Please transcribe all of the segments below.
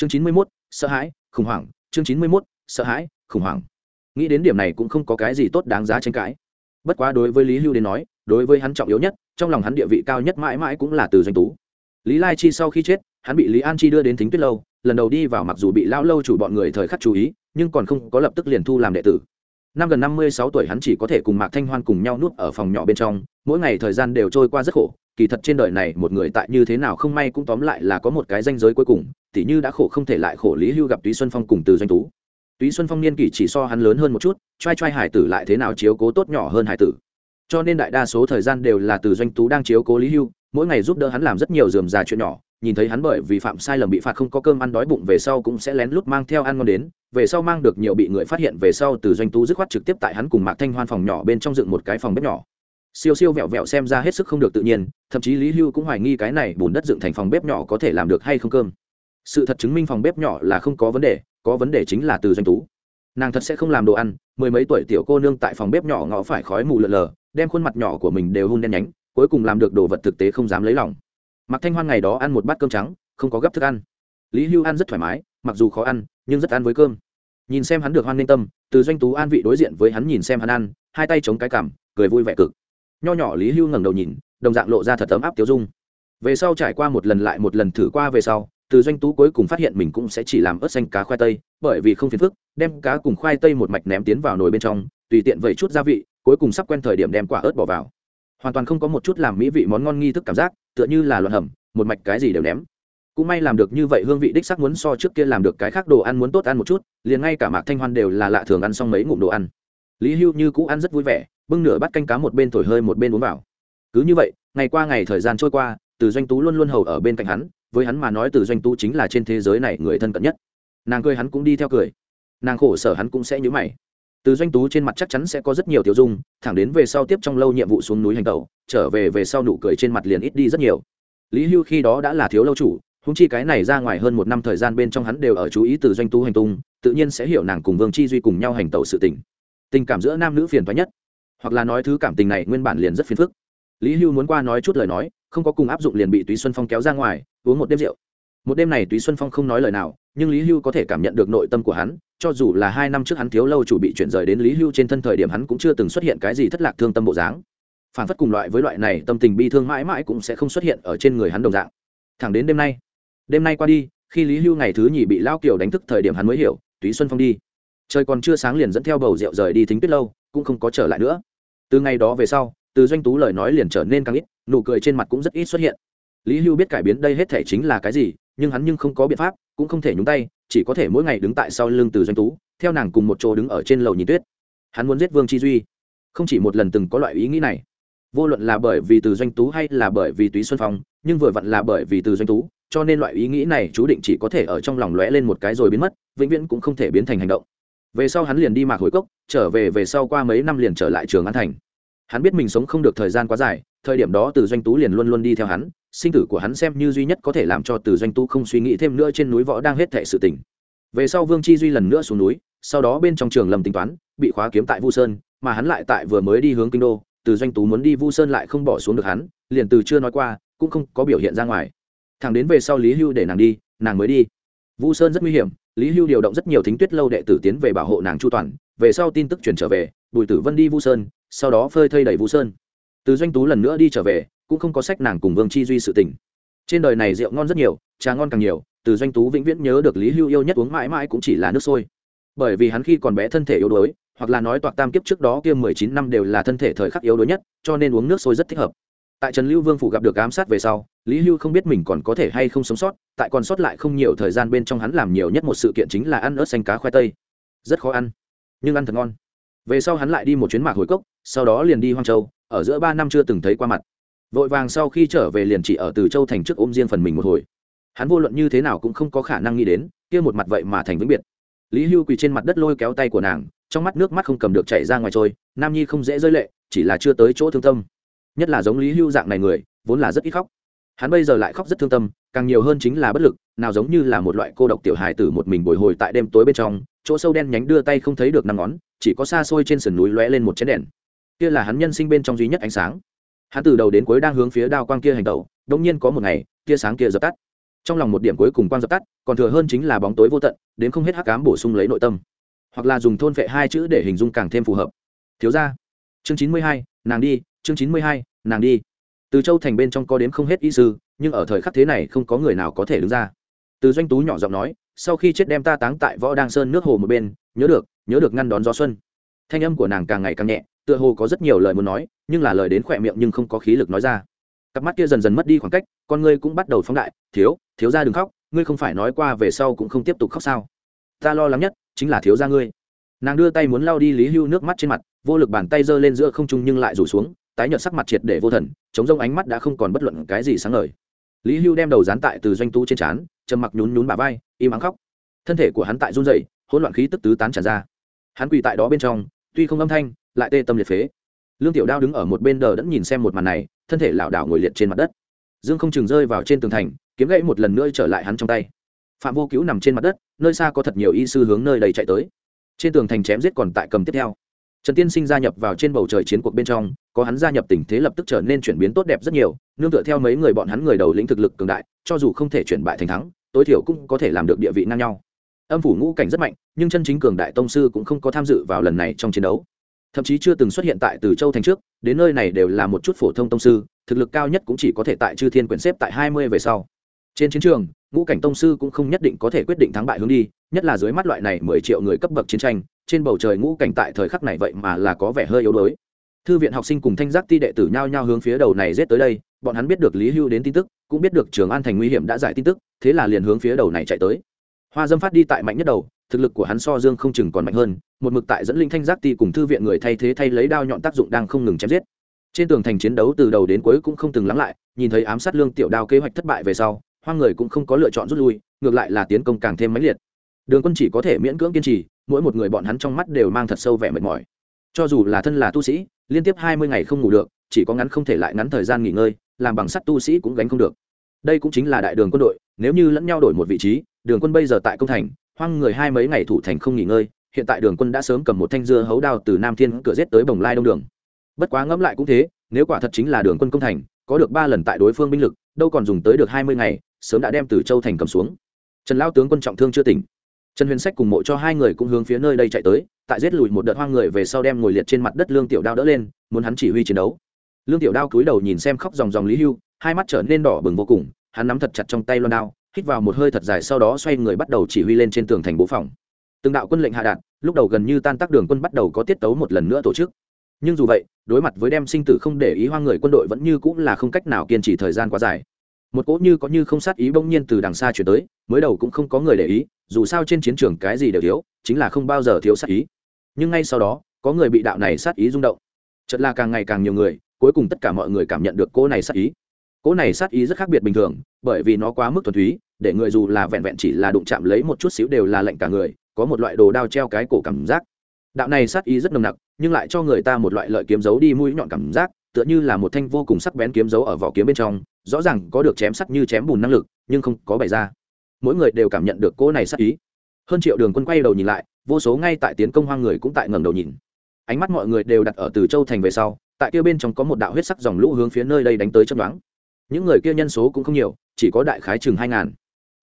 chương chín mươi mốt, sợ hãi, khủng hoảng. Chương chín mươi mốt, sợ hãi, khủng hoảng. Nghĩ đến điểm này cũng không có cái gì tốt đáng giá tranh cãi. Bất quá đối với lý hưu đến nói, đối với hắn trọng yếu nhất, trong lòng hắn địa vị cao nhất mãi mãi cũng là từ doanh tú. Lý lai chi sau khi chết, hắn bị lý an chi đưa đến thính tuyết lâu, lần đầu đi vào mặc dù bị lão lâu chủ bọn người thời khắc chú ý, nhưng còn không có lập tức liền thu làm đệ tử. Năm gần năm mươi sáu tuổi hắn chỉ có thể cùng mạc thanh hoan cùng nhau nuốt ở phòng nhỏ bên trong, mỗi ngày thời gian đều trôi qua rất khổ kỳ thật trên đời này một người tại như thế nào không may cũng tóm lại là có một cái danh giới cuối cùng, tỉ như đã khổ không thể lại khổ lý hưu gặp túy xuân phong cùng từ doanh tú. Túy xuân phong niên kỷ chỉ so hắn lớn hơn một chút t r a i t r a i hải tử lại thế nào chiếu cố tốt nhỏ hơn hải tử. Cho nên đại đa số thời gian đều là từ doanh tú đang chiếu cố lý hưu, mỗi ngày giúp đỡ hắn làm rất nhiều dườm già chuyện nhỏ, nhìn thấy hắn bởi vì phạm sai lầm bị phạt không có cơm ăn đói bụng về sau cũng sẽ lén lút mang theo ăn ngon đến, về sau mang được nhiều bị người phát hiện về sau từ doanh tú dứt khoát trực tiếp tại hắn cùng mạc thanh hoan phòng nhỏ bên trong dựng một cái phòng bếp nhỏ siêu siêu vẹo vẹo xem ra hết sức không được tự nhiên, thậm chí lý hưu cũng hoài nghi cái này bùn đất dựng thành phòng bếp nhỏ có thể làm được hay không cơm. Sự thật chứng minh phòng bếp nhỏ là không có vấn đề, có vấn đề chính là từ doanh tú. Nàng thật sẽ không làm đồ ăn, mười mấy tuổi tiểu cô nương tại phòng bếp nhỏ ngõ phải khói mù lợn lờ, đem khuôn mặt nhỏ của mình đều hôn đen nhánh, cuối cùng làm được đồ vật thực tế không dám lấy lòng. Mặc thanh hoan ngày đó ăn một bát cơm trắng, không có gấp thức ăn. Lý hưu ăn rất thoải mái, mặc dù khó ăn, nhưng rất ăn với cơm. Nhìn xem hắn được hoan ninh tâm, từ doanh tú an vị đối diện với hắn nhìn xem hắn ăn, hai tay chống cái cằm, cười vui vẻ cực nho nhỏ lý hưu ngẩng đầu nhìn, đồng dạng lộ ra thật ấm áp tiêu dung. Về sau trải qua một lần lại một lần thử qua về sau, từ doanh tú cuối cùng phát hiện mình cũng sẽ chỉ làm ớt xanh cá khoai tây, bởi vì không phiền phức, đem cá cùng khoai tây một mạch ném tiến vào nồi bên trong, tùy tiện vẩy chút gia vị, cuối cùng sắp quen thời điểm đem quả ớt bỏ vào. Hoàn toàn không có một chút làm mỹ vị món ngon nghi thức cảm giác, tựa như là loạn hầm, một mạch cái gì đều ném. Cũng may làm được như vậy hương vị đích sắc muốn so trước kia làm được cái khác đồ ăn muốn tốt ăn một chút, liền ngay cả mạc thanh hoan đều là lạ thường ăn xong mấy ngụm đồ ăn lý hưu như cũ ăn rất vui vẻ, bưng nửa bát canh cá một bên thổi hơi một bên uống vào. Cứ như vậy, ngày qua ngày thời gian trôi qua, từ doanh tú luôn luôn hầu ở bên cạnh hắn, với hắn mà nói từ doanh tú chính là trên thế giới này người thân cận nhất. Nàng cười hắn cũng đi theo cười. Nàng khổ sở hắn cũng sẽ nhớ mày. Từ doanh tú trên mặt chắc chắn sẽ có rất nhiều tiểu dung, thẳng đến về sau tiếp trong lâu nhiệm vụ xuống núi hành tẩu, trở về về sau nụ cười trên mặt liền ít đi rất nhiều. Lý hưu khi đó đã là thiếu lâu chủ húng chi cái này ra ngoài hơn một năm thời gian bên trong hắn đều ở chú ý từ doanh tú hành tung, tự nhiên sẽ hiểu nàng cùng vương chi duy cùng nhau hành tẩu sự tình tình cảm giữa nam nữ phiền thoái nhất. Hoặc là nói thứ cảm tình này nguyên bản liền rất phiền phức. Lý hưu muốn qua nói chút lời nói, không có cùng áp dụng liền bị túy xuân phong kéo ra ngoài, uống một đêm rượu. Một đêm này túy xuân phong không nói lời nào, nhưng lý hưu có thể cảm nhận được nội tâm của hắn, cho dù là hai năm trước hắn thiếu lâu chủ bị chuyển rời đến lý hưu trên thân thời điểm hắn cũng chưa từng xuất hiện cái gì thất lạc thương tâm bộ dáng. Phản phất cùng loại với loại này tâm tình bi thương mãi mãi cũng sẽ không xuất hiện ở trên người hắn đồng dạng. Thẳng đến đêm nay. Đêm nay qua đi, khi lý hưu ngày thứ nhì bị lao kiều đánh thức thời điểm hắn mới hiểu, túy xuân phong đi trời còn chưa sáng liền dẫn theo bầu rượu rời đi thính tuyết lâu, cũng không có trở lại nữa. Từ ngày đó về sau, từ doanh tú lời nói liền trở nên càng ít, nụ cười trên mặt cũng rất ít xuất hiện. Lý hưu biết cải biến đây hết thể chính là cái gì, nhưng hắn nhưng không có biện pháp, cũng không thể nhúng tay, chỉ có thể mỗi ngày đứng tại sau lưng từ doanh tú, theo nàng cùng một chỗ đứng ở trên lầu nhìn tuyết. Hắn muốn giết vương chi duy. Không chỉ một lần từng có loại ý nghĩ này. Vô luận là bởi vì từ doanh tú hay là bởi vì túy xuân phong, nhưng vừa vặn là bởi vì từ doanh tú, cho nên loại ý nghĩ này chú định chỉ có thể ở trong lòng lóe lên một cái rồi biến mất, vĩnh viễn cũng không thể biến thành hành động về sau hắn liền đi mạc hồi cốc, trở về về sau qua mấy năm liền trở lại trường an thành. Hắn biết mình sống không được thời gian quá dài, thời điểm đó từ doanh tú liền luôn luôn đi theo hắn, sinh tử của hắn xem như duy nhất có thể làm cho từ doanh tú không suy nghĩ thêm nữa trên núi võ đang hết thệ sự tỉnh về sau vương chi duy lần nữa xuống núi, sau đó bên trong trường lầm tính toán, bị khóa kiếm tại vu sơn, mà hắn lại tại vừa mới đi hướng kinh đô, từ doanh tú muốn đi vu sơn lại không bỏ xuống được hắn, liền từ chưa nói qua, cũng không có biểu hiện ra ngoài. Thằng đến về sau lý hưu để nàng đi, nàng mới đi. Vu sơn rất nguy hiểm lý hưu điều động rất nhiều thính tuyết lâu đệ tử tiến về bảo hộ nàng chu toàn, về sau tin tức truyền trở về, bùi tử vân đi vu sơn, sau đó phơi thây đầy vu sơn. Từ doanh tú lần nữa đi trở về, cũng không có sách nàng cùng vương chi duy sự tình. Trên đời này rượu ngon rất nhiều, trà ngon càng nhiều, từ doanh tú vĩnh viễn nhớ được lý hưu yêu nhất uống mãi mãi cũng chỉ là nước sôi. Bởi vì hắn khi còn bé thân thể yếu đuối, hoặc là nói toạc tam kiếp trước đó kia mười chín năm đều là thân thể thời khắc yếu đuối nhất, cho nên uống nước sôi rất thích hợp tại trần lưu vương phủ gặp được ám sát về sau, lý hưu không biết mình còn có thể hay không sống sót, tại còn sót lại không nhiều thời gian bên trong hắn làm nhiều nhất một sự kiện chính là ăn ớt xanh cá khoai tây. Rất khó ăn, nhưng ăn thật ngon. Về sau hắn lại đi một chuyến mạc hồi cốc, sau đó liền đi hoang châu, ở giữa ba năm chưa từng thấy qua mặt. Vội vàng sau khi trở về liền chỉ ở từ châu thành trước ôm riêng phần mình một hồi. Hắn vô luận như thế nào cũng không có khả năng nghĩ đến, kia một mặt vậy mà thành vĩnh biệt. Lý hưu quỳ trên mặt đất lôi kéo tay của nàng, trong mắt nước mắt không cầm được chảy ra ngoài trôi, nam nhi không dễ rơi lệ, chỉ là chưa tới chỗ thương tâm nhất là giống lý hưu dạng này người, vốn là rất ít khóc. Hắn bây giờ lại khóc rất thương tâm, càng nhiều hơn chính là bất lực, nào giống như là một loại cô độc tiểu hài tử một mình bồi hồi tại đêm tối bên trong, chỗ sâu đen nhánh đưa tay không thấy được năm ngón, chỉ có xa xôi trên sườn núi lóe lên một chén đèn. Kia là hắn nhân sinh bên trong duy nhất ánh sáng. Hắn từ đầu đến cuối đang hướng phía đao quang kia hành tẩu đông nhiên có một ngày, tia sáng kia dập tắt. Trong lòng một điểm cuối cùng quang dập tắt, còn thừa hơn chính là bóng tối vô tận, đến không hết hắc cám bổ sung lấy nội tâm. Hoặc là dùng thôn vệ hai chữ để hình dung càng thêm phù hợp. Thiếu ra chương chín mươi hai nàng đi, chương chín mươi hai, nàng đi. Từ châu thành bên trong có đến không hết y sư, nhưng ở thời khắc thế này không có người nào có thể đứng ra. Từ doanh tú nhỏ giọng nói, sau khi chết đem ta táng tại võ đăng sơn nước hồ một bên, nhớ được nhớ được ngăn đón gió xuân. Thanh âm của nàng càng ngày càng nhẹ, tựa hồ có rất nhiều lời muốn nói, nhưng là lời đến khỏe miệng nhưng không có khí lực nói ra. Cặp mắt kia dần dần mất đi khoảng cách, con ngươi cũng bắt đầu phóng đại, thiếu thiếu ra đừng khóc, ngươi không phải nói qua về sau cũng không tiếp tục khóc sao? Ta lo lắng nhất chính là thiếu ra ngươi. Nàng đưa tay muốn lao đi lý hưu nước mắt trên mặt vô lực bàn tay giơ lên giữa không trung nhưng lại rủ xuống, tái nhợt sắc mặt triệt để vô thần, chống rông ánh mắt đã không còn bất luận cái gì sáng ngời. Lý hưu đem đầu dán tại từ doanh tu trên trán, trầm mặc nhún nhún bà vai, im ắng khóc. Thân thể của hắn tại run rẩy, hỗn loạn khí tức tứ tán tràn ra. Hắn quỳ tại đó bên trong, tuy không âm thanh, lại tê tâm liệt phế. Lương tiểu đao đứng ở một bên đờ đẫn nhìn xem một màn này, thân thể lảo đảo ngồi liệt trên mặt đất. Dương không chừng rơi vào trên tường thành, kiếm gãy một lần nữa trở lại hắn trong tay. Phạm vô cứu nằm trên mặt đất, nơi xa có thật nhiều y sư hướng nơi đầy chạy tới. Trên tường thành chém giết còn tại cầm tiếp theo trần tiên sinh gia nhập vào trên bầu trời chiến cuộc bên trong, có hắn gia nhập tình thế lập tức trở nên chuyển biến tốt đẹp rất nhiều, nương tựa theo mấy người bọn hắn người đầu lĩnh thực lực cường đại, cho dù không thể chuyển bại thành thắng, tối thiểu cũng có thể làm được địa vị ngang nhau. Âm phủ ngũ cảnh rất mạnh, nhưng chân chính cường đại tông sư cũng không có tham dự vào lần này trong chiến đấu. Thậm chí chưa từng xuất hiện tại từ châu thành trước, đến nơi này đều là một chút phổ thông tông sư, thực lực cao nhất cũng chỉ có thể tại chư thiên quyển xếp tại hai mươi về sau. Trên chiến trường, ngũ cảnh tông sư cũng không nhất định có thể quyết định thắng bại hướng đi, nhất là dưới mắt loại này mười triệu người cấp bậc chiến tranh trên bầu trời ngũ cảnh tại thời khắc này vậy mà là có vẻ hơi yếu đuối. Thư viện học sinh cùng thanh giác ti đệ tử nhao nhao hướng phía đầu này rết tới đây, bọn hắn biết được lý hưu đến tin tức, cũng biết được trường an thành nguy hiểm đã giải tin tức, thế là liền hướng phía đầu này chạy tới. Hoa dâm phát đi tại mạnh nhất đầu, thực lực của hắn so dương không chừng còn mạnh hơn, một mực tại dẫn linh thanh giác ti cùng thư viện người thay thế thay lấy đao nhọn tác dụng đang không ngừng chém giết. Trên tường thành chiến đấu từ đầu đến cuối cũng không từng lắng lại, nhìn thấy ám sát lương tiểu đao kế hoạch thất bại về sau, hoang người cũng không có lựa chọn rút lui, ngược lại là tiến công càng thêm mãnh liệt. Đường quân chỉ có thể miễn cưỡng kiên trì mỗi một người bọn hắn trong mắt đều mang thật sâu vẻ mệt mỏi. Cho dù là thân là tu sĩ, liên tiếp hai mươi ngày không ngủ được, chỉ có ngắn không thể lại ngắn thời gian nghỉ ngơi, làm bằng sắt tu sĩ cũng gánh không được. Đây cũng chính là đại đường quân đội, nếu như lẫn nhau đổi một vị trí, đường quân bây giờ tại công thành, hoang người hai mấy ngày thủ thành không nghỉ ngơi, hiện tại đường quân đã sớm cầm một thanh dưa hấu đao từ nam thiên cửa giết tới bồng lai đông đường. Bất quá ngẫm lại cũng thế, nếu quả thật chính là đường quân công thành, có được ba lần tại đối phương binh lực, đâu còn dùng tới được hai mươi ngày, sớm đã đem từ châu thành cầm xuống. Trần lao tướng quân trọng thương chưa tỉnh trần huyền sách cùng mộ cho hai người cũng hướng phía nơi đây chạy tới, tại giết lùi một đợt hoang người về sau đem ngồi liệt trên mặt đất lương tiểu đao đỡ lên, muốn hắn chỉ huy chiến đấu. Lương tiểu đao cúi đầu nhìn xem khóc dòng dòng lý hưu, hai mắt trở nên đỏ bừng vô cùng, hắn nắm thật chặt trong tay loan đao, hít vào một hơi thật dài sau đó xoay người bắt đầu chỉ huy lên trên tường thành bố phòng. Từng đạo quân lệnh hạ đạn lúc đầu gần như tan tác đường quân bắt đầu có tiết tấu một lần nữa tổ chức. Nhưng dù vậy, đối mặt với đem sinh tử không để ý hoang người quân đội vẫn như cũng là không cách nào kiên trì thời gian quá dài. Một cỗ như có như không sát ý bỗng nhiên từ đằng xa chuyển tới, mới đầu cũng không có người để ý dù sao trên chiến trường cái gì đều thiếu, chính là không bao giờ thiếu sát ý. Nhưng ngay sau đó, có người bị đạo này sát ý rung động. Chật là càng ngày càng nhiều người, cuối cùng tất cả mọi người cảm nhận được cô này sát ý. Cô này sát ý rất khác biệt bình thường, bởi vì nó quá mức thuần túy, để người dù là vẹn vẹn chỉ là đụng chạm lấy một chút xíu đều là lệnh cả người, có một loại đồ đao treo cái cổ cảm giác. Đạo này sát ý rất nồng nặc, nhưng lại cho người ta một loại lợi kiếm giấu đi mũi nhọn cảm giác, tựa như là một thanh vô cùng sắc bén kiếm giấu ở vỏ kiếm bên trong, rõ ràng có được chém sắt như chém bùn năng lực, nhưng không có bày ra mỗi người đều cảm nhận được cỗ này sát ý. Hơn triệu đường quân quay đầu nhìn lại, vô số ngay tại tiến công hoang người cũng tại ngẩng đầu nhìn. Ánh mắt mọi người đều đặt ở từ châu thành về sau, tại kia bên trong có một đạo huyết sắc dòng lũ hướng phía nơi đây đánh tới chấp đoán những người kia nhân số cũng không nhiều, chỉ có đại khái chừng hai ngàn.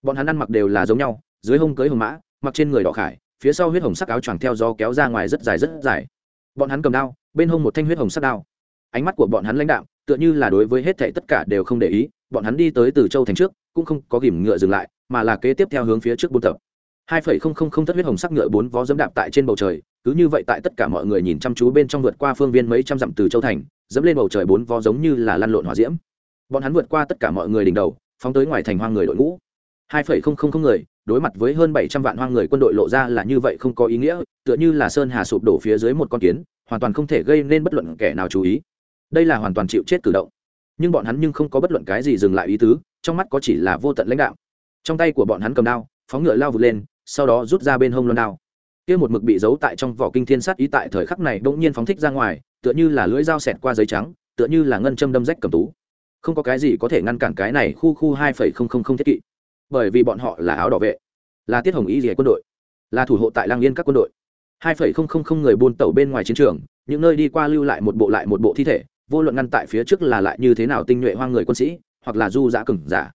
Bọn hắn ăn mặc đều là giống nhau, dưới hông cưới hồng mã, mặc trên người đỏ khải, phía sau huyết hồng sắc áo choàng theo gió kéo ra ngoài rất dài rất dài. Bọn hắn cầm đao, bên hông một thanh huyết hồng sắc đao. Ánh mắt của bọn hắn lãnh đạo tựa như là đối với hết thảy tất cả đều không để ý, bọn hắn đi tới từ châu thành trước cũng không có ghìm ngựa dừng lại, mà là kế tiếp theo hướng phía trước buôn tập. Hai phẩy không không không thất huyết hồng sắc ngựa bốn vó dẫm đạp tại trên bầu trời, cứ như vậy tại tất cả mọi người nhìn chăm chú bên trong vượt qua phương viên mấy trăm dặm từ châu thành, dẫm lên bầu trời bốn vó giống như là lăn lộn hỏa diễm. Bọn hắn vượt qua tất cả mọi người đỉnh đầu, phóng tới ngoài thành hoang người đội ngũ. Hai phẩy không không không người, đối mặt với hơn bảy trăm vạn hoang người quân đội lộ ra là như vậy không có ý nghĩa, tựa như là sơn hà sụp đổ phía dưới một con kiến, hoàn toàn không thể gây nên bất luận kẻ nào chú ý. Đây là hoàn toàn chịu chết cử động nhưng bọn hắn nhưng không có bất luận cái gì dừng lại ý tứ, trong mắt có chỉ là vô tận lãnh đạo. Trong tay của bọn hắn cầm đao, phóng ngựa lao vụt lên, sau đó rút ra bên hông loan đao. Kia một mực bị giấu tại trong vỏ kinh thiên sát ý tại thời khắc này bỗng nhiên phóng thích ra ngoài, tựa như là lưỡi dao xẹt qua giấy trắng, tựa như là ngân châm đâm rách cầm tú. Không có cái gì có thể ngăn cản cái này khu khu hai phẩy không không không thiết kỵ. Bởi vì bọn họ là áo đỏ vệ, là tiết hồng ý gì quân đội, là thủ hộ tại lang yên các quân đội. Hai phẩy không không không người buôn tẩu bên ngoài chiến trường, những nơi đi qua lưu lại một bộ lại một bộ thi thể vô luận ngăn tại phía trước là lại như thế nào tinh nhuệ hoang người quân sĩ, hoặc là du giã cừng giả.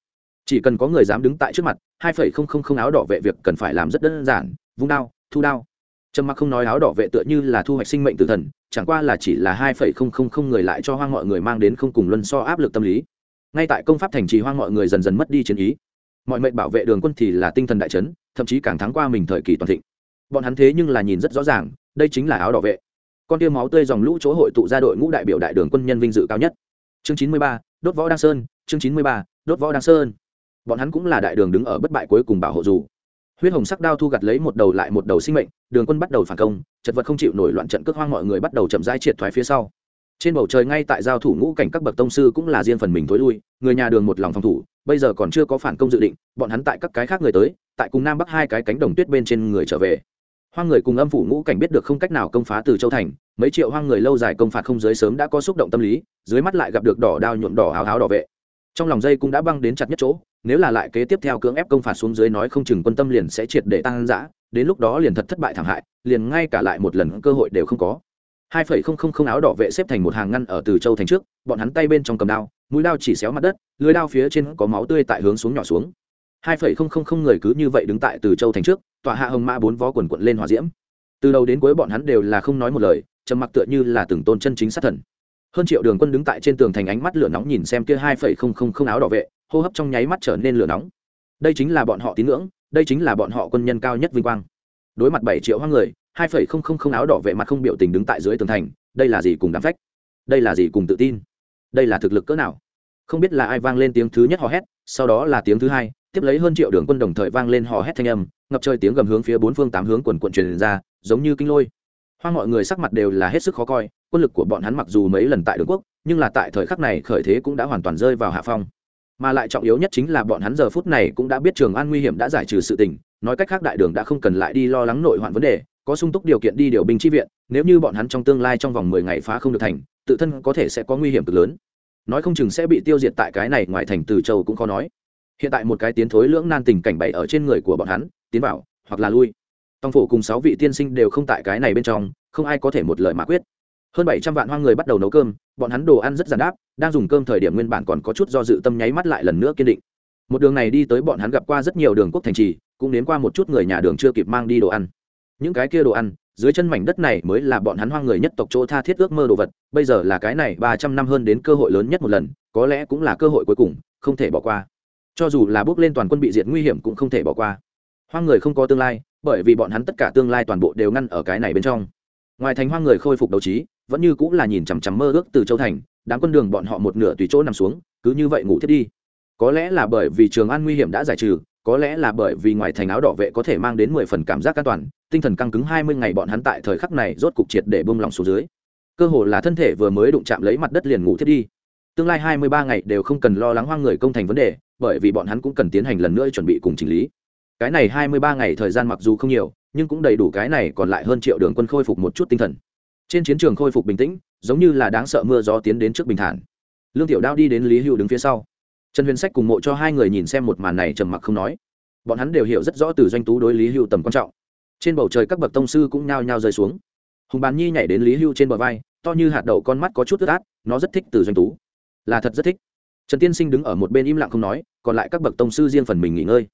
Chỉ cần có người dám đứng tại trước mặt, hai phẩy không không không áo đỏ vệ việc cần phải làm rất đơn giản, vung đao, thu đao. Trầm mặc không nói áo đỏ vệ tựa như là thu hoạch sinh mệnh tử thần, chẳng qua là chỉ là hai phẩy không không không người lại cho hoang mọi người mang đến không cùng luân so áp lực tâm lý. Ngay tại công pháp thành trì hoang mọi người dần dần mất đi chiến ý. Mọi mệnh bảo vệ đường quân thì là tinh thần đại trấn thậm chí càng thắng qua mình thời kỳ toàn thịnh. Bọn hắn thế nhưng là nhìn rất rõ ràng, đây chính là áo đỏ vệ con tiêu máu tươi dòng lũ chỗ hội tụ ra đội ngũ đại biểu đại đường quân nhân vinh dự cao nhất. Chương chín mươi ba, đốt võ đăng sơn, chương chín mươi ba, đốt võ đăng sơn. Bọn hắn cũng là đại đường đứng ở bất bại cuối cùng bảo hộ dù. Huyết hồng sắc đao thu gặt lấy một đầu lại một đầu sinh mệnh, đường quân bắt đầu phản công, chật vật không chịu nổi loạn trận cước hoang mọi người bắt đầu chậm rãi triệt thoái phía sau. Trên bầu trời ngay tại giao thủ ngũ cảnh các bậc tông sư cũng là riêng phần mình thối lui, người nhà đường một lòng phòng thủ, bây giờ còn chưa có phản công dự định, bọn hắn tại các cái khác người tới, tại cùng nam bắc hai cái cánh đồng tuyết bên trên người trở về hoang người cùng âm phủ ngũ cảnh biết được không cách nào công phá từ châu thành, mấy triệu hoang người lâu dài công phạt không giới sớm đã có xúc động tâm lý, dưới mắt lại gặp được đỏ đao nhuộm đỏ háo háo đỏ vệ. Trong lòng dây cũng đã băng đến chặt nhất chỗ, nếu là lại kế tiếp theo cưỡng ép công phạt xuống dưới nói không chừng quân tâm liền sẽ triệt để tăng dã, đến lúc đó liền thật thất bại thảm hại, liền ngay cả lại một lần cơ hội đều không có. Hai phẩy không không không áo đỏ vệ xếp thành một hàng ngăn ở từ châu thành trước, bọn hắn tay bên trong cầm đao, mũi đao chỉ xéo mặt đất, lưới đao phía trên có máu tươi tại hướng xuống nhỏ xuống hai phẩy không không không người cứ như vậy đứng tại từ châu thành trước tòa hạ hồng mã bốn vó quần quận lên hòa diễm. Từ đầu đến cuối bọn hắn đều là không nói một lời, trầm mặc tựa như là từng tôn chân chính sát thần. Hơn triệu đường quân đứng tại trên tường thành ánh mắt lửa nóng nhìn xem kia hai phẩy không không không áo đỏ vệ, hô hấp trong nháy mắt trở nên lửa nóng. Đây chính là bọn họ tín ngưỡng, đây chính là bọn họ quân nhân cao nhất vinh quang. Đối mặt bảy triệu hoang người, hai phẩy không không không áo đỏ vệ mặt không biểu tình đứng tại dưới tường thành, đây là gì cùng đám phách? Đây là gì cùng tự tin? Đây là thực lực cỡ nào? Không biết là ai vang lên tiếng thứ nhất hò hét, sau đó là tiếng thứ hai tiếp lấy hơn triệu đường quân đồng thời vang lên hò hét thanh âm, ngập trời tiếng gầm hướng phía bốn phương tám hướng quần quận truyền ra, giống như kinh lôi. Hoa mọi người sắc mặt đều là hết sức khó coi, quân lực của bọn hắn mặc dù mấy lần tại đường quốc, nhưng là tại thời khắc này khởi thế cũng đã hoàn toàn rơi vào hạ phong. Mà lại trọng yếu nhất chính là bọn hắn giờ phút này cũng đã biết trường an nguy hiểm đã giải trừ sự tình, nói cách khác đại đường đã không cần lại đi lo lắng nội hoạn vấn đề, có sung túc điều kiện đi điều binh chi viện, nếu như bọn hắn trong tương lai trong vòng mười ngày phá không được thành, tự thân có thể sẽ có nguy hiểm cực lớn. Nói không chừng sẽ bị tiêu diệt tại cái này, ngoài thành từ châu cũng khó nói hiện tại một cái tiến thối lưỡng nan tình cảnh bày ở trên người của bọn hắn, tiến vào, hoặc là lui. Tòng phổ cùng sáu vị tiên sinh đều không tại cái này bên trong, không ai có thể một lời mà quyết. Hơn bảy trăm vạn hoang người bắt đầu nấu cơm, bọn hắn đồ ăn rất giản đáp, đang dùng cơm thời điểm nguyên bản còn có chút do dự tâm nháy mắt lại lần nữa kiên định. Một đường này đi tới bọn hắn gặp qua rất nhiều đường quốc thành trì, cũng đến qua một chút người nhà đường chưa kịp mang đi đồ ăn. Những cái kia đồ ăn, dưới chân mảnh đất này mới là bọn hắn hoang người nhất tộc chỗ tha thiết ước mơ đồ vật, bây giờ là cái này ba trăm năm hơn đến cơ hội lớn nhất một lần, có lẽ cũng là cơ hội cuối cùng, không thể bỏ qua cho dù là bước lên toàn quân bị diệt nguy hiểm cũng không thể bỏ qua. Hoang người không có tương lai, bởi vì bọn hắn tất cả tương lai toàn bộ đều ngăn ở cái này bên trong. Ngoài thành hoang người khôi phục đấu trí, vẫn như cũng là nhìn chằm chằm mơ ước từ châu thành, đám quân đường bọn họ một nửa tùy chỗ nằm xuống, cứ như vậy ngủ thiết đi. Có lẽ là bởi vì trường an nguy hiểm đã giải trừ, có lẽ là bởi vì ngoài thành áo đỏ vệ có thể mang đến mười phần cảm giác an toàn, tinh thần căng cứng hai mươi ngày bọn hắn tại thời khắc này rốt cục triệt để bông lòng xuống dưới. Cơ hồ là thân thể vừa mới đụng chạm lấy mặt đất liền ngủ thiết đi. Tương lai hai mươi ba ngày đều không cần lo lắng hoang người công thành vấn đề bởi vì bọn hắn cũng cần tiến hành lần nữa chuẩn bị cùng chỉnh lý. Cái này hai mươi ba ngày thời gian mặc dù không nhiều, nhưng cũng đầy đủ cái này còn lại hơn triệu đường quân khôi phục một chút tinh thần. Trên chiến trường khôi phục bình tĩnh, giống như là đáng sợ mưa gió tiến đến trước bình thản. Lương tiểu đao đi đến lý hữu đứng phía sau. Trần huyền sách cùng mộ cho hai người nhìn xem một màn này trầm mặc không nói. Bọn hắn đều hiểu rất rõ từ doanh tú đối lý hữu tầm quan trọng. Trên bầu trời các bậc tông sư cũng nhao nhao rơi xuống. Hùng bàn nhi nhảy đến lý hưu trên bờ vai, to như hạt đậu, con mắt có chút ướt át, nó rất thích từ doanh tú. Là thật rất thích trần tiên sinh đứng ở một bên im lặng không nói, còn lại các bậc tông sư riêng phần mình nghỉ ngơi.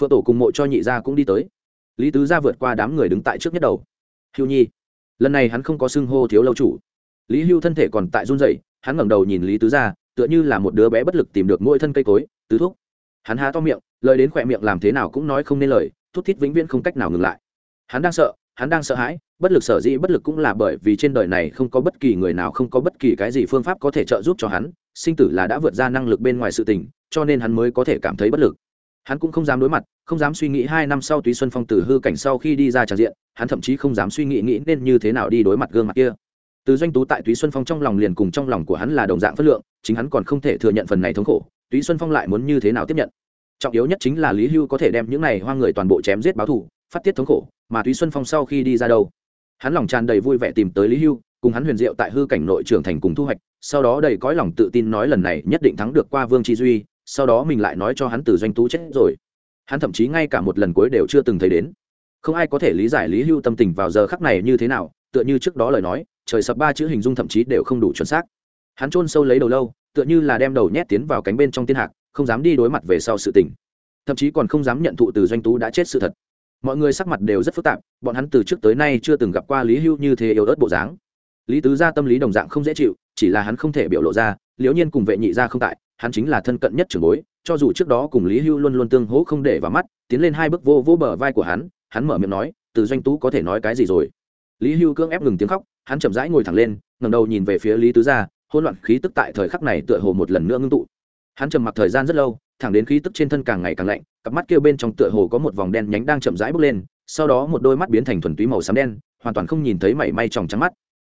Phượng tổ cùng mộ cho nhị gia cũng đi tới. Lý tứ gia vượt qua đám người đứng tại trước nhất đầu. Hưu nhi, lần này hắn không có xưng hô thiếu lâu chủ. Lý hưu thân thể còn tại run rẩy, hắn ngẩng đầu nhìn lý tứ gia, tựa như là một đứa bé bất lực tìm được mỗi thân cây cối, tứ thúc. Hắn há to miệng, lời đến khỏe miệng làm thế nào cũng nói không nên lời, thút thít vĩnh viễn không cách nào ngừng lại. Hắn đang sợ, hắn đang sợ hãi, bất lực sở dĩ bất lực cũng là bởi vì trên đời này không có bất kỳ người nào không có bất kỳ cái gì phương pháp có thể trợ giúp cho hắn sinh tử là đã vượt ra năng lực bên ngoài sự tình, cho nên hắn mới có thể cảm thấy bất lực. Hắn cũng không dám đối mặt, không dám suy nghĩ hai năm sau túy xuân phong từ hư cảnh sau khi đi ra tràn diện, hắn thậm chí không dám suy nghĩ nghĩ nên như thế nào đi đối mặt gương mặt kia. Từ doanh tú tại túy xuân phong trong lòng liền cùng trong lòng của hắn là đồng dạng phất lượng, chính hắn còn không thể thừa nhận phần này thống khổ, túy xuân phong lại muốn như thế nào tiếp nhận? Trọng yếu nhất chính là lý hưu có thể đem những này hoang người toàn bộ chém giết báo thù, phát tiết thống khổ, mà túy xuân phong sau khi đi ra đâu? Hắn lòng tràn đầy vui vẻ tìm tới lý hưu, cùng hắn huyền diệu tại hư cảnh nội trưởng thành cùng thu hoạch sau đó đầy cõi lòng tự tin nói lần này nhất định thắng được qua vương chi duy, sau đó mình lại nói cho hắn từ doanh tú chết rồi. Hắn thậm chí ngay cả một lần cuối đều chưa từng thấy đến. Không ai có thể lý giải lý hưu tâm tình vào giờ khắc này như thế nào, tựa như trước đó lời nói, trời sập ba chữ hình dung thậm chí đều không đủ chuẩn xác. Hắn chôn sâu lấy đầu lâu, tựa như là đem đầu nhét tiến vào cánh bên trong tiên hạc, không dám đi đối mặt về sau sự tình. Thậm chí còn không dám nhận thụ từ doanh tú đã chết sự thật. Mọi người sắc mặt đều rất phức tạp, bọn hắn từ trước tới nay chưa từng gặp qua lý hưu như thế yếu ớt bộ dáng. Lý tứ gia tâm lý đồng dạng không dễ chịu chỉ là hắn không thể biểu lộ ra, liễu nhiên cùng vệ nhị gia không tại, hắn chính là thân cận nhất trưởng bối, cho dù trước đó cùng lý hưu luôn luôn tương hỗ không để vào mắt, tiến lên hai bước vô vô bờ vai của hắn hắn mở miệng nói, từ doanh tú có thể nói cái gì rồi? Lý hưu cưỡng ép ngừng tiếng khóc, hắn chậm rãi ngồi thẳng lên ngầm đầu nhìn về phía lý tứ gia hôn loạn khí tức tại thời khắc này tựa hồ một lần nữa ngưng tụ. Hắn trầm mặc thời gian rất lâu, thẳng đến khí tức trên thân càng ngày càng lạnh, cặp mắt kêu bên trong tựa hồ có một vòng đen nhánh đang chậm rãi bước lên, sau đó một đôi mắt biến thành thuần túy màu xám đen, hoàn toàn không nhìn thấy mảy may tròng trắng mắt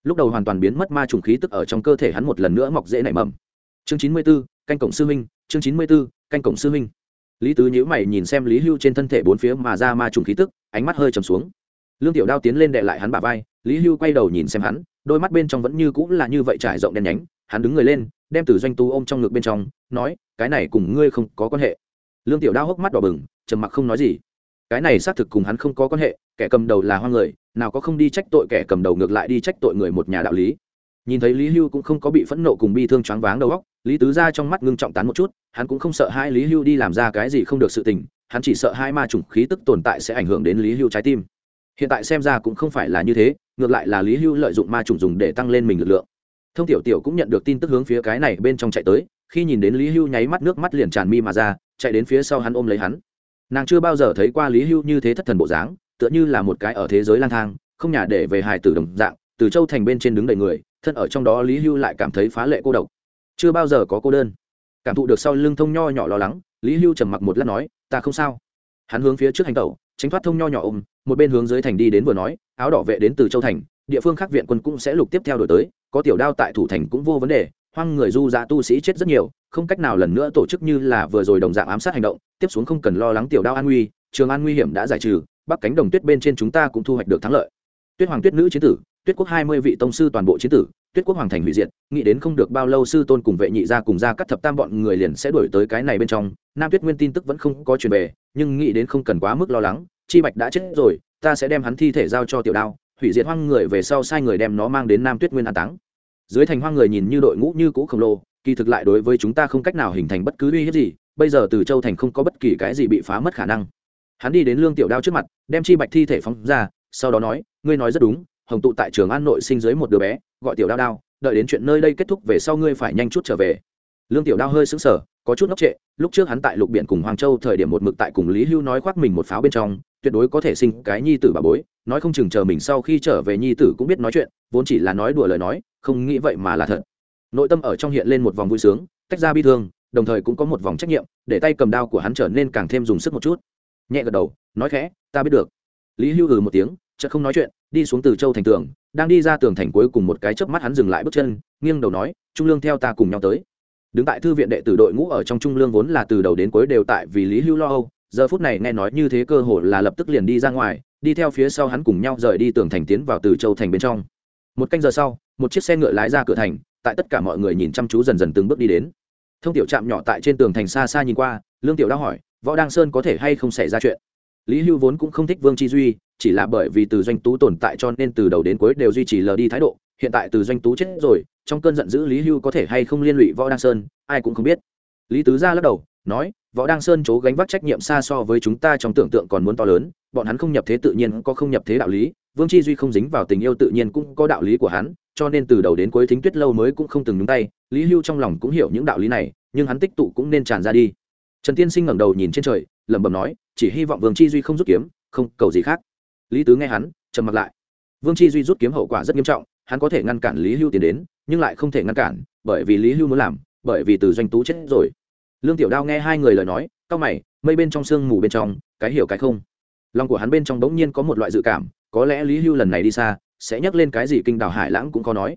lúc đầu hoàn toàn biến mất ma trùng khí tức ở trong cơ thể hắn một lần nữa mọc dễ nảy mầm. Chương chín mươi b ố canh cổng sư minh chương chín mươi b ố canh cổng sư minh lý tứ nhữ mày nhìn xem lý hưu trên thân thể bốn phía mà ra ma trùng khí tức, ánh mắt hơi trầm xuống. Lương tiểu đao tiến lên đệ lại hắn bả vai, lý hưu quay đầu nhìn xem hắn, đôi mắt bên trong vẫn như cũng là như vậy trải rộng đen nhánh, hắn đứng người lên, đem từ doanh tu ôm trong ngực bên trong, nói, cái này cùng ngươi không có quan hệ. Lương tiểu đao hốc mắt đỏ bừng, trầm mặc không nói gì. Cái này xác thực cùng hắn không có quan hệ, kẻ cầm đầu là hoang người nào có không đi trách tội kẻ cầm đầu ngược lại đi trách tội người một nhà đạo lý. Nhìn thấy lý hưu cũng không có bị phẫn nộ cùng bi thương choáng váng đầu óc, lý tứ ra trong mắt ngưng trọng tán một chút, hắn cũng không sợ hai lý hưu đi làm ra cái gì không được sự tình, hắn chỉ sợ hai ma chủng khí tức tồn tại sẽ ảnh hưởng đến lý hưu trái tim. Hiện tại xem ra cũng không phải là như thế, ngược lại là lý hưu lợi dụng ma chủng dùng để tăng lên mình lực lượng. Thông tiểu tiểu cũng nhận được tin tức hướng phía cái này bên trong chạy tới, khi nhìn đến lý hưu nháy mắt nước mắt liền tràn mi mà ra, chạy đến phía sau hắn ôm lấy hắn. Nàng chưa bao giờ thấy qua lý hưu như thế thất thần bộ dáng tựa như là một cái ở thế giới lang thang, không nhà để về hài tử đồng dạng, từ châu thành bên trên đứng đầy người, thân ở trong đó lý hưu lại cảm thấy phá lệ cô độc. Chưa bao giờ có cô đơn. Cảm thụ được sau lưng thông nho nhỏ lo lắng, lý hưu trầm mặc một lát nói, ta không sao. Hắn hướng phía trước hành tẩu, tránh thoát thông nho nhỏ ôm, một bên hướng dưới thành đi đến vừa nói, áo đỏ vệ đến từ châu thành, địa phương khác viện quân cũng sẽ lục tiếp theo đổi tới, có tiểu đao tại thủ thành cũng vô vấn đề, hoang người du dạ tu sĩ chết rất nhiều, không cách nào lần nữa tổ chức như là vừa rồi đồng dạng ám sát hành động, tiếp xuống không cần lo lắng tiểu đao an nguy, trường an nguy hiểm đã giải trừ bắc cánh đồng tuyết bên trên chúng ta cũng thu hoạch được thắng lợi. Tuyết hoàng tuyết nữ chiến tử, tuyết quốc hai mươi vị tông sư toàn bộ chiến tử, tuyết quốc hoàng thành hủy diệt, nghĩ đến không được bao lâu sư tôn cùng vệ nhị gia cùng ra cắt thập tam bọn người liền sẽ đổi tới cái này bên trong. Nam tuyết nguyên tin tức vẫn không có truyền về, nhưng nghĩ đến không cần quá mức lo lắng, chi bạch đã chết rồi, ta sẽ đem hắn thi thể giao cho tiểu đao, hủy diệt hoang người về sau sai người đem nó mang đến nam tuyết nguyên an táng. Dưới thành hoang người nhìn như đội ngũ như cũ khổng lồ, kỳ thực lại đối với chúng ta không cách nào hình thành bất cứ uy hiếp gì, bây giờ từ châu thành không có bất kỳ cái gì bị phá mất khả năng hắn đi đến lương tiểu đao trước mặt, đem chi bạch thi thể phóng ra, sau đó nói, ngươi nói rất đúng, hồng tụ tại trường an nội sinh dưới một đứa bé, gọi tiểu đao đao, đợi đến chuyện nơi đây kết thúc về sau ngươi phải nhanh chút trở về. Lương tiểu đao hơi sững sờ, có chút ngốc trệ, lúc trước hắn tại lục biển cùng hoàng châu thời điểm một mực tại cùng lý hưu nói khoác mình một pháo bên trong, tuyệt đối có thể sinh cái nhi tử bà bối, nói không chừng chờ mình sau khi trở về nhi tử cũng biết nói chuyện, vốn chỉ là nói đùa lời nói, không nghĩ vậy mà là thật. Nội tâm ở trong hiện lên một vòng vui sướng, tách ra bi thương, đồng thời cũng có một vòng trách nhiệm, để tay cầm đao của hắn trở nên càng thêm dùng sức một chút nhẹ gật đầu, nói khẽ, ta biết được. Lý hưu ừ một tiếng, chợt không nói chuyện, đi xuống từ châu thành tường, đang đi ra tường thành cuối cùng một cái chớp mắt hắn dừng lại bước chân, nghiêng đầu nói, trung lương theo ta cùng nhau tới. Đứng tại thư viện đệ tử đội ngũ ở trong trung lương vốn là từ đầu đến cuối đều tại vì lý hưu lo âu, giờ phút này nghe nói như thế cơ hội là lập tức liền đi ra ngoài, đi theo phía sau hắn cùng nhau rời đi tường thành tiến vào từ châu thành bên trong. Một canh giờ sau, một chiếc xe ngựa lái ra cửa thành, tại tất cả mọi người nhìn chăm chú dần dần từng bước đi đến. Thông tiểu trạm nhỏ tại trên tường thành xa xa nhìn qua, lương tiểu đã hỏi võ đăng sơn có thể hay không xảy ra chuyện. Lý hưu vốn cũng không thích vương chi duy, chỉ là bởi vì từ doanh tú tồn tại cho nên từ đầu đến cuối đều duy trì lờ đi thái độ. Hiện tại từ doanh tú chết rồi, trong cơn giận dữ lý hưu có thể hay không liên lụy võ đăng sơn, ai cũng không biết. Lý tứ ra lắc đầu, nói, võ đăng sơn chố gánh vác trách nhiệm xa so với chúng ta trong tưởng tượng còn muốn to lớn, bọn hắn không nhập thế tự nhiên có không nhập thế đạo lý, vương chi duy không dính vào tình yêu tự nhiên cũng có đạo lý của hắn, cho nên từ đầu đến cuối thính tuyết lâu mới cũng không từng nhúng tay. Lý hưu trong lòng cũng hiểu những đạo lý này, nhưng hắn tích tụ cũng nên tràn ra đi trần tiên sinh ngẩng đầu nhìn trên trời, lẩm bẩm nói, chỉ hy vọng vương chi duy không rút kiếm, không cầu gì khác. Lý tứ nghe hắn, trầm mặc lại. Vương chi duy rút kiếm hậu quả rất nghiêm trọng, hắn có thể ngăn cản lý hưu tiến đến, nhưng lại không thể ngăn cản, bởi vì lý hưu muốn làm, bởi vì từ doanh tú chết rồi. Lương tiểu đao nghe hai người lời nói cao mày, mây bên trong sương mù bên trong, cái hiểu cái không. Lòng của hắn bên trong bỗng nhiên có một loại dự cảm, có lẽ lý hưu lần này đi xa, sẽ nhắc lên cái gì kinh đảo hải lãng cũng có nói.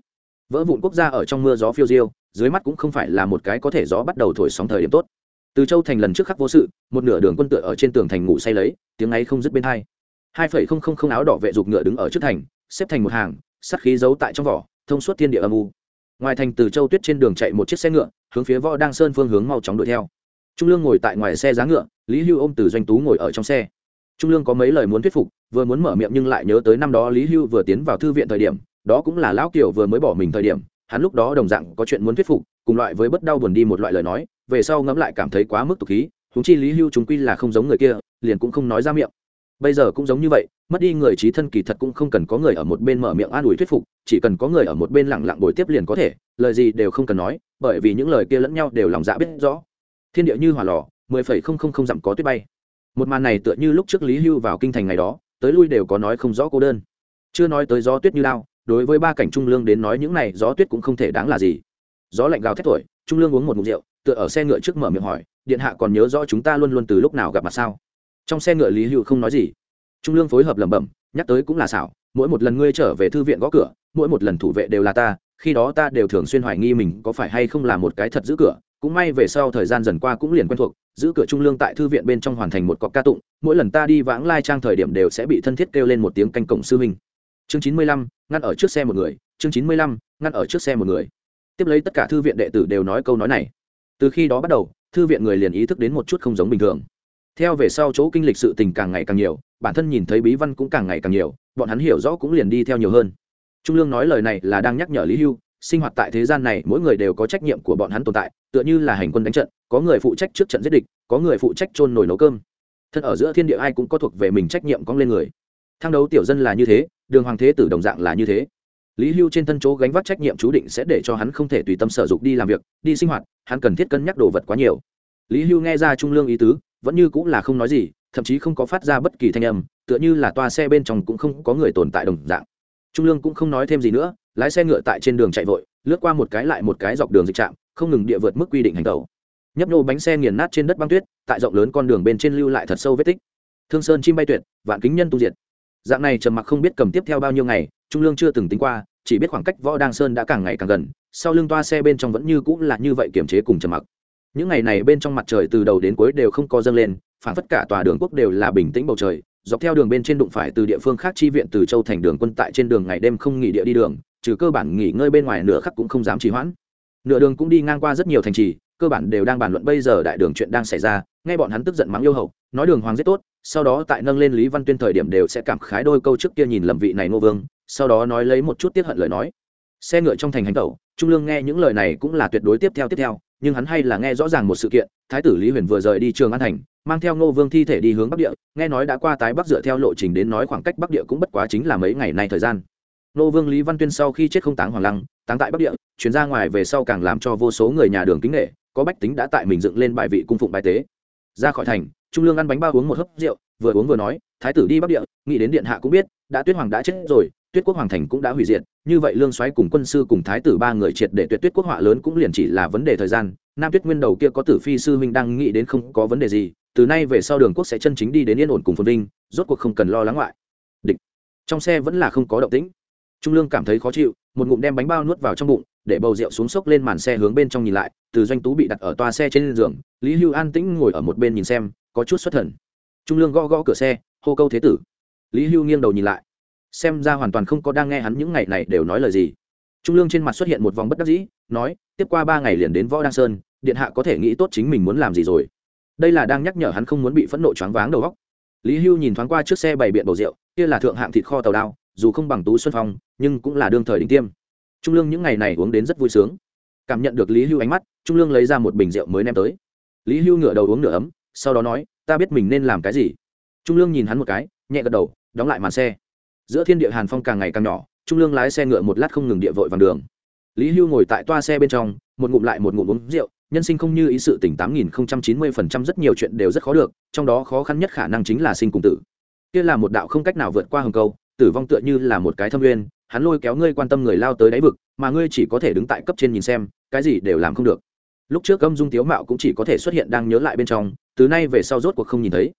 Vỡ vụn quốc gia ở trong mưa gió phiêu diêu, dưới mắt cũng không phải là một cái có thể gió bắt đầu thổi sóng thời điểm tốt từ châu thành lần trước khắc vô sự, một nửa đường quân tựa ở trên tường thành ngủ say lấy, tiếng ấy không dứt bên hai. hai phẩy không không không áo đỏ vệ dục ngựa đứng ở trước thành, xếp thành một hàng sắt khí giấu tại trong vỏ, thông suốt thiên địa âm u. Ngoài thành từ châu tuyết trên đường chạy một chiếc xe ngựa, hướng phía võ đang sơn phương hướng mau chóng đuổi theo. Trung lương ngồi tại ngoài xe giá ngựa, lý hưu ôm từ doanh tú ngồi ở trong xe. Trung lương có mấy lời muốn thuyết phục, vừa muốn mở miệng nhưng lại nhớ tới năm đó lý hưu vừa tiến vào thư viện thời điểm, đó cũng là lão kiều vừa mới bỏ mình thời điểm, hắn lúc đó đồng dạng có chuyện muốn thuyết phục, cùng loại với bất đau buồn đi một loại lời nói về sau ngẫm lại cảm thấy quá mức tục khí húng chi lý hưu chúng quy là không giống người kia, liền cũng không nói ra miệng. Bây giờ cũng giống như vậy, mất đi người trí thân kỳ thật cũng không cần có người ở một bên mở miệng an ủi thuyết phục, chỉ cần có người ở một bên lẳng lặng bồi tiếp liền có thể, lời gì đều không cần nói, bởi vì những lời kia lẫn nhau đều lòng dạ biết rõ. Thiên địa như hỏa lò, mười phẩy không không không dặm có tuyết bay. Một màn này tựa như lúc trước lý hưu vào kinh thành ngày đó, tới lui đều có nói không rõ cô đơn. Chưa nói tới gió tuyết như lao đối với ba cảnh trung lương đến nói những này gió tuyết cũng không thể đáng là gì. Gió lạnh gào thét tuổi, trung lương uống một mục rượu tựa ở xe ngựa trước mở miệng hỏi, điện hạ còn nhớ rõ chúng ta luôn luôn từ lúc nào gặp mặt sao? Trong xe ngựa lý hữu không nói gì. Trung lương phối hợp lẩm bẩm, nhắc tới cũng là xảo, mỗi một lần ngươi trở về thư viện gõ cửa, mỗi một lần thủ vệ đều là ta, khi đó ta đều thường xuyên hoài nghi mình có phải hay không là một cái thật giữ cửa, cũng may về sau thời gian dần qua cũng liền quen thuộc, giữ cửa trung lương tại thư viện bên trong hoàn thành một cọc ca tụng, mỗi lần ta đi vãng lai trang thời điểm đều sẽ bị thân thiết kêu lên một tiếng canh cổng sư huynh. Chương chín mươi lăm, ngăn ở trước xe một người, chương chín mươi lăm, ngăn ở trước xe một người. Tiếp lấy tất cả thư viện đệ tử đều nói câu nói này từ khi đó bắt đầu, thư viện người liền ý thức đến một chút không giống bình thường. Theo về sau chỗ kinh lịch sự tình càng ngày càng nhiều, bản thân nhìn thấy bí văn cũng càng ngày càng nhiều, bọn hắn hiểu rõ cũng liền đi theo nhiều hơn. Trung lương nói lời này là đang nhắc nhở lý hưu, sinh hoạt tại thế gian này, mỗi người đều có trách nhiệm của bọn hắn tồn tại, tựa như là hành quân đánh trận, có người phụ trách trước trận giết địch, có người phụ trách trôn nổi nấu cơm. Thân ở giữa thiên địa ai cũng có thuộc về mình trách nhiệm cong lên người. Thang đấu tiểu dân là như thế, đường hoàng thế tử đồng dạng là như thế lý hưu trên thân chỗ gánh vác trách nhiệm chú định sẽ để cho hắn không thể tùy tâm sở dục đi làm việc, đi sinh hoạt, hắn cần thiết cân nhắc đồ vật quá nhiều. Lý hưu nghe ra trung lương ý tứ, vẫn như cũng là không nói gì, thậm chí không có phát ra bất kỳ thanh âm, tựa như là toa xe bên trong cũng không có người tồn tại đồng dạng. Trung lương cũng không nói thêm gì nữa, lái xe ngựa tại trên đường chạy vội, lướt qua một cái lại một cái dọc đường dịch trạm, không ngừng địa vượt mức quy định hành tàu nhấp nhô bánh xe nghiền nát trên đất băng tuyết, tại rộng lớn con đường bên trên lưu lại thật sâu vết tích. Thương sơn chim bay tuyệt, vạn kính nhân tu diệt dạng này trầm mặc không biết cầm tiếp theo bao nhiêu ngày, trung lương chưa từng tính qua, chỉ biết khoảng cách võ đăng sơn đã càng ngày càng gần, sau lưng toa xe bên trong vẫn như cũng là như vậy kiềm chế cùng trầm mặc. Những ngày này bên trong mặt trời từ đầu đến cuối đều không có dâng lên, phản phất cả tòa đường quốc đều là bình tĩnh bầu trời, dọc theo đường bên trên đụng phải từ địa phương khác chi viện từ châu thành đường quân tại trên đường ngày đêm không nghỉ địa đi đường, trừ cơ bản nghỉ ngơi bên ngoài nửa khắc cũng không dám trì hoãn. Nửa đường cũng đi ngang qua rất nhiều thành trì, cơ bản đều đang bàn luận bây giờ đại đường chuyện đang xảy ra, nghe bọn hắn tức giận mắng yêu hậu, nói đường hoàng rất tốt sau đó tại nâng lên lý văn tuyên thời điểm đều sẽ cảm khái đôi câu trước kia nhìn lầm vị này ngô vương, sau đó nói lấy một chút tiếp hận lời nói. Xe ngựa trong thành hành tẩu, trung lương nghe những lời này cũng là tuyệt đối tiếp theo tiếp theo, nhưng hắn hay là nghe rõ ràng một sự kiện, thái tử lý huyền vừa rời đi trường an thành, mang theo ngô vương thi thể đi hướng bắc địa, nghe nói đã qua tái bắc dựa theo lộ trình đến nói khoảng cách bắc địa cũng bất quá chính là mấy ngày nay thời gian. Ngô vương lý văn tuyên sau khi chết không táng hoàng lăng, táng tại bắc địa, chuyển ra ngoài về sau càng làm cho vô số người nhà đường kính nghệ có bách tính đã tại mình dựng lên bài vị cung phụng bài tế. Ra khỏi thành trung lương ăn bánh bao uống một hớp rượu, vừa uống vừa nói, thái tử đi bắc địa, nghĩ đến điện hạ cũng biết, đã tuyết hoàng đã chết rồi, tuyết quốc hoàng thành cũng đã hủy diệt, như vậy lương xoáy cùng quân sư cùng thái tử ba người triệt để tuyệt tuyết quốc họa lớn cũng liền chỉ là vấn đề thời gian, nam tuyết nguyên đầu kia có tử phi sư huynh đang nghĩ đến không có vấn đề gì, từ nay về sau đường quốc sẽ chân chính đi đến yên ổn cùng phồn vinh, rốt cuộc không cần lo lắng ngoại. Địch. Trong xe vẫn là không có động tĩnh. Trung lương cảm thấy khó chịu, một ngụm đem bánh bao nuốt vào trong bụng, để bầu rượu xuống sốc lên màn xe hướng bên trong nhìn lại, từ doanh tú bị đặt ở toa xe trên giường, lý hưu an tĩnh ngồi ở một bên nhìn xem có chút xuất thần. Trung lương gõ gõ cửa xe, hô câu thế tử. Lý hưu nghiêng đầu nhìn lại. Xem ra hoàn toàn không có đang nghe hắn những ngày này đều nói lời gì. Trung lương trên mặt xuất hiện một vòng bất đắc dĩ, nói, tiếp qua ba ngày liền đến võ đăng sơn, điện hạ có thể nghĩ tốt chính mình muốn làm gì rồi. Đây là đang nhắc nhở hắn không muốn bị phẫn nộ choáng váng đầu góc lý hưu nhìn thoáng qua trước xe bày biện bầu rượu, kia là thượng hạng thịt kho tàu đao, dù không bằng tú xuân phong, nhưng cũng là đương thời đỉnh tiêm. Trung lương những ngày này uống đến rất vui sướng. Cảm nhận được lý hưu ánh mắt, trung lương lấy ra một bình rượu mới ném tới. Lý hưu ngửa đầu uống nửa ấm sau đó nói, ta biết mình nên làm cái gì. Trung lương nhìn hắn một cái, nhẹ gật đầu, đóng lại màn xe. Giữa thiên địa hàn phong càng ngày càng nhỏ, trung lương lái xe ngựa một lát không ngừng địa vội vàng đường. Lý hưu ngồi tại toa xe bên trong, một ngụm lại một ngụm uống rượu, nhân sinh không như ý sự tỉnh tám nghìn chín mươi phần trăm rất nhiều chuyện đều rất khó được, trong đó khó khăn nhất khả năng chính là sinh cùng tử. Kia là một đạo không cách nào vượt qua hầm câu, tử vong tựa như là một cái thâm nguyên, hắn lôi kéo ngươi quan tâm người lao tới đáy vực, mà ngươi chỉ có thể đứng tại cấp trên nhìn xem, cái gì đều làm không được. Lúc trước âm dung tiếu mạo cũng chỉ có thể xuất hiện đang nhớ lại bên trong từ nay về sau rốt cuộc không nhìn thấy.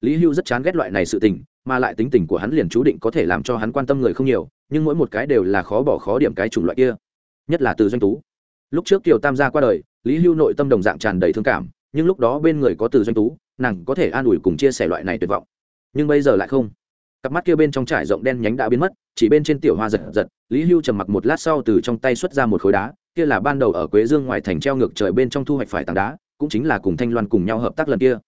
Lý hưu rất chán ghét loại này sự tình, mà lại tính tình của hắn liền chú định có thể làm cho hắn quan tâm người không nhiều, nhưng mỗi một cái đều là khó bỏ khó điểm cái chủng loại kia, nhất là từ doanh tú. Lúc trước kiều tam gia qua đời, lý hưu nội tâm đồng dạng tràn đầy thương cảm, nhưng lúc đó bên người có từ doanh tú, nàng có thể an ủi cùng chia sẻ loại này tuyệt vọng. Nhưng bây giờ lại không. Cặp mắt kia bên trong trải rộng đen nhánh đã biến mất, chỉ bên trên tiểu hoa giật giật, lý hưu trầm mặc một lát sau từ trong tay xuất ra một khối đá, kia là ban đầu ở quế dương ngoài thành treo ngược trời bên trong thu hoạch phải tảng đá cũng chính là cùng thanh loan cùng nhau hợp tác lần kia.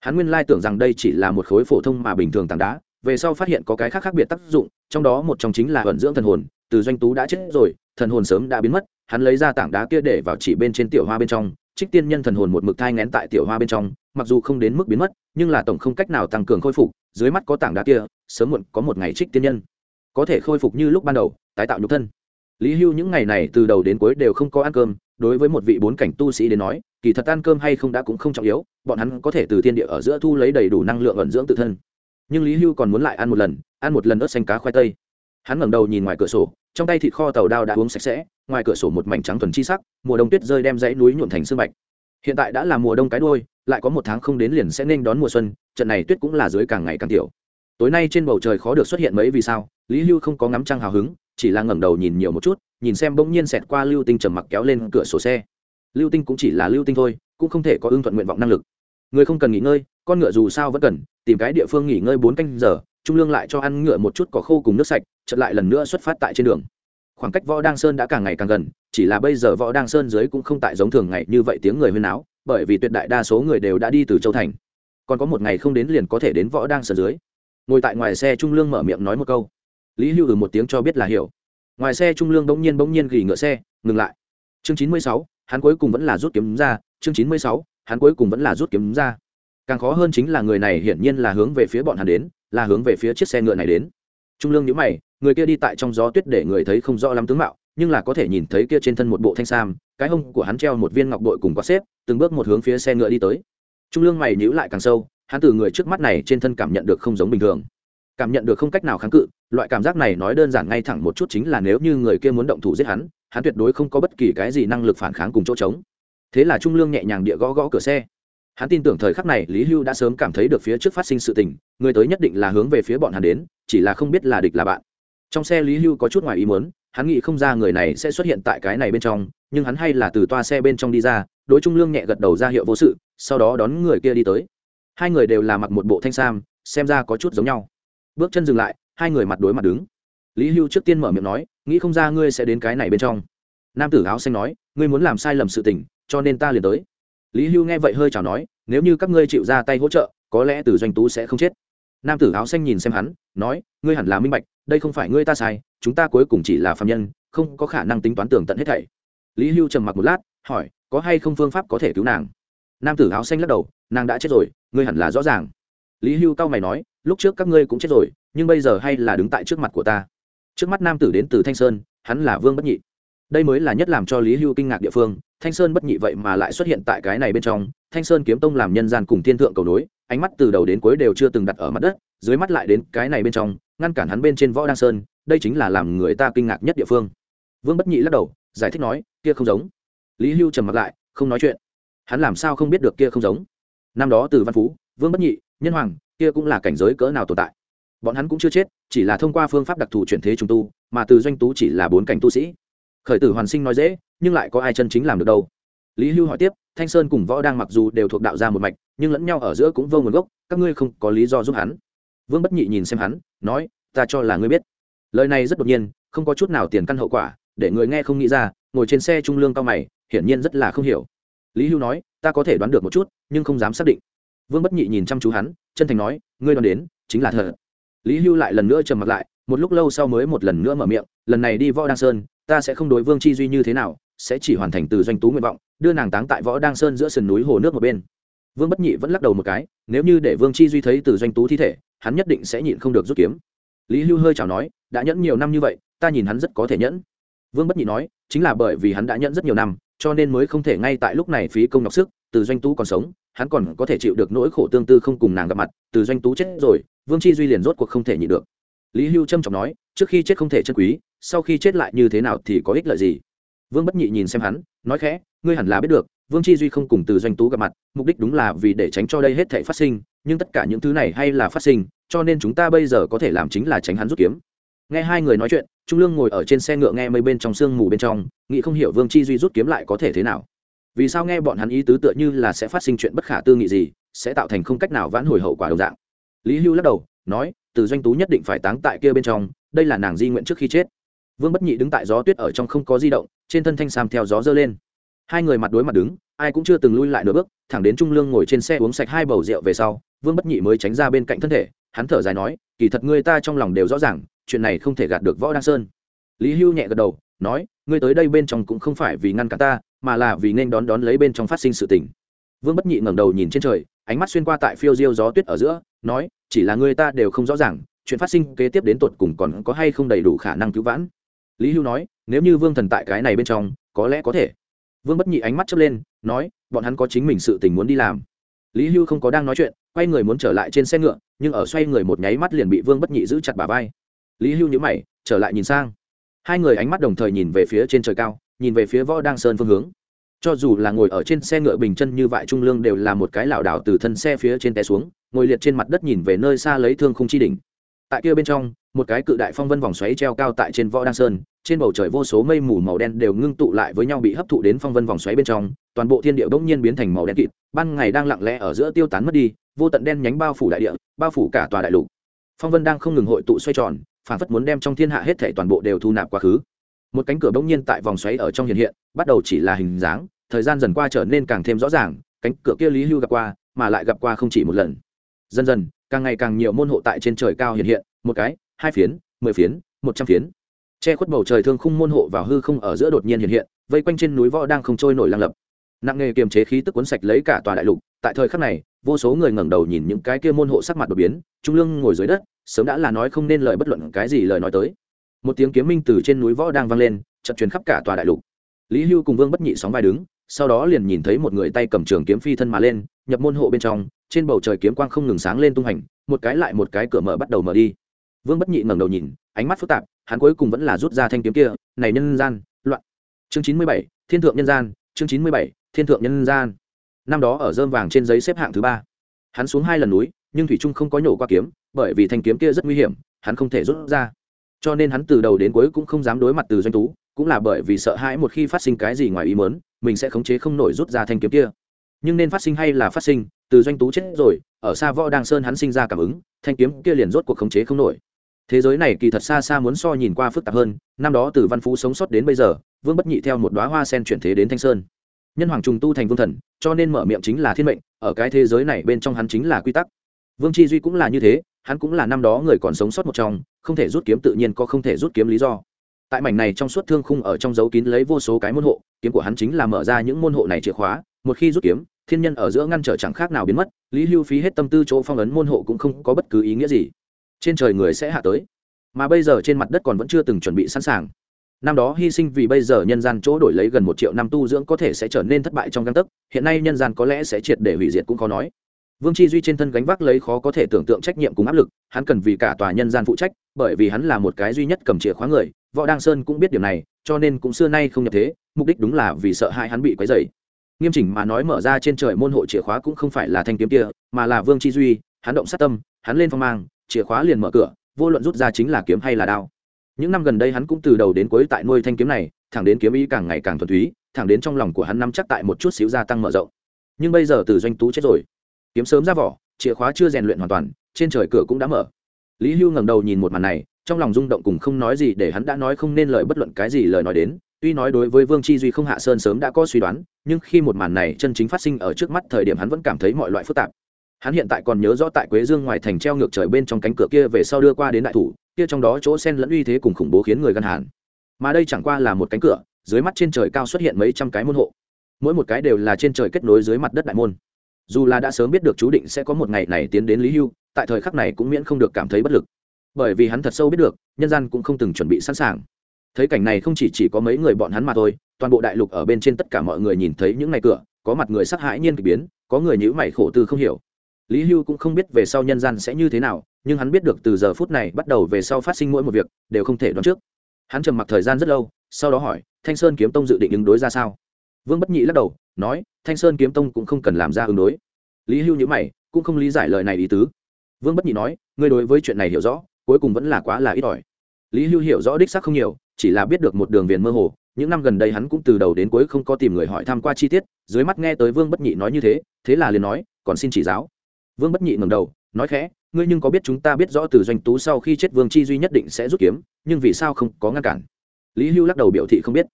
Hắn nguyên lai tưởng rằng đây chỉ là một khối phổ thông mà bình thường tảng đá, về sau phát hiện có cái khác khác biệt tác dụng, trong đó một trong chính là ẩn dưỡng thần hồn, từ doanh tú đã chết rồi, thần hồn sớm đã biến mất, hắn lấy ra tảng đá kia để vào chỉ bên trên tiểu hoa bên trong, trích tiên nhân thần hồn một mực thai ngén tại tiểu hoa bên trong, mặc dù không đến mức biến mất, nhưng là tổng không cách nào tăng cường khôi phục, dưới mắt có tảng đá kia, sớm muộn có một ngày trích tiên nhân có thể khôi phục như lúc ban đầu, tái tạo nhục thân. Lý hưu những ngày này từ đầu đến cuối đều không có ăn cơm đối với một vị bốn cảnh tu sĩ đến nói, kỳ thật ăn cơm hay không đã cũng không trọng yếu, bọn hắn có thể từ thiên địa ở giữa thu lấy đầy đủ năng lượng ẩn dưỡng tự thân. Nhưng lý hưu còn muốn lại ăn một lần, ăn một lần ớt xanh cá khoai tây. Hắn ngẩng đầu nhìn ngoài cửa sổ, trong tay thịt kho tàu đao đã uống sạch sẽ, ngoài cửa sổ một mảnh trắng thuần chi sắc, mùa đông tuyết rơi đem dãy núi nhuộn thành sương bạch. Hiện tại đã là mùa đông cái đôi lại có một tháng không đến liền sẽ nên đón mùa xuân, trận này tuyết cũng là dưới càng ngày càng tiểu. Tối nay trên bầu trời khó được xuất hiện mấy vì sao, lý hưu không có ngắm trăng hào hứng, chỉ là ngẩng đầu nhìn nhiều một chút nhìn xem bỗng nhiên xẹt qua lưu tinh trầm mặc kéo lên cửa sổ xe. Lưu tinh cũng chỉ là lưu tinh thôi, cũng không thể có ưng thuận nguyện vọng năng lực. Người không cần nghỉ ngơi, con ngựa dù sao vẫn cần, tìm cái địa phương nghỉ ngơi bốn canh giờ, trung lương lại cho ăn ngựa một chút cỏ khô cùng nước sạch chật lại lần nữa xuất phát tại trên đường. Khoảng cách võ đăng sơn đã càng ngày càng gần, chỉ là bây giờ võ đăng sơn dưới cũng không tại giống thường ngày như vậy tiếng người huyên náo, bởi vì tuyệt đại đa số người đều đã đi từ châu thành. Còn có một ngày không đến liền có thể đến võ đăng sơn dưới. Ngồi tại ngoài xe trung lương mở miệng nói một câu. Lý hưu ừ một tiếng cho biết là hiểu ngoài xe trung lương bỗng nhiên bỗng nhiên gỉ ngựa xe, ngừng lại. Chương chín mươi sáu, hắn cuối cùng vẫn là rút kiếm ra. Chương chín mươi sáu, hắn cuối cùng vẫn là rút kiếm ra. Càng khó hơn chính là người này hiển nhiên là hướng về phía bọn hắn đến, là hướng về phía chiếc xe ngựa này đến. Trung lương nhữ mày, người kia đi tại trong gió tuyết để người thấy không rõ lắm tướng mạo, nhưng là có thể nhìn thấy kia trên thân một bộ thanh sam, cái hông của hắn treo một viên ngọc bội cùng có xếp, từng bước một hướng phía xe ngựa đi tới. Trung lương mày nhữ lại càng sâu, hắn từ người trước mắt này trên thân cảm nhận được không giống bình thường. Cảm nhận được không cách nào kháng cự loại cảm giác này nói đơn giản ngay thẳng một chút chính là nếu như người kia muốn động thủ giết hắn hắn tuyệt đối không có bất kỳ cái gì năng lực phản kháng cùng chỗ trống. Thế là trung lương nhẹ nhàng địa gõ gõ cửa xe. Hắn tin tưởng thời khắc này lý hưu đã sớm cảm thấy được phía trước phát sinh sự tình, người tới nhất định là hướng về phía bọn hắn đến, chỉ là không biết là địch là bạn. Trong xe lý hưu có chút ngoài ý muốn, hắn nghĩ không ra người này sẽ xuất hiện tại cái này bên trong, nhưng hắn hay là từ toa xe bên trong đi ra, đối trung lương nhẹ gật đầu ra hiệu vô sự, sau đó đón người kia đi tới. Hai người đều là mặc một bộ thanh sam, xem ra có chút giống nhau. Bước chân dừng lại hai người mặt đối mặt đứng. Lý hưu trước tiên mở miệng nói, nghĩ không ra ngươi sẽ đến cái này bên trong. Nam tử áo xanh nói, ngươi muốn làm sai lầm sự tình, cho nên ta liền tới. Lý hưu nghe vậy hơi chào nói, nếu như các ngươi chịu ra tay hỗ trợ, có lẽ từ doanh tú sẽ không chết. Nam tử áo xanh nhìn xem hắn, nói, ngươi hẳn là minh bạch, đây không phải ngươi ta sai, chúng ta cuối cùng chỉ là phạm nhân, không có khả năng tính toán tường tận hết thảy. Lý hưu trầm mặc một lát, hỏi, có hay không phương pháp có thể cứu nàng? Nam tử áo xanh lắc đầu, nàng đã chết rồi, ngươi hẳn là rõ ràng. Lý hưu cau mày nói lúc trước các ngươi cũng chết rồi, nhưng bây giờ hay là đứng tại trước mặt của ta. Trước mắt nam tử đến từ thanh sơn, hắn là vương bất nhị. Đây mới là nhất làm cho lý hưu kinh ngạc địa phương, thanh sơn bất nhị vậy mà lại xuất hiện tại cái này bên trong. Thanh sơn kiếm tông làm nhân gian cùng thiên thượng cầu nối, ánh mắt từ đầu đến cuối đều chưa từng đặt ở mặt đất, dưới mắt lại đến cái này bên trong, ngăn cản hắn bên trên võ đăng sơn, đây chính là làm người ta kinh ngạc nhất địa phương. Vương bất nhị lắc đầu, giải thích nói, kia không giống. Lý hưu trầm mặt lại, không nói chuyện. Hắn làm sao không biết được kia không giống? Năm đó từ văn phú, vương bất nhị, nhân hoàng kia cũng là cảnh giới cỡ nào tồn tại. Bọn hắn cũng chưa chết, chỉ là thông qua phương pháp đặc thù chuyển thế trùng tu, mà từ doanh tú chỉ là bốn cảnh tu sĩ. Khởi tử hoàn sinh nói dễ, nhưng lại có ai chân chính làm được đâu? Lý hưu hỏi tiếp, thanh sơn cùng võ đang mặc dù đều thuộc đạo ra một mạch, nhưng lẫn nhau ở giữa cũng vô nguồn gốc, các ngươi không có lý do giúp hắn. Vương bất nhị nhìn xem hắn, nói, ta cho là ngươi biết. Lời này rất đột nhiên, không có chút nào tiền căn hậu quả, để người nghe không nghĩ ra, ngồi trên xe trung lương cao mày, hiển nhiên rất là không hiểu. Lý hưu nói, ta có thể đoán được một chút, nhưng không dám xác định vương bất nhị nhìn chăm chú hắn, chân thành nói, ngươi đoán đến, chính là thật. Lý hưu lại lần nữa trầm mặt lại, một lúc lâu sau mới một lần nữa mở miệng, lần này đi võ đăng sơn, ta sẽ không đối vương chi duy như thế nào, sẽ chỉ hoàn thành từ doanh tú nguyện vọng, đưa nàng táng tại võ đăng sơn giữa sườn núi hồ nước một bên. Vương bất nhị vẫn lắc đầu một cái, nếu như để vương chi duy thấy từ doanh tú thi thể, hắn nhất định sẽ nhịn không được rút kiếm. Lý hưu hơi chào nói, đã nhẫn nhiều năm như vậy, ta nhìn hắn rất có thể nhẫn. Vương bất nhị nói, chính là bởi vì hắn đã nhẫn rất nhiều năm, cho nên mới không thể ngay tại lúc này phí công nhọc sức từ doanh tú còn sống, hắn còn có thể chịu được nỗi khổ tương tư không cùng nàng gặp mặt, từ doanh tú chết rồi, vương chi duy liền rốt cuộc không thể nhịn được. Lý hưu trâm trọng nói, trước khi chết không thể chân quý, sau khi chết lại như thế nào thì có ích lợi gì? Vương bất nhị nhìn xem hắn, nói khẽ, ngươi hẳn là biết được, vương chi duy không cùng từ doanh tú gặp mặt, mục đích đúng là vì để tránh cho đây hết thể phát sinh, nhưng tất cả những thứ này hay là phát sinh, cho nên chúng ta bây giờ có thể làm chính là tránh hắn rút kiếm. Nghe hai người nói chuyện, trung lương ngồi ở trên xe ngựa nghe mây bên trong sương mù bên trong, nghĩ không hiểu vương chi duy rút kiếm lại có thể thế nào vì sao nghe bọn hắn ý tứ tựa như là sẽ phát sinh chuyện bất khả tư nghị gì, sẽ tạo thành không cách nào vãn hồi hậu quả đồng dạng? Lý hưu lắc đầu, nói, từ doanh tú nhất định phải táng tại kia bên trong, đây là nàng di nguyện trước khi chết. Vương bất nhị đứng tại gió tuyết ở trong không có di động, trên thân thanh sam theo gió dơ lên. Hai người mặt đối mặt đứng, ai cũng chưa từng lui lại nửa bước, thẳng đến trung lương ngồi trên xe uống sạch hai bầu rượu về sau, vương bất nhị mới tránh ra bên cạnh thân thể, hắn thở dài nói, kỳ thật ngươi ta trong lòng đều rõ ràng, chuyện này không thể gạt được võ đăng sơn. Lý hưu nhẹ gật đầu, nói, ngươi tới đây bên trong cũng không phải vì ngăn cản ta mà là vì nên đón đón lấy bên trong phát sinh sự tình. Vương bất nhị ngẩng đầu nhìn trên trời, ánh mắt xuyên qua tại phiêu diêu gió tuyết ở giữa, nói, chỉ là người ta đều không rõ ràng, chuyện phát sinh kế tiếp đến tột cùng còn có hay không đầy đủ khả năng cứu vãn. Lý hưu nói, nếu như vương thần tại cái này bên trong, có lẽ có thể. Vương bất nhị ánh mắt chớp lên, nói, bọn hắn có chính mình sự tình muốn đi làm. Lý hưu không có đang nói chuyện, quay người muốn trở lại trên xe ngựa, nhưng ở xoay người một nháy mắt liền bị vương bất nhị giữ chặt bà vai. Lý hưu nhữ mày, trở lại nhìn sang. Hai người ánh mắt đồng thời nhìn về phía trên trời cao nhìn về phía võ đăng sơn phương hướng. Cho dù là ngồi ở trên xe ngựa bình chân như vại trung lương đều là một cái lảo đảo từ thân xe phía trên té xuống, ngồi liệt trên mặt đất nhìn về nơi xa lấy thương không chi đỉnh. Tại kia bên trong, một cái cự đại phong vân vòng xoáy treo cao tại trên võ đăng sơn, trên bầu trời vô số mây mù màu đen đều ngưng tụ lại với nhau bị hấp thụ đến phong vân vòng xoáy bên trong, toàn bộ thiên địa bỗng nhiên biến thành màu đen kịt, ban ngày đang lặng lẽ ở giữa tiêu tán mất đi, vô tận đen nhánh bao phủ đại địa, bao phủ cả tòa đại lục. Phong vân đang không ngừng hội tụ xoay tròn phản phất muốn đem trong thiên hạ hết thể toàn bộ đều thu nạp quá khứ một cánh cửa bỗng nhiên tại vòng xoáy ở trong hiện hiện, bắt đầu chỉ là hình dáng, thời gian dần qua trở nên càng thêm rõ ràng, cánh cửa kia lý hưu gặp qua, mà lại gặp qua không chỉ một lần. Dần dần, càng ngày càng nhiều môn hộ tại trên trời cao hiện hiện, một cái, hai phiến, mười phiến, một trăm phiến. Che khuất bầu trời thương khung môn hộ vào hư không ở giữa đột nhiên hiện hiện, vây quanh trên núi võ đang không trôi nổi lang lập. Nặng nghề kiềm chế khí tức cuốn sạch lấy cả tòa đại lục, tại thời khắc này, vô số người ngẩng đầu nhìn những cái kia môn hộ sắc mặt đột biến, trung lương ngồi dưới đất, sớm đã là nói không nên lời bất luận cái gì lời nói tới một tiếng kiếm minh từ trên núi võ đang vang lên, chợt truyền khắp cả tòa đại lục. Lý hưu cùng vương bất nhị sóng vai đứng, sau đó liền nhìn thấy một người tay cầm trường kiếm phi thân mà lên, nhập môn hộ bên trong, trên bầu trời kiếm quang không ngừng sáng lên tung hành, một cái lại một cái cửa mở bắt đầu mở đi. Vương bất nhị ngẩng đầu nhìn, ánh mắt phức tạp, hắn cuối cùng vẫn là rút ra thanh kiếm kia, này nhân gian, loạn. Chương chín mươi bảy, thiên thượng nhân gian, chương chín mươi bảy, thiên thượng nhân gian. Năm đó ở dơm vàng trên giấy xếp hạng thứ ba. Hắn xuống hai lần núi, nhưng thủy trung không có nhổ qua kiếm, bởi vì thanh kiếm kia rất nguy hiểm, hắn không thể rút ra cho nên hắn từ đầu đến cuối cũng không dám đối mặt từ doanh tú, cũng là bởi vì sợ hãi một khi phát sinh cái gì ngoài ý mớn mình sẽ khống chế không nổi rút ra thanh kiếm kia. Nhưng nên phát sinh hay là phát sinh, từ doanh tú chết rồi, ở xa võ Đang sơn hắn sinh ra cảm ứng, thanh kiếm kia liền rốt cuộc khống chế không nổi. Thế giới này kỳ thật xa xa muốn so nhìn qua phức tạp hơn, năm đó từ văn phú sống sót đến bây giờ, vương bất nhị theo một đoá hoa sen chuyển thế đến thanh sơn. Nhân hoàng trùng tu thành vương thần, cho nên mở miệng chính là thiên mệnh, ở cái thế giới này bên trong hắn chính là quy tắc. Vương chi duy cũng là như thế hắn cũng là năm đó người còn sống sót một trong, không thể rút kiếm tự nhiên có không thể rút kiếm lý do. Tại mảnh này trong suốt thương khung ở trong dấu kín lấy vô số cái môn hộ, kiếm của hắn chính là mở ra những môn hộ này chìa khóa, một khi rút kiếm, thiên nhân ở giữa ngăn trở chẳng khác nào biến mất, lý hưu phí hết tâm tư chỗ phong ấn môn hộ cũng không có bất cứ ý nghĩa gì. Trên trời người sẽ hạ tới. Mà bây giờ trên mặt đất còn vẫn chưa từng chuẩn bị sẵn sàng. Năm đó hy sinh vì bây giờ nhân gian chỗ đổi lấy gần một triệu năm tu dưỡng có thể sẽ trở nên thất bại trong găng tấc, hiện nay nhân gian có lẽ sẽ triệt để hủy diệt cũng khó nói vương chi duy trên thân gánh vác lấy khó có thể tưởng tượng trách nhiệm cùng áp lực, hắn cần vì cả tòa nhân gian phụ trách, bởi vì hắn là một cái duy nhất cầm chìa khóa người, võ đăng sơn cũng biết điều này, cho nên cũng xưa nay không nhập thế, mục đích đúng là vì sợ hãi hắn bị quấy dày nghiêm chỉnh mà nói mở ra trên trời môn hộ chìa khóa cũng không phải là thanh kiếm kia, mà là vương chi duy, hắn động sát tâm, hắn lên phong mang, chìa khóa liền mở cửa, vô luận rút ra chính là kiếm hay là đao. Những năm gần đây hắn cũng từ đầu đến cuối tại nuôi thanh kiếm này, thẳng đến kiếm ý càng ngày càng thuần túy, thẳng đến trong lòng của hắn nắm chắc tại một chút xíu gia tăng mở rộng. Nhưng bây giờ từ doanh tú chết rồi kiếm sớm ra vỏ, chìa khóa chưa rèn luyện hoàn toàn, trên trời cửa cũng đã mở. Lý hưu ngẩng đầu nhìn một màn này, trong lòng rung động cùng không nói gì để hắn đã nói không nên lời bất luận cái gì lời nói đến. Tuy nói đối với vương chi duy không hạ sơn sớm đã có suy đoán, nhưng khi một màn này chân chính phát sinh ở trước mắt thời điểm hắn vẫn cảm thấy mọi loại phức tạp. Hắn hiện tại còn nhớ rõ tại quế dương ngoài thành treo ngược trời bên trong cánh cửa kia về sau đưa qua đến đại thủ, kia trong đó chỗ sen lẫn uy thế cùng khủng bố khiến người gân hàn. Mà đây chẳng qua là một cánh cửa, dưới mắt trên trời cao xuất hiện mấy trăm cái môn hộ. Mỗi một cái đều là trên trời kết nối dưới mặt đất đại môn dù là đã sớm biết được chú định sẽ có một ngày này tiến đến lý hưu, tại thời khắc này cũng miễn không được cảm thấy bất lực. Bởi vì hắn thật sâu biết được, nhân gian cũng không từng chuẩn bị sẵn sàng. Thấy cảnh này không chỉ chỉ có mấy người bọn hắn mà thôi, toàn bộ đại lục ở bên trên tất cả mọi người nhìn thấy những ngày cửa, có mặt người sắc hãi nhiên k ỳ biến, có người nhữ mày khổ tư không hiểu. Lý hưu cũng không biết về sau nhân gian sẽ như thế nào, nhưng hắn biết được từ giờ phút này bắt đầu về sau phát sinh mỗi một việc, đều không thể đoán trước. Hắn trầm mặc thời gian rất lâu, sau đó hỏi, thanh sơn kiếm tông dự định ứng đối ra sao? Vương bất nhị lắc đầu nói, thanh sơn kiếm tông cũng không cần làm ra ứng đối. Lý hưu nhữ mày, cũng không lý giải lời này ý tứ. Vương bất nhị nói, ngươi đối với chuyện này hiểu rõ, cuối cùng vẫn là quá là ít ỏi. Lý hưu hiểu rõ đích xác không nhiều, chỉ là biết được một đường viền mơ hồ, những năm gần đây hắn cũng từ đầu đến cuối không có tìm người hỏi thăm qua chi tiết, dưới mắt nghe tới vương bất nhị nói như thế thế là liền nói, còn xin chỉ giáo. Vương bất nhị ngầm đầu, nói khẽ, ngươi nhưng có biết chúng ta biết rõ từ doanh tú sau khi chết vương chi duy nhất định sẽ rút kiếm, nhưng vì sao không có ngăn cản? Lý hưu lắc đầu biểu thị không biết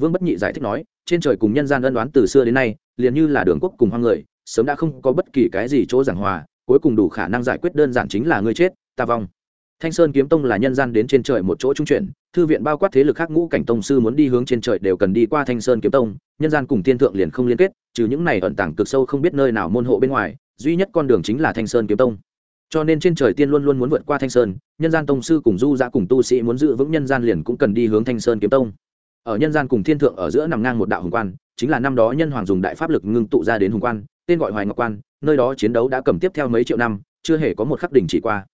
vương bất nhị giải thích nói, trên trời cùng nhân gian ân đoán từ xưa đến nay, liền như là đường quốc cùng hoang người, sớm đã không có bất kỳ cái gì chỗ giảng hòa, cuối cùng đủ khả năng giải quyết đơn giản chính là ngươi chết, ta vong. Thanh sơn kiếm tông là nhân gian đến trên trời một chỗ trung chuyển, thư viện bao quát thế lực khác ngũ cảnh tông sư muốn đi hướng trên trời đều cần đi qua thanh sơn kiếm tông, nhân gian cùng tiên thượng liền không liên kết, trừ những này ẩn tàng cực sâu không biết nơi nào môn hộ bên ngoài, duy nhất con đường chính là thanh sơn kiếm tông. Cho nên trên trời tiên luôn luôn muốn vượt qua thanh sơn, nhân gian tông sư cùng du giã cùng tu sĩ muốn giữ vững nhân gian liền cũng cần đi hướng thanh sơn kiếm tông ở nhân gian cùng thiên thượng ở giữa nằm ngang một đạo hùng quan, chính là năm đó nhân hoàng dùng đại pháp lực ngưng tụ ra đến hùng quan, tên gọi hoài ngọc quan, nơi đó chiến đấu đã cầm tiếp theo mấy triệu năm, chưa hề có một khắc đỉnh chỉ qua.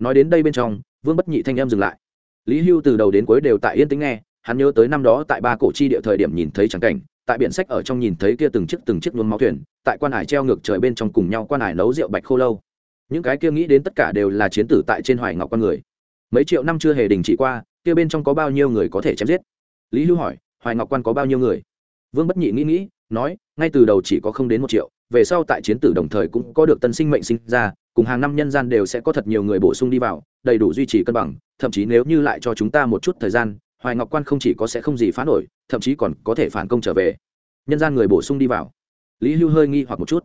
Nói đến đây bên trong, vương bất nhị thanh em dừng lại. Lý hưu từ đầu đến cuối đều tại yên tĩnh nghe, hắn nhớ tới năm đó tại ba cổ chi địa thời điểm nhìn thấy trắng cảnh, tại biển sách ở trong nhìn thấy kia từng chiếc từng chiếc nhuốm máu thuyền, tại quan hải treo ngược trời bên trong cùng nhau quan hải nấu rượu bạch khô lâu. Những cái kia nghĩ đến tất cả đều là chiến tử tại trên hoài ngọc con người. Mấy triệu năm chưa hề đình chỉ qua, kia bên trong có bao nhiêu người có thể chém giết? Lý hưu hỏi, hoài ngọc quan có bao nhiêu người? Vương bất nhị nghĩ nghĩ, nói, ngay từ đầu chỉ có không đến một triệu, về sau tại chiến tử đồng thời cũng có được tân sinh mệnh sinh ra, cùng hàng năm nhân gian đều sẽ có thật nhiều người bổ sung đi vào, đầy đủ duy trì cân bằng, thậm chí nếu như lại cho chúng ta một chút thời gian, hoài ngọc quan không chỉ có sẽ không gì phá nổi, thậm chí còn có thể phản công trở về, nhân gian người bổ sung đi vào. Lý hưu hơi nghi hoặc một chút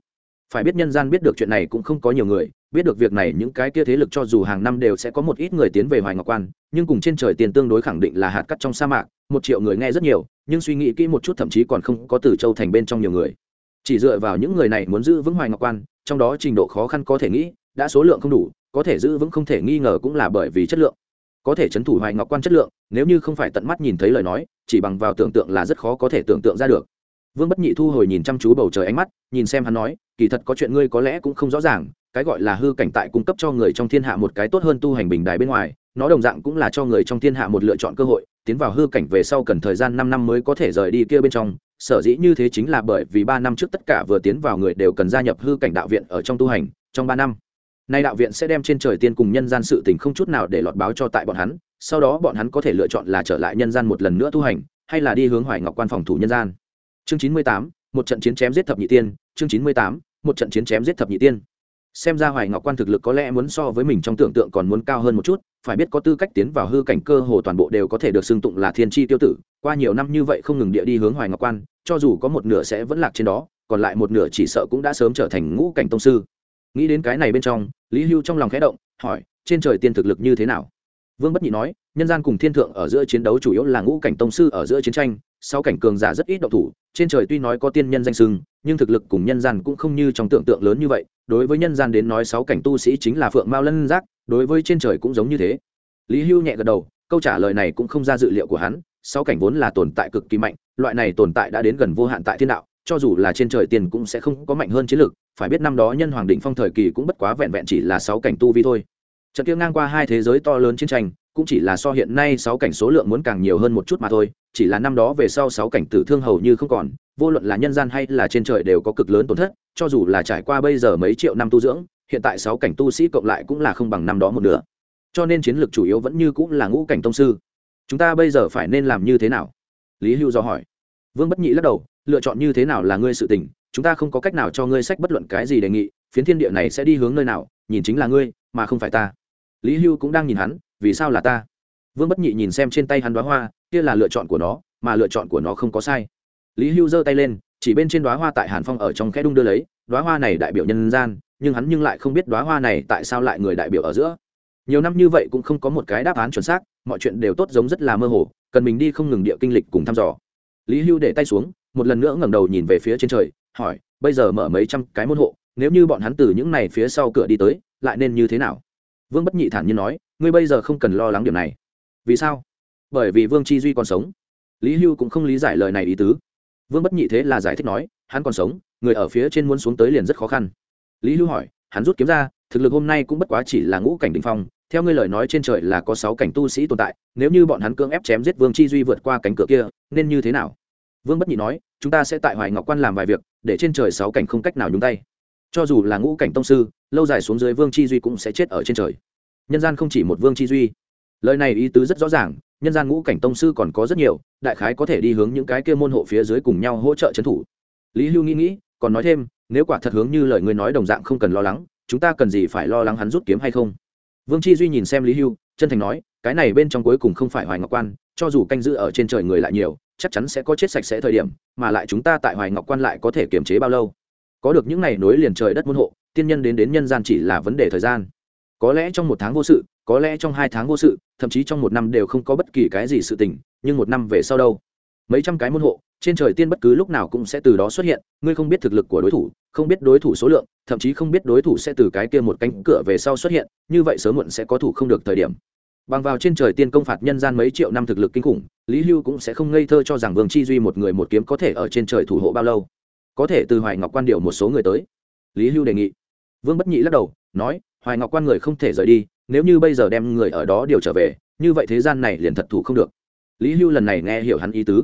phải biết nhân gian biết được chuyện này cũng không có nhiều người, biết được việc này những cái kia thế lực cho dù hàng năm đều sẽ có một ít người tiến về hoài ngọc quan, nhưng cùng trên trời tiền tương đối khẳng định là hạt cắt trong sa mạc, một triệu người nghe rất nhiều, nhưng suy nghĩ kỹ một chút thậm chí còn không có từ châu thành bên trong nhiều người. Chỉ dựa vào những người này muốn giữ vững hoài ngọc quan, trong đó trình độ khó khăn có thể nghĩ, đã số lượng không đủ, có thể giữ vững không thể nghi ngờ cũng là bởi vì chất lượng. Có thể chấn thủ hoài ngọc quan chất lượng, nếu như không phải tận mắt nhìn thấy lời nói, chỉ bằng vào tưởng tượng là rất khó có thể tưởng tượng ra được vương bất nhị thu hồi nhìn chăm chú bầu trời ánh mắt, nhìn xem hắn nói, kỳ thật có chuyện ngươi có lẽ cũng không rõ ràng, cái gọi là hư cảnh tại cung cấp cho người trong thiên hạ một cái tốt hơn tu hành bình đài bên ngoài, nó đồng dạng cũng là cho người trong thiên hạ một lựa chọn cơ hội, tiến vào hư cảnh về sau cần thời gian năm năm mới có thể rời đi kia bên trong, sở dĩ như thế chính là bởi vì ba năm trước tất cả vừa tiến vào người đều cần gia nhập hư cảnh đạo viện ở trong tu hành, trong ba năm, nay đạo viện sẽ đem trên trời tiên cùng nhân gian sự tình không chút nào để lọt báo cho tại bọn hắn, sau đó bọn hắn có thể lựa chọn là trở lại nhân gian một lần nữa tu hành, hay là đi hướng hoài ngọc quan phòng thủ nhân gian chương chín mươi tám, một trận chiến chém giết thập nhị tiên. Chương chín mươi tám, một trận chiến chém giết thập nhị tiên. Xem ra hoài ngọc quan thực lực có lẽ muốn so với mình trong tưởng tượng còn muốn cao hơn một chút, phải biết có tư cách tiến vào hư cảnh cơ hồ toàn bộ đều có thể được xưng tụng là thiên tri tiêu tử. Qua nhiều năm như vậy không ngừng địa đi hướng hoài ngọc quan, cho dù có một nửa sẽ vẫn lạc trên đó, còn lại một nửa chỉ sợ cũng đã sớm trở thành ngũ cảnh tông sư. Nghĩ đến cái này bên trong, lý hưu trong lòng khẽ động, hỏi, trên trời tiên thực lực như thế nào? Vương bất nhị nói, nhân gian cùng thiên thượng ở giữa chiến đấu chủ yếu là ngũ cảnh tông sư ở giữa chiến tranh Sáu cảnh cường giả rất ít động thủ, trên trời tuy nói có tiên nhân danh sưng nhưng thực lực cùng nhân gian cũng không như trong tưởng tượng lớn như vậy. Đối với nhân gian đến nói sáu cảnh tu sĩ chính là phượng mao lân giác, đối với trên trời cũng giống như thế. Lý hưu nhẹ gật đầu, câu trả lời này cũng không ra dự liệu của hắn. Sáu cảnh vốn là tồn tại cực kỳ mạnh, loại này tồn tại đã đến gần vô hạn tại thiên đạo, cho dù là trên trời tiền cũng sẽ không có mạnh hơn chiến lược phải biết năm đó nhân hoàng định phong thời kỳ cũng bất quá vẹn vẹn chỉ là sáu cảnh tu vi thôi. Trận kia ngang qua hai thế giới to lớn chiến tranh cũng chỉ là so hiện nay sáu cảnh số lượng muốn càng nhiều hơn một chút mà thôi, chỉ là năm đó về sau sáu cảnh tử thương hầu như không còn, vô luận là nhân gian hay là trên trời đều có cực lớn tổn thất, cho dù là trải qua bây giờ mấy triệu năm tu dưỡng, hiện tại sáu cảnh tu sĩ cộng lại cũng là không bằng năm đó một nửa. Cho nên chiến lược chủ yếu vẫn như cũng là ngũ cảnh tông sư. Chúng ta bây giờ phải nên làm như thế nào? Lý hưu do hỏi. Vương bất nhị lắc đầu, lựa chọn như thế nào là ngươi sự tình, chúng ta không có cách nào cho ngươi sách bất luận cái gì đề nghị, phiến thiên địa này sẽ đi hướng nơi nào, nhìn chính là ngươi, mà không phải ta. Lý hưu cũng đang nhìn hắn vì sao là ta? Vương bất nhị nhìn xem trên tay hắn đoá hoa, kia là lựa chọn của nó, mà lựa chọn của nó không có sai. Lý hưu giơ tay lên, chỉ bên trên đoá hoa tại hàn phong ở trong khe đung đưa lấy đoá hoa này đại biểu nhân gian, nhưng hắn nhưng lại không biết đoá hoa này tại sao lại người đại biểu ở giữa. Nhiều năm như vậy cũng không có một cái đáp án chuẩn xác, mọi chuyện đều tốt giống rất là mơ hồ, cần mình đi không ngừng địa kinh lịch cùng thăm dò. Lý hưu để tay xuống, một lần nữa ngẩng đầu nhìn về phía trên trời, hỏi, bây giờ mở mấy trăm cái môn hộ, nếu như bọn hắn từ những này phía sau cửa đi tới, lại nên như thế nào? Vương bất nhị thản nhiên nói ngươi bây giờ không cần lo lắng điểm này. Vì sao? Bởi vì vương chi duy còn sống. Lý hưu cũng không lý giải lời này ý tứ. Vương bất nhị thế là giải thích nói, hắn còn sống, người ở phía trên muốn xuống tới liền rất khó khăn. Lý hưu hỏi, hắn rút kiếm ra, thực lực hôm nay cũng bất quá chỉ là ngũ cảnh đình phong, theo ngươi lời nói trên trời là có sáu cảnh tu sĩ tồn tại, nếu như bọn hắn cưỡng ép chém giết vương chi duy vượt qua cánh cửa kia, nên như thế nào? Vương bất nhị nói, chúng ta sẽ tại hoài ngọc quan làm vài việc, để trên trời sáu cảnh không cách nào nhúng tay. Cho dù là ngũ cảnh tông sư, lâu dài xuống dưới vương chi duy cũng sẽ chết ở trên trời nhân gian không chỉ một vương chi duy. Lời này ý tứ rất rõ ràng, nhân gian ngũ cảnh tông sư còn có rất nhiều, đại khái có thể đi hướng những cái kia môn hộ phía dưới cùng nhau hỗ trợ trấn thủ. Lý hưu nghĩ nghĩ, còn nói thêm, nếu quả thật hướng như lời người nói đồng dạng không cần lo lắng, chúng ta cần gì phải lo lắng hắn rút kiếm hay không? Vương chi duy nhìn xem lý hưu, chân thành nói, cái này bên trong cuối cùng không phải hoài ngọc quan, cho dù canh giữ ở trên trời người lại nhiều, chắc chắn sẽ có chết sạch sẽ thời điểm, mà lại chúng ta tại hoài ngọc quan lại có thể kiềm chế bao lâu? Có được những ngày nối liền trời đất môn hộ, tiên nhân đến đến nhân gian chỉ là vấn đề thời gian có lẽ trong một tháng vô sự, có lẽ trong hai tháng vô sự, thậm chí trong một năm đều không có bất kỳ cái gì sự tình, nhưng một năm về sau đâu? Mấy trăm cái môn hộ, trên trời tiên bất cứ lúc nào cũng sẽ từ đó xuất hiện, ngươi không biết thực lực của đối thủ, không biết đối thủ số lượng, thậm chí không biết đối thủ sẽ từ cái kia một cánh cửa về sau xuất hiện, như vậy sớm muộn sẽ có thủ không được thời điểm. Bằng vào trên trời tiên công phạt nhân gian mấy triệu năm thực lực kinh khủng, lý hưu cũng sẽ không ngây thơ cho rằng vương chi duy một người một kiếm có thể ở trên trời thủ hộ bao lâu. Có thể từ hoài ngọc quan điệu một số người tới. Lý hưu đề nghị. Vương bất nhị lắc đầu, nói hoài ngọc quan người không thể rời đi, nếu như bây giờ đem người ở đó điều trở về, như vậy thế gian này liền thật thủ không được. Lý hưu lần này nghe hiểu hắn ý tứ.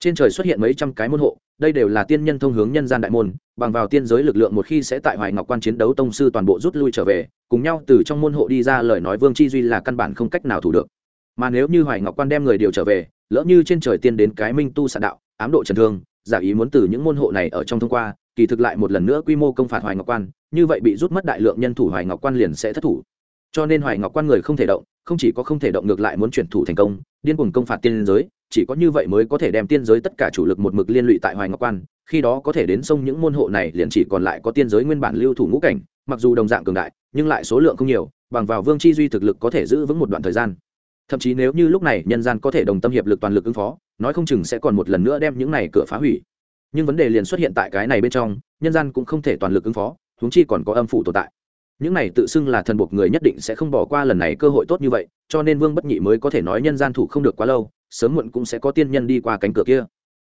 Trên trời xuất hiện mấy trăm cái môn hộ, đây đều là tiên nhân thông hướng nhân gian đại môn, bằng vào tiên giới lực lượng một khi sẽ tại hoài ngọc quan chiến đấu tông sư toàn bộ rút lui trở về, cùng nhau từ trong môn hộ đi ra lời nói vương chi duy là căn bản không cách nào thủ được. Mà nếu như hoài ngọc quan đem người điều trở về, lỡ như trên trời tiên đến cái minh tu sạn đạo, ám độ trần thương, giả ý muốn từ những môn hộ này ở trong thông qua kỳ thực lại một lần nữa quy mô công phạt hoài ngọc quan, như vậy bị rút mất đại lượng nhân thủ hoài ngọc quan liền sẽ thất thủ. Cho nên hoài ngọc quan người không thể động, không chỉ có không thể động ngược lại muốn chuyển thủ thành công, điên cuồng công phạt tiên giới, chỉ có như vậy mới có thể đem tiên giới tất cả chủ lực một mực liên lụy tại hoài ngọc quan, khi đó có thể đến sông những môn hộ này liền chỉ còn lại có tiên giới nguyên bản lưu thủ ngũ cảnh, mặc dù đồng dạng cường đại, nhưng lại số lượng không nhiều, bằng vào vương chi duy thực lực có thể giữ vững một đoạn thời gian. Thậm chí nếu như lúc này nhân gian có thể đồng tâm hiệp lực toàn lực ứng phó, nói không chừng sẽ còn một lần nữa đem những này cửa phá hủy nhưng vấn đề liền xuất hiện tại cái này bên trong, nhân gian cũng không thể toàn lực ứng phó húng chi còn có âm phủ tồn tại. Những này tự xưng là thần buộc người nhất định sẽ không bỏ qua lần này cơ hội tốt như vậy, cho nên vương bất nhị mới có thể nói nhân gian thủ không được quá lâu, sớm muộn cũng sẽ có tiên nhân đi qua cánh cửa kia.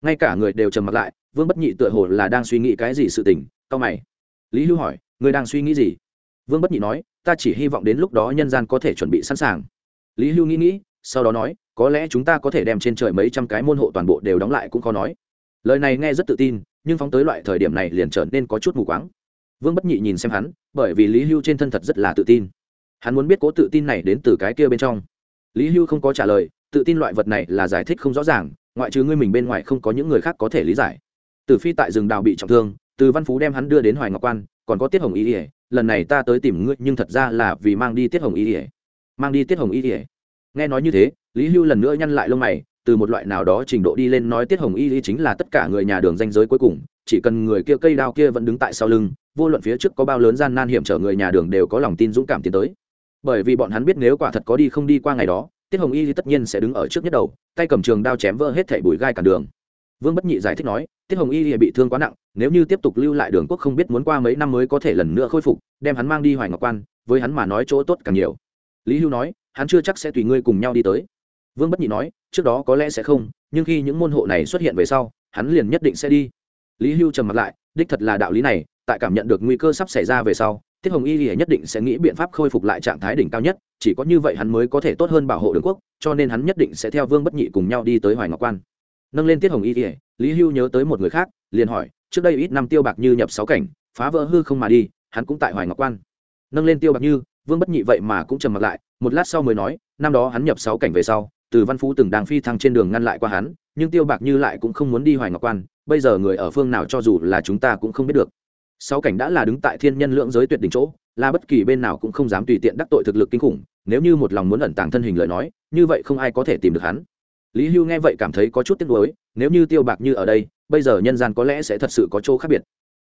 Ngay cả người đều trầm mặt lại, vương bất nhị tựa hồ là đang suy nghĩ cái gì sự tình cao mày. Lý hưu hỏi, người đang suy nghĩ gì? Vương bất nhị nói, ta chỉ hy vọng đến lúc đó nhân gian có thể chuẩn bị sẵn sàng. Lý hưu nghĩ nghĩ, sau đó nói, có lẽ chúng ta có thể đem trên trời mấy trăm cái môn hộ toàn bộ đều đóng lại cũng khó nói lời này nghe rất tự tin, nhưng phóng tới loại thời điểm này liền trở nên có chút mù quáng. Vương bất nhị nhìn xem hắn, bởi vì lý hưu trên thân thật rất là tự tin. Hắn muốn biết cố tự tin này đến từ cái kia bên trong. Lý hưu không có trả lời, tự tin loại vật này là giải thích không rõ ràng, ngoại trừ ngươi mình bên ngoài không có những người khác có thể lý giải. Từ phi tại rừng đào bị trọng thương, từ văn phú đem hắn đưa đến hoài ngọc quan, còn có tiết hồng y ỉa lần này ta tới tìm ngươi, nhưng thật ra là vì mang đi tiết hồng y ỉa mang đi tiết hồng y ỉa nghe nói như thế, lý hưu lần nữa nhăn lại lông mày từ một loại nào đó trình độ đi lên nói tiết hồng y y chính là tất cả người nhà đường danh giới cuối cùng, chỉ cần người kia cây đao kia vẫn đứng tại sau lưng, vô luận phía trước có bao lớn gian nan hiểm trở người nhà đường đều có lòng tin dũng cảm tiến tới. Bởi vì bọn hắn biết nếu quả thật có đi không đi qua ngày đó, tiết hồng y thì tất nhiên sẽ đứng ở trước nhất đầu, tay cầm trường đao chém vỡ hết thảy bụi gai cản đường. Vương bất nhị giải thích nói, tiết hồng y bị thương quá nặng, nếu như tiếp tục lưu lại đường quốc không biết muốn qua mấy năm mới có thể lần nữa khôi phục, đem hắn mang đi hoài ngọc quan, với hắn mà nói chỗ tốt càng nhiều. Lý hưu nói, hắn chưa chắc sẽ tùy ngươi cùng nhau đi tới vương bất nhị nói, trước đó có lẽ sẽ không, nhưng khi những môn hộ này xuất hiện về sau, hắn liền nhất định sẽ đi. Lý hưu trầm mặt lại, đích thật là đạo lý này, tại cảm nhận được nguy cơ sắp xảy ra về sau, tiết hồng y lìa nhất định sẽ nghĩ biện pháp khôi phục lại trạng thái đỉnh cao nhất, chỉ có như vậy hắn mới có thể tốt hơn bảo hộ đường quốc, cho nên hắn nhất định sẽ theo vương bất nhị cùng nhau đi tới hoài ngọc quan. Nâng lên tiết hồng y lìa, lý hưu nhớ tới một người khác, liền hỏi, trước đây ít năm tiêu bạc như nhập sáu cảnh, phá vỡ hư không mà đi, hắn cũng tại hoài ngọc quan. Nâng lên tiêu bạc như, vương bất nhị vậy mà cũng trầm mặt lại, một lát sau mới nói, năm đó hắn nhập sáu cảnh về sau từ văn phú từng đang phi thăng trên đường ngăn lại qua hắn, nhưng tiêu bạc như lại cũng không muốn đi hoài ngọc quan, bây giờ người ở phương nào cho dù là chúng ta cũng không biết được. Sáu cảnh đã là đứng tại thiên nhân lượng giới tuyệt đỉnh chỗ, là bất kỳ bên nào cũng không dám tùy tiện đắc tội thực lực kinh khủng, nếu như một lòng muốn ẩn tàng thân hình lời nói, như vậy không ai có thể tìm được hắn. Lý hưu nghe vậy cảm thấy có chút tiếc nuối, nếu như tiêu bạc như ở đây, bây giờ nhân gian có lẽ sẽ thật sự có chỗ khác biệt.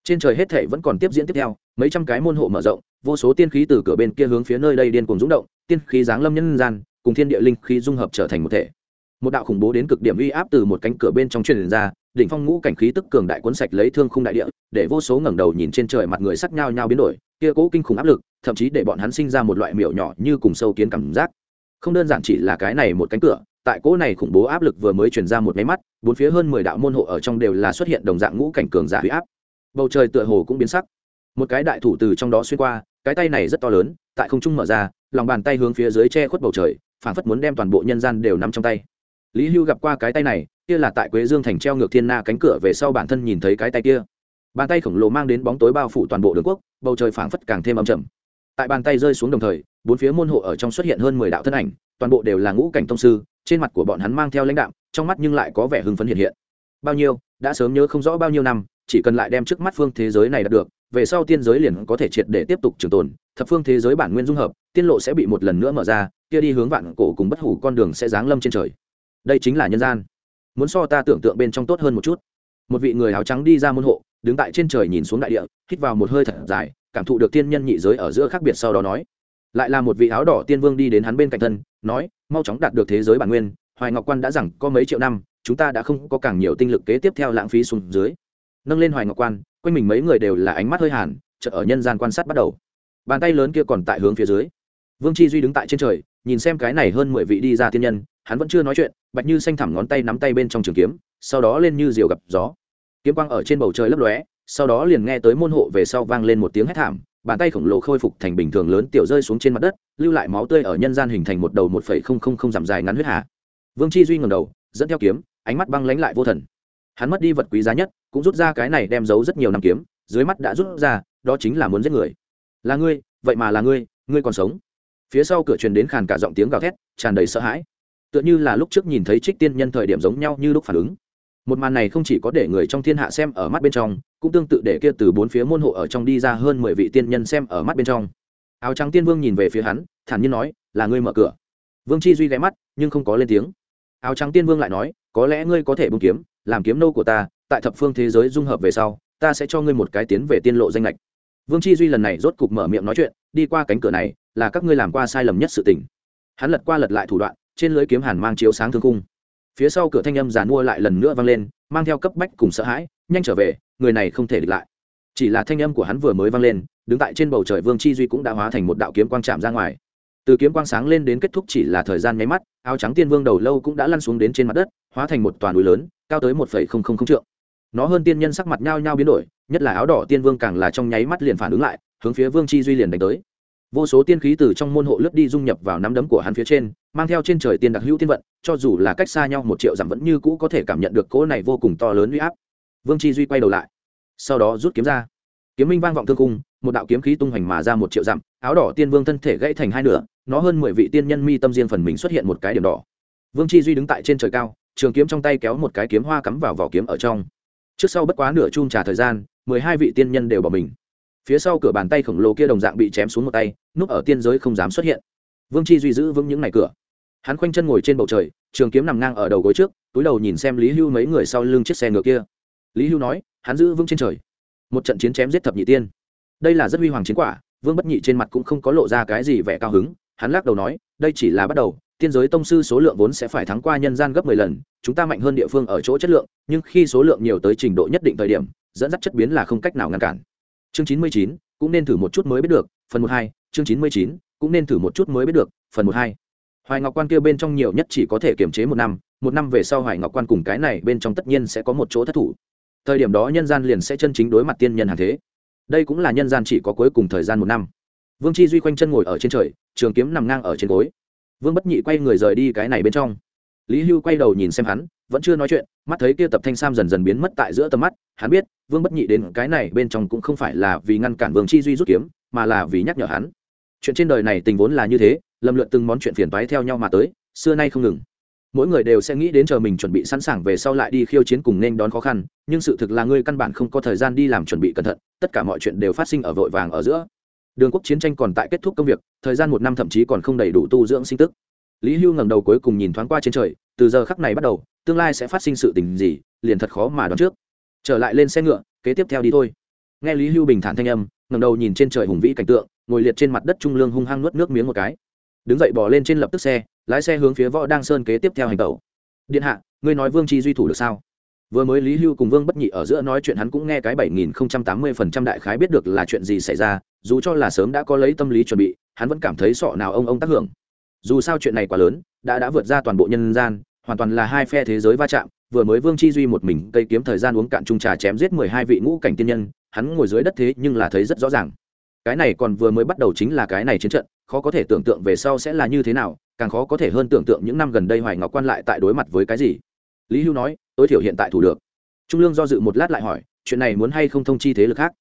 Trên trời hết thể vẫn còn tiếp diễn tiếp theo, mấy trăm cái môn hộ mở rộng, vô số tiên khí từ cửa bên kia hướng phía nơi đây điên cùng rúng động, tiên khí giáng lâm nhân gian cùng thiên địa linh khí dung hợp trở thành một thể. Một đạo khủng bố đến cực điểm uy áp từ một cánh cửa bên trong truyền ra, đỉnh phong ngũ cảnh khí tức cường đại cuốn sạch lấy thương khung đại địa, để vô số ngẩng đầu nhìn trên trời mặt người sắc nhau nhau biến đổi, kia cố kinh khủng áp lực, thậm chí để bọn hắn sinh ra một loại miểu nhỏ như cùng sâu kiến cảm giác. Không đơn giản chỉ là cái này một cánh cửa, tại cỗ này khủng bố áp lực vừa mới truyền ra một máy mắt, bốn phía hơn mười đạo môn hộ ở trong đều là xuất hiện đồng dạng ngũ cảnh cường giả huy áp. Bầu trời tựa hồ cũng biến sắc. Một cái đại thủ từ trong đó xuyên qua, cái tay này rất to lớn, tại không trung mở ra, lòng bàn tay hướng phía dưới che khuất bầu trời phảng phất muốn đem toàn bộ nhân gian đều nắm trong tay. Lý hưu gặp qua cái tay này, kia là tại quế dương thành treo ngược thiên na cánh cửa về sau bản thân nhìn thấy cái tay kia. Bàn tay khổng lồ mang đến bóng tối bao phủ toàn bộ đường quốc, bầu trời phảng phất càng thêm ấm chầm tại bàn tay rơi xuống đồng thời, bốn phía môn hộ ở trong xuất hiện hơn mười đạo thân ảnh, toàn bộ đều là ngũ cảnh thông sư, trên mặt của bọn hắn mang theo lãnh đạo trong mắt nhưng lại có vẻ hưng phấn hiện hiện. Bao nhiêu, đã sớm nhớ không rõ bao nhiêu năm, chỉ cần lại đem trước mắt phương thế giới này đạt được về sau tiên giới liền có thể triệt để tiếp tục trường tồn, thập phương thế giới bản nguyên dung hợp, tiên lộ sẽ bị một lần nữa mở ra, kia đi hướng vạn cổ cùng bất hủ con đường sẽ giáng lâm trên trời. Đây chính là nhân gian. Muốn so ta tưởng tượng bên trong tốt hơn một chút. Một vị người áo trắng đi ra môn hộ, đứng tại trên trời nhìn xuống đại địa, hít vào một hơi thật dài, cảm thụ được tiên nhân nhị giới ở giữa khác biệt sau đó nói. Lại là một vị áo đỏ tiên vương đi đến hắn bên cạnh thân, nói, mau chóng đạt được thế giới bản nguyên, hoài ngọc quan đã rằng có mấy triệu năm, chúng ta đã không có càng nhiều tinh lực kế tiếp theo lãng phí xuống dưới nâng lên hoài ngọc quan, quanh mình mấy người đều là ánh mắt hơi hàn, chợt ở nhân gian quan sát bắt đầu. Bàn tay lớn kia còn tại hướng phía dưới. Vương chi duy đứng tại trên trời, nhìn xem cái này hơn mười vị đi ra tiên nhân, hắn vẫn chưa nói chuyện, bạch như xanh thẳm ngón tay nắm tay bên trong trường kiếm, sau đó lên như diều gặp gió. Kiếm quang ở trên bầu trời lấp lóe, sau đó liền nghe tới môn hộ về sau vang lên một tiếng hét thảm, bàn tay khổng lồ khôi phục thành bình thường lớn tiểu rơi xuống trên mặt đất, lưu lại máu tươi ở nhân gian hình thành một đầu một phẩy không không không giảm dài ngắn huyết hà. Vương chi duy ngầm đầu, dẫn theo kiếm, ánh mắt băng lánh lại vô thần. Hắn mất đi vật quý giá nhất cũng rút ra cái này đem giấu rất nhiều năm kiếm, dưới mắt đã rút ra, đó chính là muốn giết người. Là ngươi, vậy mà là ngươi ngươi còn sống. Phía sau cửa truyền đến khàn cả giọng tiếng gào thét, tràn đầy sợ hãi. Tựa như là lúc trước nhìn thấy trích tiên nhân thời điểm giống nhau như lúc phản ứng. Một màn này không chỉ có để người trong thiên hạ xem ở mắt bên trong, cũng tương tự để kia từ bốn phía môn hộ ở trong đi ra hơn mười vị tiên nhân xem ở mắt bên trong. Áo trắng tiên vương nhìn về phía hắn, thản nhiên nói, là ngươi mở cửa. Vương chi duy ghé mắt, nhưng không có lên tiếng. Áo trắng tiên vương lại nói, có lẽ ngươi có thể bung kiếm làm kiếm nô của ta, tại thập phương thế giới dung hợp về sau, ta sẽ cho ngươi một cái tiến về tiên lộ danh lệch vương chi duy lần này rốt cục mở miệng nói chuyện, đi qua cánh cửa này, là các ngươi làm qua sai lầm nhất sự tình. Hắn lật qua lật lại thủ đoạn, trên lưới kiếm hàn mang chiếu sáng thương cung phía sau cửa thanh âm giàn mua lại lần nữa vang lên, mang theo cấp bách cùng sợ hãi, nhanh trở về, người này không thể địch lại. Chỉ là thanh âm của hắn vừa mới vang lên, đứng tại trên bầu trời vương chi duy cũng đã hóa thành một đạo kiếm quang chạm ra ngoài. Từ kiếm quang sáng lên đến kết thúc chỉ là thời gian nháy mắt, áo trắng tiên vương đầu lâu cũng đã lăn xuống đến trên mặt đất, hóa thành một toàn núi lớn cao tới một phẩy không không không trượng. Nó hơn tiên nhân sắc mặt nhao nhao biến đổi, nhất là áo đỏ tiên vương càng là trong nháy mắt liền phản ứng lại, hướng phía vương chi duy liền đánh tới. Vô số tiên khí từ trong môn hộ lướt đi dung nhập vào nắm đấm của hắn phía trên, mang theo trên trời tiên đặc hữu tiên vận, cho dù là cách xa nhau một triệu dặm vẫn như cũ có thể cảm nhận được cỗ này vô cùng to lớn uy áp. Vương chi duy quay đầu lại, sau đó rút kiếm ra. Kiếm minh vang vọng thương cung, một đạo kiếm khí tung hoành mà ra một triệu dặm, áo đỏ tiên vương thân thể gãy thành hai nửa, nó hơn mười vị tiên nhân mi tâm riêng phần mình xuất hiện một cái điểm đỏ. Vương chi duy đứng tại trên trời cao trường kiếm trong tay kéo một cái kiếm hoa cắm vào vỏ kiếm ở trong. Trước sau bất quá nửa chung trà thời gian, mười hai vị tiên nhân đều bỏ mình. Phía sau cửa bàn tay khổng lồ kia đồng dạng bị chém xuống một tay, núp ở tiên giới không dám xuất hiện. Vương chi duy giữ vững những ngày cửa. Hắn khoanh chân ngồi trên bầu trời, trường kiếm nằm ngang ở đầu gối trước, túi đầu nhìn xem lý hưu mấy người sau lưng chiếc xe ngựa kia. Lý hưu nói, hắn giữ vững trên trời. Một trận chiến chém giết thập nhị tiên. Đây là rất huy hoàng chiến quả, vương bất nhị trên mặt cũng không có lộ ra cái gì vẻ cao hứng. Hắn lắc đầu nói, đây chỉ là bắt đầu tiên giới tông sư số lượng vốn sẽ phải thắng qua nhân gian gấp mười lần, chúng ta mạnh hơn địa phương ở chỗ chất lượng, nhưng khi số lượng nhiều tới trình độ nhất định thời điểm, dẫn dắt chất biến là không cách nào ngăn cản. Chương chín mươi chín, cũng nên thử một chút mới biết được, phần một hai, chương chín mươi chín, cũng nên thử một chút mới biết được, phần một hai. Hoài ngọc quan kia bên trong nhiều nhất chỉ có thể kiềm chế một năm một năm về sau hoài ngọc quan cùng cái này bên trong tất nhiên sẽ có một chỗ thất thủ. Thời điểm đó nhân gian liền sẽ chân chính đối mặt tiên nhân hàng thế. Đây cũng là nhân gian chỉ có cuối cùng thời gian một năm. Vương chi duy quanh chân ngồi ở trên trời, trường kiếm nằm ngang ở trên gối vương bất nhị quay người rời đi cái này bên trong. Lý hưu quay đầu nhìn xem hắn, vẫn chưa nói chuyện, mắt thấy kia tập thanh sam dần dần biến mất tại giữa tầm mắt, hắn biết, vương bất nhị đến cái này bên trong cũng không phải là vì ngăn cản vương chi duy rút kiếm, mà là vì nhắc nhở hắn. Chuyện trên đời này tình vốn là như thế lầm lượt từng món chuyện phiền toái theo nhau mà tới, xưa nay không ngừng. Mỗi người đều sẽ nghĩ đến chờ mình chuẩn bị sẵn sàng về sau lại đi khiêu chiến cùng nên đón khó khăn, nhưng sự thực là ngươi căn bản không có thời gian đi làm chuẩn bị cẩn thận, tất cả mọi chuyện đều phát sinh ở vội vàng ở giữa đường quốc chiến tranh còn tại kết thúc công việc, thời gian một năm thậm chí còn không đầy đủ tu dưỡng sinh tức. Lý hưu ngẩng đầu cuối cùng nhìn thoáng qua trên trời, từ giờ khắc này bắt đầu, tương lai sẽ phát sinh sự tình gì, liền thật khó mà đoán trước. Trở lại lên xe ngựa, kế tiếp theo đi thôi. Nghe lý hưu bình thản thanh âm, ngẩng đầu nhìn trên trời hùng vĩ cảnh tượng, ngồi liệt trên mặt đất trung lương hung hăng nuốt nước miếng một cái. Đứng dậy bỏ lên trên lập tức xe, lái xe hướng phía võ đăng sơn kế tiếp theo hành tẩu. Điện hạ, ngươi nói vương tri duy thủ được sao? Vừa mới lý hưu cùng vương bất nhị ở giữa nói chuyện hắn cũng nghe cái bảy nghìn không trăm tám mươi phần trăm đại khái biết được là chuyện gì xảy ra, dù cho là sớm đã có lấy tâm lý chuẩn bị, hắn vẫn cảm thấy sọ nào ông ông tác hưởng. Dù sao chuyện này quá lớn, đã đã vượt ra toàn bộ nhân gian, hoàn toàn là hai phe thế giới va chạm, vừa mới vương chi duy một mình cây kiếm thời gian uống cạn trung trà chém giết mười hai vị ngũ cảnh tiên nhân, hắn ngồi dưới đất thế nhưng là thấy rất rõ ràng. Cái này còn vừa mới bắt đầu chính là cái này chiến trận, khó có thể tưởng tượng về sau sẽ là như thế nào, càng khó có thể hơn tưởng tượng những năm gần đây hoài ngọc quan lại tại đối mặt với cái gì lý hưu nói, tối thiểu hiện tại thủ được. Trung lương do dự một lát lại hỏi, chuyện này muốn hay không thông chi thế lực khác?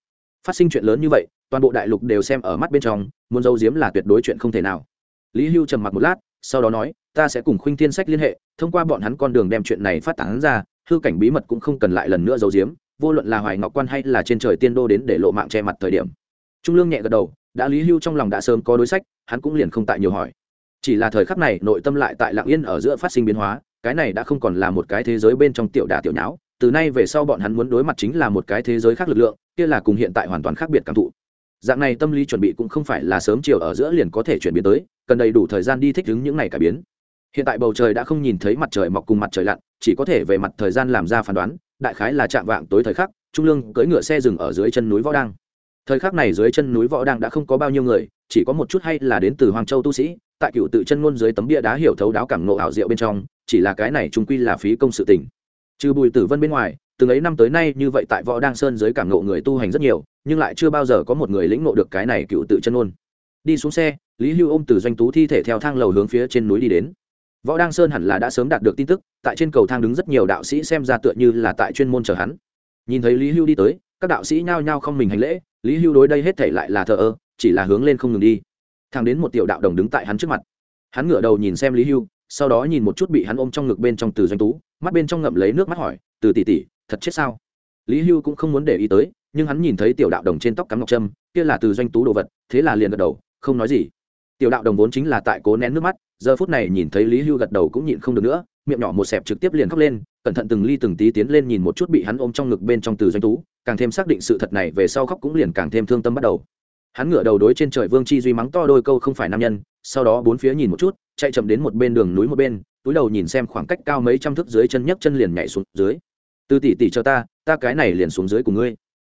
Phát sinh chuyện lớn như vậy, toàn bộ đại lục đều xem ở mắt bên trong, muốn giấu giếm là tuyệt đối chuyện không thể nào. Lý hưu trầm mặc một lát, sau đó nói, ta sẽ cùng khuynh thiên sách liên hệ, thông qua bọn hắn con đường đem chuyện này phát tán ra, hư cảnh bí mật cũng không cần lại lần nữa giấu giếm, vô luận là hoài ngọc quan hay là trên trời tiên đô đến để lộ mạng che mặt thời điểm. Trung lương nhẹ gật đầu, đã lý hưu trong lòng đã sớm có đối sách, hắn cũng liền không tại nhiều hỏi. Chỉ là thời khắc này, nội tâm lại tại lạng yên ở giữa phát sinh biến hóa cái này đã không còn là một cái thế giới bên trong tiểu đà tiểu nháo, từ nay về sau bọn hắn muốn đối mặt chính là một cái thế giới khác lực lượng, kia là cùng hiện tại hoàn toàn khác biệt cảm thụ. Dạng này tâm lý chuẩn bị cũng không phải là sớm chiều ở giữa liền có thể chuyển biến tới, cần đầy đủ thời gian đi thích ứng những ngày cải biến. Hiện tại bầu trời đã không nhìn thấy mặt trời mọc cùng mặt trời lặn, chỉ có thể về mặt thời gian làm ra phán đoán, đại khái là chạm vạng tối thời khắc, trung lương cưỡi ngựa xe dừng ở dưới chân núi võ đăng. Thời khắc này dưới chân núi võ đăng đã không có bao nhiêu người, chỉ có một chút hay là đến từ hoàng châu tu sĩ, tại cựu tự chân ngôn dưới tấm bia đá hiểu thấu đáo cảm nộ ảo diệu bên trong chỉ là cái này trung quy là phí công sự tình. Trừ bùi tử vân bên ngoài, từng ấy năm tới nay như vậy tại võ đăng sơn dưới cảm ngộ người tu hành rất nhiều, nhưng lại chưa bao giờ có một người lĩnh ngộ được cái này cựu tự chân ngôn. Đi xuống xe, lý hưu ôm từ doanh tú thi thể theo thang lầu hướng phía trên núi đi đến. Võ đăng sơn hẳn là đã sớm đạt được tin tức, tại trên cầu thang đứng rất nhiều đạo sĩ xem ra tựa như là tại chuyên môn chờ hắn. Nhìn thấy lý hưu đi tới, các đạo sĩ nhao nhao không mình hành lễ, lý hưu đối đây hết thể lại là thờ ơ, chỉ là hướng lên không ngừng đi. Thang đến một tiểu đạo đồng đứng tại hắn trước mặt. Hắn ngửa đầu nhìn xem lý hưu sau đó nhìn một chút bị hắn ôm trong ngực bên trong từ doanh tú, mắt bên trong ngậm lấy nước mắt hỏi, từ tỷ tỷ, thật chết sao? Lý hưu cũng không muốn để ý tới, nhưng hắn nhìn thấy tiểu đạo đồng trên tóc cắm ngọc trâm, kia là từ doanh tú đồ vật, thế là liền gật đầu, không nói gì. Tiểu đạo đồng vốn chính là tại cố nén nước mắt, giờ phút này nhìn thấy lý hưu gật đầu cũng nhịn không được nữa, miệng nhỏ một xẹp trực tiếp liền khóc lên, cẩn thận từng ly từng tí tiến lên nhìn một chút bị hắn ôm trong ngực bên trong từ doanh tú, càng thêm xác định sự thật này về sau khóc cũng liền càng thêm thương tâm bắt đầu hắn ngửa đầu đối trên trời vương chi duy mắng to đôi câu không phải nam nhân, sau đó bốn phía nhìn một chút, chạy chậm đến một bên đường núi một bên, túi đầu nhìn xem khoảng cách cao mấy trăm thước dưới chân nhấc chân liền nhảy xuống dưới. Từ tỷ tỷ cho ta ta cái này liền xuống dưới của ngươi.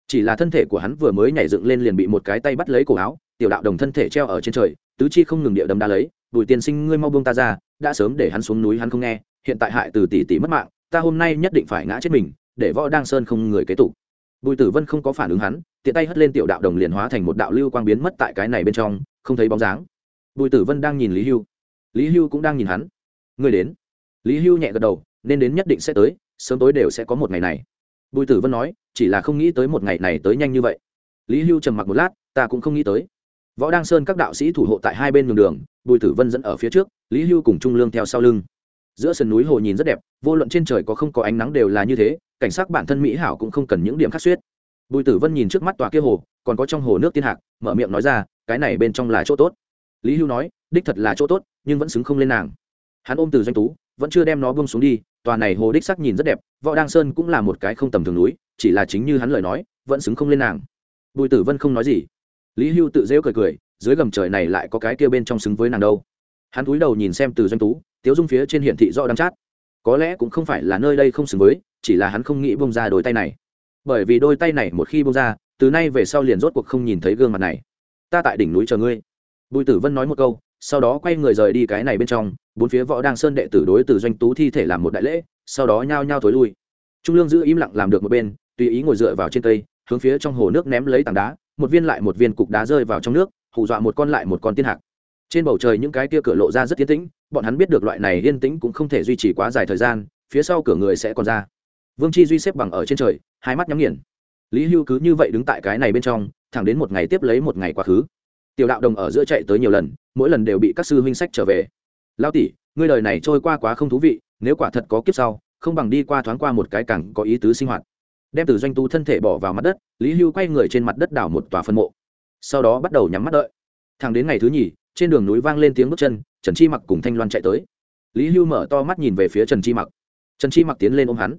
Chỉ là thân thể của hắn vừa mới nhảy dựng lên liền bị một cái tay bắt lấy cổ áo, tiểu đạo đồng thân thể treo ở trên trời, tứ chi không ngừng địa đâm đá lấy, bùi tiên sinh, ngươi mau buông ta ra, đã sớm để hắn xuống núi hắn không nghe, hiện tại hại từ tỷ tỷ mất mạng, ta hôm nay nhất định phải ngã chết mình, để võ đăng sơn không người kế tục bùi tử vân không có phản ứng hắn, tiện tay hất lên tiểu đạo đồng liền hóa thành một đạo lưu quang biến mất tại cái này bên trong, không thấy bóng dáng. Bùi tử vân đang nhìn lý hưu. Lý hưu cũng đang nhìn hắn. Ngươi đến. Lý hưu nhẹ gật đầu, nên đến nhất định sẽ tới, sớm tối đều sẽ có một ngày này. Bùi tử vân nói, chỉ là không nghĩ tới một ngày này tới nhanh như vậy. Lý hưu trầm mặc một lát, ta cũng không nghĩ tới. Võ đăng sơn các đạo sĩ thủ hộ tại hai bên đường đường, bùi tử vân dẫn ở phía trước, lý hưu cùng trung lương theo sau lưng. Giữa sườn núi hồ nhìn rất đẹp, vô luận trên trời có không có ánh nắng đều là như thế cảnh sắc bản thân mỹ hảo cũng không cần những điểm khắc suyết bùi tử vân nhìn trước mắt tòa kia hồ, còn có trong hồ nước tiên hạc, mở miệng nói ra, cái này bên trong là chỗ tốt. Lý hưu nói, đích thật là chỗ tốt, nhưng vẫn xứng không lên nàng. Hắn ôm từ doanh tú, vẫn chưa đem nó bông xuống đi, tòa này hồ đích sắc nhìn rất đẹp, võ đăng sơn cũng là một cái không tầm thường núi, chỉ là chính như hắn lời nói, vẫn xứng không lên nàng. Bùi tử vân không nói gì. Lý hưu tự dễu cười cười, dưới gầm trời này lại có cái kia bên trong xứng với nàng đâu. Hắn cúi đầu nhìn xem từ doanh tú, tiếu dung phía trên hiển thị do đăng chát có lẽ cũng không phải là nơi đây không xứng với, chỉ là hắn không nghĩ bông ra đôi tay này. Bởi vì đôi tay này một khi bông ra, từ nay về sau liền rốt cuộc không nhìn thấy gương mặt này. Ta tại đỉnh núi chờ ngươi. Bùi tử vân nói một câu, sau đó quay người rời đi cái này bên trong, bốn phía võ đang sơn đệ tử đối từ doanh tú thi thể làm một đại lễ, sau đó nhao nhao thối lui. Trung lương giữ im lặng làm được một bên, tùy ý ngồi dựa vào trên cây, hướng phía trong hồ nước ném lấy tảng đá, một viên lại một viên cục đá rơi vào trong nước, hù dọa một con lại một con tiên hạc. Trên bầu trời những cái kia cửa lộ ra rất tiến tĩnh bọn hắn biết được loại này yên tĩnh cũng không thể duy trì quá dài thời gian, phía sau cửa người sẽ còn ra. Vương chi duy xếp bằng ở trên trời, hai mắt nhắm nghiền. Lý hưu cứ như vậy đứng tại cái này bên trong, thẳng đến một ngày tiếp lấy một ngày quá khứ. Tiểu đạo đồng ở giữa chạy tới nhiều lần, mỗi lần đều bị các sư huynh sách trở về. Lao tỷ, ngươi đời này trôi qua quá không thú vị, nếu quả thật có kiếp sau, không bằng đi qua thoáng qua một cái cẳng có ý tứ sinh hoạt. Đem từ doanh tu thân thể bỏ vào mặt đất, lý hưu quay người trên mặt đất đảo một tòa phân mộ. Sau đó bắt đầu nhắm mắt đợi. Thẳng đến ngày thứ nhì, trên đường núi vang lên tiếng bước chân trần chi mặc cùng thanh loan chạy tới. Lý hưu mở to mắt nhìn về phía trần chi mặc. Trần chi mặc tiến lên ôm hắn.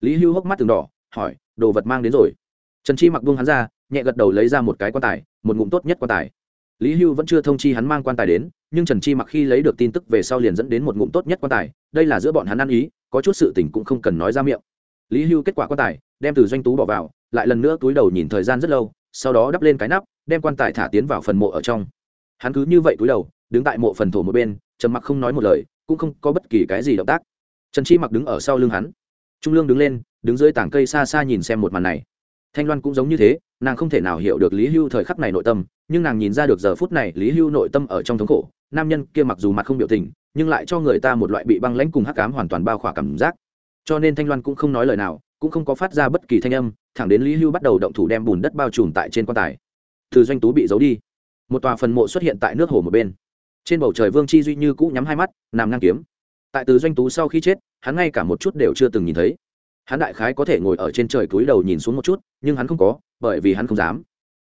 Lý hưu hốc mắt từng đỏ, hỏi, đồ vật mang đến rồi? Trần chi mặc buông hắn ra, nhẹ gật đầu lấy ra một cái quan tài, một ngụm tốt nhất quan tài. Lý hưu vẫn chưa thông chi hắn mang quan tài đến, nhưng trần chi mặc khi lấy được tin tức về sau liền dẫn đến một ngụm tốt nhất quan tài, đây là giữa bọn hắn ăn ý, có chút sự tình cũng không cần nói ra miệng. Lý hưu kết quả quan tài, đem từ doanh tú bỏ vào, lại lần nữa túi đầu nhìn thời gian rất lâu, sau đó đắp lên cái nắp, đem quan tài thả tiến vào phần mộ ở trong. Hắn cứ như vậy túi đầu đứng tại mộ phần thổ một bên, trầm mặc không nói một lời, cũng không có bất kỳ cái gì động tác. Trần chi mặc đứng ở sau lưng hắn. Trung lương đứng lên, đứng dưới tảng cây xa xa nhìn xem một màn này. Thanh loan cũng giống như thế, nàng không thể nào hiểu được lý hưu thời khắc này nội tâm, nhưng nàng nhìn ra được giờ phút này lý hưu nội tâm ở trong thống khổ. Nam nhân kia mặc dù mặt không biểu tình, nhưng lại cho người ta một loại bị băng lãnh cùng hắc cám hoàn toàn bao khỏa cảm giác. Cho nên thanh loan cũng không nói lời nào, cũng không có phát ra bất kỳ thanh âm, thẳng đến lý hưu bắt đầu động thủ đem bùn đất bao trùm tại trên quan tài. Từ doanh tú bị giấu đi. Một tòa phần mộ xuất hiện tại nước hồ một bên trên bầu trời vương chi duy như cũ nhắm hai mắt, nằm ngang kiếm. Tại từ doanh tú sau khi chết, hắn ngay cả một chút đều chưa từng nhìn thấy. Hắn đại khái có thể ngồi ở trên trời cúi đầu nhìn xuống một chút, nhưng hắn không có, bởi vì hắn không dám.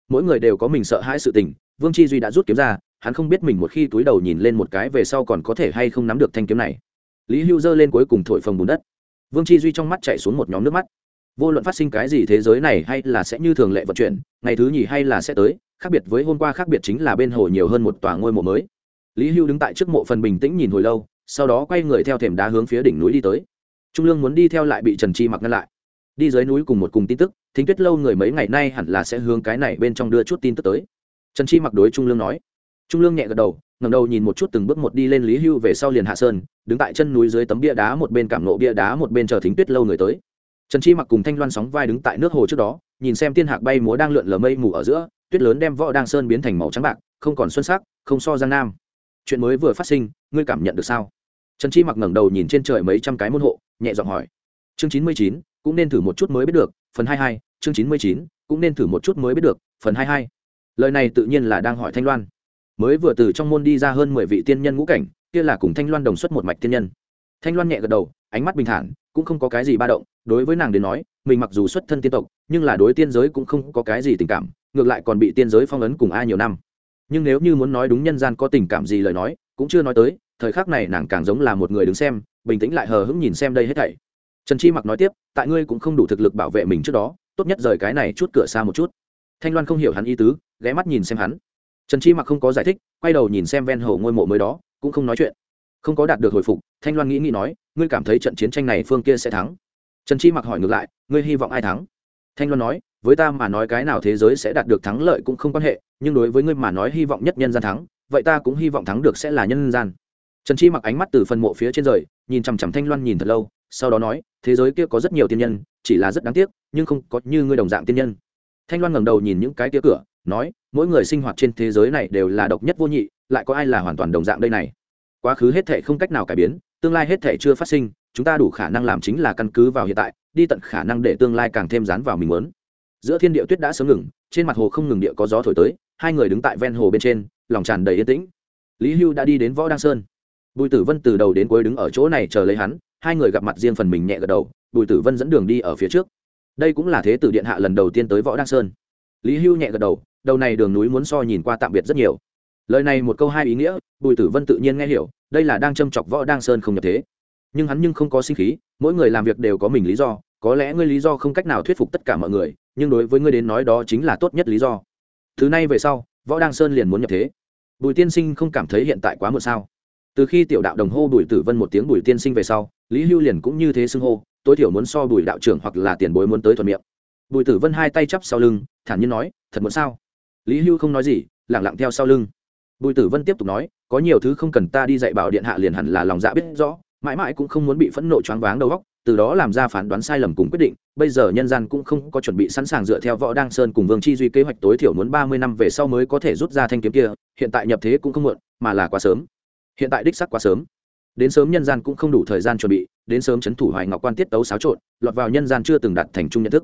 Mỗi người đều có mình sợ hãi sự tình, vương chi duy đã rút kiếm ra, hắn không biết mình một khi túi đầu nhìn lên một cái về sau còn có thể hay không nắm được thanh kiếm này. Lý hưu giơ lên cuối cùng thổi phồng bùn đất. Vương chi duy trong mắt chạy xuống một nhóm nước mắt. Vô luận phát sinh cái gì thế giới này hay là sẽ như thường lệ vận chuyển, ngày thứ nhì hay là sẽ tới, khác biệt với hôm qua, khác biệt chính là bên hồ nhiều hơn một tòa ngôi mộ mới lý hưu đứng tại trước mộ phần bình tĩnh nhìn hồi lâu, sau đó quay người theo thềm đá hướng phía đỉnh núi đi tới. Trung lương muốn đi theo lại bị trần chi mặc ngăn lại. Đi dưới núi cùng một cùng tin tức, thính tuyết lâu người mấy ngày nay hẳn là sẽ hướng cái này bên trong đưa chút tin tức tới. Trần chi mặc đối trung lương nói. Trung lương nhẹ gật đầu ngầm đầu nhìn một chút từng bước một đi lên lý hưu về sau liền hạ sơn, đứng tại chân núi dưới tấm bia đá một bên cảm nộ bia đá một bên chờ thính tuyết lâu người tới. Trần chi mặc cùng thanh loan sóng vai đứng tại nước hồ trước đó, nhìn xem tiên hạc bay múa đang lượn lờ mây mù ở giữa, tuyết lớn đem võ đang sơn biến thành màu trắng bạc, không còn xuân sắc, không so giang nam chuyện mới vừa phát sinh, ngươi cảm nhận được sao? Trần chi mặc ngẩng đầu nhìn trên trời mấy trăm cái môn hộ, nhẹ giọng hỏi. Chương chín mươi chín, cũng nên thử một chút mới biết được, phần hai hai, chương chín mươi chín, cũng nên thử một chút mới biết được, phần hai hai. Lời này tự nhiên là đang hỏi thanh loan. Mới vừa từ trong môn đi ra hơn mười vị tiên nhân ngũ cảnh, kia là cùng thanh loan đồng xuất một mạch tiên nhân. Thanh loan nhẹ gật đầu, ánh mắt bình thản, cũng không có cái gì ba động, đối với nàng đến nói, mình mặc dù xuất thân tiên tộc, nhưng là đối tiên giới cũng không có cái gì tình cảm, ngược lại còn bị tiên giới phong ấn cùng a nhiều năm nhưng nếu như muốn nói đúng nhân gian có tình cảm gì lời nói, cũng chưa nói tới, thời khắc này nàng càng giống là một người đứng xem, bình tĩnh lại hờ hững nhìn xem đây hết thảy. Trần chi mặc nói tiếp, tại ngươi cũng không đủ thực lực bảo vệ mình trước đó, tốt nhất rời cái này chút cửa xa một chút. Thanh loan không hiểu hắn ý tứ, ghé mắt nhìn xem hắn. Trần chi mặc không có giải thích, quay đầu nhìn xem ven hồ ngôi mộ mới đó, cũng không nói chuyện. Không có đạt được hồi phục, thanh loan nghĩ nghĩ nói, ngươi cảm thấy trận chiến tranh này phương kia sẽ thắng? Trần chi mặc hỏi ngược lại, ngươi hy vọng ai thắng? Thanh loan nói với ta mà nói cái nào thế giới sẽ đạt được thắng lợi cũng không quan hệ, nhưng đối với ngươi mà nói hy vọng nhất nhân gian thắng, vậy ta cũng hy vọng thắng được sẽ là nhân gian. Trần chi mặc ánh mắt từ phần mộ phía trên rời, nhìn chằm chằm thanh loan nhìn thật lâu, sau đó nói, thế giới kia có rất nhiều tiên nhân, chỉ là rất đáng tiếc, nhưng không có như ngươi đồng dạng tiên nhân. Thanh loan ngẩng đầu nhìn những cái kia cửa, nói, mỗi người sinh hoạt trên thế giới này đều là độc nhất vô nhị, lại có ai là hoàn toàn đồng dạng đây này? Quá khứ hết thể không cách nào cải biến, tương lai hết thể chưa phát sinh, chúng ta đủ khả năng làm chính là căn cứ vào hiện tại, đi tận khả năng để tương lai càng thêm dán vào mình muốn giữa thiên địa tuyết đã sớm ngừng, trên mặt hồ không ngừng địa có gió thổi tới, hai người đứng tại ven hồ bên trên, lòng tràn đầy yên tĩnh. Lý hưu đã đi đến võ đăng sơn. Bùi tử vân từ đầu đến cuối đứng ở chỗ này chờ lấy hắn, hai người gặp mặt riêng phần mình nhẹ gật đầu, bùi tử vân dẫn đường đi ở phía trước. Đây cũng là thế tử điện hạ lần đầu tiên tới võ đăng sơn. Lý hưu nhẹ gật đầu đầu này đường núi muốn so nhìn qua tạm biệt rất nhiều. Lời này một câu hai ý nghĩa, bùi tử vân tự nhiên nghe hiểu, đây là đang châm chọc võ đăng sơn không nhập thế. Nhưng hắn nhưng không có sinh khí, mỗi người làm việc đều có mình lý do có lẽ ngươi lý do không cách nào thuyết phục tất cả mọi người, nhưng đối với ngươi đến nói đó chính là tốt nhất lý do. Thứ này về sau, võ đăng sơn liền muốn nhập thế. Bùi tiên sinh không cảm thấy hiện tại quá muộn sao? Từ khi tiểu đạo đồng hô bùi tử vân một tiếng bùi tiên sinh về sau, lý hưu liền cũng như thế xưng hô, tối thiểu muốn so bùi đạo trưởng hoặc là tiền bối muốn tới thuận miệng. Bùi tử vân hai tay chắp sau lưng, thản nhiên nói, thật muốn sao? Lý hưu không nói gì lẳng lặng theo sau lưng. Bùi tử vân tiếp tục nói, có nhiều thứ không cần ta đi dạy bảo điện hạ liền hẳn là lòng dạ biết rõ, mãi mãi cũng không muốn bị phẫn nộ choáng váng đầu óc từ đó làm ra phán đoán sai lầm cùng quyết định, bây giờ nhân gian cũng không có chuẩn bị sẵn sàng dựa theo võ đăng sơn cùng vương chi duy kế hoạch tối thiểu muốn ba mươi năm về sau mới có thể rút ra thanh kiếm kia, hiện tại nhập thế cũng không muộn, mà là quá sớm. Hiện tại đích sắc quá sớm. Đến sớm nhân gian cũng không đủ thời gian chuẩn bị, đến sớm c thủ hoài ngọc quan tiết tấu xáo trộn, lọt vào nhân gian chưa từng đặt thành chung nhận thức.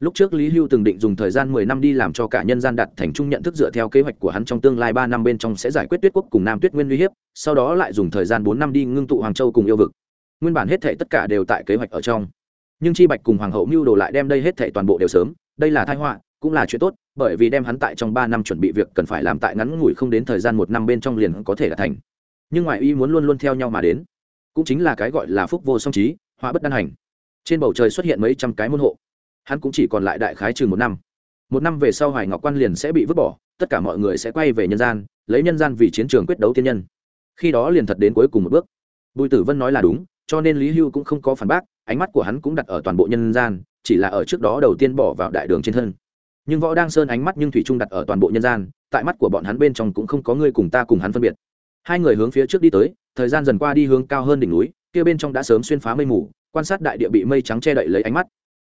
Lúc trước lý hưu từng định dùng thời gian mười năm đi làm cho cả nhân gian đặt thành chung nhận thức dựa theo kế hoạch của hắn trong tương lai ba năm bên trong sẽ giải quyết tuyết quốc cùng nam tuyết nguyên uy hiếp, sau đó lại dùng thời gian bốn năm đi ngưng tụ hoàng châu cùng yêu vực nguyên bản hết thảy tất cả đều tại kế hoạch ở trong. Nhưng chi bạch cùng hoàng hậu mưu đồ lại đem đây hết thảy toàn bộ đều sớm. Đây là thái họa, cũng là chuyện tốt, bởi vì đem hắn tại trong ba năm chuẩn bị việc cần phải làm tại ngắn ngủi không đến thời gian một năm bên trong liền có thể là thành. Nhưng ngoại y muốn luôn luôn theo nhau mà đến, cũng chính là cái gọi là phúc vô song trí họa bất đan hành. Trên bầu trời xuất hiện mấy trăm cái môn hộ. Hắn cũng chỉ còn lại đại khái chừng một năm. Một năm về sau hoài ngọc quan liền sẽ bị vứt bỏ, tất cả mọi người sẽ quay về nhân gian, lấy nhân gian vì chiến trường quyết đấu tiên nhân. Khi đó liền thật đến cuối cùng một bước. Bùi tử vân nói là đúng cho nên lý hưu cũng không có phản bác, ánh mắt của hắn cũng đặt ở toàn bộ nhân gian, chỉ là ở trước đó đầu tiên bỏ vào đại đường trên thân. Nhưng võ đang sơn ánh mắt nhưng thủy trung đặt ở toàn bộ nhân gian, tại mắt của bọn hắn bên trong cũng không có người cùng ta cùng hắn phân biệt. Hai người hướng phía trước đi tới, thời gian dần qua đi hướng cao hơn đỉnh núi, kia bên trong đã sớm xuyên phá mây mù, quan sát đại địa bị mây trắng che đậy lấy ánh mắt.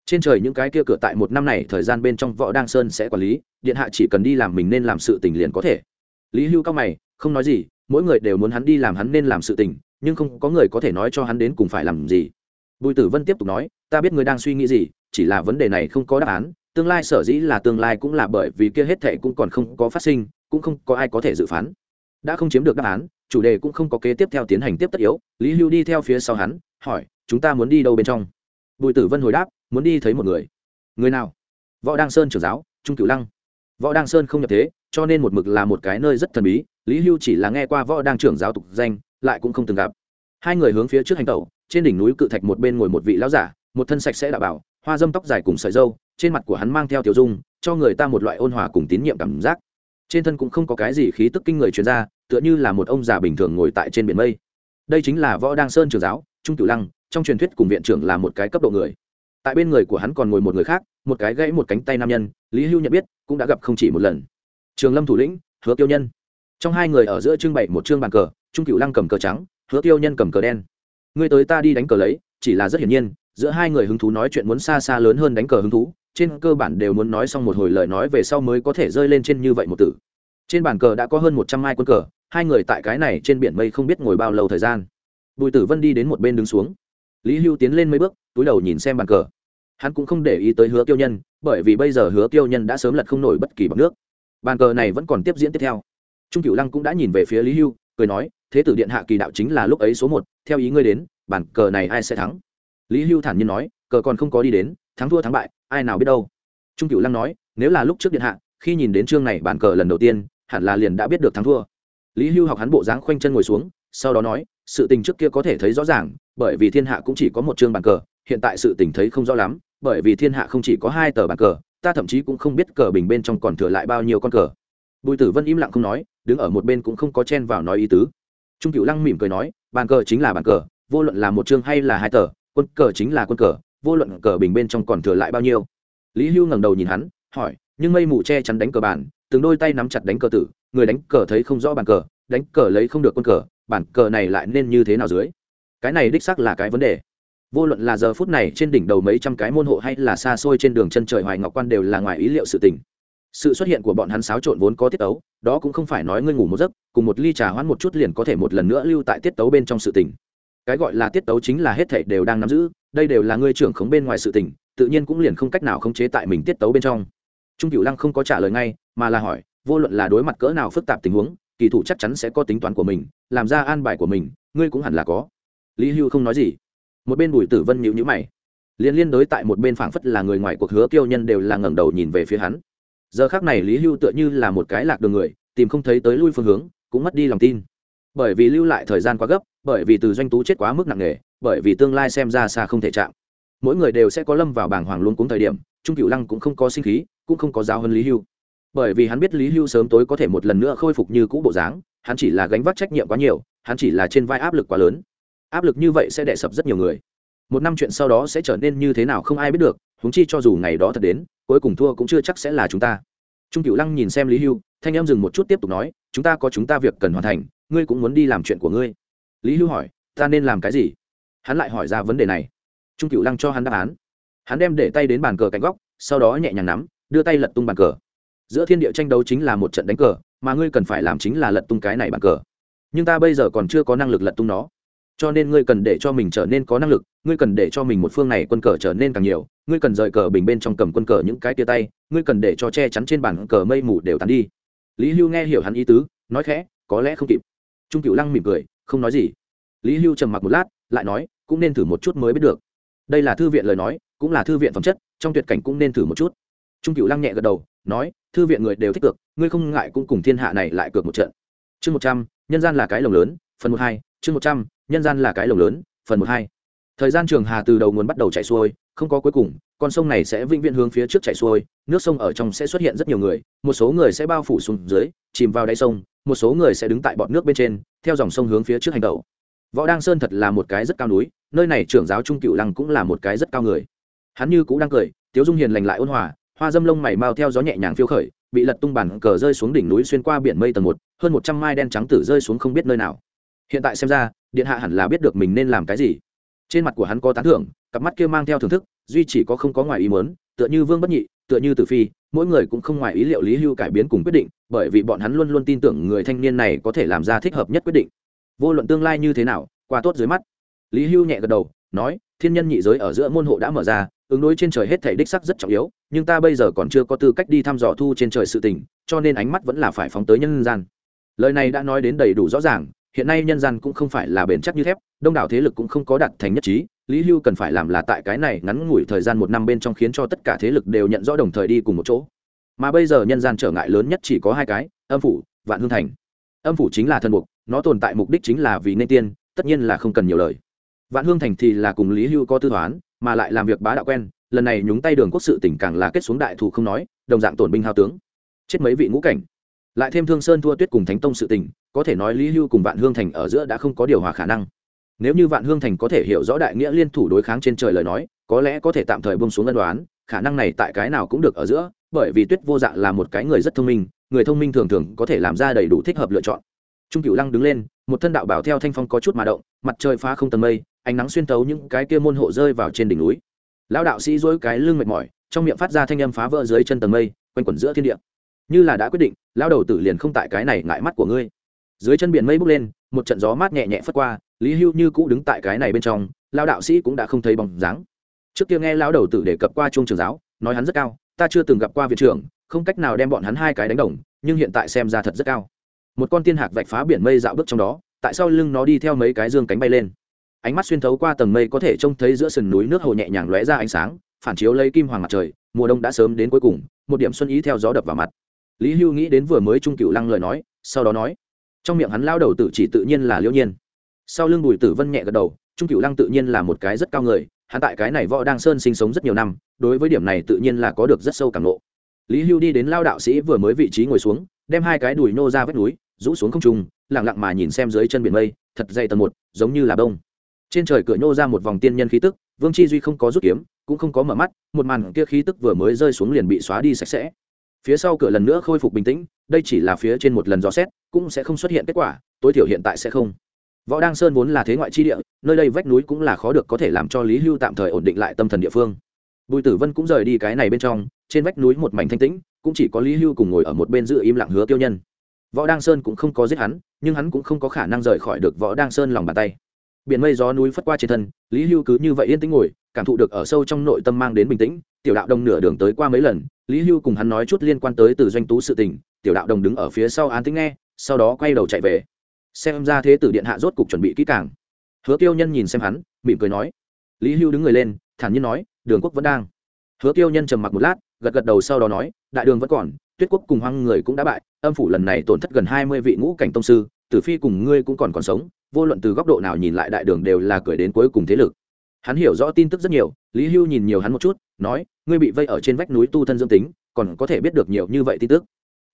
Trên trời những cái kia cửa tại một năm này, thời gian bên trong võ đang sơn sẽ quản lý, điện hạ chỉ cần đi làm mình nên làm sự tình liền có thể. Lý hưu cao mày, không nói gì, mỗi người đều muốn hắn đi làm hắn nên làm sự tình nhưng không có người có thể nói cho hắn đến cùng phải làm gì. Bùi tử vân tiếp tục nói, ta biết ngươi đang suy nghĩ gì, chỉ là vấn đề này không có đáp án. Tương lai sở dĩ là tương lai cũng là bởi vì kia hết thệ cũng còn không có phát sinh, cũng không có ai có thể dự phán. Đã không chiếm được đáp án, chủ đề cũng không có kế tiếp theo tiến hành tiếp tất yếu. Lý hưu đi theo phía sau hắn, hỏi, chúng ta muốn đi đâu bên trong? Bùi tử vân hồi đáp, muốn đi thấy một người. Người nào? Võ đăng sơn trưởng giáo, trung cửu lăng. Võ đăng sơn không nhập thế, cho nên một mực là một cái nơi rất thần bí. Lý hưu chỉ là nghe qua võ đăng trưởng giáo tục danh lại cũng không từng gặp. Hai người hướng phía trước hành tẩu, trên đỉnh núi cự thạch một bên ngồi một vị lão giả, một thân sạch sẽ đạo bảo, hoa dâm tóc dài cùng sợi dâu trên mặt của hắn mang theo tiểu dung, cho người ta một loại ôn hòa cùng tín nhiệm cảm giác. Trên thân cũng không có cái gì khí tức kinh người chuyên gia tựa như là một ông già bình thường ngồi tại trên biển mây. Đây chính là võ đăng sơn trường giáo, trung cửu lăng, trong truyền thuyết cùng viện trưởng là một cái cấp độ người. Tại bên người của hắn còn ngồi một người khác, một cái gãy một cánh tay nam nhân, lý hưu nhận biết, cũng đã gặp không chỉ một lần. Trường lâm thủ lĩnh, hứa tiêu nhân. Trong hai người ở giữa trưng bày một chương bàn cờ trung cửu lăng cầm cờ trắng, hứa tiêu nhân cầm cờ đen. Ngươi tới ta đi đánh cờ lấy, chỉ là rất hiển nhiên, giữa hai người hứng thú nói chuyện muốn xa xa lớn hơn đánh cờ hứng thú, trên cơ bản đều muốn nói xong một hồi lời nói về sau mới có thể rơi lên trên như vậy một tử. Trên bàn cờ đã có hơn một trăm hai quân cờ, hai người tại cái này trên biển mây không biết ngồi bao lâu thời gian. Bùi tử vân đi đến một bên đứng xuống. Lý hưu tiến lên mấy bước, túi đầu nhìn xem bàn cờ. Hắn cũng không để ý tới hứa tiêu nhân, bởi vì bây giờ hứa tiêu nhân đã sớm lật không nổi bất kỳ bằng nước. Bàn cờ này vẫn còn tiếp diễn tiếp theo. Trung cửu lăng cũng đã nhìn về phía lý hưu, cười nói thế tử điện hạ kỳ đạo chính là lúc ấy số một, theo ý ngươi đến bàn cờ này ai sẽ thắng? Lý hưu thản nhiên nói, cờ còn không có đi đến, thắng thua thắng bại, ai nào biết đâu. Trung cửu lăng nói, nếu là lúc trước điện hạ, khi nhìn đến chương này bàn cờ lần đầu tiên, hẳn là liền đã biết được thắng thua. Lý hưu học hắn bộ dáng khoanh chân ngồi xuống, sau đó nói, sự tình trước kia có thể thấy rõ ràng, bởi vì thiên hạ cũng chỉ có một chương bàn cờ, hiện tại sự tình thấy không rõ lắm, bởi vì thiên hạ không chỉ có hai tờ bàn cờ, ta thậm chí cũng không biết cờ bình bên trong còn thừa lại bao nhiêu con cờ. Bùi tử vân im lặng không nói, đứng ở một bên cũng không có chen vào nói ý tứ trung cựu lăng mỉm cười nói, bàn cờ chính là bàn cờ, vô luận là một chương hay là hai tờ, quân cờ chính là quân cờ, vô luận cờ bình bên trong còn thừa lại bao nhiêu. Lý hưu ngẩng đầu nhìn hắn, hỏi, nhưng mây mù che chắn đánh cờ bàn, từng đôi tay nắm chặt đánh cờ tử, người đánh cờ thấy không rõ bàn cờ, đánh cờ lấy không được quân cờ bản cờ này lại nên như thế nào dưới? Cái này đích xác là cái vấn đề. Vô luận là giờ phút này trên đỉnh đầu mấy trăm cái môn hộ hay là xa xôi trên đường chân trời hoài ngọc quan đều là ngoài ý liệu sự tình sự xuất hiện của bọn hắn xáo trộn vốn có tiết tấu, đó cũng không phải nói ngươi ngủ một giấc, cùng một ly trà hoãn một chút liền có thể một lần nữa lưu tại tiết tấu bên trong sự tình. Cái gọi là tiết tấu chính là hết thảy đều đang nắm giữ, đây đều là ngươi trưởng khống bên ngoài sự tình, tự nhiên cũng liền không cách nào khống chế tại mình tiết tấu bên trong. Trung cửu lăng không có trả lời ngay, mà là hỏi, vô luận là đối mặt cỡ nào phức tạp tình huống, kỳ thủ chắc chắn sẽ có tính toán của mình, làm ra an bài của mình, ngươi cũng hẳn là có. Lý hưu không nói gì. Một bên bùi tử vân nhịu nhữ mày. Liên liên đối tại một bên phảng phất là người ngoài cuộc hứa kiêu nhân đều là ngẩng đầu nhìn về phía hắn giờ khác này lý hưu tựa như là một cái lạc đường người, tìm không thấy tới lui phương hướng, cũng mất đi lòng tin. Bởi vì lưu lại thời gian quá gấp, bởi vì từ doanh tú chết quá mức nặng nề, bởi vì tương lai xem ra xa không thể chạm. Mỗi người đều sẽ có lâm vào bảng hoàng luôn cúng thời điểm, trung cựu lăng cũng không có sinh khí, cũng không có giáo hơn lý hưu. Bởi vì hắn biết lý hưu sớm tối có thể một lần nữa khôi phục như cũ bộ dáng, hắn chỉ là gánh vác trách nhiệm quá nhiều, hắn chỉ là trên vai áp lực quá lớn. Áp lực như vậy sẽ đè sập rất nhiều người. Một năm chuyện sau đó sẽ trở nên như thế nào không ai biết được huống chi cho dù ngày đó thật đến, cuối cùng thua cũng chưa chắc sẽ là chúng ta. Trung cửu lăng nhìn xem lý hưu, thanh em dừng một chút tiếp tục nói, chúng ta có chúng ta việc cần hoàn thành, ngươi cũng muốn đi làm chuyện của ngươi. Lý hưu hỏi, ta nên làm cái gì? Hắn lại hỏi ra vấn đề này. Trung cửu lăng cho hắn đáp án. Hắn đem để tay đến bàn cờ cạnh góc, sau đó nhẹ nhàng nắm, đưa tay lật tung bàn cờ. Giữa thiên địa tranh đấu chính là một trận đánh cờ, mà ngươi cần phải làm chính là lật tung cái này bàn cờ. Nhưng ta bây giờ còn chưa có năng lực lật tung nó. Cho nên ngươi cần để cho mình trở nên có năng lực, ngươi cần để cho mình một phương này quân cờ trở nên càng nhiều ngươi cần rời cờ bình bên trong cầm quân cờ những cái tia tay, ngươi cần để cho che chắn trên bàn cờ mây mù đều tắn đi. Lý hưu nghe hiểu hắn ý tứ, nói khẽ, có lẽ không kịp. Trung cựu lăng mỉm cười, không nói gì. Lý hưu trầm mặc một lát, lại nói, cũng nên thử một chút mới biết được. Đây là thư viện lời nói, cũng là thư viện phẩm chất, trong tuyệt cảnh cũng nên thử một chút. Trung cựu lăng nhẹ gật đầu, nói, thư viện người đều thích cược, ngươi không ngại cũng cùng thiên hạ này lại cược một trận. Chương một trăm, nhân gian là cái lồng lớn, phần một hai, chương một trăm, nhân gian là cái lồng lớn, phần một hai thời gian trường hà từ đầu nguồn bắt đầu chảy xuôi, không có cuối cùng, con sông này sẽ vĩnh viễn hướng phía trước chảy xuôi, nước sông ở trong sẽ xuất hiện rất nhiều người, một số người sẽ bao phủ xuống dưới, chìm vào đáy sông, một số người sẽ đứng tại bọt nước bên trên, theo dòng sông hướng phía trước hành động võ đăng sơn thật là một cái rất cao núi, nơi này trưởng giáo trung cựu lăng cũng là một cái rất cao người. Hắn như cũng đang cười, tiếu dung hiền lành lại ôn hòa, hoa dâm lông mày mau theo gió nhẹ nhàng phiêu khởi, bị lật tung bản cờ rơi xuống đỉnh núi xuyên qua biển mây tầng một, hơn một trăm mai đen trắng tử rơi xuống không biết nơi nào. Hiện tại xem ra, điện hạ hẳn là biết được mình nên làm cái gì trên mặt của hắn có tán thưởng, cặp mắt kia mang theo thưởng thức, duy chỉ có không có ngoài ý mớn tựa như vương bất nhị, tựa như tử phi, mỗi người cũng không ngoài ý liệu lý hưu cải biến cùng quyết định, bởi vì bọn hắn luôn luôn tin tưởng người thanh niên này có thể làm ra thích hợp nhất quyết định. Vô luận tương lai như thế nào, qua tốt dưới mắt. Lý hưu nhẹ gật đầu, nói, thiên nhân nhị giới ở giữa môn hộ đã mở ra, ứng đối trên trời hết thể đích sắc rất trọng yếu, nhưng ta bây giờ còn chưa có tư cách đi thăm dò thu trên trời sự tình, cho nên ánh mắt vẫn là phải phóng tới nhân gian. Lời này đã nói đến đầy đủ rõ ràng hiện nay nhân gian cũng không phải là bền chắc như thép, đông đảo thế lực cũng không có đạt thành nhất trí, lý hưu cần phải làm là tại cái này ngắn ngủi thời gian một năm bên trong khiến cho tất cả thế lực đều nhận rõ đồng thời đi cùng một chỗ. Mà bây giờ nhân gian trở ngại lớn nhất chỉ có hai cái, âm phủ, vạn hương thành. Âm phủ chính là thân buộc nó tồn tại mục đích chính là vì nên tiên, tất nhiên là không cần nhiều lời. Vạn hương thành thì là cùng lý hưu có tư toán, mà lại làm việc bá đạo quen, lần này nhúng tay đường quốc sự tỉnh càng là kết xuống đại thù không nói, đồng dạng tổn binh hao tướng. Chết mấy vị ngũ cảnh lại thêm thương sơn thua tuyết cùng thánh tông sự tình, có thể nói lý hưu cùng vạn hương thành ở giữa đã không có điều hòa khả năng. Nếu như vạn hương thành có thể hiểu rõ đại nghĩa liên thủ đối kháng trên trời lời nói, có lẽ có thể tạm thời bông xuống ân đoán khả năng này tại cái nào cũng được ở giữa, bởi vì tuyết vô dạ là một cái người rất thông minh, người thông minh thường thường có thể làm ra đầy đủ thích hợp lựa chọn. Trung cửu lăng đứng lên, một thân đạo bảo theo thanh phong có chút mà động, mặt trời phá không tầng mây, ánh nắng xuyên tấu những cái kia môn hộ rơi vào trên đỉnh núi. Lão đạo sĩ dỗi cái lưng mệt mỏi, trong miệng phát ra thanh âm phá vỡ dưới chân tầng mây, quanh quẩn giữa thiên địa như là đã quyết định lão đầu tử liền không tại cái này ngại mắt của ngươi. Dưới chân biển mây bốc lên, một trận gió mát nhẹ nhẹ phất qua, lý hưu như cũ đứng tại cái này bên trong lão đạo sĩ cũng đã không thấy bóng dáng. Trước kia nghe lão đầu tử đề cập qua trung trường giáo, nói hắn rất cao, ta chưa từng gặp qua viện trưởng, không cách nào đem bọn hắn hai cái đánh đồng, nhưng hiện tại xem ra thật rất cao. Một con tiên hạc vạch phá biển mây dạo bước trong đó, tại sao lưng nó đi theo mấy cái dương cánh bay lên. Ánh mắt xuyên thấu qua tầng mây có thể trông thấy giữa sườn núi nước hồ nhẹ nhàng lóe ra ánh sáng, phản chiếu lấy kim hoàng mặt trời, mùa đông đã sớm đến cuối cùng, một điểm xuân ý theo gió đập vào mặt lý hưu nghĩ đến vừa mới trung cựu lăng lời nói, sau đó nói, trong miệng hắn lao đầu tử chỉ tự nhiên là liễu nhiên. Sau lưng bùi tử vân nhẹ gật đầu, trung cựu lăng tự nhiên là một cái rất cao người, hắn tại cái này võ đang sơn sinh sống rất nhiều năm, đối với điểm này tự nhiên là có được rất sâu cảm lộ lý hưu đi đến lao đạo sĩ vừa mới vị trí ngồi xuống, đem hai cái đùi nô ra vách núi, rũ xuống không trung lẳng lặng mà nhìn xem dưới chân biển mây, thật dày tầng một, giống như là đông trên trời cửa nhô ra một vòng tiên nhân khí tức, vương chi duy không có rút kiếm, cũng không có mở mắt, một màn kia khí tức vừa mới rơi xuống liền bị xóa đi sạch sẽ phía sau cửa lần nữa khôi phục bình tĩnh, đây chỉ là phía trên một lần dò xét, cũng sẽ không xuất hiện kết quả, tối thiểu hiện tại sẽ không. Võ đăng sơn vốn là thế ngoại chi địa, nơi đây vách núi cũng là khó được có thể làm cho lý hưu tạm thời ổn định lại tâm thần địa phương. Bùi tử vân cũng rời đi cái này bên trong, trên vách núi một mảnh thanh tĩnh, cũng chỉ có lý hưu cùng ngồi ở một bên giữ im lặng hứa tiêu nhân. Võ đăng sơn cũng không có giết hắn, nhưng hắn cũng không có khả năng rời khỏi được võ đăng sơn lòng bàn tay. Biển mây gió núi phất qua trên thân, lý hưu cứ như vậy yên tĩnh ngồi, cảm thụ được ở sâu trong nội tâm mang đến bình tĩnh, tiểu đạo đồng nửa đường tới qua mấy lần lý hưu cùng hắn nói chút liên quan tới từ doanh tú sự tình, tiểu đạo đồng đứng ở phía sau an tĩnh nghe, sau đó quay đầu chạy về. Xem ra thế tử điện hạ rốt cục chuẩn bị kỹ càng. Hứa tiêu nhân nhìn xem hắn, mỉm cười nói. Lý hưu đứng người lên, thản nhiên nói, đường quốc vẫn đang. Hứa tiêu nhân trầm mặc một lát, gật gật đầu sau đó nói, đại đường vẫn còn, tuyết quốc cùng hoang người cũng đã bại, âm phủ lần này tổn thất gần hai mươi vị ngũ cảnh tông sư, tử phi cùng ngươi cũng còn còn sống, vô luận từ góc độ nào nhìn lại đại đường đều là cười đến cuối cùng thế lực. Hắn hiểu rõ tin tức rất nhiều, lý hưu nhìn nhiều hắn một chút, nói ngươi bị vây ở trên vách núi tu thân dương tính, còn có thể biết được nhiều như vậy tin tức.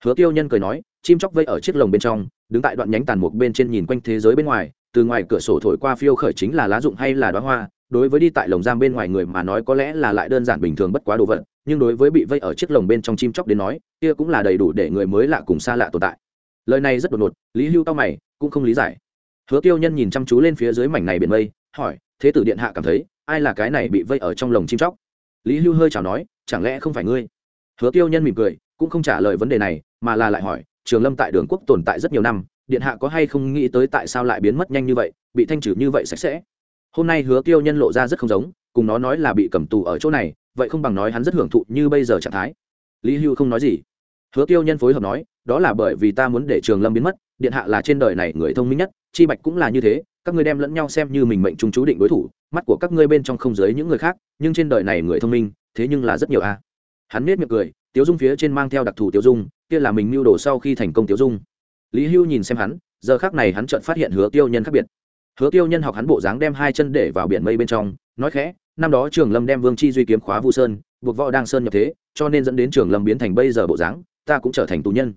Hứa tiêu nhân cười nói, chim chóc vây ở chiếc lồng bên trong, đứng tại đoạn nhánh tàn mục bên trên nhìn quanh thế giới bên ngoài, từ ngoài cửa sổ thổi qua phiêu khởi chính là lá dụng hay là đoá hoa, đối với đi tại lồng giam bên ngoài người mà nói có lẽ là lại đơn giản bình thường bất quá đồ vật, nhưng đối với bị vây ở chiếc lồng bên trong chim chóc đến nói, kia cũng là đầy đủ để người mới lạ cùng xa lạ tồn tại. Lời này rất đột ngột, lý hưu tao mày, cũng không lý giải. Hứa tiêu nhân nhìn chăm chú lên phía dưới mảnh này biển mây, hỏi, thế tử điện hạ cảm thấy, ai là cái này bị vây ở trong lồng chim chóc? Lý hưu hơi chào nói, chẳng lẽ không phải ngươi? Hứa tiêu nhân mỉm cười, cũng không trả lời vấn đề này, mà là lại hỏi, trường lâm tại đường quốc tồn tại rất nhiều năm, điện hạ có hay không nghĩ tới tại sao lại biến mất nhanh như vậy, bị thanh trừ như vậy sạch sẽ? Hôm nay hứa tiêu nhân lộ ra rất không giống, cùng nó nói là bị cầm tù ở chỗ này, vậy không bằng nói hắn rất hưởng thụ như bây giờ trạng thái. Lý hưu không nói gì. Hứa tiêu nhân phối hợp nói, đó là bởi vì ta muốn để trường lâm biến mất điện hạ là trên đời này người thông minh nhất, chi bạch cũng là như thế, các ngươi đem lẫn nhau xem như mình mệnh trung chú định đối thủ, mắt của các ngươi bên trong không giới những người khác, nhưng trên đời này người thông minh, thế nhưng là rất nhiều a. Hắn nết miệng cười, tiếu dung phía trên mang theo đặc thù tiếu dung, kia là mình mưu đồ sau khi thành công tiếu dung. Lý hưu nhìn xem hắn, giờ khác này hắn chợt phát hiện hứa tiêu nhân khác biệt. Hứa tiêu nhân học hắn bộ dáng đem hai chân để vào biển mây bên trong, nói khẽ, năm đó trường lâm đem vương chi duy kiếm khóa vu sơn, buộc võ đang sơn nhập thế, cho nên dẫn đến trường lâm biến thành bây giờ bộ dáng, ta cũng trở thành tù nhân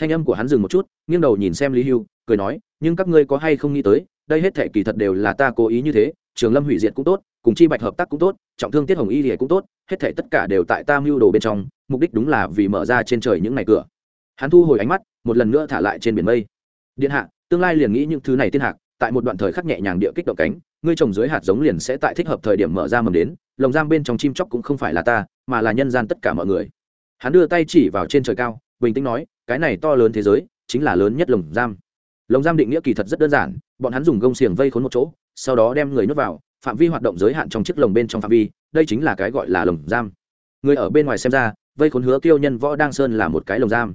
thanh âm của hắn dừng một chút, nghiêng đầu nhìn xem lý hưu, cười nói, nhưng các ngươi có hay không nghĩ tới, đây hết thệ kỳ thật đều là ta cố ý như thế, trường lâm hủy diệt cũng tốt, cùng chi bạch hợp tác cũng tốt, trọng thương tiết hồng y thì cũng tốt, hết thệ tất cả đều tại ta mưu đồ bên trong, mục đích đúng là vì mở ra trên trời những ngày cửa. Hắn thu hồi ánh mắt, một lần nữa thả lại trên biển mây. Điện hạ, tương lai liền nghĩ những thứ này tiên hạc tại một đoạn thời khắc nhẹ nhàng địa kích động cánh, ngươi trồng dưới hạt giống liền sẽ tại thích hợp thời điểm mở ra mầm đến, lồng giam bên trong chim chóc cũng không phải là ta, mà là nhân gian tất cả mọi người. Hắn đưa tay chỉ vào trên trời cao, bình tĩnh nói cái này to lớn thế giới chính là lớn nhất lồng giam. Lồng giam định nghĩa kỳ thật rất đơn giản, bọn hắn dùng gông xiềng vây khốn một chỗ, sau đó đem người nhốt vào, phạm vi hoạt động giới hạn trong chiếc lồng bên trong phạm vi, đây chính là cái gọi là lồng giam. Người ở bên ngoài xem ra, vây khốn hứa tiêu nhân võ đăng sơn là một cái lồng giam.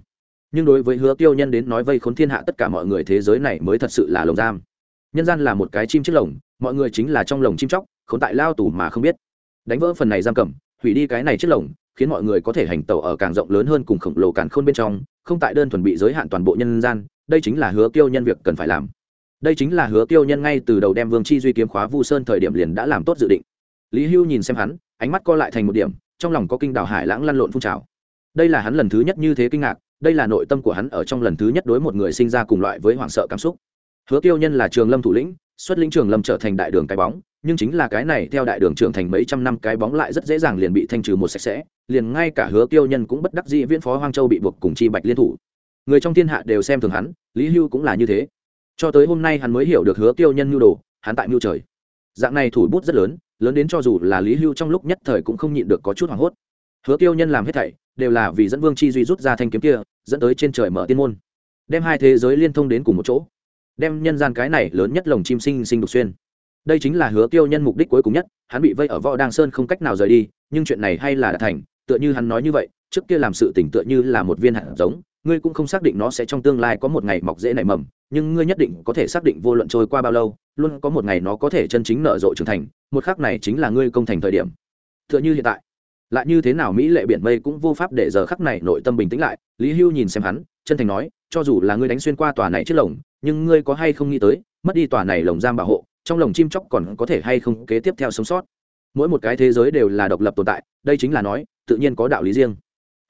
Nhưng đối với hứa tiêu nhân đến nói vây khốn thiên hạ tất cả mọi người thế giới này mới thật sự là lồng giam. Nhân gian là một cái chim chiếc lồng, mọi người chính là trong lồng chim chóc k tại lao tù mà không biết. Đánh vỡ phần này giam cầm, hủy đi cái này chiếc lồng, khiến mọi người có thể hành tẩu ở càng rộng lớn hơn cùng khổng lồ càng khôn bên trong không tại đơn thuần bị giới hạn toàn bộ nhân gian, đây chính là hứa tiêu nhân việc cần phải làm. Đây chính là hứa tiêu nhân ngay từ đầu đem vương chi duy kiếm khóa vu sơn thời điểm liền đã làm tốt dự định. Lý hưu nhìn xem hắn, ánh mắt co lại thành một điểm, trong lòng có kinh đảo hải lãng lăn lộn phun trào. Đây là hắn lần thứ nhất như thế kinh ngạc, đây là nội tâm của hắn ở trong lần thứ nhất đối một người sinh ra cùng loại với hoảng sợ cảm xúc. Hứa tiêu nhân là trường lâm thủ lĩnh, xuất lĩnh trường lâm trở thành đại đường cái bóng nhưng chính là cái này, theo đại đường trưởng thành mấy trăm năm, cái bóng lại rất dễ dàng liền bị thanh trừ một sạch sẽ, liền ngay cả hứa tiêu nhân cũng bất đắc dĩ viễn phó hoang châu bị buộc cùng chi bạch liên thủ. Người trong thiên hạ đều xem thường hắn, lý hưu cũng là như thế. Cho tới hôm nay hắn mới hiểu được hứa tiêu nhân nhu đồ, hắn tại mưu trời. Dạng này thủ bút rất lớn lớn đến cho dù là lý hưu trong lúc nhất thời cũng không nhịn được có chút hoảng hốt. Hứa tiêu nhân làm hết thảy, đều là vì dẫn vương chi duy rút ra thanh kiếm kia, dẫn tới trên trời mở tiên môn, đem hai thế giới liên thông đến cùng một chỗ, đem nhân gian cái này lớn nhất lồng chim sinh sinh đục xuyên đây chính là hứa tiêu nhân mục đích cuối cùng nhất, hắn bị vây ở võ đăng sơn không cách nào rời đi, nhưng chuyện này hay là đã thành, tựa như hắn nói như vậy, trước kia làm sự tỉnh tựa như là một viên hạt giống, ngươi cũng không xác định nó sẽ trong tương lai có một ngày mọc dễ nảy mầm, nhưng ngươi nhất định có thể xác định vô luận trôi qua bao lâu, luôn có một ngày nó có thể chân chính nở rộ trưởng thành, một khác này chính là ngươi công thành thời điểm. Tựa như hiện tại, lại như thế nào mỹ lệ biển mây cũng vô pháp để giờ khắc này nội tâm bình tĩnh lại, lý hưu nhìn xem hắn, chân thành nói, cho dù là ngươi đánh xuyên qua tòa này chiếc lồng, nhưng ngươi có hay không nghĩ tới, mất đi tòa này lồng giam bảo hộ trong lồng chim chóc còn có thể hay không kế tiếp theo sống sót. Mỗi một cái thế giới đều là độc lập tồn tại, đây chính là nói, tự nhiên có đạo lý riêng.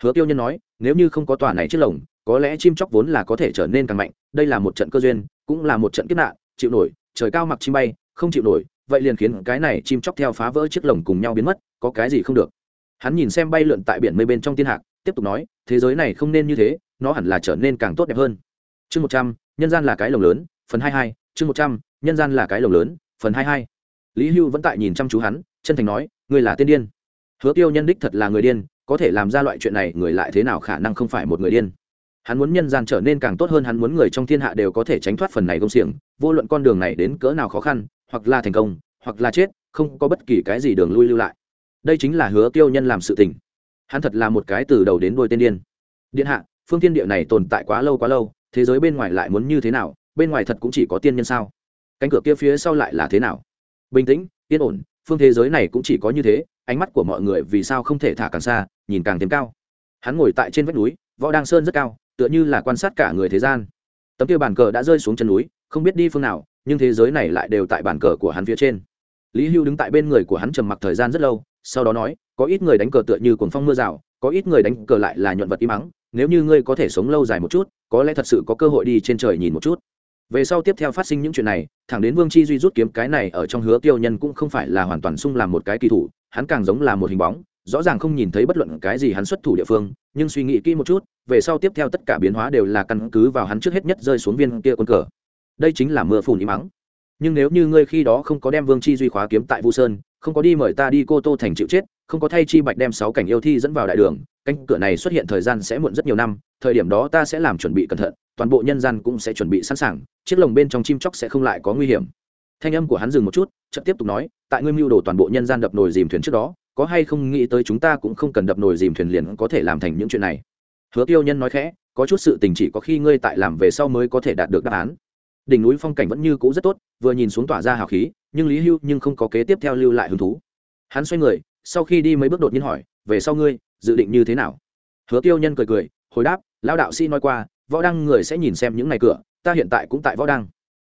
Hứa tiêu nhân nói, nếu như không có tòa này chiếc lồng, có lẽ chim chóc vốn là có thể trở nên càng mạnh, đây là một trận cơ duyên, cũng là một trận kiếp nạn, chịu nổi, trời cao mặc chim bay, không chịu nổi, vậy liền khiến cái này chim chóc theo phá vỡ chiếc lồng cùng nhau biến mất, có cái gì không được. Hắn nhìn xem bay lượn tại biển mây bên trong thiên hạc, tiếp tục nói, thế giới này không nên như thế, nó hẳn là trở nên càng tốt đẹp hơn. Chương một trăm, nhân gian là cái lồng lớn, phần hai hai, chương một trăm nhân gian là cái lồng lớn, phần hai hai. Lý hưu vẫn tại nhìn chăm chú hắn, chân thành nói, ngươi là tiên điên. Hứa tiêu nhân đích thật là người điên, có thể làm ra loại chuyện này, người lại thế nào khả năng không phải một người điên? Hắn muốn nhân gian trở nên càng tốt hơn, hắn muốn người trong thiên hạ đều có thể tránh thoát phần này công xiềng, vô luận con đường này đến cỡ nào khó khăn, hoặc là thành công, hoặc là chết, không có bất kỳ cái gì đường lui lưu lại. Đây chính là hứa tiêu nhân làm sự tình. Hắn thật là một cái từ đầu đến đôi tên điên. Điện hạ, phương tiên địa này tồn tại quá lâu quá lâu, thế giới bên ngoài lại muốn như thế nào? Bên ngoài thật cũng chỉ có tiên nhân sao? Cánh cửa kia phía sau lại là thế nào? Bình tĩnh, yên ổn, phương thế giới này cũng chỉ có như thế, ánh mắt của mọi người vì sao không thể thả càng xa, nhìn càng thêm cao. Hắn ngồi tại trên vách núi, võ đăng sơn rất cao, tựa như là quan sát cả người thế gian. Tấm kia bàn cờ đã rơi xuống chân núi, không biết đi phương nào, nhưng thế giới này lại đều tại bàn cờ của hắn phía trên. Lý hưu đứng tại bên người của hắn trầm mặc thời gian rất lâu, sau đó nói, có ít người đánh cờ tựa như cuồng phong mưa rào, có ít người đánh cờ lại là nhuận vật im mắng, nếu như ngươi có thể sống lâu dài một chút, có lẽ thật sự có cơ hội đi trên trời nhìn một chút về sau tiếp theo phát sinh những chuyện này, thẳng đến vương chi duy rút kiếm cái này ở trong hứa tiêu nhân cũng không phải là hoàn toàn sung làm một cái kỳ thủ, hắn càng giống là một hình bóng, rõ ràng không nhìn thấy bất luận cái gì hắn xuất thủ địa phương, nhưng suy nghĩ kỹ một chút, về sau tiếp theo tất cả biến hóa đều là căn cứ vào hắn trước hết nhất rơi xuống viên kia quân cờ. Đây chính là mưa phùn im mắng. Nhưng nếu như ngươi khi đó không có đem vương chi duy khóa kiếm tại vu sơn, không có đi mời ta đi cô tô thành chịu chết, không có thay chi bạch đem sáu cảnh yêu thi dẫn vào đại đường cánh cửa này xuất hiện thời gian sẽ muộn rất nhiều năm, thời điểm đó ta sẽ làm chuẩn bị cẩn thận, toàn bộ nhân gian cũng sẽ chuẩn bị sẵn sàng, chiếc lồng bên trong chim chóc sẽ không lại có nguy hiểm. Thanh âm của hắn dừng một chút, chợt tiếp tục nói, tại ngươi mưu đồ toàn bộ nhân gian đập nồi dìm thuyền trước đó, có hay không nghĩ tới chúng ta cũng không cần đập nồi dìm thuyền liền có thể làm thành những chuyện này? Hứa tiêu nhân nói khẽ, có chút sự tình chỉ có khi ngươi tại làm về sau mới có thể đạt được đáp án. Đỉnh núi phong cảnh vẫn như cũ rất tốt, vừa nhìn xuống tỏa ra hào khí, nhưng lý hưu nhưng không có kế tiếp theo lưu lại hứng thú. Hắn xoay người, sau khi đi mấy bước đột nhiên hỏi, về sau ngươi dự định như thế nào? Hứa tiêu nhân cười cười, hồi đáp lao đạo sĩ nói qua, võ đăng người sẽ nhìn xem những ngày cửa, ta hiện tại cũng tại võ đăng.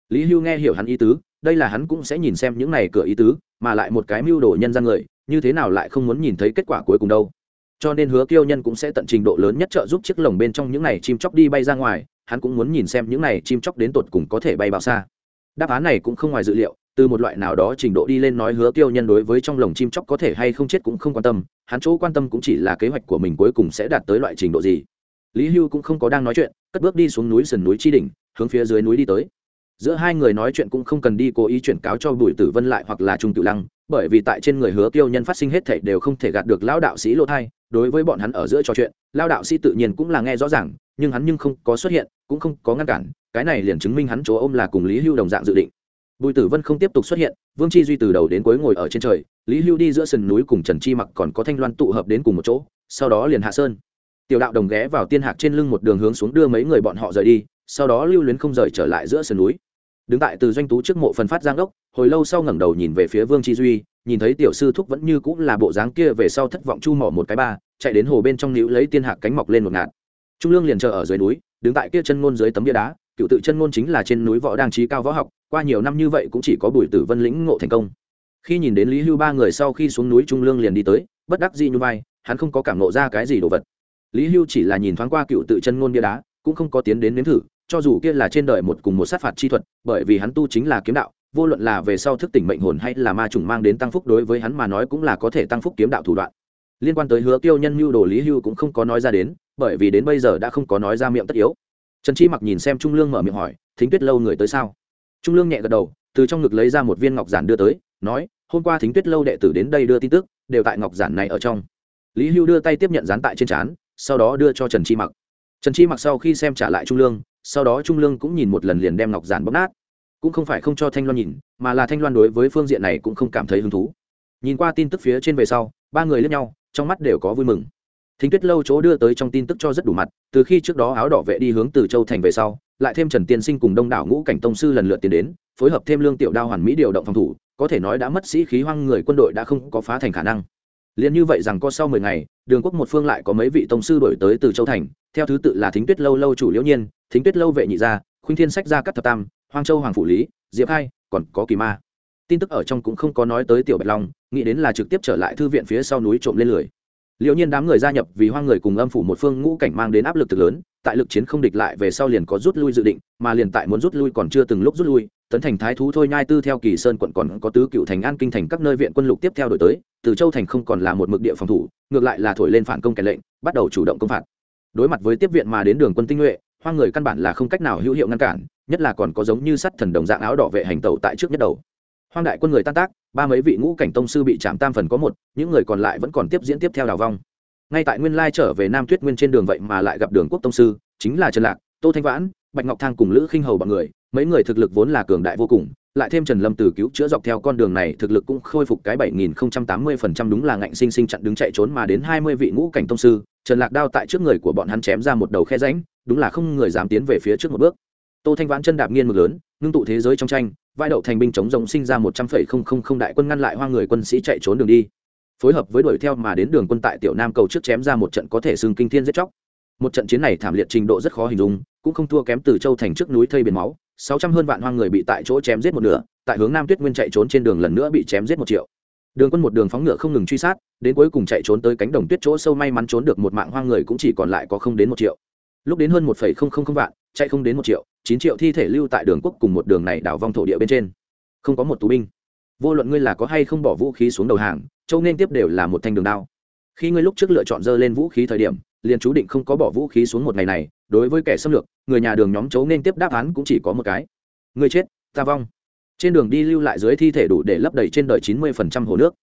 Lý hưu nghe hiểu hắn ý tứ, đây là hắn cũng sẽ nhìn xem những này cửa ý tứ, mà lại một cái mưu đồ nhân gian người, như thế nào lại không muốn nhìn thấy kết quả cuối cùng đâu. Cho nên hứa kiêu nhân cũng sẽ tận trình độ lớn nhất trợ giúp chiếc lồng bên trong những này chim chóc đi bay ra ngoài, hắn cũng muốn nhìn xem những này chim chóc đến tột cùng có thể bay bao xa. Đáp án này cũng không ngoài dự liệu từ một loại nào đó trình độ đi lên nói hứa tiêu nhân đối với trong lồng chim chóc có thể hay không chết cũng không quan tâm, hắn chỗ quan tâm cũng chỉ là kế hoạch của mình cuối cùng sẽ đạt tới loại trình độ gì. Lý hưu cũng không có đang nói chuyện, cất bước đi xuống núi sườn núi chi đỉnh, hướng phía dưới núi đi tới. Giữa hai người nói chuyện cũng không cần đi cố ý chuyển cáo cho bùi tử vân lại hoặc là trung tự lăng, bởi vì tại trên người hứa tiêu nhân phát sinh hết thảy đều không thể gạt được lão đạo sĩ lỗ thai. Đối với bọn hắn ở giữa trò chuyện, lão đạo sĩ tự nhiên cũng là nghe rõ ràng, nhưng hắn nhưng không có xuất hiện, cũng không có ngăn cản, cái này liền chứng minh hắn chỗ ôm là cùng lý hưu đồng dạng dự định bùi tử vân không tiếp tục xuất hiện, vương chi duy từ đầu đến cuối ngồi ở trên trời, lý hưu đi giữa sườn núi cùng trần chi mặc còn có thanh loan tụ hợp đến cùng một chỗ, sau đó liền hạ sơn. Tiểu đạo đồng ghé vào tiên hạc trên lưng một đường hướng xuống đưa mấy người bọn họ rời đi, sau đó lưu luyến không rời trở lại giữa sườn núi. Đứng tại từ doanh tú trước mộ phần phát giang đốc, hồi lâu sau ngẩng đầu nhìn về phía vương chi duy, nhìn thấy tiểu sư thúc vẫn như cũng là bộ dáng kia về sau thất vọng chu mỏ một cái ba, chạy đến hồ bên trong níu lấy tiên hạc cánh mọc lên một ngạt. Trung lương liền chờ ở dưới núi, đứng tại kia chân ngôn dưới tấm bia đá, cựu tự chân ngôn chính là trên núi võ đang trí cao võ học qua nhiều năm như vậy cũng chỉ có bùi tử vân lĩnh ngộ thành công. Khi nhìn đến lý hưu ba người sau khi xuống núi trung lương liền đi tới, bất đắc dĩ như vai, hắn không có cảm nộ ra cái gì đồ vật. Lý hưu chỉ là nhìn thoáng qua cựu tự chân ngôn bia đá, cũng không có tiến đến nếm thử, cho dù kia là trên đời một cùng một sát phạt chi thuật, bởi vì hắn tu chính là kiếm đạo, vô luận là về sau thức tỉnh mệnh hồn hay là ma trùng mang đến tăng phúc đối với hắn mà nói cũng là có thể tăng phúc kiếm đạo thủ đoạn. Liên quan tới hứa tiêu nhân mưu đồ lý hưu cũng không có nói ra đến, bởi vì đến bây giờ đã không có nói ra miệng tất yếu. Trần chi mặc nhìn xem trung lương mở miệng hỏi, thính tuyết lâu người tới sao? Trung lương nhẹ gật đầu, từ trong ngực lấy ra một viên ngọc giản đưa tới, nói, hôm qua thính tuyết lâu đệ tử đến đây đưa tin tức, đều tại ngọc giản này ở trong. Lý hưu đưa tay tiếp nhận dán tại trên trán, sau đó đưa cho trần chi mặc. Trần chi mặc sau khi xem trả lại trung lương, sau đó trung lương cũng nhìn một lần liền đem ngọc giản bóc nát. Cũng không phải không cho thanh loan nhìn, mà là thanh loan đối với phương diện này cũng không cảm thấy hứng thú. Nhìn qua tin tức phía trên về sau, ba người lướt nhau, trong mắt đều có vui mừng. Thính tuyết lâu chỗ đưa tới trong tin tức cho rất đủ mặt, từ khi trước đó áo đỏ vệ đi hướng từ châu thành về sau lại thêm trần tiên sinh cùng đông đảo ngũ cảnh tông sư lần lượt tiến đến, phối hợp thêm lương tiểu đao hoàn mỹ điều động phòng thủ, có thể nói đã mất sĩ khí hoang người quân đội đã không có phá thành khả năng. Liền như vậy rằng có sau mười ngày, đường quốc một phương lại có mấy vị tông sư đổi tới từ châu thành, theo thứ tự là thính tuyết lâu lâu chủ liễu nhiên, thính tuyết lâu vệ nhị gia, khuynh thiên sách gia cắt thập tam, hoang châu hoàng phủ lý, diệp hai còn có kỳ ma. Tin tức ở trong cũng không có nói tới tiểu bạch long, nghĩ đến là trực tiếp trở lại thư viện phía sau núi trộm lên lười. Liệu nhiên đám người gia nhập vì hoang người cùng âm phủ một phương ngũ cảnh mang đến áp lực thực lớn tại lực chiến không địch lại về sau liền có rút lui dự định, mà liền tại muốn rút lui còn chưa từng lúc rút lui, tấn thành thái thú thôi nhai tư theo kỳ sơn quận còn có tứ cựu thành an kinh thành các nơi viện quân lục tiếp theo đổi tới, từ châu thành không còn là một mực địa phòng thủ, ngược lại là thổi lên phản công kẻ lệnh, bắt đầu chủ động công phạt. Đối mặt với tiếp viện mà đến đường quân tinh nhuệ, hoang người căn bản là không cách nào hữu hiệu ngăn cản, nhất là còn có giống như sắt thần đồng dạng áo đỏ vệ hành tẩu tại trước nhất đầu. Hoang đại quân người tan tác, ba mấy vị ngũ cảnh tông sư bị chạm tam phần có một, những người còn lại vẫn còn tiếp diễn tiếp theo đào vong ngay tại nguyên lai trở về nam tuyết nguyên trên đường vậy mà lại gặp đường quốc tông sư, chính là trần lạc, tô thanh vãn, bạch ngọc thang cùng lữ khinh hầu bọn người. Mấy người thực lực vốn là cường đại vô cùng, lại thêm trần lâm từ cứu chữa dọc theo con đường này thực lực cũng khôi phục cái bảy nghìn không trăm tám mươi phần trăm đúng là ngạnh sinh sinh chặn đứng chạy trốn mà đến hai mươi vị ngũ cảnh tông sư. Trần lạc đao tại trước người của bọn hắn chém ra một đầu khe ránh đúng là không người dám tiến về phía trước một bước. Tô thanh vãn chân đạp nghiên mực lớn, ngưng tụ thế giới trong tranh, vai đậu thành binh chống rồng sinh ra một trăm phẩy không không không đại quân ngăn lại hoa người quân sĩ chạy trốn đường đi phối hợp với đuổi theo mà đến đường quân tại tiểu nam cầu trước chém ra một trận có thể xưng kinh thiên giết chóc. Một trận chiến này thảm liệt trình độ rất khó hình dung, cũng không thua kém từ châu thành trước núi thây biển máu, sáu trăm hơn vạn hoang người bị tại chỗ chém giết một nửa, tại hướng nam tuyết nguyên chạy trốn trên đường lần nữa bị chém giết một triệu. Đường quân một đường phóng ngựa không ngừng truy sát, đến cuối cùng chạy trốn tới cánh đồng tuyết chỗ sâu may mắn trốn được một mạng hoang người cũng chỉ còn lại có không đến một triệu. Lúc đến hơn một phẩy không không không vạn, chạy không đến một triệu, chín triệu thi thể lưu tại đường quốc cùng một đường này đảo vong thổ địa bên trên. Không có một tù binh vô luận ngươi là có hay không bỏ vũ khí xuống đầu hàng, châu nên tiếp đều là một thanh đường đao. Khi ngươi lúc trước lựa chọn dơ lên vũ khí thời điểm, liền chú định không có bỏ vũ khí xuống một ngày này, đối với kẻ xâm lược, người nhà đường nhóm chấu nên tiếp đáp án cũng chỉ có một cái. Ngươi chết, ta vong. Trên đường đi lưu lại dưới thi thể đủ để lấp đầy trên đời chín mươi phần trăm hồ nước.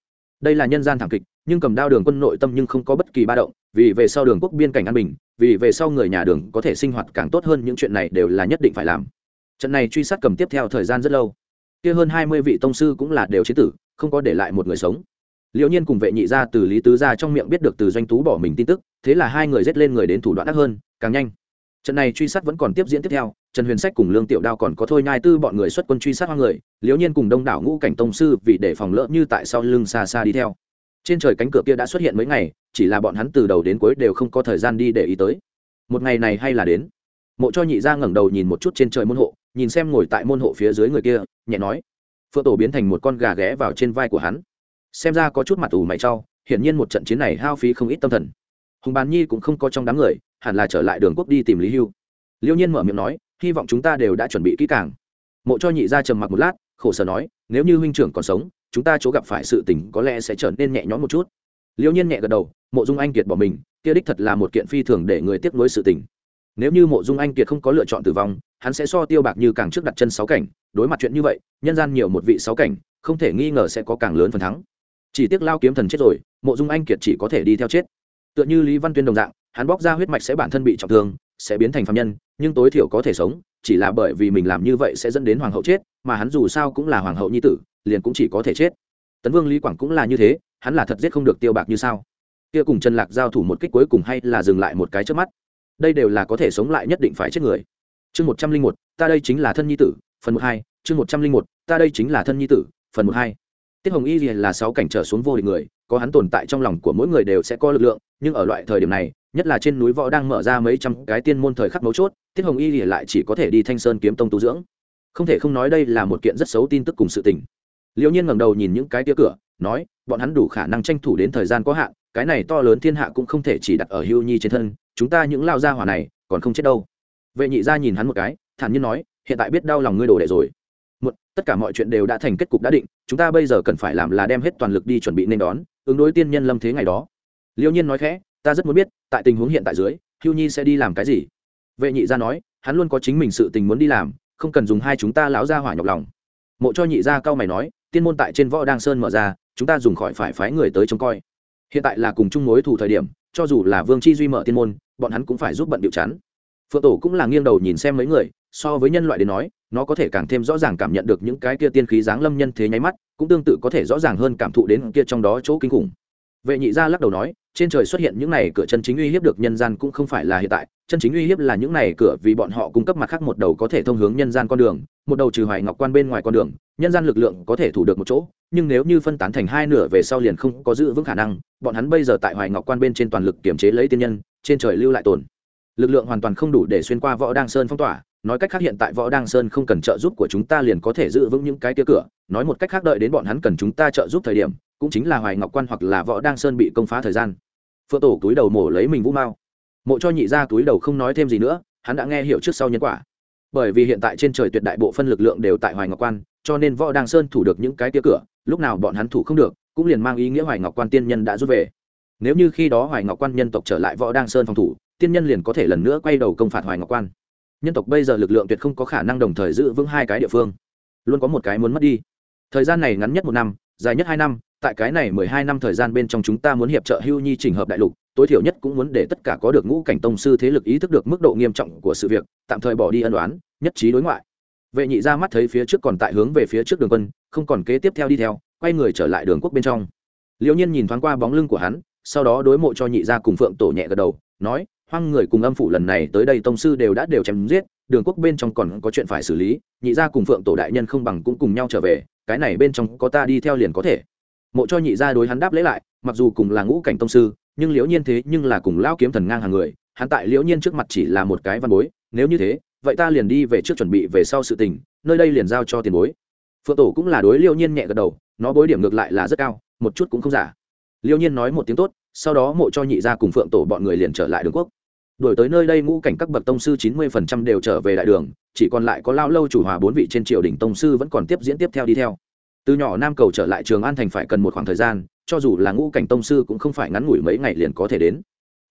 Đây là nhân gian thảm kịch, nhưng cầm đao đường quân nội tâm nhưng không có bất kỳ ba động, vì về sau đường quốc biên cảnh an bình, vì về sau người nhà đường có thể sinh hoạt càng tốt hơn, những chuyện này đều là nhất định phải làm. Trận này truy sát cầm tiếp theo thời gian rất lâu kia hơn hai mươi vị tông sư cũng là đều chế tử, không có để lại một người sống. Liệu nhiên cùng vệ nhị gia từ lý tứ gia trong miệng biết được từ doanh tú bỏ mình tin tức, thế là hai người dết lên người đến thủ đoạn đắc hơn, càng nhanh. Trận này truy sát vẫn còn tiếp diễn tiếp theo, trần huyền sách cùng lương tiểu đao còn có thôi nhai tư bọn người xuất quân truy sát hoang người, liễu nhiên cùng đông đảo ngũ cảnh tông sư vì để phòng lỡ như tại sau lưng xa xa đi theo. Trên trời cánh cửa kia đã xuất hiện mấy ngày, chỉ là bọn hắn từ đầu đến cuối đều không có thời gian đi để ý tới. Một ngày này hay là đến. Mộ cho nhị ra ngẩng đầu nhìn một chút trên trời môn hộ nhìn xem ngồi tại môn hộ phía dưới người kia, nhẹ nói, phượng tổ biến thành một con gà ghé vào trên vai của hắn. Xem ra có chút mặt ủ mày trau hiển nhiên một trận chiến này hao phí không ít tâm thần. Hùng bàn nhi cũng không có trong đám người, hẳn là trở lại đường quốc đi tìm lý hưu. Liêu nhiên mở miệng nói, hy vọng chúng ta đều đã chuẩn bị kỹ càng. Mộ cho nhị ra trầm mặc một lát, khổ sở nói, nếu như huynh trưởng còn sống, chúng ta chỗ gặp phải sự tình có lẽ sẽ trở nên nhẹ nhõm một chút. Liêu nhiên nhẹ gật đầu, mộ dung anh kiệt bỏ mình, kia đích thật là một kiện phi thường để người tiếp nối sự tình nếu như mộ dung anh kiệt không có lựa chọn tử vong, hắn sẽ so tiêu bạc như càng trước đặt chân sáu cảnh, đối mặt chuyện như vậy, nhân gian nhiều một vị sáu cảnh, không thể nghi ngờ sẽ có càng lớn phần thắng. Chỉ tiếc lao kiếm thần chết rồi, mộ dung anh kiệt chỉ có thể đi theo chết. Tựa như lý văn tuyên đồng dạng, hắn bóc ra huyết mạch sẽ bản thân bị trọng thương, sẽ biến thành phạm nhân, nhưng tối thiểu có thể sống, chỉ là bởi vì mình làm như vậy sẽ dẫn đến hoàng hậu chết, mà hắn dù sao cũng là hoàng hậu nhi tử, liền cũng chỉ có thể chết. Tấn vương lý quảng cũng là như thế, hắn là thật giết không được tiêu bạc như sao? Kia cùng trần lạc giao thủ một kích cuối cùng hay là dừng lại một cái trước mắt? Đây đều là có thể sống lại nhất định phải chết người. Chương một trăm linh một, ta đây chính là thân nhi tử, phần một hai, chương một trăm linh một, ta đây chính là thân nhi tử, phần một hai. Tiết hồng y là sáu cảnh trở xuống vô địch người, có hắn tồn tại trong lòng của mỗi người đều sẽ có lực lượng, nhưng ở loại thời điểm này, nhất là trên núi võ đang mở ra mấy trăm cái tiên môn thời khắc mấu chốt, tiết hồng y lại chỉ có thể đi thanh sơn kiếm tông tu dưỡng. Không thể không nói đây là một kiện rất xấu tin tức cùng sự tình. Liễu nhiên ngẩng đầu nhìn những cái tia cửa, nói, bọn hắn đủ khả năng tranh thủ đến thời gian có hạn, cái này to lớn thiên hạ cũng không thể chỉ đặt ở hưu nhi trên thân chúng ta những lao gia hỏa này còn không chết đâu. Vệ nhị gia nhìn hắn một cái, thản nhiên nói, hiện tại biết đau lòng ngươi đồ đệ rồi. Một tất cả mọi chuyện đều đã thành kết cục đã định, chúng ta bây giờ cần phải làm là đem hết toàn lực đi chuẩn bị nên đón, ứng đối tiên nhân lâm thế ngày đó. Liêu nhiên nói khẽ, ta rất muốn biết, tại tình huống hiện tại dưới, hưu nhi sẽ đi làm cái gì? Vệ nhị gia nói, hắn luôn có chính mình sự tình muốn đi làm, không cần dùng hai chúng ta lão gia hỏa nhọc lòng. Mộ cho nhị gia cao mày nói, tiên môn tại trên võ đang sơn mở ra, chúng ta dùng khỏi phải phái người tới trông coi. Hiện tại là cùng chung mối thủ thời điểm cho dù là vương chi duy mở tiên môn, bọn hắn cũng phải giúp bận điệu chắn phượng tổ cũng là nghiêng đầu nhìn xem mấy người, so với nhân loại đến nói, nó có thể càng thêm rõ ràng cảm nhận được những cái kia tiên khí giáng lâm nhân thế nháy mắt, cũng tương tự có thể rõ ràng hơn cảm thụ đến kia trong đó chỗ kinh khủng. Vệ nhị gia lắc đầu nói trên trời xuất hiện những này cửa chân chính uy hiếp được nhân gian cũng không phải là hiện tại, chân chính uy hiếp là những này cửa vì bọn họ cung cấp mặt khác một đầu có thể thông hướng nhân gian con đường, một đầu trừ hoài ngọc quan bên ngoài con đường, nhân gian lực lượng có thể thủ được một chỗ, nhưng nếu như phân tán thành hai nửa về sau liền không có giữ vững khả năng, bọn hắn bây giờ tại hoài ngọc quan bên trên toàn lực kiểm chế lấy tiên nhân, trên trời lưu lại tồn. Lực lượng hoàn toàn không đủ để xuyên qua võ đăng sơn phong tỏa, nói cách khác hiện tại võ đăng sơn không cần trợ giúp của chúng ta liền có thể giữ vững những cái tia cửa, nói một cách khác đợi đến bọn hắn cần chúng ta trợ giúp thời điểm cũng chính là hoài ngọc quan hoặc là võ đăng sơn bị công phá thời gian. Phượng tổ túi đầu mổ lấy mình vũ mao. Mộ cho nhị ra túi đầu không nói thêm gì nữa, hắn đã nghe hiểu trước sau nhân quả. Bởi vì hiện tại trên trời tuyệt đại bộ phân lực lượng đều tại hoài ngọc quan, cho nên võ đăng sơn thủ được những cái tia cửa, lúc nào bọn hắn thủ không được, cũng liền mang ý nghĩa hoài ngọc quan tiên nhân đã rút về. Nếu như khi đó hoài ngọc quan nhân tộc trở lại võ đăng sơn phòng thủ, tiên nhân liền có thể lần nữa quay đầu công phạt hoài ngọc quan. Nhân tộc bây giờ lực lượng tuyệt không có khả năng đồng thời giữ vững hai cái địa phương. Luôn có một cái muốn mất đi. Thời gian này ngắn nhất một năm, dài nhất hai năm tại cái này mười hai năm thời gian bên trong chúng ta muốn hiệp trợ hưu nhi trình hợp đại lục, tối thiểu nhất cũng muốn để tất cả có được ngũ cảnh tông sư thế lực ý thức được mức độ nghiêm trọng của sự việc, tạm thời bỏ đi ân đoán nhất trí đối ngoại. Vệ nhị ra mắt thấy phía trước còn tại hướng về phía trước đường quân, không còn kế tiếp theo đi theo, quay người trở lại đường quốc bên trong. Liễu nhiên nhìn thoáng qua bóng lưng của hắn, sau đó đối mộ cho nhị ra cùng phượng tổ nhẹ gật đầu, nói, hoang người cùng âm phủ lần này tới đây tông sư đều đã đều chém giết, đường quốc bên trong còn có chuyện phải xử lý, nhị ra cùng phượng tổ đại nhân không bằng cũng cùng nhau trở về, cái này bên trong có ta đi theo liền có thể mộ cho nhị ra đối hắn đáp lễ lại, mặc dù cùng là ngũ cảnh tông sư, nhưng liễu nhiên thế nhưng là cùng lao kiếm thần ngang hàng người, hắn tại liễu nhiên trước mặt chỉ là một cái văn bối, nếu như thế, vậy ta liền đi về trước chuẩn bị về sau sự tình, nơi đây liền giao cho tiền bối. Phượng tổ cũng là đối liễu nhiên nhẹ gật đầu, nó bối điểm ngược lại là rất cao, một chút cũng không giả. Liễu nhiên nói một tiếng tốt, sau đó mộ cho nhị ra cùng phượng tổ bọn người liền trở lại đường quốc. Đổi tới nơi đây ngũ cảnh các bậc tông sư chín mươi phần trăm đều trở về đại đường, chỉ còn lại có lao lâu chủ hòa bốn vị trên triều đình tông sư vẫn còn tiếp diễn tiếp theo đi theo từ nhỏ nam cầu trở lại trường an thành phải cần một khoảng thời gian, cho dù là ngũ cảnh tông sư cũng không phải ngắn ngủi mấy ngày liền có thể đến.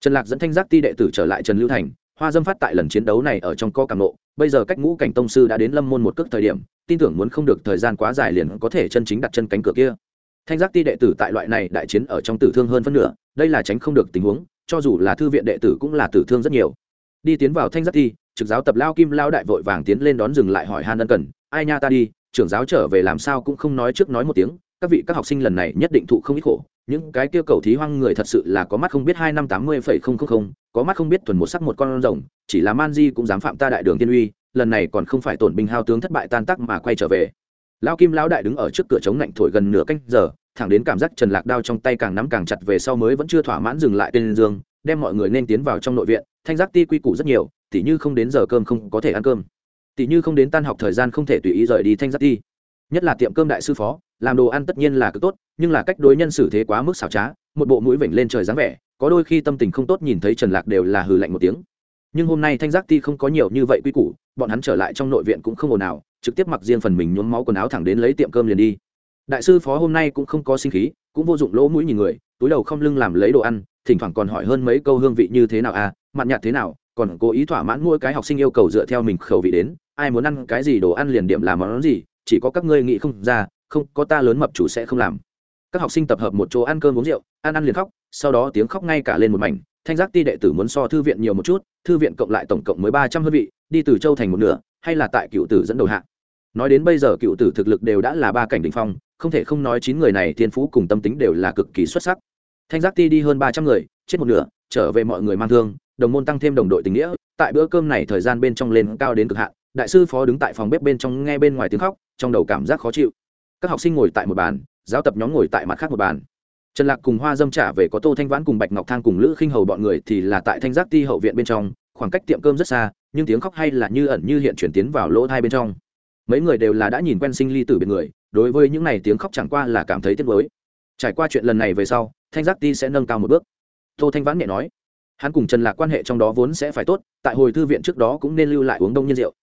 Trần lạc dẫn thanh giác ti đệ tử trở lại trần lưu thành, hoa dâm phát tại lần chiến đấu này ở trong co cảm nộ, bây giờ cách ngũ cảnh tông sư đã đến lâm môn một cước thời điểm, tin tưởng muốn không được thời gian quá dài liền có thể chân chính đặt chân cánh cửa kia. Thanh giác ti đệ tử tại loại này đại chiến ở trong tử thương hơn phân nửa, đây là tránh không được tình huống, cho dù là thư viện đệ tử cũng là tử thương rất nhiều. Đi tiến vào thanh giác ti, trực giáo tập lao kim lao đại vội vàng tiến lên đón dừng lại hỏi han ân cần, ai nha ta đi trưởng giáo trở về làm sao cũng không nói trước nói một tiếng, các vị các học sinh lần này nhất định thụ không ít khổ. Những cái kia cầu thí hoang người thật sự là có mắt không biết hai năm tám mươi phẩy không không không, có mắt không biết thuần một sắc một con rồng, chỉ là man di cũng dám phạm ta đại đường tiên uy, lần này còn không phải tổn binh hao tướng thất bại tan tác mà quay trở về. Lao kim lão đại đứng ở trước cửa chống lạnh thổi gần nửa canh giờ, thẳng đến cảm giác trần lạc đao trong tay càng nắm càng chặt về sau mới vẫn chưa thỏa mãn dừng lại tên dương, đem mọi người nên tiến vào trong nội viện, thanh giác ti quy củ rất nhiều, tỉ như không đến giờ cơm không có thể ăn cơm tỉ như không đến tan học thời gian không thể tùy ý rời đi thanh giác ti. Nhất là tiệm cơm đại sư phó, làm đồ ăn tất nhiên là cực tốt, nhưng là cách đối nhân xử thế quá mức xảo trá, một bộ mũi vểnh lên trời dáng vẻ, có đôi khi tâm tình không tốt nhìn thấy trần lạc đều là hừ lạnh một tiếng. Nhưng hôm nay thanh giác ti không có nhiều như vậy quy củ, bọn hắn trở lại trong nội viện cũng không ồn ào, trực tiếp mặc riêng phần mình nhuốm máu quần áo thẳng đến lấy tiệm cơm liền đi. Đại sư phó hôm nay cũng không có sinh khí, cũng vô dụng lỗ mũi nhìn người, túi đầu không lưng làm lấy đồ ăn, thỉnh thoảng còn hỏi hơn mấy câu hương vị như thế nào à mặn nhạt thế nào, còn cố ý thỏa mãn mỗi cái học sinh yêu cầu dựa theo mình khẩu vị đến ai muốn ăn cái gì đồ ăn liền điểm làm món gì, chỉ có các ngươi nghĩ không ra, không, có ta lớn mập chủ sẽ không làm. Các học sinh tập hợp một chỗ ăn cơm uống rượu, ăn ăn liền khóc, sau đó tiếng khóc ngay cả lên một mảnh, thanh giác ti đệ tử muốn so thư viện nhiều một chút, thư viện cộng lại tổng cộng mới ba trăm hơn vị, đi từ châu thành một nửa, hay là tại cựu tử dẫn đầu hạ. Nói đến bây giờ cựu tử thực lực đều đã là ba cảnh đình phong, không thể không nói chín người này thiên phú cùng tâm tính đều là cực kỳ xuất sắc. Thanh giác ti đi hơn ba trăm người, chết một nửa, trở về mọi người mang thương, đồng môn tăng thêm đồng đội tình nghĩa, tại bữa cơm này thời gian bên trong lên cao đến cực hạn đại sư phó đứng tại phòng bếp bên trong nghe bên ngoài tiếng khóc, trong đầu cảm giác khó chịu. Các học sinh ngồi tại một bàn, giáo tập nhóm ngồi tại mặt khác một bàn. Trần lạc cùng hoa dâm trả về có tô thanh vãn cùng bạch ngọc thang cùng lữ khinh hầu bọn người thì là tại thanh giác ti hậu viện bên trong, khoảng cách tiệm cơm rất xa, nhưng tiếng khóc hay là như ẩn như hiện chuyển tiến vào lỗ thai bên trong. Mấy người đều là đã nhìn quen sinh ly tử biệt người, đối với những này tiếng khóc chẳng qua là cảm thấy tiếc mới trải qua chuyện lần này về sau, thanh giác ti sẽ nâng cao một bước. Tô thanh vãn nhẹ nói, hắn cùng trần lạc quan hệ trong đó vốn sẽ phải tốt, tại hồi thư viện trước đó cũng nên lưu lại uống đông nhiên rượu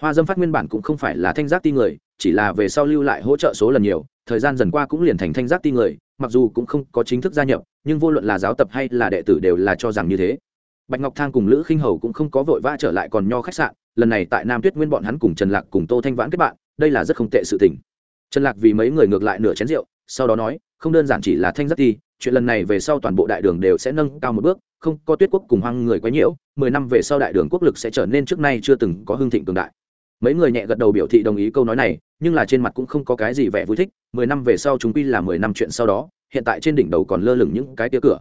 hoa dâm phát nguyên bản cũng không phải là thanh giác ti người, chỉ là về sau lưu lại hỗ trợ số lần nhiều, thời gian dần qua cũng liền thành thanh giác ti người, mặc dù cũng không có chính thức gia nhập, nhưng vô luận là giáo tập hay là đệ tử đều là cho rằng như thế. Bạch ngọc thang cùng lữ khinh hầu cũng không có vội vã trở lại còn nho khách sạn, lần này tại nam tuyết nguyên bọn hắn cùng trần lạc cùng tô thanh vãn kết bạn, đây là rất không tệ sự tình. Trần lạc vì mấy người ngược lại nửa chén rượu, sau đó nói, không đơn giản chỉ là thanh giác ti, chuyện lần này về sau toàn bộ đại đường đều sẽ nâng cao một bước, không có tuyết quốc cùng hoang người quá nhiễu, mười năm về sau đại đường quốc lực sẽ trở nên trước nay chưa từng có hưng thịnh cường đại mấy người nhẹ gật đầu biểu thị đồng ý câu nói này, nhưng là trên mặt cũng không có cái gì vẻ vui thích, mười năm về sau chúng quy là mười năm chuyện sau đó, hiện tại trên đỉnh đầu còn lơ lửng những cái tia cửa.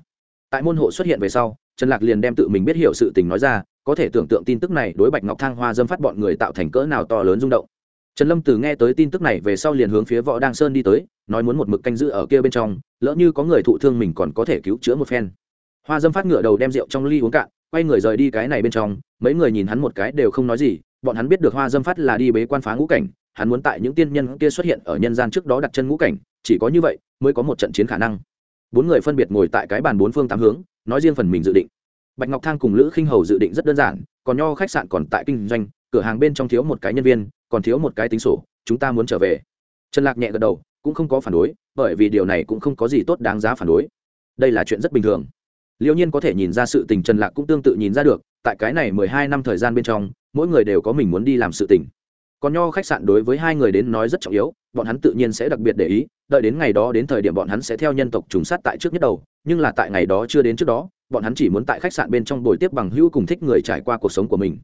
Tại môn hộ xuất hiện về sau, trần lạc liền đem tự mình biết hiểu sự tình nói ra, có thể tưởng tượng tin tức này đối bạch ngọc thang hoa dâm phát bọn người tạo thành cỡ nào to lớn rung động. Trần lâm từ nghe tới tin tức này về sau liền hướng phía võ đăng sơn đi tới, nói muốn một mực canh giữ ở kia bên trong, lỡ như có người thụ thương mình còn có thể cứu chữa một phen. Hoa dâm phát ngựa đầu đem rượu trong ly uống cạn, quay người rời đi cái này bên trong, mấy người nhìn hắn một cái đều không nói gì bọn hắn biết được hoa dâm phát là đi bế quan phá ngũ cảnh, hắn muốn tại những tiên nhân kia xuất hiện ở nhân gian trước đó đặt chân ngũ cảnh, chỉ có như vậy mới có một trận chiến khả năng. Bốn người phân biệt ngồi tại cái bàn bốn phương tám hướng, nói riêng phần mình dự định. Bạch ngọc thang cùng lữ khinh hầu dự định rất đơn giản, còn nho khách sạn còn tại kinh doanh, cửa hàng bên trong thiếu một cái nhân viên, còn thiếu một cái tính sổ, chúng ta muốn trở về. Trần lạc nhẹ gật đầu, cũng không có phản đối, bởi vì điều này cũng không có gì tốt đáng giá phản đối. Đây là chuyện rất bình thường liêu nhiên có thể nhìn ra sự tình trần lạc cũng tương tự nhìn ra được, tại cái này mười hai năm thời gian bên trong, mỗi người đều có mình muốn đi làm sự tình. Còn nho khách sạn đối với hai người đến nói rất trọng yếu, bọn hắn tự nhiên sẽ đặc biệt để ý, đợi đến ngày đó đến thời điểm bọn hắn sẽ theo nhân tộc trùng sát tại trước nhất đầu, nhưng là tại ngày đó chưa đến trước đó, bọn hắn chỉ muốn tại khách sạn bên trong buổi tiếp bằng hữu cùng thích người trải qua cuộc sống của mình.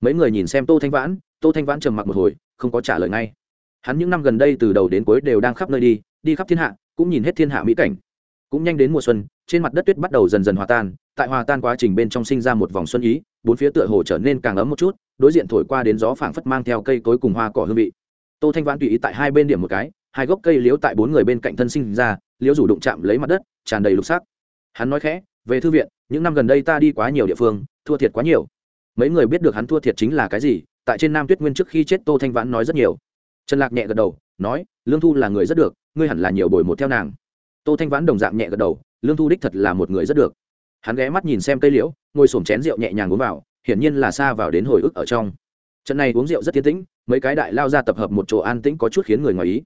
Mấy người nhìn xem tô thanh vãn, tô thanh vãn trầm mặc một hồi, không có trả lời ngay. Hắn những năm gần đây từ đầu đến cuối đều đang khắp nơi đi đi khắp thiên hạ, cũng nhìn hết thiên hạ mỹ cảnh cũng nhanh đến mùa xuân, trên mặt đất tuyết bắt đầu dần dần hòa tan, tại hòa tan quá trình bên trong sinh ra một vòng xuân ý, bốn phía tựa hồ trở nên càng ấm một chút, đối diện thổi qua đến gió phảng phất mang theo cây cối cùng hoa cỏ hương vị. Tô thanh vãn tùy ý tại hai bên điểm một cái, hai gốc cây liếu tại bốn người bên cạnh thân sinh ra, liếu rủ đụng chạm lấy mặt đất, tràn đầy lục sắc. Hắn nói khẽ, về thư viện, những năm gần đây ta đi quá nhiều địa phương, thua thiệt quá nhiều. Mấy người biết được hắn thua thiệt chính là cái gì, tại trên nam tuyết nguyên trước khi chết tô thanh vãn nói rất nhiều. Trần lạc nhẹ gật đầu, nói, lương thu là người rất được, ngươi hẳn là nhiều bồi một theo nàng tô thanh vãn đồng dạng nhẹ gật đầu, lương thu đích thật là một người rất được. Hắn ghé mắt nhìn xem cây liễu, ngồi sổm chén rượu nhẹ nhàng uống vào, hiển nhiên là xa vào đến hồi ức ở trong. Trận này uống rượu rất tiến tĩnh, mấy cái đại lao ra tập hợp một chỗ an tĩnh có chút khiến người ngoài ý.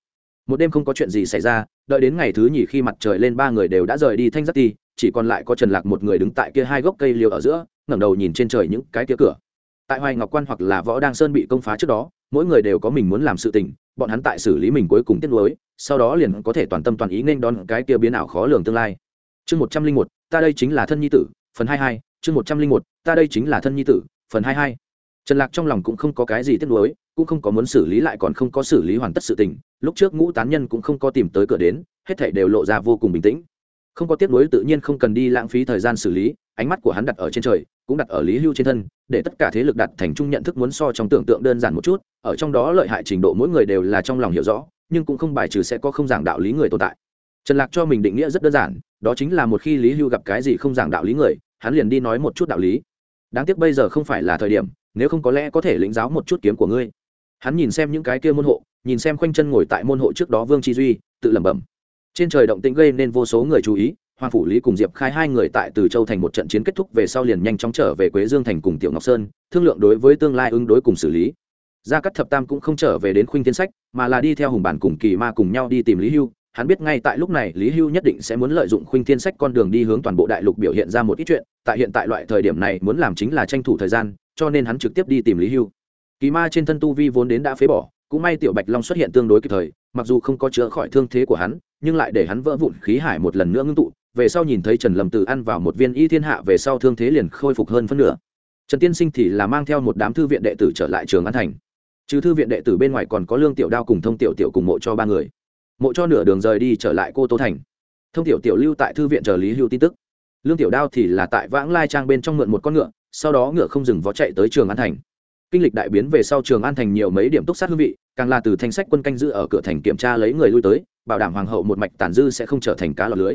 Một đêm không có chuyện gì xảy ra, đợi đến ngày thứ nhì khi mặt trời lên ba người đều đã rời đi thanh giác ti, chỉ còn lại có trần lạc một người đứng tại kia hai gốc cây liều ở giữa, ngẩng đầu nhìn trên trời những cái kia cửa. Tại hoài ngọc quan hoặc là võ đăng sơn bị công phá trước đó mỗi người đều có mình muốn làm sự tình bọn hắn tại xử lý mình cuối cùng tiết lối sau đó liền có thể toàn tâm toàn ý nên đón cái kia biến ảo khó lường tương lai. Chương một trăm linh một ta đây chính là thân nhi tử phần hai hai chương một trăm linh một ta đây chính là thân nhi tử phần hai hai. Trần lạc trong lòng cũng không có cái gì tiết lưới, cũng không có muốn xử lý lại còn không có xử lý hoàn tất sự tình lúc trước ngũ tán nhân cũng không có tìm tới cửa đến hết thảy đều lộ ra vô cùng bình tĩnh. Không có tiếc nuối tự nhiên không cần đi lãng phí thời gian xử lý ánh mắt của hắn đặt ở trên trời cũng đặt ở lý hưu trên thân để tất cả thế lực đặt thành chung nhận thức muốn so trong tưởng tượng đơn giản một chút ở trong đó lợi hại trình độ mỗi người đều là trong lòng hiểu rõ, nhưng cũng không bài trừ sẽ có không giảng đạo lý người tồn tại. Trần lạc cho mình định nghĩa rất đơn giản, đó chính là một khi lý hưu gặp cái gì không giảng đạo lý người, hắn liền đi nói một chút đạo lý. Đáng tiếc bây giờ không phải là thời điểm, nếu không có lẽ có thể lĩnh giáo một chút kiếm của ngươi. Hắn nhìn xem những cái kia môn hộ, nhìn xem khoanh chân ngồi tại môn hộ trước đó vương chi duy, tự lẩm bẩm. Trên trời động tĩnh gây nên vô số người chú ý, hoàng phủ lý cùng diệp khai hai người tại từ châu thành một trận chiến kết thúc về sau liền nhanh chóng trở về quế dương thành cùng tiểu ngọc sơn, thương lượng đối với tương lai ứng đối cùng xử lý gia cắt thập tam cũng không trở về đến khuynh thiên sách, mà là đi theo hùng bản cùng kỳ ma cùng nhau đi tìm lý hưu. Hắn biết ngay tại lúc này, lý hưu nhất định sẽ muốn lợi dụng khuynh thiên sách con đường đi hướng toàn bộ đại lục biểu hiện ra một ít chuyện. Tại hiện tại loại thời điểm này, muốn làm chính là tranh thủ thời gian, cho nên hắn trực tiếp đi tìm lý hưu. Kỳ ma trên thân tu vi vốn đến đã phế bỏ, cũng may tiểu bạch long xuất hiện tương đối kịp thời, mặc dù không có chữa khỏi thương thế của hắn, nhưng lại để hắn vỡ vụn khí hải một lần nữa ngưng tụ. Về sau nhìn thấy trần lâm từ ăn vào một viên y thiên hạ, về sau thương thế liền khôi phục hơn phân nửa. Trần tiên sinh thì là mang theo một đám thư viện đệ tử trở lại trường an thành trừ thư viện đệ tử bên ngoài còn có lương tiểu đao cùng thông tiểu tiểu cùng mộ cho ba người. Mộ cho nửa đường rời đi trở lại cô tô thành. Thông tiểu tiểu lưu tại thư viện chờ lý hưu tin tức. Lương tiểu đao thì là tại vãng lai trang bên trong mượn một con ngựa, sau đó ngựa không dừng vó chạy tới trường an thành. Kinh lịch đại biến về sau trường an thành nhiều mấy điểm túc sát hương vị, càng là từ thanh sách quân canh giữ ở cửa thành kiểm tra lấy người lui tới, bảo đảm hoàng hậu một mạch tàn dư sẽ không trở thành cá lọc lưới.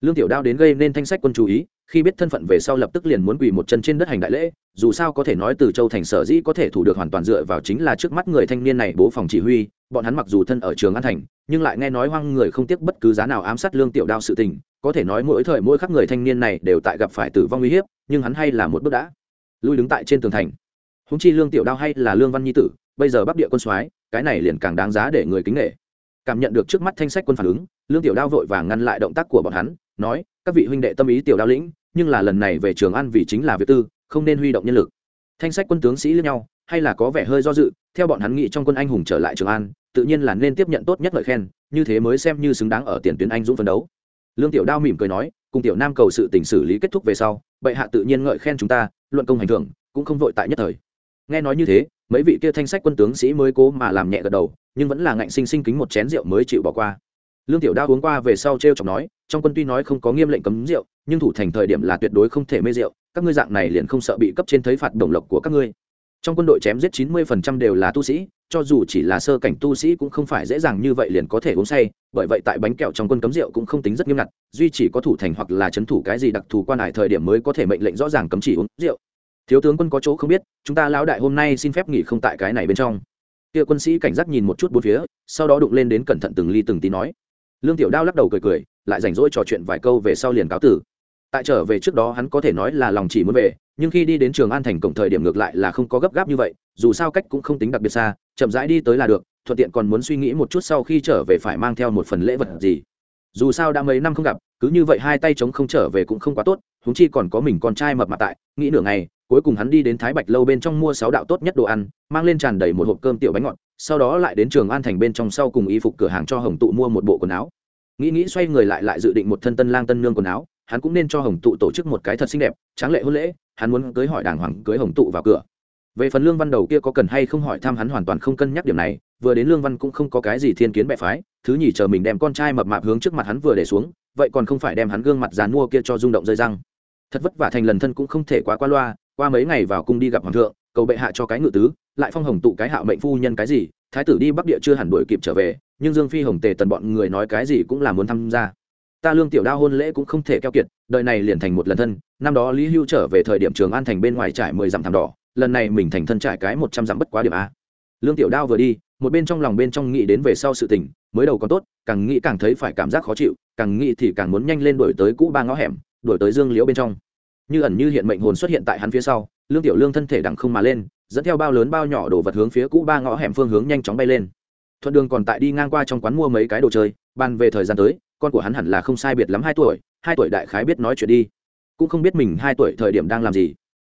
Lương tiểu đao đến gây nên thanh sách quân chú ý khi biết thân phận về sau lập tức liền muốn quỳ một chân trên đất hành đại lễ, dù sao có thể nói từ châu thành sở dĩ có thể thủ được hoàn toàn dựa vào chính là trước mắt người thanh niên này bố phòng chỉ huy, bọn hắn mặc dù thân ở trường an thành, nhưng lại nghe nói hoang người không tiếc bất cứ giá nào ám sát lương tiểu đao sự tình, có thể nói mỗi thời mỗi khắc người thanh niên này đều tại gặp phải tử vong uy hiếp, nhưng hắn hay là một bước đã lui đứng tại trên tường thành. Húng chi lương tiểu đao hay là lương văn nhi tử, bây giờ bắc địa quân soái, cái này liền càng đáng giá để người kính nghệ cảm nhận được trước mắt thanh sách quân phản ứng, lương tiểu đao vội vàng ngăn lại động tác của bọn hắn, nói, các vị huynh đệ tâm ý tiểu đao lĩnh nhưng là lần này về trường an vì chính là việc tư, không nên huy động nhân lực. Thanh sách quân tướng sĩ lẫn nhau, hay là có vẻ hơi do dự, theo bọn hắn nghĩ trong quân anh hùng trở lại trường an, tự nhiên là nên tiếp nhận tốt nhất lời khen, như thế mới xem như xứng đáng ở tiền tuyến anh dũng phấn đấu. Lương tiểu đao mỉm cười nói, cùng tiểu nam cầu sự tình xử lý kết thúc về sau, bệ hạ tự nhiên ngợi khen chúng ta, luận công hành thưởng, cũng không vội tại nhất thời. Nghe nói như thế, mấy vị kia thanh sách quân tướng sĩ mới cố mà làm nhẹ gật đầu, nhưng vẫn là ngạnh sinh sinh kính một chén rượu mới chịu bỏ qua. Lương tiểu đao uống qua về sau t r e o chọc nói trong quân tuy nói không có nghiêm lệnh cấm rượu, nhưng thủ thành thời điểm là tuyệt đối không thể mê rượu, các ngươi dạng này liền không sợ bị cấp trên thấy phạt đồng lộc của các ngươi. Trong quân đội chém giết chín mươi phần trăm đều là tu sĩ, cho dù chỉ là sơ cảnh tu sĩ cũng không phải dễ dàng như vậy liền có thể uống say, bởi vậy tại bánh kẹo trong quân cấm rượu cũng không tính rất nghiêm ngặt, duy chỉ có thủ thành hoặc là c h ấ n thủ cái gì đặc thù quan hải thời điểm mới có thể mệnh lệnh rõ ràng cấm chỉ uống rượu. Thiếu tướng quân có chỗ không biết, chúng ta lão đại hôm nay xin phép nghỉ không tại cái này bên trong. Kia quân sĩ cảnh giác nhìn một chút bốn phía, sau đó đụng lên đến cẩn thận từng ly từng tí nói. Lương tiểu đao lắc đầu cười cười lại rảnh rỗi trò chuyện vài câu về sau liền cáo tử. Tại trở về trước đó hắn có thể nói là lòng chỉ muốn về, nhưng khi đi đến trường an thành cổng thời điểm ngược lại là không có gấp gáp như vậy, dù sao cách cũng không tính đặc biệt xa, chậm rãi đi tới là được, thuận tiện còn muốn suy nghĩ một chút sau khi trở về phải mang theo một phần lễ vật gì. Dù sao đã mấy năm không gặp, cứ như vậy hai tay chống không trở về cũng không quá tốt húng chi còn có mình con trai mập mà tại, nghĩ nửa ngày, cuối cùng hắn đi đến thái bạch lâu bên trong mua sáu đạo tốt nhất đồ ăn, mang lên tràn đầy một hộp cơm tiểu bánh ngọt, sau đó lại đến trường an thành bên trong sau cùng y phục cửa hàng cho hồng tụ mua một bộ quần áo nghĩ nghĩ xoay người lại lại dự định một thân tân lang tân nương quần áo, hắn cũng nên cho hồng tụ tổ chức một cái thật xinh đẹp, tráng lệ hôn lễ, hắn muốn cưới hỏi đàng hoàng cưới hồng tụ vào cửa. Về phần lương văn đầu kia có cần hay không hỏi thăm hắn hoàn toàn không cân nhắc điểm này, vừa đến lương văn cũng không có cái gì thiên kiến bệ phái, thứ nhì chờ mình đem con trai mập mạp hướng trước mặt hắn vừa để xuống, vậy còn không phải đem hắn gương mặt dán mua kia cho rung động rơi răng. Thật vất vả thành lần thân cũng không thể quá qua loa, qua mấy ngày vào cung đi gặp hoàng thượng cầu bệ hạ cho cái ngự tứ, lại phong hồng tụ cái hạ mệnh phu nhân cái gì, thái tử đi bắc địa chưa hẳn đuổi kịp trở về, nhưng dương phi hồng tề tần bọn người nói cái gì cũng là muốn tham gia. Ta lương tiểu đao hôn lễ cũng không thể keo kiệt, đời này liền thành một lần thân, năm đó lý hưu trở về thời điểm trường an thành bên ngoài trải mười dặm thảm đỏ, lần này mình thành thân trải cái một trăm dặm bất quá điểm a. Lương tiểu đao vừa đi, một bên trong lòng bên trong nghĩ đến về sau sự tình, mới đầu còn tốt, càng nghĩ càng thấy phải cảm giác khó chịu, càng nghĩ thì càng muốn nhanh lên đổi tới cũ ba ngõ hẻm đổi tới dương liễu bên trong. Như ẩn như hiện mệnh hồn xuất hiện tại hắn phía sau lương tiểu lương thân thể đằng không mà lên, dẫn theo bao lớn bao nhỏ đồ vật hướng phía cũ ba ngõ hẻm phương hướng nhanh chóng bay lên. Thuận đường còn tại đi ngang qua trong quán mua mấy cái đồ chơi, bàn về thời gian tới, con của hắn hẳn là không sai biệt lắm hai tuổi hai tuổi đại khái biết nói chuyện đi. Cũng không biết mình hai tuổi thời điểm đang làm gì.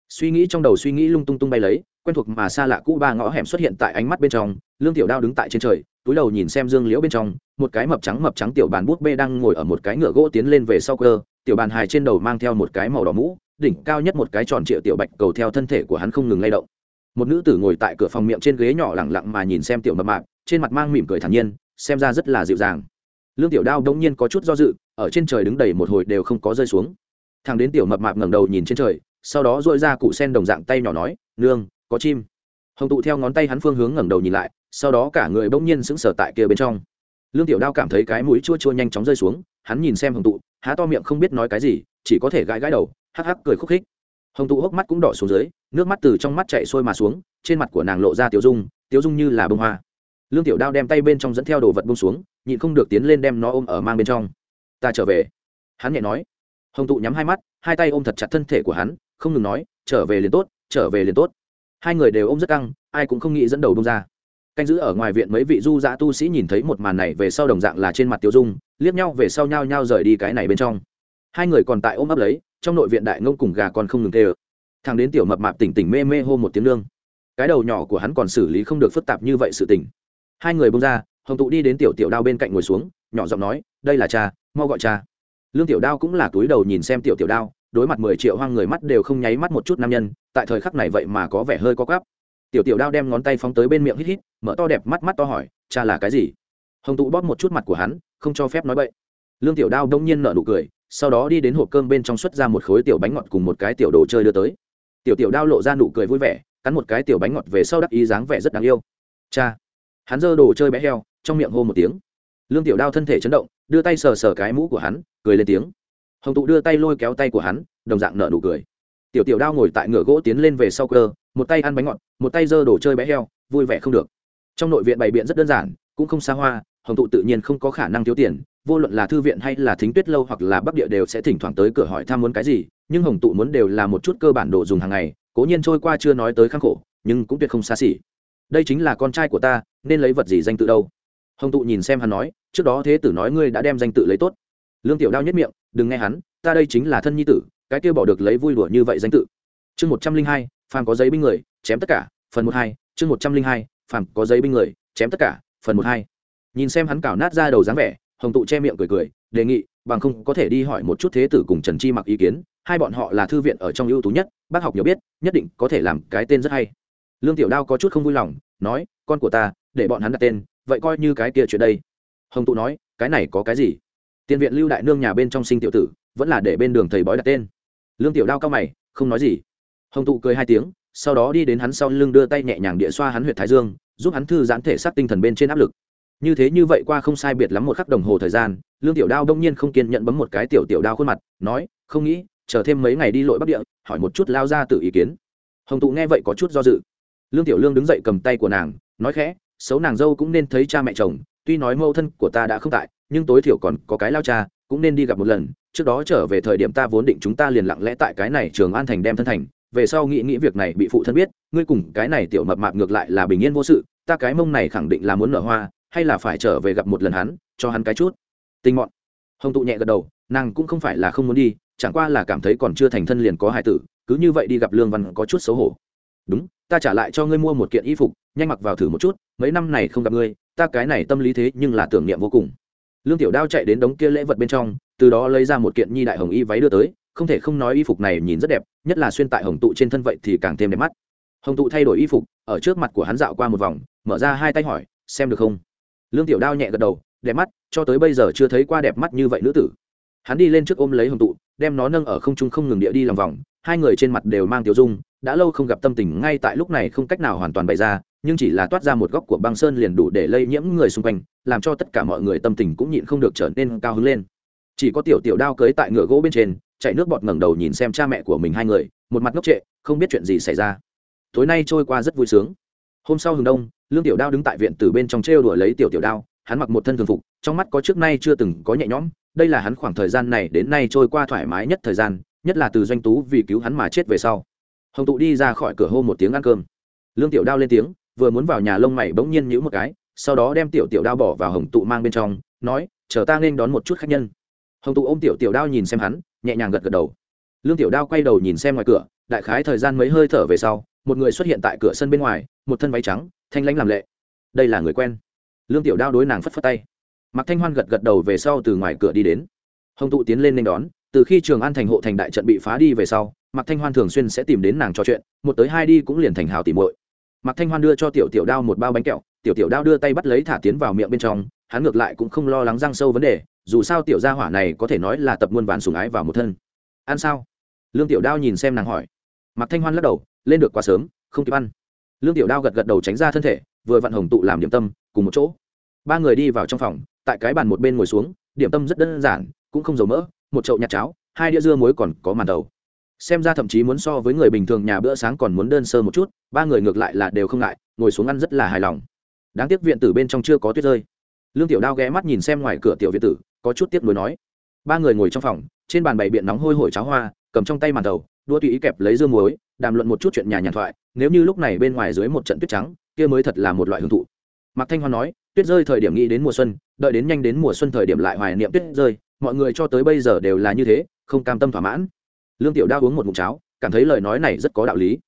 Suy nghĩ trong đầu suy nghĩ lung tung tung bay lấy, quen thuộc mà xa lạ cũ ba ngõ hẻm xuất hiện tại ánh mắt bên trong, lương tiểu đao đứng tại trên trời, túi đầu nhìn xem dương liễu bên trong, một cái mập trắng mập trắng tiểu bàn bút bê đang ngồi ở một cái ngựa gỗ tiến lên về sau cơ, tiểu bàn hài trên đầu mang theo một cái màu đỏ mũ đỉnh cao nhất một cái tròn triệu tiểu bạch cầu theo thân thể của hắn không ngừng lay động. Một nữ tử ngồi tại cửa phòng miệng trên ghế nhỏ lẳng lặng mà nhìn xem tiểu mập mạp, trên mặt mang mỉm cười thản nhiên, xem ra rất là dịu dàng. Lương tiểu đao đông nhiên có chút do dự, ở trên trời đứng đầy một hồi đều không có rơi xuống. Thằng đến tiểu mập mạp ngẩng đầu nhìn trên trời, sau đó dội ra cụ sen đồng dạng tay nhỏ nói, nương, có chim. Hồng tụ theo ngón tay hắn phương hướng ngẩng đầu nhìn lại, sau đó cả người bỗng nhiên sững sờ tại kia bên trong. Lương tiểu đao cảm thấy cái mũi chua chua nhanh chóng rơi xuống, hắn nhìn xem hồng tụ, há to miệng không biết nói cái gì, chỉ có thể gãi gãi đầu hắc hắc cười khúc khích. Hồng tụ hốc mắt cũng đỏ xuống dưới, nước mắt từ trong mắt chạy sôi mà xuống, trên mặt của nàng lộ ra tiểu dung tiểu dung như là bông hoa. Lương tiểu đao đem tay bên trong dẫn theo đồ vật bông xuống, nhịn không được tiến lên đem nó ôm ở mang bên trong. Ta trở về. Hắn nhẹ nói. Hồng tụ nhắm hai mắt, hai tay ôm thật chặt thân thể của hắn, không ngừng nói, trở về liền tốt, trở về liền tốt. Hai người đều ôm rất căng, ai cũng không nghĩ dẫn đầu bông ra. Canh giữ ở ngoài viện mấy vị du dã tu sĩ nhìn thấy một màn này về sau đồng dạng là trên mặt tiêu dung, liếc nhau về sau nhau nhau rời đi cái này bên trong. Hai người còn tại ôm ấp lấy trong nội viện đại ngông cùng gà còn không ngừng tê ơ thằng đến tiểu mập mạp tỉnh tỉnh mê mê hô một tiếng lương cái đầu nhỏ của hắn còn xử lý không được phức tạp như vậy sự tình. Hai người bông ra, hồng tụ đi đến tiểu tiểu đao bên cạnh ngồi xuống, nhỏ giọng nói, đây là cha, mau gọi cha. Lương tiểu đao cũng là túi đầu nhìn xem tiểu tiểu đao, đối mặt mười triệu hoang người mắt đều không nháy mắt một chút nam nhân, tại thời khắc này vậy mà có vẻ hơi có cắp tiểu tiểu đao đem ngón tay phóng tới bên miệng hít hít, mở to đẹp mắt mắt to hỏi, cha là cái gì? Hồng tụ bóp một chút mặt của hắn, không cho phép nói bậy. Lương tiểu đao đông nhiên nở nụ cười sau đó đi đến hộp cơm bên trong xuất ra một khối tiểu bánh ngọt cùng một cái tiểu đồ chơi đưa tới. Tiểu tiểu đao lộ ra nụ cười vui vẻ, cắn một cái tiểu bánh ngọt về sau đắc ý dáng vẻ rất đáng yêu. Cha! Hắn giơ đồ chơi bé heo, trong miệng hô một tiếng. Lương tiểu đao thân thể chấn động, đưa tay sờ sờ cái mũ của hắn, cười lên tiếng. Hồng tụ đưa tay lôi kéo tay của hắn, đồng dạng nợ nụ cười. Tiểu tiểu đao ngồi tại ngựa gỗ tiến lên về sau cơ, một tay ăn bánh ngọt, một tay giơ đồ chơi bé heo, vui vẻ không được. Trong nội viện bày biện rất đơn giản, cũng không xa hoa, hồng tụ tự nhiên không có khả năng thiếu tiền vô luận là thư viện hay là thính tuyết lâu hoặc là bắc địa đều sẽ thỉnh thoảng tới cửa hỏi thăm muốn cái gì, nhưng hồng tụ muốn đều là một chút cơ bản đồ dùng hàng ngày, cố nhiên trôi qua chưa nói tới khắc khổ, nhưng cũng tuyệt không xa xỉ. Đây chính là con trai của ta, nên lấy vật gì danh tự đâu? Hồng tụ nhìn xem hắn nói, trước đó thế tử nói ngươi đã đem danh tự lấy tốt. Lương tiểu đao nhất miệng, đừng nghe hắn, ta đây chính là thân nhi tử, cái kia bỏ được lấy vui đùa như vậy danh tự. Chương một trăm linh hai, phàm có giấy binh người, chém tất cả, phần một hai, chương một trăm linh hai, phàm có giấy binh người, chém tất cả, phần một hai. Nhìn xem hắn cào nát ra đầu dáng vẻ hồng tụ che miệng cười cười, đề nghị, bằng không có thể đi hỏi một chút thế tử cùng trần chi mặc ý kiến, hai bọn họ là thư viện ở trong ưu tú nhất, bác học nhiều biết, nhất định có thể làm cái tên rất hay. Lương tiểu đao có chút không vui lòng, nói, con của ta, để bọn hắn đặt tên, vậy coi như cái kia chuyện đây. Hồng tụ nói, cái này có cái gì? Tiền viện lưu đại nương nhà bên trong sinh tiểu tử, vẫn là để bên đường thầy bói đặt tên. Lương tiểu đao cao mày, không nói gì. Hồng tụ cười hai tiếng, sau đó đi đến hắn sau lưng đưa tay nhẹ nhàng địa xoa hắn huyệt thái dương, giúp hắn thư giãn thể xác tinh thần bên trên áp lực như thế như vậy qua không sai biệt lắm một khắc đồng hồ thời gian, lương tiểu đao đông nhiên không kiên nhận bấm một cái tiểu tiểu đao khuôn mặt, nói, không nghĩ, chờ thêm mấy ngày đi lội bắc địa, hỏi một chút lao ra tự ý kiến. Hồng tụ nghe vậy có chút do dự. Lương tiểu lương đứng dậy cầm tay của nàng, nói khẽ, xấu nàng dâu cũng nên thấy cha mẹ chồng, tuy nói mâu thân của ta đã không tại, nhưng tối thiểu còn có cái lao cha, cũng nên đi gặp một lần, trước đó trở về thời điểm ta vốn định chúng ta liền lặng lẽ tại cái này trường an thành đem thân thành, về sau nghĩ nghĩ việc này bị phụ thân biết, ngươi cùng cái này tiểu mập mạp ngược lại là bình yên vô sự, ta cái mông này khẳng định là muốn nở hoa hay là phải trở về gặp một lần hắn, cho hắn cái chút. Tinh mọn. Hồng tụ nhẹ gật đầu, nàng cũng không phải là không muốn đi, chẳng qua là cảm thấy còn chưa thành thân liền có hải tử, cứ như vậy đi gặp lương văn có chút xấu hổ. Đúng, ta trả lại cho ngươi mua một kiện y phục, nhanh mặc vào thử một chút, mấy năm này không gặp ngươi, ta cái này tâm lý thế nhưng là tưởng niệm vô cùng. Lương tiểu đao chạy đến đống kia lễ vật bên trong, từ đó lấy ra một kiện nhi đại hồng y váy đưa tới, không thể không nói y phục này nhìn rất đẹp, nhất là xuyên tại hồng tụ trên thân vậy thì càng thêm đẹp mắt. Hồng tụ thay đổi y phục, ở trước mặt của hắn dạo qua một vòng, mở ra hai tay hỏi, xem được không? Lương tiểu đao nhẹ gật đầu, đẹp mắt, cho tới bây giờ chưa thấy qua đẹp mắt như vậy nữ tử. Hắn đi lên trước ôm lấy hồng tụ, đem nó nâng ở không trung không ngừng địa đi lòng vòng, hai người trên mặt đều mang tiểu dung, đã lâu không gặp tâm tình, ngay tại lúc này không cách nào hoàn toàn bày ra, nhưng chỉ là toát ra một góc của băng sơn liền đủ để lây nhiễm người xung quanh, làm cho tất cả mọi người tâm tình cũng nhịn không được trở nên cao hứng lên. Chỉ có tiểu tiểu đao cưới tại ngựa gỗ bên trên, chạy nước bọt ngẩng đầu nhìn xem cha mẹ của mình hai người, một mặt ngốc trệ, không biết chuyện gì xảy ra. Tối nay trôi qua rất vui sướng hôm sau hừng đông, lương tiểu đao đứng tại viện từ bên trong trêu đuổi lấy tiểu tiểu đao, hắn mặc một thân thường phục, trong mắt có trước nay chưa từng có nhẹ nhõm, đây là hắn khoảng thời gian này đến nay trôi qua thoải mái nhất thời gian, nhất là từ doanh tú vì cứu hắn mà chết về sau. Hồng tụ đi ra khỏi cửa hô một tiếng ăn cơm. Lương tiểu đao lên tiếng, vừa muốn vào nhà lông mày bỗng nhiên nhữ một cái, sau đó đem tiểu tiểu đao bỏ vào hồng tụ mang bên trong, nói, chờ ta nên đón một chút khách nhân. Hồng tụ ôm tiểu tiểu đao nhìn xem hắn, nhẹ nhàng gật gật đầu. Lương tiểu đao quay đầu nhìn xem ngoài cửa, đại khái thời gian mấy hơi thở về sau một người xuất hiện tại cửa sân bên ngoài, một thân váy trắng, thanh lãnh làm lệ. Đây là người quen. Lương tiểu đao đối nàng phất phất tay. Mạc thanh hoan gật gật đầu về sau từ ngoài cửa đi đến. Hồng tụ tiến lên nên đón, từ khi trường an thành hộ thành đại trận bị phá đi về sau, mạc thanh hoan thường xuyên sẽ tìm đến nàng trò chuyện, một tới hai đi cũng liền thành hào tìm muội. Mạc thanh hoan đưa cho tiểu tiểu đao một bao bánh kẹo, tiểu tiểu đao đưa tay bắt lấy thả tiến vào miệng bên trong, hắn ngược lại cũng không lo lắng răng sâu vấn đề, dù sao tiểu gia hỏa này có thể nói là tập muôn vàn sùng ái vào một thân. Ăn sao? Lương tiểu đao nhìn xem nàng hỏi mạc thanh hoan lắc đầu, lên được quá sớm, không kịp ăn. Lương tiểu đao gật gật đầu tránh ra thân thể, vừa vặn hồng tụ làm điểm tâm, cùng một chỗ. Ba người đi vào trong phòng, tại cái bàn một bên ngồi xuống, điểm tâm rất đơn giản, cũng không dầu mỡ, một chậu nhạt cháo, hai đĩa dưa muối còn có màn đầu. Xem ra thậm chí muốn so với người bình thường nhà bữa sáng còn muốn đơn sơ một chút, ba người ngược lại là đều không ngại, ngồi xuống ăn rất là hài lòng. Đáng tiếc viện tử bên trong chưa có tuyết rơi. Lương tiểu đao ghé mắt nhìn xem ngoài cửa tiểu viện tử, có chút tiếc nuối nói. Ba người ngồi trong phòng, trên bàn bày biện nóng hôi hổi cháo hoa, cầm trong tay màn đầu đua tùy ý kẹp lấy dưa muối, đàm luận một chút chuyện nhà nhàn thoại, nếu như lúc này bên ngoài dưới một trận tuyết trắng, kia mới thật là một loại hưởng thụ. Mạc thanh hoa nói, tuyết rơi thời điểm nghĩ đến mùa xuân, đợi đến nhanh đến mùa xuân thời điểm lại hoài niệm tuyết rơi, mọi người cho tới bây giờ đều là như thế, không cam tâm thỏa mãn. Lương tiểu đao uống một mụn cháo, cảm thấy lời nói này rất có đạo lý.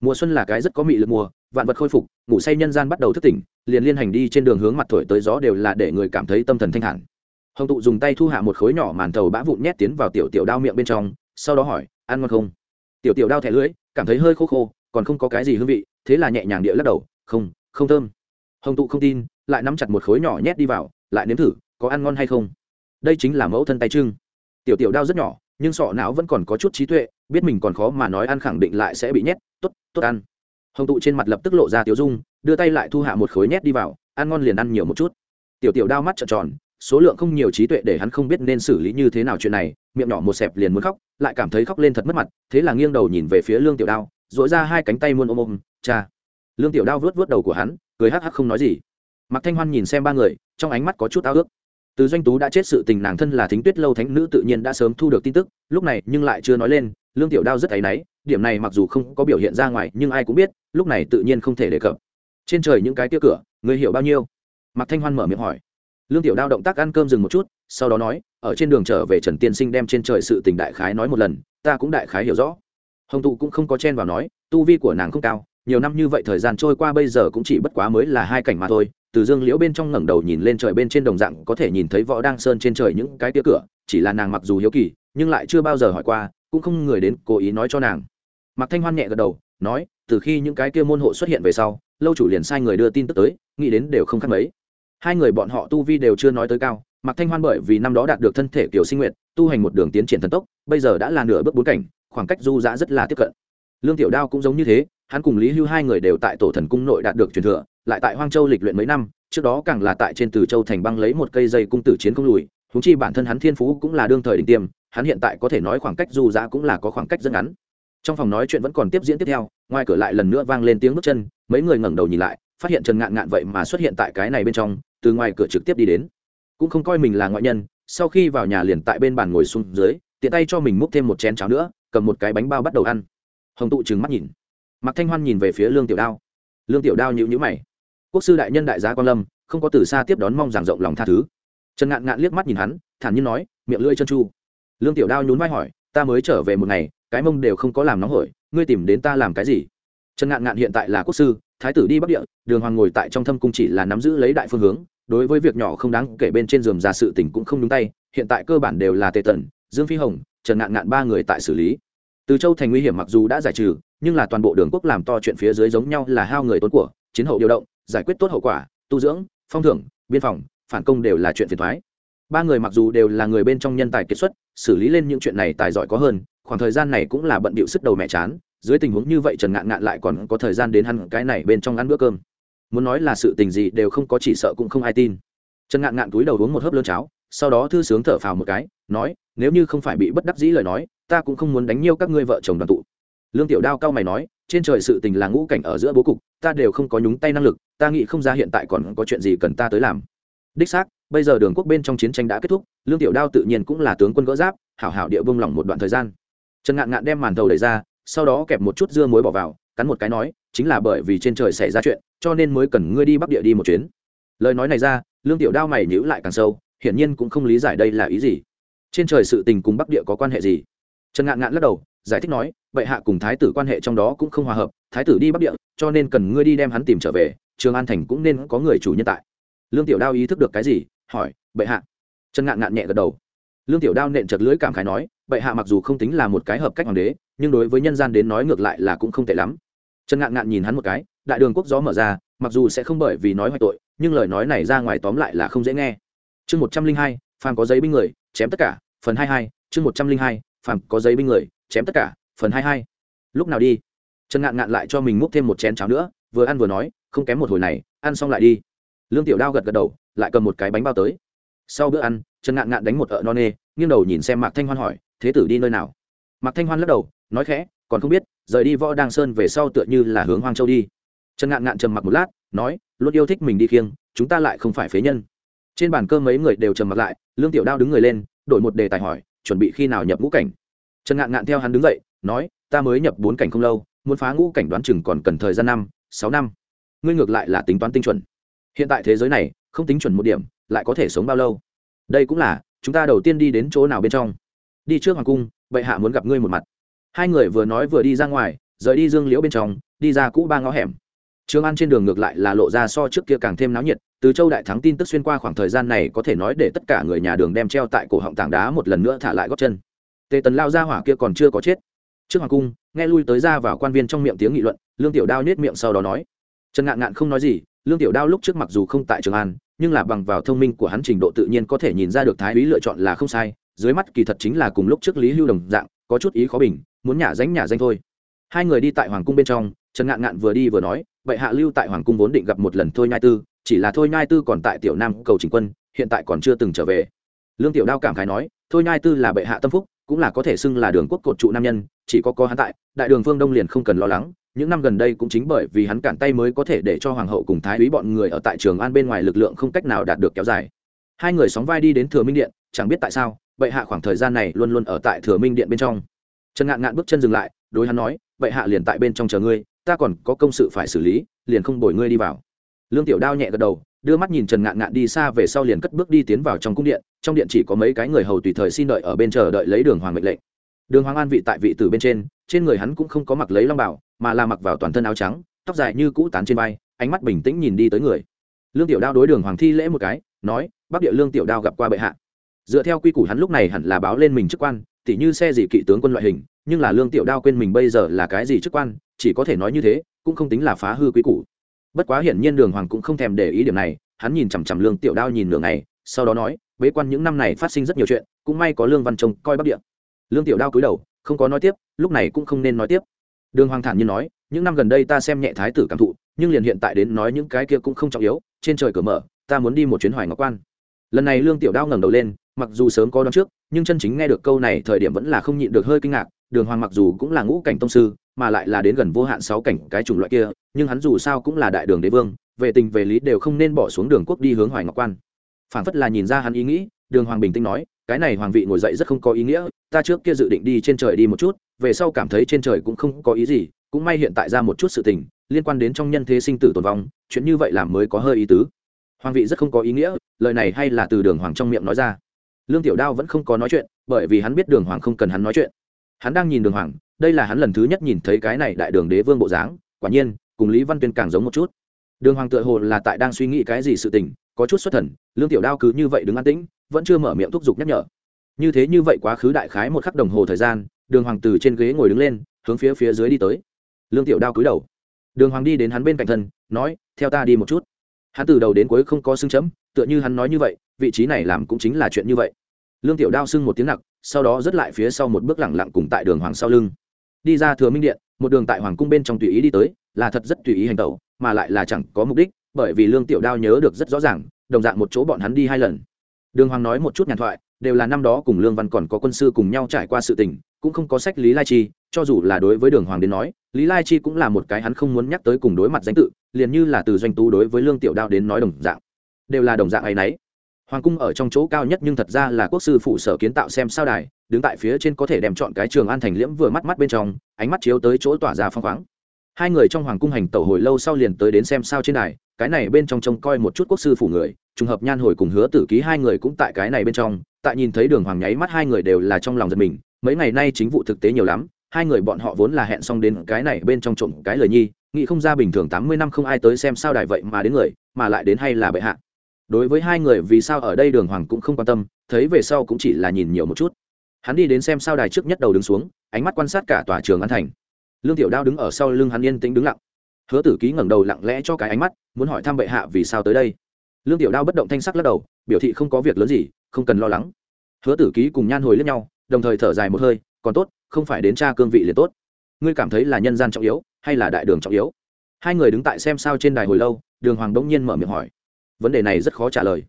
Mùa xuân là cái rất có mị lực mùa, vạn vật khôi phục, ngủ say nhân gian bắt đầu thức tỉnh, liền liên hành đi trên đường hướng mặt thổi tới gió đều là để người cảm thấy tâm thần thanh hẳn. hồng tụ dùng tay thu hạ một khối nhỏ màn thầu bã vụn nhét tiến vào tiểu tiểu đao miệng bên trong, sau đó hỏi, ăn ngon không? Tiểu tiểu đao thẻ lưỡi cảm thấy hơi khô khô, còn không có cái gì hương vị, thế là nhẹ nhàng địa lắc đầu, không không thơm. Hồng tụ không tin, lại nắm chặt một khối nhỏ nhét đi vào, lại nếm thử, có ăn ngon hay không. Đây chính là mẫu thân tay trưng. Tiểu tiểu đao rất nhỏ, nhưng sọ não vẫn còn có chút trí tuệ, biết mình còn khó mà nói ăn khẳng định lại sẽ bị nhét, tốt tốt ăn. Hồng tụ trên mặt lập tức lộ ra tiểu dung, đưa tay lại thu hạ một khối nhét đi vào, ăn ngon liền ăn nhiều một chút. Tiểu tiểu đao mắt trợn tròn số lượng không nhiều trí tuệ để hắn không biết nên xử lý như thế nào chuyện này, miệng nhỏ một xẹp liền muốn khóc, lại cảm thấy khóc lên thật mất mặt, thế là nghiêng đầu nhìn về phía lương tiểu đao dội ra hai cánh tay muôn ôm ôm, cha. Lương tiểu đao vớt vớt đầu của hắn, cười hắc hắc không nói gì. Mạc thanh hoan nhìn xem ba người, trong ánh mắt có chút ao ước. Từ doanh tú đã chết sự tình nàng thân là thính tuyết lâu thánh nữ tự nhiên đã sớm thu được tin tức, lúc này nhưng lại chưa nói lên, lương tiểu đao rất áy náy, điểm này mặc dù không có biểu hiện ra ngoài, nhưng ai cũng biết, lúc này tự nhiên không thể đề cập. Trên trời những cái tia cửa, người hiểu bao nhiêu? Mạc thanh hoan mở miệng hỏi lương tiểu đao động tác ăn cơm dừng một chút, sau đó nói, ở trên đường trở về trần tiên sinh đem trên trời sự tình đại khái nói một lần, ta cũng đại khái hiểu rõ. Hồng tụ cũng không có chen vào nói, tu vi của nàng không cao, nhiều năm như vậy thời gian trôi qua bây giờ cũng chỉ bất quá mới là hai cảnh mà thôi. Từ dương liễu bên trong ngẩng đầu nhìn lên trời bên trên đồng dạng có thể nhìn thấy võ đang sơn trên trời những cái tia cửa, chỉ là nàng mặc dù hiếu kỳ, nhưng lại chưa bao giờ hỏi qua, cũng không người đến cố ý nói cho nàng. Mạc thanh hoan nhẹ gật đầu, nói, từ khi những cái kia môn hộ xuất hiện về sau, lâu chủ liền sai người đưa tin tức tới, nghĩ đến đều không khác mấy hai người bọn họ tu vi đều chưa nói tới cao, mạc thanh hoan bởi vì năm đó đạt được thân thể kiểu sinh nguyện tu hành một đường tiến triển thần tốc, bây giờ đã là nửa bước bốn cảnh, khoảng cách du giã rất là tiếp cận. Lương tiểu đao cũng giống như thế, hắn cùng lý hưu hai người đều tại tổ thần cung nội đạt được truyền thừa, lại tại hoang châu lịch luyện mấy năm, trước đó càng là tại trên từ châu thành băng lấy một cây dây cung tử chiến không lùi húng chi bản thân hắn thiên phú cũng là đương thời đỉnh tiêm, hắn hiện tại có thể nói khoảng cách du giã cũng là có khoảng cách rất ngắn. Trong phòng nói chuyện vẫn còn tiếp diễn tiếp theo, ngoài cửa lại lần nữa vang lên tiếng bước chân, mấy người ngẩng đầu nhìn lại, phát hiện trần ngạn ngạn vậy mà xuất hiện tại cái này bên trong từ ngoài cửa trực tiếp đi đến. Cũng không coi mình là ngoại nhân, sau khi vào nhà liền tại bên bàn ngồi xuống dưới, tiện tay cho mình múc thêm một chén cháo nữa, cầm một cái bánh bao bắt đầu ăn. Hồng tụ trừng mắt nhìn. Mạc thanh hoan nhìn về phía lương tiểu đao. Lương tiểu đao nhịu nhữ mày. Quốc sư đại nhân đại gia quan lâm, không có từ xa tiếp đón mong giảng rộng lòng tha thứ. Trần ngạn ngạn liếc mắt nhìn hắn, thản nhiên nói, miệng lưỡi chân chu lương tiểu đao nhún vai hỏi, ta mới trở về một ngày, cái mông đều không có làm nóng hổi, ngươi tìm đến ta làm cái gì? Trần ngạn ngạn hiện tại là quốc sư, thái tử đi bắc địa, đường hoàng ngồi tại trong thâm cung chỉ là nắm giữ lấy đại phương hướng, đối với việc nhỏ không đáng kể bên trên giường ra sự tình cũng không đúng tay, hiện tại cơ bản đều là tề tần, dương phi hồng, trần ngạn ngạn ba người tại xử lý. Từ châu thành nguy hiểm mặc dù đã giải trừ, nhưng là toàn bộ đường quốc làm to chuyện phía dưới giống nhau là hao người tốn của, chiến hậu điều động, giải quyết tốt hậu quả, tu dưỡng, phong thưởng, biên phòng, phản công đều là chuyện phiền thoái ba người mặc dù đều là người bên trong nhân tài kiệt xuất, xử lý lên những chuyện này tài giỏi có hơn, khoảng thời gian này cũng là bận bịu sức đầu mẹ chán dưới tình huống như vậy trần ngạn ngạn lại còn có thời gian đến hắn cái này bên trong ăn bữa cơm. Muốn nói là sự tình gì đều không có chỉ sợ cũng không ai tin. Trần ngạn ngạn túi đầu uống một hớp lơn cháo, sau đó thư sướng thở phào một cái, nói, nếu như không phải bị bất đắc dĩ lời nói, ta cũng không muốn đánh nhiêu các ngươi vợ chồng đoàn tụ. Lương tiểu đao cao mày nói, trên trời sự tình là ngũ cảnh ở giữa bố cục, ta đều không có nhúng tay năng lực, ta nghĩ không ra hiện tại còn có chuyện gì cần ta tới làm. Đích xác, bây giờ đường quốc bên trong chiến tranh đã kết thúc, lương tiểu đao tự nhiên cũng là tướng quân gỡ giáp, hảo hảo địa vương lòng một đoạn thời gian. Trần ngạn ngạn đem màn thầu đẩy ra sau đó kẹp một chút dưa muối bỏ vào, cắn một cái nói, chính là bởi vì trên trời xảy ra chuyện, cho nên mới cần ngươi đi bắc địa đi một chuyến. Lời nói này ra, lương tiểu đao mày nhữ lại càng sâu, hiển nhiên cũng không lý giải đây là ý gì. Trên trời sự tình cùng bắc địa có quan hệ gì? Trần ngạn ngạn lắc đầu, giải thích nói, bệ hạ cùng thái tử quan hệ trong đó cũng không hòa hợp, thái tử đi bắc địa, cho nên cần ngươi đi đem hắn tìm trở về, trường an thành cũng nên có người chủ nhân tại. Lương tiểu đao ý thức được cái gì, hỏi, bệ hạ. Trần ngạn ngạn nhẹ gật đầu. Lương tiểu đao nện chật lưỡi cảm khái nói, bệ hạ mặc dù không tính là một cái hợp cách hoàng đế nhưng đối với nhân gian đến nói ngược lại là cũng không tệ lắm. Trần ngạn ngạn nhìn hắn một cái, đại đường quốc gió mở ra, mặc dù sẽ không bởi vì nói hoại tội, nhưng lời nói này ra ngoài tóm lại là không dễ nghe. Chương một trăm linh hai, phàm có giấy binh người, chém tất cả, phần hai hai, chương một trăm linh hai, phàm có giấy binh người, chém tất cả, phần hai hai. Lúc nào đi? Trần ngạn ngạn lại cho mình múc thêm một chén cháo nữa, vừa ăn vừa nói, không kém một hồi này, ăn xong lại đi. Lương tiểu đao gật gật đầu, lại cầm một cái bánh bao tới. Sau bữa ăn, trần ngạn ngạn đánh một ợ no nê, nghiêng đầu nhìn xem mạc thanh hoan hỏi, thế tử đi nơi nào? Mạc thanh hoan lắc đầu nói khẽ, còn không biết, rời đi võ đăng sơn về sau tựa như là hướng hoang châu đi. Trần ngạn ngạn trầm mặc một lát, nói, luôn yêu thích mình đi khiêng, chúng ta lại không phải phế nhân. Trên bàn cơm mấy người đều trầm mặc lại, lương tiểu đao đứng người lên, đổi một đề tài hỏi, chuẩn bị khi nào nhập ngũ cảnh? Trần ngạn ngạn theo hắn đứng dậy, nói, ta mới nhập bốn cảnh không lâu, muốn phá ngũ cảnh đoán chừng còn cần thời gian năm, sáu năm. Ngươi ngược lại là tính toán tinh chuẩn. Hiện tại thế giới này, không tính chuẩn một điểm, lại có thể sống bao lâu? Đây cũng là, chúng ta đầu tiên đi đến chỗ nào bên trong. Đi trước hoàng cung, bệ hạ muốn gặp ngươi một mặt hai người vừa nói vừa đi ra ngoài, rời đi dương liễu bên trong, đi ra cũ ba ngõ hẻm. Trường an trên đường ngược lại là lộ ra so trước kia càng thêm náo nhiệt, từ châu đại thắng tin tức xuyên qua khoảng thời gian này có thể nói để tất cả người nhà đường đem treo tại cổ họng tảng đá một lần nữa thả lại gót chân. Tề tần lao ra hỏa kia còn chưa có chết. Trước hoàng cung, nghe lui tới ra vào quan viên trong miệng tiếng nghị luận, lương tiểu đao nết miệng sau đó nói, trần ngạn ngạn không nói gì, lương tiểu đao lúc trước mặc dù không tại trường an, nhưng là bằng vào thông minh của hắn trình độ tự nhiên có thể nhìn ra được thái úy lựa chọn là không sai, dưới mắt kỳ thật chính là cùng lúc trước lý hưu đồng dạng, có chút ý khó bình muốn nhả danh nhả danh thôi. Hai người đi tại hoàng cung bên trong, trần ngạn ngạn vừa đi vừa nói vậy hạ lưu tại hoàng cung vốn định gặp một lần thôi nhai tư, chỉ là thôi nhai tư còn tại tiểu nam cầu trình quân, hiện tại còn chưa từng trở về. Lương tiểu đao cảm khái nói, thôi nhai tư là bệ hạ tâm phúc, cũng là có thể xưng là đường quốc cột trụ nam nhân, chỉ có có hắn tại, đại đường phương đông liền không cần lo lắng, những năm gần đây cũng chính bởi vì hắn cản tay mới có thể để cho hoàng hậu cùng thái úy bọn người ở tại trường an bên ngoài lực lượng không cách nào đạt được kéo dài. Hai người sóng vai đi đến thừa minh điện, chẳng biết tại sao, bệ hạ khoảng thời gian này luôn luôn ở tại thừa minh điện bên trong trần ngạn ngạn bước chân dừng lại, đối hắn nói bệ hạ liền tại bên trong chờ ngươi, ta còn có công sự phải xử lý, liền không bồi ngươi đi vào. Lương tiểu đao nhẹ gật đầu, đưa mắt nhìn trần ngạn ngạn đi xa về sau liền cất bước đi tiến vào trong cung điện, trong điện chỉ có mấy cái người hầu tùy thời xin đợi ở bên chờ đợi lấy đường hoàng mệnh lệnh. Đường hoàng an vị tại vị từ bên trên trên người hắn cũng không có mặc lấy long bảo mà là mặc vào toàn thân áo trắng, tóc dài như cũ tán trên vai, ánh mắt bình tĩnh nhìn đi tới người. Lương tiểu đao đối đường hoàng thi lễ một cái, nói, bắc địa lương tiểu đao gặp qua bệ hạ. Dựa theo quy củ hắn lúc này hẳn là báo lên mình chức quan tỉ như xe gì kỵ tướng quân loại hình, nhưng là lương tiểu đao quên mình bây giờ là cái gì chức quan, chỉ có thể nói như thế, cũng không tính là phá hư quý củ. Bất quá hiển nhiên đường hoàng cũng không thèm để ý điểm này, hắn nhìn chằm chằm lương tiểu đao nhìn nửa ngày, sau đó nói, bế quan những năm này phát sinh rất nhiều chuyện, cũng may có lương văn trông coi bắc địa. Lương tiểu đao cúi đầu, không có nói tiếp, lúc này cũng không nên nói tiếp. Đường hoàng thản nhiên nói, những năm gần đây ta xem nhẹ thái tử cảm thụ, nhưng liền hiện tại đến nói những cái kia cũng không trọng yếu, trên trời cửa mở, ta muốn đi một chuyến hoài ngọc quan. Lần này lương tiểu đao ngẩng đầu lên mặc dù sớm có đón trước, nhưng chân chính nghe được câu này thời điểm vẫn là không nhịn được hơi kinh ngạc, đường hoàng mặc dù cũng là ngũ cảnh tông sư, mà lại là đến gần vô hạn sáu cảnh cái chủng loại kia, nhưng hắn dù sao cũng là đại đường đế vương, về tình về lý đều không nên bỏ xuống đường quốc đi hướng hoài ngọc quan. Phản phất là nhìn ra hắn ý nghĩ, đường hoàng bình tĩnh nói, cái này hoàng vị ngồi dậy rất không có ý nghĩa, ta trước kia dự định đi trên trời đi một chút, về sau cảm thấy trên trời cũng không có ý gì, cũng may hiện tại ra một chút sự tình, liên quan đến trong nhân thế sinh tử tồn vong, chuyện như vậy làm mới có hơi ý tứ. Hoàng vị rất không có ý nghĩa, lời này hay là từ đường hoàng trong miệng nói ra lương tiểu đao vẫn không có nói chuyện, bởi vì hắn biết đường hoàng không cần hắn nói chuyện. Hắn đang nhìn đường hoàng, đây là hắn lần thứ nhất nhìn thấy cái này đại đường đế vương bộ dáng, quả nhiên, cùng lý văn tuyên càng giống một chút. Đường hoàng tựa hồ là tại đang suy nghĩ cái gì sự tình, có chút xuất thần, lương tiểu đao cứ như vậy đứng an tĩnh, vẫn chưa mở miệng thúc giục nhắc nhở. Như thế như vậy quá khứ đại khái một khắc đồng hồ thời gian, đường hoàng từ trên ghế ngồi đứng lên, hướng phía phía dưới đi tới. Lương tiểu đao cúi đầu. Đường hoàng đi đến hắn bên cạnh thân, nói, theo ta đi một chút hắn từ đầu đến cuối không có xưng chấm, tựa như hắn nói như vậy, vị trí này làm cũng chính là chuyện như vậy. Lương tiểu đao xưng một tiếng nặng sau đó dứt lại phía sau một bước lẳng lặng cùng tại đường hoàng sau lưng. Đi ra thừa minh điện, một đường tại hoàng cung bên trong tùy ý đi tới, là thật rất tùy ý hành tẩu, mà lại là chẳng có mục đích, bởi vì lương tiểu đao nhớ được rất rõ ràng, đồng dạng một chỗ bọn hắn đi hai lần. Đường hoàng nói một chút nhàn thoại, đều là năm đó cùng lương văn còn có quân sư cùng nhau trải qua sự tình, cũng không có sách lý lai chi, cho dù là đối với đường hoàng đến nói lý lai chi cũng là một cái hắn không muốn nhắc tới cùng đối mặt danh tự, liền như là từ doanh tú đối với lương tiểu đao đến nói đồng dạng. Đều là đồng dạng ấy nấy. Hoàng cung ở trong chỗ cao nhất nhưng thật ra là quốc sư phụ sở kiến tạo xem sao đài, đứng tại phía trên có thể đem chọn cái trường an thành liễm vừa mắt mắt bên trong, ánh mắt chiếu tới chỗ tỏa ra phong khoáng. Hai người trong hoàng cung hành tẩu hồi lâu sau liền tới đến xem sao trên đài, cái này bên trong trông coi một chút quốc sư phủ người, trùng hợp nhan hồi cùng hứa tử ký hai người cũng tại cái này bên trong, tại nhìn thấy đường hoàng nháy mắt hai người đều là trong lòng giật mình, mấy ngày nay chính vụ thực tế nhiều lắm hai người bọn họ vốn là hẹn xong đến cái này bên trong trộm cái lời nhi, nghĩ không ra bình thường tám mươi năm không ai tới xem sao đài vậy mà đến người, mà lại đến hay là bệ hạ. Đối với hai người vì sao ở đây đường hoàng cũng không quan tâm, thấy về sau cũng chỉ là nhìn nhiều một chút. Hắn đi đến xem sao đài trước nhất đầu đứng xuống, ánh mắt quan sát cả tòa trường an thành. Lương tiểu đao đứng ở sau lưng hắn yên tĩnh đứng lặng. Hứa tử ký ngẩng đầu lặng lẽ cho cái ánh mắt, muốn hỏi thăm bệ hạ vì sao tới đây. Lương tiểu đao bất động thanh sắc lắc đầu, biểu thị không có việc lớn gì, không cần lo lắng. Hứa tử ký cùng nhan hồi lẫn nhau, đồng thời thở dài một hơi, còn tốt không phải đến tra cương vị liền tốt. Ngươi cảm thấy là nhân gian trọng yếu, hay là đại đường trọng yếu? Hai người đứng tại xem sao trên đài hồi lâu, đường hoàng đống nhiên mở miệng hỏi. Vấn đề này rất khó trả lời.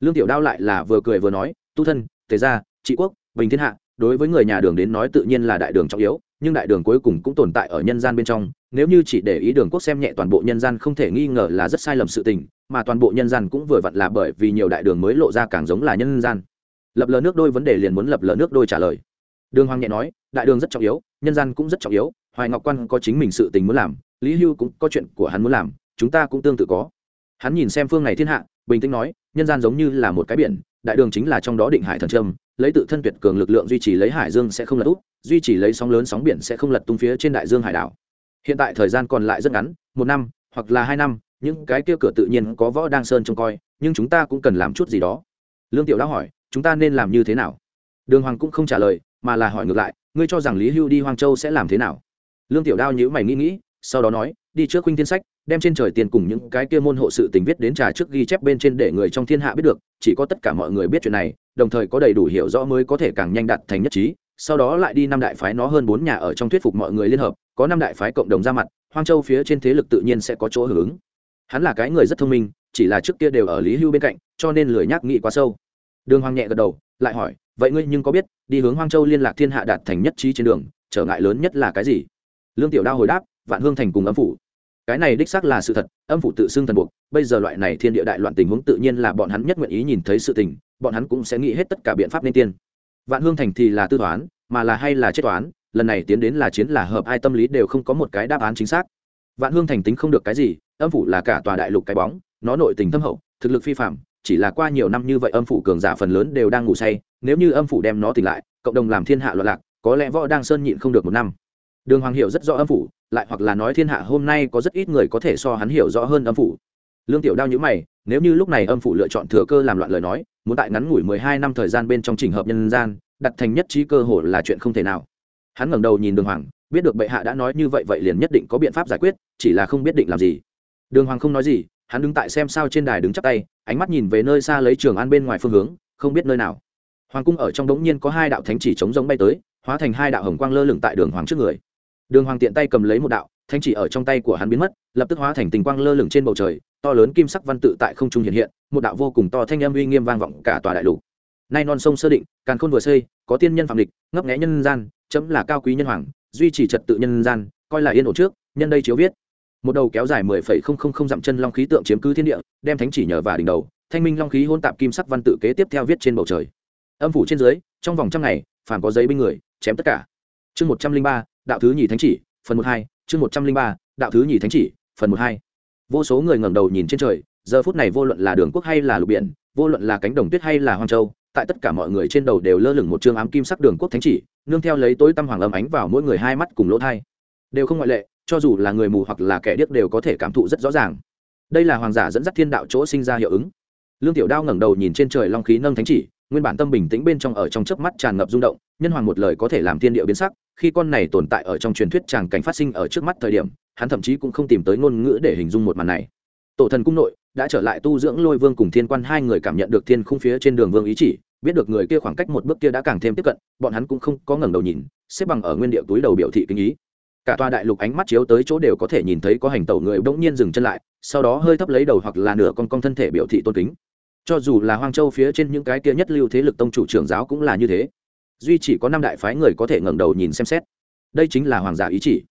Lương tiểu đao lại là vừa cười vừa nói, tu thân, tề gia, trị quốc, bình thiên hạ, đối với người nhà đường đến nói tự nhiên là đại đường trọng yếu, nhưng đại đường cuối cùng cũng tồn tại ở nhân gian bên trong, nếu như chỉ để ý đường quốc xem nhẹ toàn bộ nhân gian không thể nghi ngờ là rất sai lầm sự tình, mà toàn bộ nhân gian cũng vừa vặn là bởi vì nhiều đại đường mới lộ ra càng giống là nhân gian. Lập lờ nước đôi vấn đề liền muốn lập lờ nước đôi trả lời. Đường hoàng nhẹ nói đại đường rất trọng yếu, nhân gian cũng rất trọng yếu, hoài ngọc quan có chính mình sự tình muốn làm, lý hưu cũng có chuyện của hắn muốn làm, chúng ta cũng tương tự có. Hắn nhìn xem phương này thiên hạ, bình tĩnh nói, nhân gian giống như là một cái biển, đại đường chính là trong đó định hải thần trâm lấy tự thân tuyệt cường lực lượng duy trì lấy hải dương sẽ không lật úp, duy trì lấy sóng lớn sóng biển sẽ không lật tung phía trên đại dương hải đảo. Hiện tại thời gian còn lại rất ngắn, một năm, hoặc là hai năm, những cái kia cửa tự nhiên có võ đang sơn trông coi, nhưng chúng ta cũng cần làm chút gì đó. Lương tiểu đã hỏi, chúng ta nên làm như thế nào? Đường hoàng cũng không trả lời mà là hỏi ngược lại, ngươi cho rằng lý hưu đi hoang châu sẽ làm thế nào? Lương tiểu đao nhữ mày nghĩ nghĩ, sau đó nói, đi trước huynh thiên sách, đem trên trời tiền cùng những cái kia môn hộ sự tình viết đến trà trước ghi chép bên trên để người trong thiên hạ biết được, chỉ có tất cả mọi người biết chuyện này, đồng thời có đầy đủ hiểu rõ mới có thể càng nhanh đạt thành nhất trí, sau đó lại đi năm đại phái nó hơn bốn nhà ở trong thuyết phục mọi người liên hợp, có năm đại phái cộng đồng ra mặt, hoang châu phía trên thế lực tự nhiên sẽ có chỗ hưởng ứng. Hắn là cái người rất thông minh, chỉ là trước kia đều ở lý hưu bên cạnh, cho nên lười nhác nghĩ quá sâu. Đường hoàng nhẹ gật đầu, lại hỏi vậy ngươi nhưng có biết, đi hướng hoang châu liên lạc thiên hạ đạt thành nhất trí trên đường, trở ngại lớn nhất là cái gì? Lương tiểu đao hồi đáp, vạn hương thành cùng âm phủ. Cái này đích xác là sự thật, âm phủ tự xưng thần buộc, bây giờ loại này thiên địa đại loạn tình huống tự nhiên là bọn hắn nhất nguyện ý nhìn thấy sự tình, bọn hắn cũng sẽ nghĩ hết tất cả biện pháp nên tiên. Vạn hương thành thì là tư toán, mà là hay là chết toán, lần này tiến đến là chiến là hợp ai tâm lý đều không có một cái đáp án chính xác. Vạn hương thành tính không được cái gì, âm phủ là cả tòa đại lục cái bóng, nó nội tình thâm hậu, thực lực phi phạm chỉ là qua nhiều năm như vậy âm phủ cường giả phần lớn đều đang ngủ say, nếu như âm phủ đem nó tỉnh lại, cộng đồng làm thiên hạ loạn lạc, có lẽ võ đang sơn nhịn không được một năm. Đường hoàng hiểu rất rõ âm phủ, lại hoặc là nói thiên hạ hôm nay có rất ít người có thể so hắn hiểu rõ hơn âm phủ. Lương tiểu đao nhữ mày, nếu như lúc này âm phủ lựa chọn thừa cơ làm loạn lời nói, muốn tại ngắn ngủi mười hai năm thời gian bên trong trình hợp nhân gian, đặt thành nhất trí cơ hội là chuyện không thể nào. Hắn ngẩng đầu nhìn đường hoàng, biết được bệ hạ đã nói như vậy vậy liền nhất định có biện pháp giải quyết, chỉ là không biết định làm gì. Đường hoàng không nói gì hắn đứng tại xem sao trên đài đứng chắp tay, ánh mắt nhìn về nơi xa lấy trường an bên ngoài phương hướng, không biết nơi nào. Hoàng cung ở trong đống nhiên có hai đạo thánh chỉ chống giống bay tới, hóa thành hai đạo hồng quang lơ lửng tại đường hoàng trước người. Đường hoàng tiện tay cầm lấy một đạo, thánh chỉ ở trong tay của hắn biến mất, lập tức hóa thành tình quang lơ lửng trên bầu trời, to lớn kim sắc văn tự tại không trung hiện hiện, một đạo vô cùng to thanh âm uy nghiêm vang vọng cả tòa đại lục. Nay non sông sơ định, càn khôn vừa xây, có tiên nhân phạm địch, ngấp nghẽ nhân gian, chấm là cao quý nhân hoàng, duy trì trật tự nhân gian, coi là yên ổn trước, nhân đây chiếu viết một đầu kéo dài mười phẩy không không không dặm chân long khí tượng chiếm cứ thiên địa, đem thánh chỉ nhờ và đỉnh đầu, thanh minh long khí hôn tạp kim sắc văn tự kế tiếp theo viết trên bầu trời. Âm phủ trên dưới, trong vòng trăm ngày phản có giấy binh người, chém tất cả. Chương một trăm linh ba, đạo thứ nhì thánh chỉ, phần một hai, chương một trăm linh ba, đạo thứ nhì thánh chỉ, phần một hai. Vô số người ngẩng đầu nhìn trên trời, giờ phút này vô luận là đường quốc hay là lục biển, vô luận là cánh đồng tuyết hay là hoang châu, tại tất cả mọi người trên đầu đều lơ lửng một chương ám kim sắc đường quốc thánh chỉ, nương theo lấy tối tăm hoàng âm ánh vào mỗi người hai mắt cùng lỗ thai. Đều không ngoại lệ cho dù là người mù hoặc là kẻ điếc đều có thể cảm thụ rất rõ ràng. Đây là hoàng giả dẫn dắt thiên đạo chỗ sinh ra hiệu ứng. Lương tiểu đao ngẩng đầu nhìn trên trời long khí nâng thánh chỉ, nguyên bản tâm bình tĩnh bên trong ở trong chớp mắt tràn ngập rung động, nhân hoàng một lời có thể làm thiên địa biến sắc, khi con này tồn tại ở trong truyền thuyết tràng cảnh phát sinh ở trước mắt thời điểm, hắn thậm chí cũng không tìm tới ngôn ngữ để hình dung một màn này. Tổ thần cung nội đã trở lại tu dưỡng lôi vương cùng thiên quan, hai người cảm nhận được thiên khung phía trên đường vương ý chỉ, biết được người kia khoảng cách một bước kia đã càng thêm tiếp cận, bọn hắn cũng không có ngẩng đầu nhìn, xếp bằng ở nguyên địa túi đầu biểu thị kinh ý cả tòa đại lục ánh mắt chiếu tới chỗ đều có thể nhìn thấy có hành tẩu người bỗng nhiên dừng chân lại, sau đó hơi thấp lấy đầu hoặc là nửa con con thân thể biểu thị tôn kính. Cho dù là hoang châu phía trên những cái kia nhất lưu thế lực tông chủ trưởng giáo cũng là như thế. Duy chỉ có năm đại phái người có thể ngẩng đầu nhìn xem xét. Đây chính là hoàng giả ý chỉ.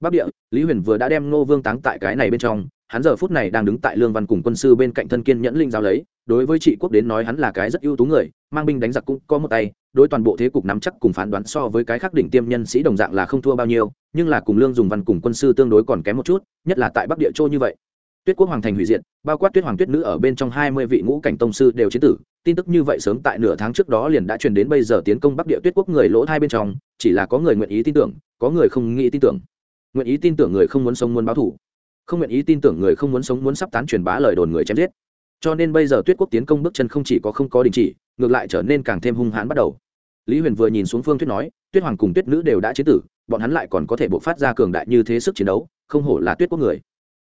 Bắc địa, lý huyền vừa đã đem ngô vương táng tại cái này bên trong, hắn giờ phút này đang đứng tại lương văn cùng quân sư bên cạnh thân kiên nhẫn linh giáo lấy đối với trị quốc đến nói hắn là cái rất ưu tú người, mang binh đánh giặc cũng có một tay, đối toàn bộ thế cục nắm chắc cùng phán đoán so với cái khác đỉnh tiêm nhân sĩ đồng dạng là không thua bao nhiêu, nhưng là cùng lương dùng văn cùng quân sư tương đối còn kém một chút, nhất là tại bắc địa châu như vậy. Tuyết quốc hoàng thành hủy diệt, bao quát tuyết hoàng tuyết nữ ở bên trong hai mươi vị ngũ cảnh tông sư đều chiến tử, tin tức như vậy sớm tại nửa tháng trước đó liền đã truyền đến bây giờ tiến công bắc địa tuyết quốc người lỗ hai bên trong, chỉ là có người nguyện ý tin tưởng, có người không nghĩ tin tưởng. Nguyện ý tin tưởng người không muốn sống muốn báo thủ. Không nguyện ý tin tưởng người không muốn sống muốn sắp tán truyền bá lời đồn người chém giết cho nên bây giờ tuyết quốc tiến công bước chân không chỉ có không có đình chỉ, ngược lại trở nên càng thêm hung hãn bắt đầu. Lý huyền vừa nhìn xuống phương tuyết nói, tuyết hoàng cùng tuyết nữ đều đã chiến tử, bọn hắn lại còn có thể bộc phát ra cường đại như thế sức chiến đấu, không hổ là tuyết quốc người.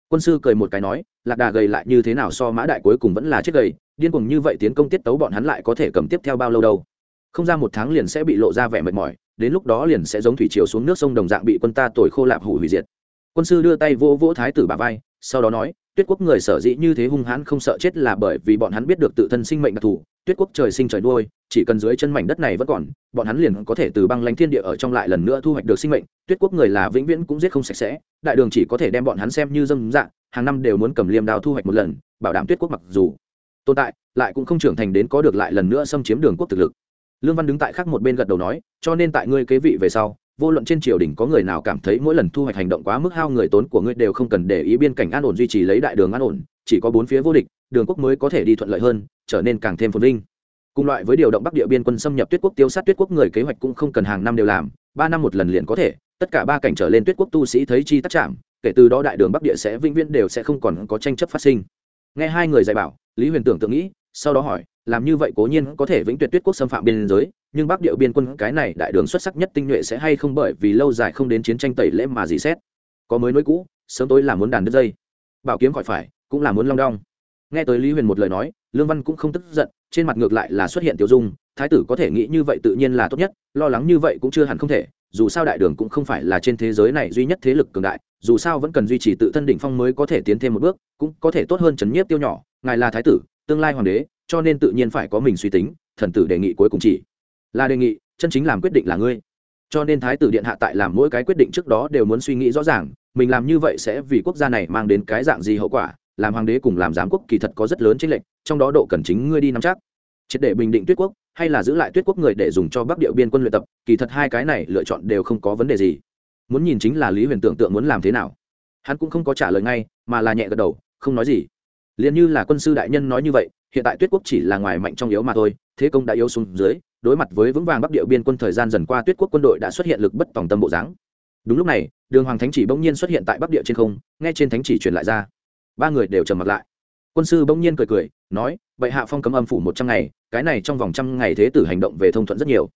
Quân sư cười một cái nói, lạc đà gầy lại như thế nào so mã đại cuối cùng vẫn là chết gầy, điên cuồng như vậy tiến công tiết tấu bọn hắn lại có thể cầm tiếp theo bao lâu đâu? Không ra một tháng liền sẽ bị lộ ra vẻ mệt mỏi, đến lúc đó liền sẽ giống thủy chiều xuống nước sông đồng dạng bị quân ta tồi khô lạp hủ hủy diệt. Quân sư đưa tay vỗ vỗ thái tử bà vai, sau đó nói tuyết quốc người sở dĩ như thế hung hãn không sợ chết là bởi vì bọn hắn biết được tự thân sinh mệnh đặc thù. Tuyết quốc trời sinh trời đuôi chỉ cần dưới chân mảnh đất này vẫn còn, bọn hắn liền có thể từ băng lãnh thiên địa ở trong lại lần nữa thu hoạch được sinh mệnh. Tuyết quốc người là vĩnh viễn cũng giết không sạch sẽ, đại đường chỉ có thể đem bọn hắn xem như dâm dạng, hàng năm đều muốn cầm liềm đào thu hoạch một lần, bảo đảm tuyết quốc mặc dù tồn tại, lại cũng không trưởng thành đến có được lại lần nữa xâm chiếm đường quốc thực lực. Lương văn đứng tại khác một bên gật đầu nói, cho nên tại ngươi kế vị về sau vô luận trên triều đình có người nào cảm thấy mỗi lần thu hoạch hành động quá mức hao người tốn của ngươi đều không cần để ý biên cảnh an ổn duy trì lấy đại đường an ổn, chỉ có bốn phía vô địch, đường quốc mới có thể đi thuận lợi hơn, trở nên càng thêm phồn vinh. Cùng loại với điều động bắc địa biên quân xâm nhập tuyết quốc, tiêu sát tuyết quốc người kế hoạch cũng không cần hàng năm đều làm, ba năm một lần liền có thể, tất cả ba cảnh trở lên tuyết quốc tu sĩ thấy chi tắc chạm, kể từ đó đại đường bắc địa sẽ vĩnh viễn đều sẽ không còn có tranh chấp phát sinh. Nghe hai người dạy bảo, lý huyền tưởng tượng nghĩ, sau đó hỏi, làm như vậy cố nhiên có thể vĩnh tuyệt tuyết quốc xâm phạm biên giới nhưng bắc địa biên quân cái này đại đường xuất sắc nhất tinh nhuệ sẽ hay không bởi vì lâu dài không đến chiến tranh tẩy lễ mà gì xét. Có mới nối cũ, sớm tối là muốn đàn đứt dây. Bảo kiếm khỏi phải, cũng là muốn long đong. Nghe tới lý huyền một lời nói, lương văn cũng không tức giận, trên mặt ngược lại là xuất hiện tiểu dung, thái tử có thể nghĩ như vậy tự nhiên là tốt nhất, lo lắng như vậy cũng chưa hẳn không thể, dù sao đại đường cũng không phải là trên thế giới này duy nhất thế lực cường đại, dù sao vẫn cần duy trì tự thân đỉnh phong mới có thể tiến thêm một bước, cũng có thể tốt hơn chấn nhiếp tiêu nhỏ, ngài là thái tử, tương lai hoàng đế, cho nên tự nhiên phải có mình suy tính, thần tử đề nghị cuối cùng chỉ là đề nghị, chân chính làm quyết định là ngươi. Cho nên thái tử điện hạ tại làm mỗi cái quyết định trước đó đều muốn suy nghĩ rõ ràng, mình làm như vậy sẽ vì quốc gia này mang đến cái dạng gì hậu quả, làm hoàng đế cùng làm giám quốc kỳ thật có rất lớn chênh lệch, trong đó độ cần chính ngươi đi nắm chắc. Triệt để bình định tuyết quốc, hay là giữ lại tuyết quốc người để dùng cho bắc địa biên quân luyện tập, kỳ thật hai cái này lựa chọn đều không có vấn đề gì. Muốn nhìn chính là lý huyền tưởng tượng muốn làm thế nào. Hắn cũng không có trả lời ngay, mà là nhẹ gật đầu, không nói gì. Liền như là quân sư đại nhân nói như vậy hiện tại tuyết quốc chỉ là ngoài mạnh trong yếu mà thôi, thế công đã yếu xuống dưới, đối mặt với vững vàng bắc địa biên quân thời gian dần qua, tuyết quốc quân đội đã xuất hiện lực bất tòng tâm bộ dáng. Đúng lúc này, đường hoàng thánh chỉ bỗng nhiên xuất hiện tại bắc địa trên không, nghe trên thánh chỉ truyền lại ra. Ba người đều trầm mặt lại. Quân sư bỗng nhiên cười cười, nói vậy hạ phong cấm âm phủ một trăm ngày, cái này trong vòng trăm ngày thế tử hành động về thông thuận rất nhiều.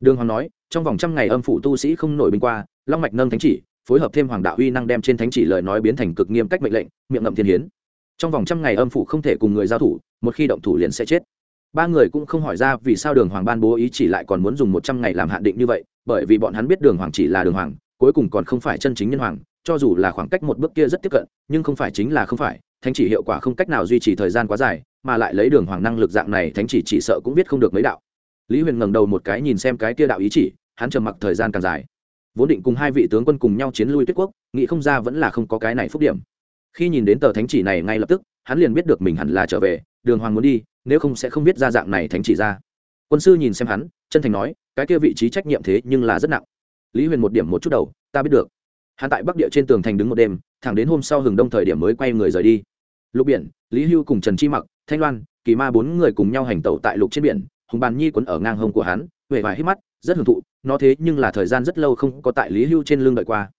Đường hoàng nói, trong vòng trăm ngày âm phủ tu sĩ không nổi binh qua, long mạch nâng thánh chỉ, phối hợp thêm hoàng đạo uy năng đem trên thánh chỉ lời nói biến thành cực nghiêm cách mệnh lệnh, miệng ngậm thiên hiến. Trong vòng trăm ngày âm phủ không thể cùng người giao thủ một khi động thủ liền sẽ chết. Ba người cũng không hỏi ra vì sao đường hoàng ban bố ý chỉ lại còn muốn dùng một trăm ngày làm hạn định như vậy, bởi vì bọn hắn biết đường hoàng chỉ là đường hoàng, cuối cùng còn không phải chân chính nhân hoàng, cho dù là khoảng cách một bước kia rất tiếp cận, nhưng không phải chính là không phải, thánh chỉ hiệu quả không cách nào duy trì thời gian quá dài, mà lại lấy đường hoàng năng lực dạng này, thánh chỉ chỉ sợ cũng biết không được mấy đạo. Lý huyền ngẩng đầu một cái nhìn xem cái kia đạo ý chỉ, hắn trầm mặc thời gian càng dài. Vốn định cùng hai vị tướng quân cùng nhau chiến lui tuyết quốc, nghĩ không ra vẫn là không có cái này phúc điểm. Khi nhìn đến tờ thánh chỉ này ngay lập tức, hắn liền biết được mình hẳn là trở về đường hoàng muốn đi, nếu không sẽ không biết ra dạng này thánh chỉ ra. Quân sư nhìn xem hắn, chân thành nói, cái kia vị trí trách nhiệm thế nhưng là rất nặng. Lý huyền một điểm một chút đầu, ta biết được. Hắn tại bắc địa trên tường thành đứng một đêm, thẳng đến hôm sau hừng đông thời điểm mới quay người rời đi. Lục biển, lý hưu cùng trần chi mặc, thanh loan, kỳ ma bốn người cùng nhau hành tẩu tại lục trên biển, hùng bàn nhi quấn ở ngang hông của hắn huệ vải hít mắt, rất hưởng thụ, nó thế nhưng là thời gian rất lâu không có tại lý hưu trên lưng đợi qua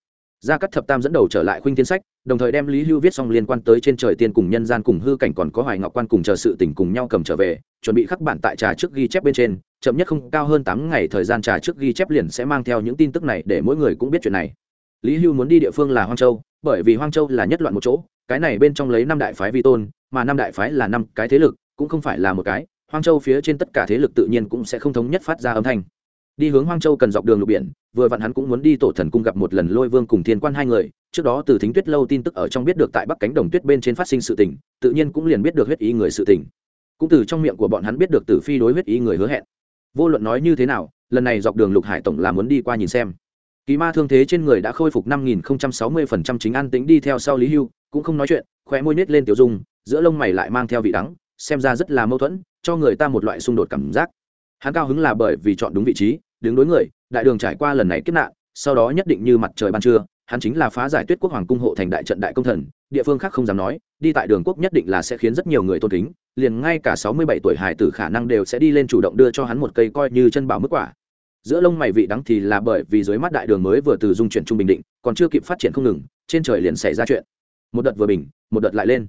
gia cắt thập tam dẫn đầu trở lại khuynh thiên sách, đồng thời đem lý hưu viết xong liên quan tới trên trời tiên cùng nhân gian cùng hư cảnh còn có hoài ngọc quan cùng chờ sự tỉnh cùng nhau cầm trở về, chuẩn bị khắc bản tại trà trước ghi chép bên trên, chậm nhất không cao hơn tám ngày thời gian trà trước ghi chép liền sẽ mang theo những tin tức này để mỗi người cũng biết chuyện này. Lý hưu muốn đi địa phương là hoang châu, bởi vì hoang châu là nhất loạn một chỗ, cái này bên trong lấy năm đại phái vi tôn, mà năm đại phái là năm cái thế lực, cũng không phải là một cái, hoang châu phía trên tất cả thế lực tự nhiên cũng sẽ không thống nhất phát ra âm thanh. Đi hướng hoang châu cần dọc đường lục biển vừa vặn hắn cũng muốn đi tổ thần cung gặp một lần lôi vương cùng thiên quan hai người, trước đó từ thính tuyết lâu tin tức ở trong biết được tại bắc cánh đồng tuyết bên trên phát sinh sự tình, tự nhiên cũng liền biết được huyết ý người sự tình. Cũng từ trong miệng của bọn hắn biết được tử phi đối huyết ý người hứa hẹn. Vô luận nói như thế nào, lần này dọc đường lục hải tổng là muốn đi qua nhìn xem. Kỳ ma thương thế trên người đã khôi phục năm nghìn sáu mươi phần trăm chính an tính đi theo sau lý hưu, cũng không nói chuyện, khóe môi nết lên tiểu dung, giữa lông mày lại mang theo vị đắng, xem ra rất là mâu thuẫn, cho người ta một loại xung đột cảm giác. Hắn cao hứng là bởi vì chọn đúng vị trí đứng đối người, đại đường trải qua lần này kiếp nạn, sau đó nhất định như mặt trời ban trưa, hắn chính là phá giải tuyết quốc hoàng cung hộ thành đại trận đại công thần, địa phương khác không dám nói, đi tại đường quốc nhất định là sẽ khiến rất nhiều người tôn kính, liền ngay cả sáu mươi bảy tuổi hải tử khả năng đều sẽ đi lên chủ động đưa cho hắn một cây coi như chân bảo mức quả. Giữa lông mày vị đắng thì là bởi vì dưới mắt đại đường mới vừa từ dung chuyển trung bình định, còn chưa kịp phát triển không ngừng, trên trời liền xảy ra chuyện. Một đợt vừa bình, một đợt lại lên.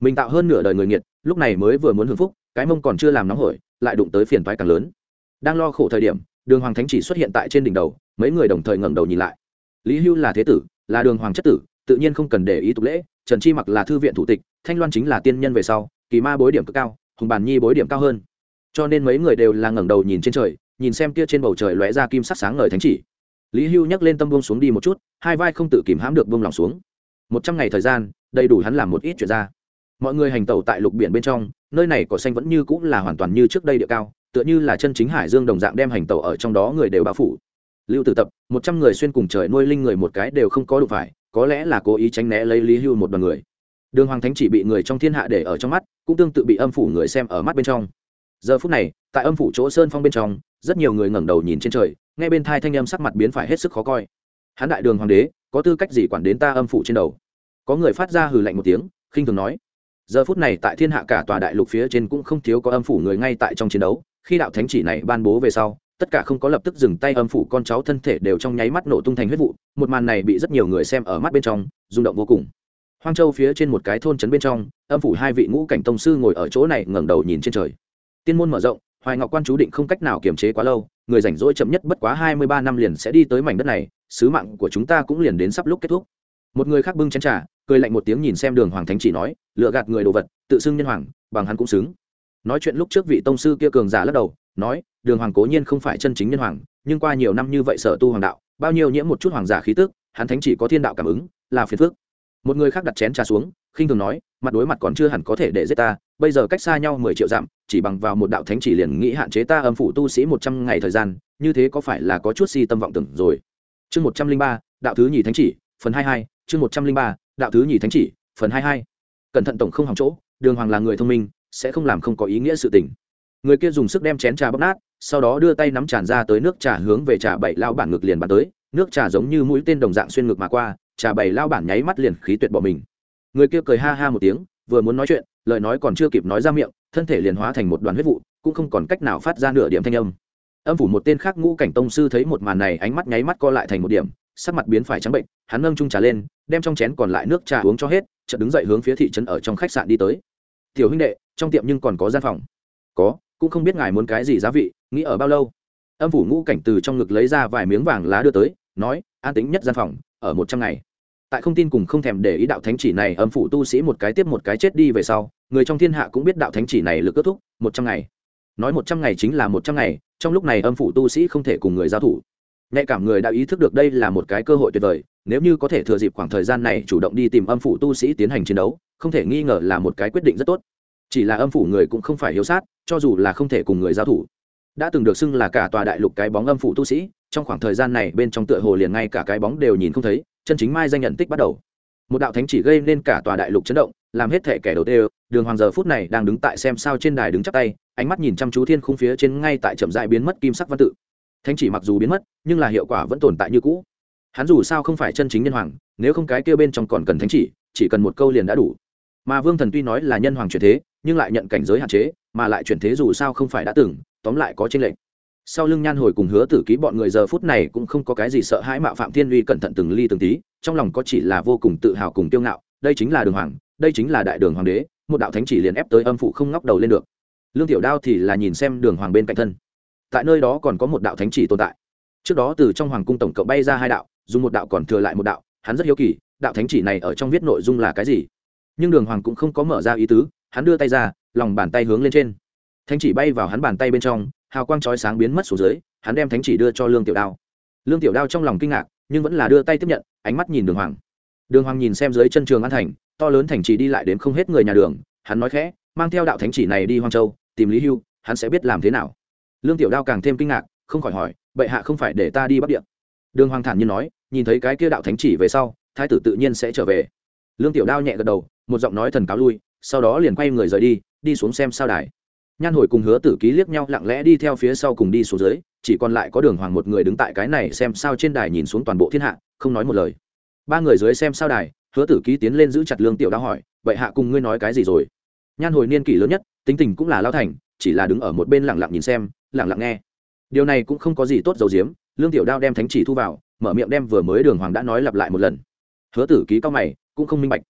Mình tạo hơn nửa đời người nghiệt, lúc này mới vừa muốn hưởng phúc, cái mông còn chưa làm nóng hổi, lại đụng tới phiền toái càng lớn. Đang lo khổ thời điểm đường hoàng thánh chỉ xuất hiện tại trên đỉnh đầu, mấy người đồng thời ngẩng đầu nhìn lại. Lý hưu là thế tử, là đường hoàng chất tử, tự nhiên không cần để ý tục lễ, trần chi mặc là thư viện thủ tịch, thanh loan chính là tiên nhân về sau, kỳ ma bối điểm cực cao, hùng bàn nhi bối điểm cao hơn. Cho nên mấy người đều là ngẩng đầu nhìn trên trời, nhìn xem kia trên bầu trời lóe ra kim sắc sáng ngời thánh chỉ. Lý hưu nhắc lên tâm buông xuống đi một chút, hai vai không tự kìm hãm được buông lòng xuống. Một trăm ngày thời gian, đầy đủ hắn làm một ít chuyện ra. Mọi người hành tẩu tại lục biển bên trong, nơi này cỏ xanh vẫn như cũng là hoàn toàn như trước đây địa cao tựa như là chân chính hải dương đồng dạng đem hành tẩu ở trong đó người đều bao phủ. Lưu tử tập, một trăm người xuyên cùng trời nuôi linh người một cái đều không có đụng phải, có lẽ là cố ý tránh né lấy lý hưu một đoàn người. Đường hoàng thánh chỉ bị người trong thiên hạ để ở trong mắt, cũng tương tự bị âm phủ người xem ở mắt bên trong. Giờ phút này, tại âm phủ chỗ sơn phong bên trong, rất nhiều người ngẩng đầu nhìn trên trời, nghe bên thai thanh âm sắc mặt biến phải hết sức khó coi. Hán đại đường hoàng đế, có tư cách gì quản đến ta âm phủ trên đầu? Có người phát ra hừ lạnh một tiếng, khinh thường nói. Giờ phút này tại thiên hạ cả tòa đại lục phía trên cũng không thiếu có âm phủ người ngay tại trong chiến đấu khi đạo thánh chỉ này ban bố về sau, tất cả không có lập tức dừng tay âm phủ con cháu thân thể đều trong nháy mắt nổ tung thành huyết vụ, một màn này bị rất nhiều người xem ở mắt bên trong, rung động vô cùng. Hoang châu phía trên một cái thôn trấn bên trong, âm phủ hai vị ngũ cảnh tông sư ngồi ở chỗ này ngẩng đầu nhìn trên trời. Tiên môn mở rộng, hoài ngọc quan chú định không cách nào kiềm chế quá lâu, người rảnh rỗi chậm nhất bất quá hai mươi ba năm liền sẽ đi tới mảnh đất này, sứ mạng của chúng ta cũng liền đến sắp lúc kết thúc. Một người khác bưng chén trà, cười lạnh một tiếng nhìn xem đường hoàng thánh chỉ nói, lựa gạt người đồ vật, tự xưng nhân hoàng, bằng hắn cũng xứng nói chuyện lúc trước vị tông sư kia cường giả lắc đầu, nói, đường hoàng cố nhiên không phải chân chính nhân hoàng, nhưng qua nhiều năm như vậy sở tu hoàng đạo, bao nhiêu nhiễm một chút hoàng giả khí tức, hắn thánh chỉ có thiên đạo cảm ứng, là phiền phước một người khác đặt chén trà xuống, khinh thường nói, mặt đối mặt còn chưa hẳn có thể để giết ta, bây giờ cách xa nhau mười triệu dặm, chỉ bằng vào một đạo thánh chỉ liền nghĩ hạn chế ta âm phủ tu sĩ một trăm ngày thời gian, như thế có phải là có chút si tâm vọng tưởng rồi? Chương một trăm linh ba, đạo thứ nhì thánh chỉ, phần hai hai, chương một trăm linh ba, đạo thứ nhì thánh chỉ, phần hai hai. Cẩn thận tổng không hỏng chỗ, đường hoàng là người thông minh sẽ không làm không có ý nghĩa sự tình. Người kia dùng sức đem chén trà bóp nát, sau đó đưa tay nắm tràn ra tới nước trà hướng về trà bảy lao bản ngực liền bắn tới. Nước trà giống như mũi tên đồng dạng xuyên ngực mà qua, trà bảy lao bản nháy mắt liền khí tuyệt bỏ mình. Người kia cười ha ha một tiếng, vừa muốn nói chuyện, lời nói còn chưa kịp nói ra miệng, thân thể liền hóa thành một đoàn huyết vụ, cũng không còn cách nào phát ra nửa điểm thanh âm. Âm phủ một tên khác ngũ cảnh tông sư thấy một màn này, ánh mắt nháy mắt co lại thành một điểm, sắc mặt biến phải trắng bệnh, hắn nâng trung trà lên, đem trong chén còn lại nước trà uống cho hết, chợt đứng dậy hướng phía thị trấn ở trong khách sạn đi tới tiểu huynh đệ, trong tiệm nhưng còn có gian phòng. Có, cũng không biết ngài muốn cái gì giá vị, nghĩ ở bao lâu. Âm phủ ngũ cảnh từ trong ngực lấy ra vài miếng vàng lá đưa tới, nói, an tính nhất gian phòng, ở một trăm ngày. Tại không tin cùng không thèm để ý đạo thánh chỉ này, âm phủ tu sĩ một cái tiếp một cái chết đi về sau, người trong thiên hạ cũng biết đạo thánh chỉ này lực kết thúc, một trăm ngày. Nói một trăm ngày chính là một trăm ngày, trong lúc này âm phủ tu sĩ không thể cùng người giao thủ. Nhạy cảm người đã ý thức được đây là một cái cơ hội tuyệt vời nếu như có thể thừa dịp khoảng thời gian này chủ động đi tìm âm phủ tu sĩ tiến hành chiến đấu, không thể nghi ngờ là một cái quyết định rất tốt. Chỉ là âm phủ người cũng không phải hiếu sát, cho dù là không thể cùng người giao thủ. Đã từng được xưng là cả tòa đại lục cái bóng âm phủ tu sĩ, trong khoảng thời gian này bên trong tựa hồ liền ngay cả cái bóng đều nhìn không thấy, chân chính mai danh nhận tích bắt đầu. Một đạo thánh chỉ gây nên cả tòa đại lục chấn động, làm hết thể kẻ đầu tiên, đường hoàng giờ phút này đang đứng tại xem sao trên đài đứng chắp tay, ánh mắt nhìn chăm chú thiên khung phía trên ngay tại chậm dại biến mất kim sắc văn tự. Thánh chỉ mặc dù biến mất, nhưng là hiệu quả vẫn tồn tại như cũ hắn dù sao không phải chân chính nhân hoàng, nếu không cái kêu bên trong còn cần thánh chỉ chỉ cần một câu liền đã đủ. Mà vương thần tuy nói là nhân hoàng chuyển thế, nhưng lại nhận cảnh giới hạn chế, mà lại chuyển thế dù sao không phải đã từng, tóm lại có tranh lệch. Sau lưng nhan hồi cùng hứa tử ký bọn người giờ phút này cũng không có cái gì sợ hãi mạo phạm thiên uy cẩn thận từng ly từng tí, trong lòng có chỉ là vô cùng tự hào cùng kiêu ngạo, đây chính là đường hoàng, đây chính là đại đường hoàng đế, một đạo thánh chỉ liền ép tới âm phụ không ngóc đầu lên được. Lương tiểu đao thì là nhìn xem đường hoàng bên cạnh thân. Tại nơi đó còn có một đạo thánh chỉ tồn tại. Trước đó từ trong hoàng cung tổng cộng bay ra hai đạo dùng một đạo còn thừa lại một đạo, hắn rất hiếu kỳ, đạo thánh chỉ này ở trong viết nội dung là cái gì? Nhưng đường hoàng cũng không có mở ra ý tứ, hắn đưa tay ra, lòng bàn tay hướng lên trên. Thánh chỉ bay vào hắn bàn tay bên trong, hào quang chói sáng biến mất xuống dưới, hắn đem thánh chỉ đưa cho lương tiểu đao. Lương tiểu đao trong lòng kinh ngạc, nhưng vẫn là đưa tay tiếp nhận, ánh mắt nhìn đường hoàng. Đường hoàng nhìn xem dưới chân trường an thành, to lớn thành trì đi lại đến không hết người nhà đường, hắn nói khẽ, mang theo đạo thánh chỉ này đi hoang châu, tìm lý hưu, hắn sẽ biết làm thế nào. Lương tiểu đao càng thêm kinh ngạc, không khỏi hỏi, bệ hạ không phải để ta đi bắc địa. Đường hoàng thản nhiên nói nhìn thấy cái kia đạo thánh chỉ về sau, thái tử tự nhiên sẽ trở về. Lương tiểu đao nhẹ gật đầu, một giọng nói thần cáo lui, sau đó liền quay người rời đi đi xuống xem sao đài. Nhan hồi cùng hứa tử ký liếc nhau, lặng lẽ đi theo phía sau cùng đi xuống dưới, chỉ còn lại có đường hoàng một người đứng tại cái này xem sao trên đài nhìn xuống toàn bộ thiên hạ, không nói một lời. Ba người dưới xem sao đài, hứa tử ký tiến lên giữ chặt lương tiểu đao hỏi, vậy hạ cùng ngươi nói cái gì rồi? Nhan hồi niên kỷ lớn nhất, tính tình cũng là lao thành, chỉ là đứng ở một bên lặng lặng nhìn xem, lặng lặng nghe. Điều này cũng không có gì tốt dầu diếm, lương tiểu đao đem thánh chỉ thu vào mở miệng đem vừa mới đường hoàng đã nói lặp lại một lần. Hứa tử ký cao mày, cũng không minh bạch.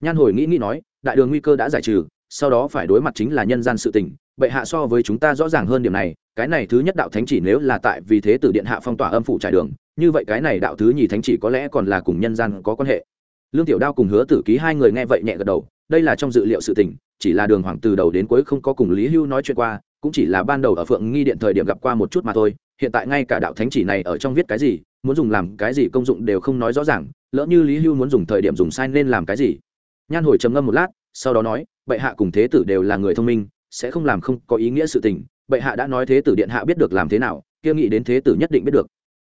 Nhan hồi nghĩ nghĩ nói, đại đường nguy cơ đã giải trừ, sau đó phải đối mặt chính là nhân gian sự tình, bệ hạ so với chúng ta rõ ràng hơn điểm này, cái này thứ nhất đạo thánh chỉ nếu là tại vì thế tử điện hạ phong tỏa âm phủ trải đường, như vậy cái này đạo thứ nhì thánh chỉ có lẽ còn là cùng nhân gian có quan hệ. Lương tiểu đao cùng hứa tử ký hai người nghe vậy nhẹ gật đầu, đây là trong dự liệu sự tình, chỉ là đường hoàng từ đầu đến cuối không có cùng lý hưu nói chuyện qua, cũng chỉ là ban đầu ở phượng nghi điện thời điểm gặp qua một chút mà thôi hiện tại ngay cả đạo thánh chỉ này ở trong viết cái gì, muốn dùng làm cái gì công dụng đều không nói rõ ràng, lỡ như lý hưu muốn dùng thời điểm dùng sai nên làm cái gì. Nhan hồi trầm ngâm một lát, sau đó nói, bệ hạ cùng thế tử đều là người thông minh, sẽ không làm không có ý nghĩa sự tình. Bệ hạ đã nói thế tử điện hạ biết được làm thế nào, kia nghĩ đến thế tử nhất định biết được.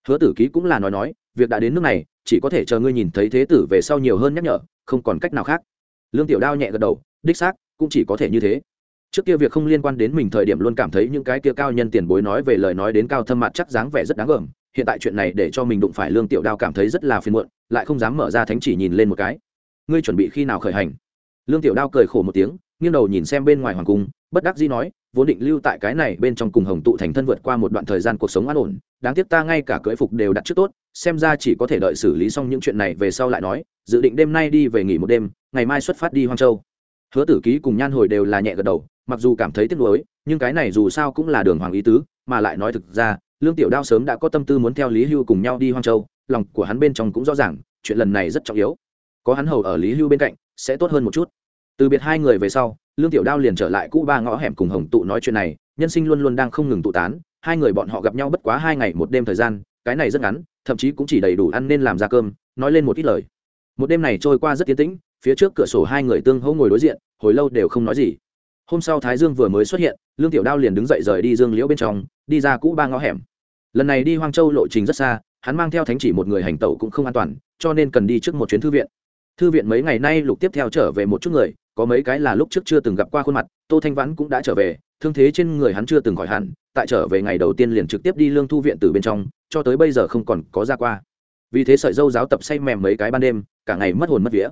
Hứa tử ký cũng là nói nói, việc đã đến nước này, chỉ có thể chờ ngươi nhìn thấy thế tử về sau nhiều hơn nhắc nhở, không còn cách nào khác. Lương tiểu đao nhẹ gật đầu, đích xác, cũng chỉ có thể như thế trước kia việc không liên quan đến mình thời điểm luôn cảm thấy những cái kia cao nhân tiền bối nói về lời nói đến cao thâm mặt chắc dáng vẻ rất đáng gờm hiện tại chuyện này để cho mình đụng phải lương tiểu đao cảm thấy rất là phiền muộn, lại không dám mở ra thánh chỉ nhìn lên một cái. Ngươi chuẩn bị khi nào khởi hành? Lương tiểu đao cười khổ một tiếng, nghiêng đầu nhìn xem bên ngoài hoàng cung, bất đắc dĩ nói, vốn định lưu tại cái này bên trong cùng hồng tụ thành thân vượt qua một đoạn thời gian cuộc sống an ổn, đáng tiếc ta ngay cả cưỡi phục đều đặt trước tốt, xem ra chỉ có thể đợi xử lý xong những chuyện này về sau lại nói, dự định đêm nay đi về nghỉ một đêm, ngày mai xuất phát đi hoang châu. Hứa tử ký cùng nhan hồi đều là nhẹ gật đầu mặc dù cảm thấy tiếc nuối, nhưng cái này dù sao cũng là đường hoàng ý tứ, mà lại nói thực ra, lương tiểu đao sớm đã có tâm tư muốn theo lý hưu cùng nhau đi hoang châu, lòng của hắn bên trong cũng rõ ràng, chuyện lần này rất trọng yếu. Có hắn hầu ở lý hưu bên cạnh, sẽ tốt hơn một chút. Từ biệt hai người về sau, lương tiểu đao liền trở lại cũ ba ngõ hẻm cùng hồng tụ nói chuyện này, nhân sinh luôn luôn đang không ngừng tụ tán, hai người bọn họ gặp nhau bất quá hai ngày một đêm thời gian, cái này rất ngắn, thậm chí cũng chỉ đầy đủ ăn nên làm ra cơm, nói lên một ít lời. Một đêm này trôi qua rất tiến tĩnh, phía trước cửa sổ hai người tương hỗ ngồi đối diện, hồi lâu đều không nói gì hôm sau thái dương vừa mới xuất hiện, lương tiểu đao liền đứng dậy rời đi dương liễu bên trong, đi ra cũ ba ngõ hẻm. Lần này đi hoang châu lộ trình rất xa, hắn mang theo thánh chỉ một người hành tẩu cũng không an toàn, cho nên cần đi trước một chuyến thư viện. Thư viện mấy ngày nay lục tiếp theo trở về một chút người, có mấy cái là lúc trước chưa từng gặp qua khuôn mặt, tô thanh vãn cũng đã trở về, thương thế trên người hắn chưa từng khỏi hẳn, tại trở về ngày đầu tiên liền trực tiếp đi lương thu viện từ bên trong, cho tới bây giờ không còn có ra qua. Vì thế sợi dâu giáo tập say mèm mấy cái ban đêm, cả ngày mất hồn mất vía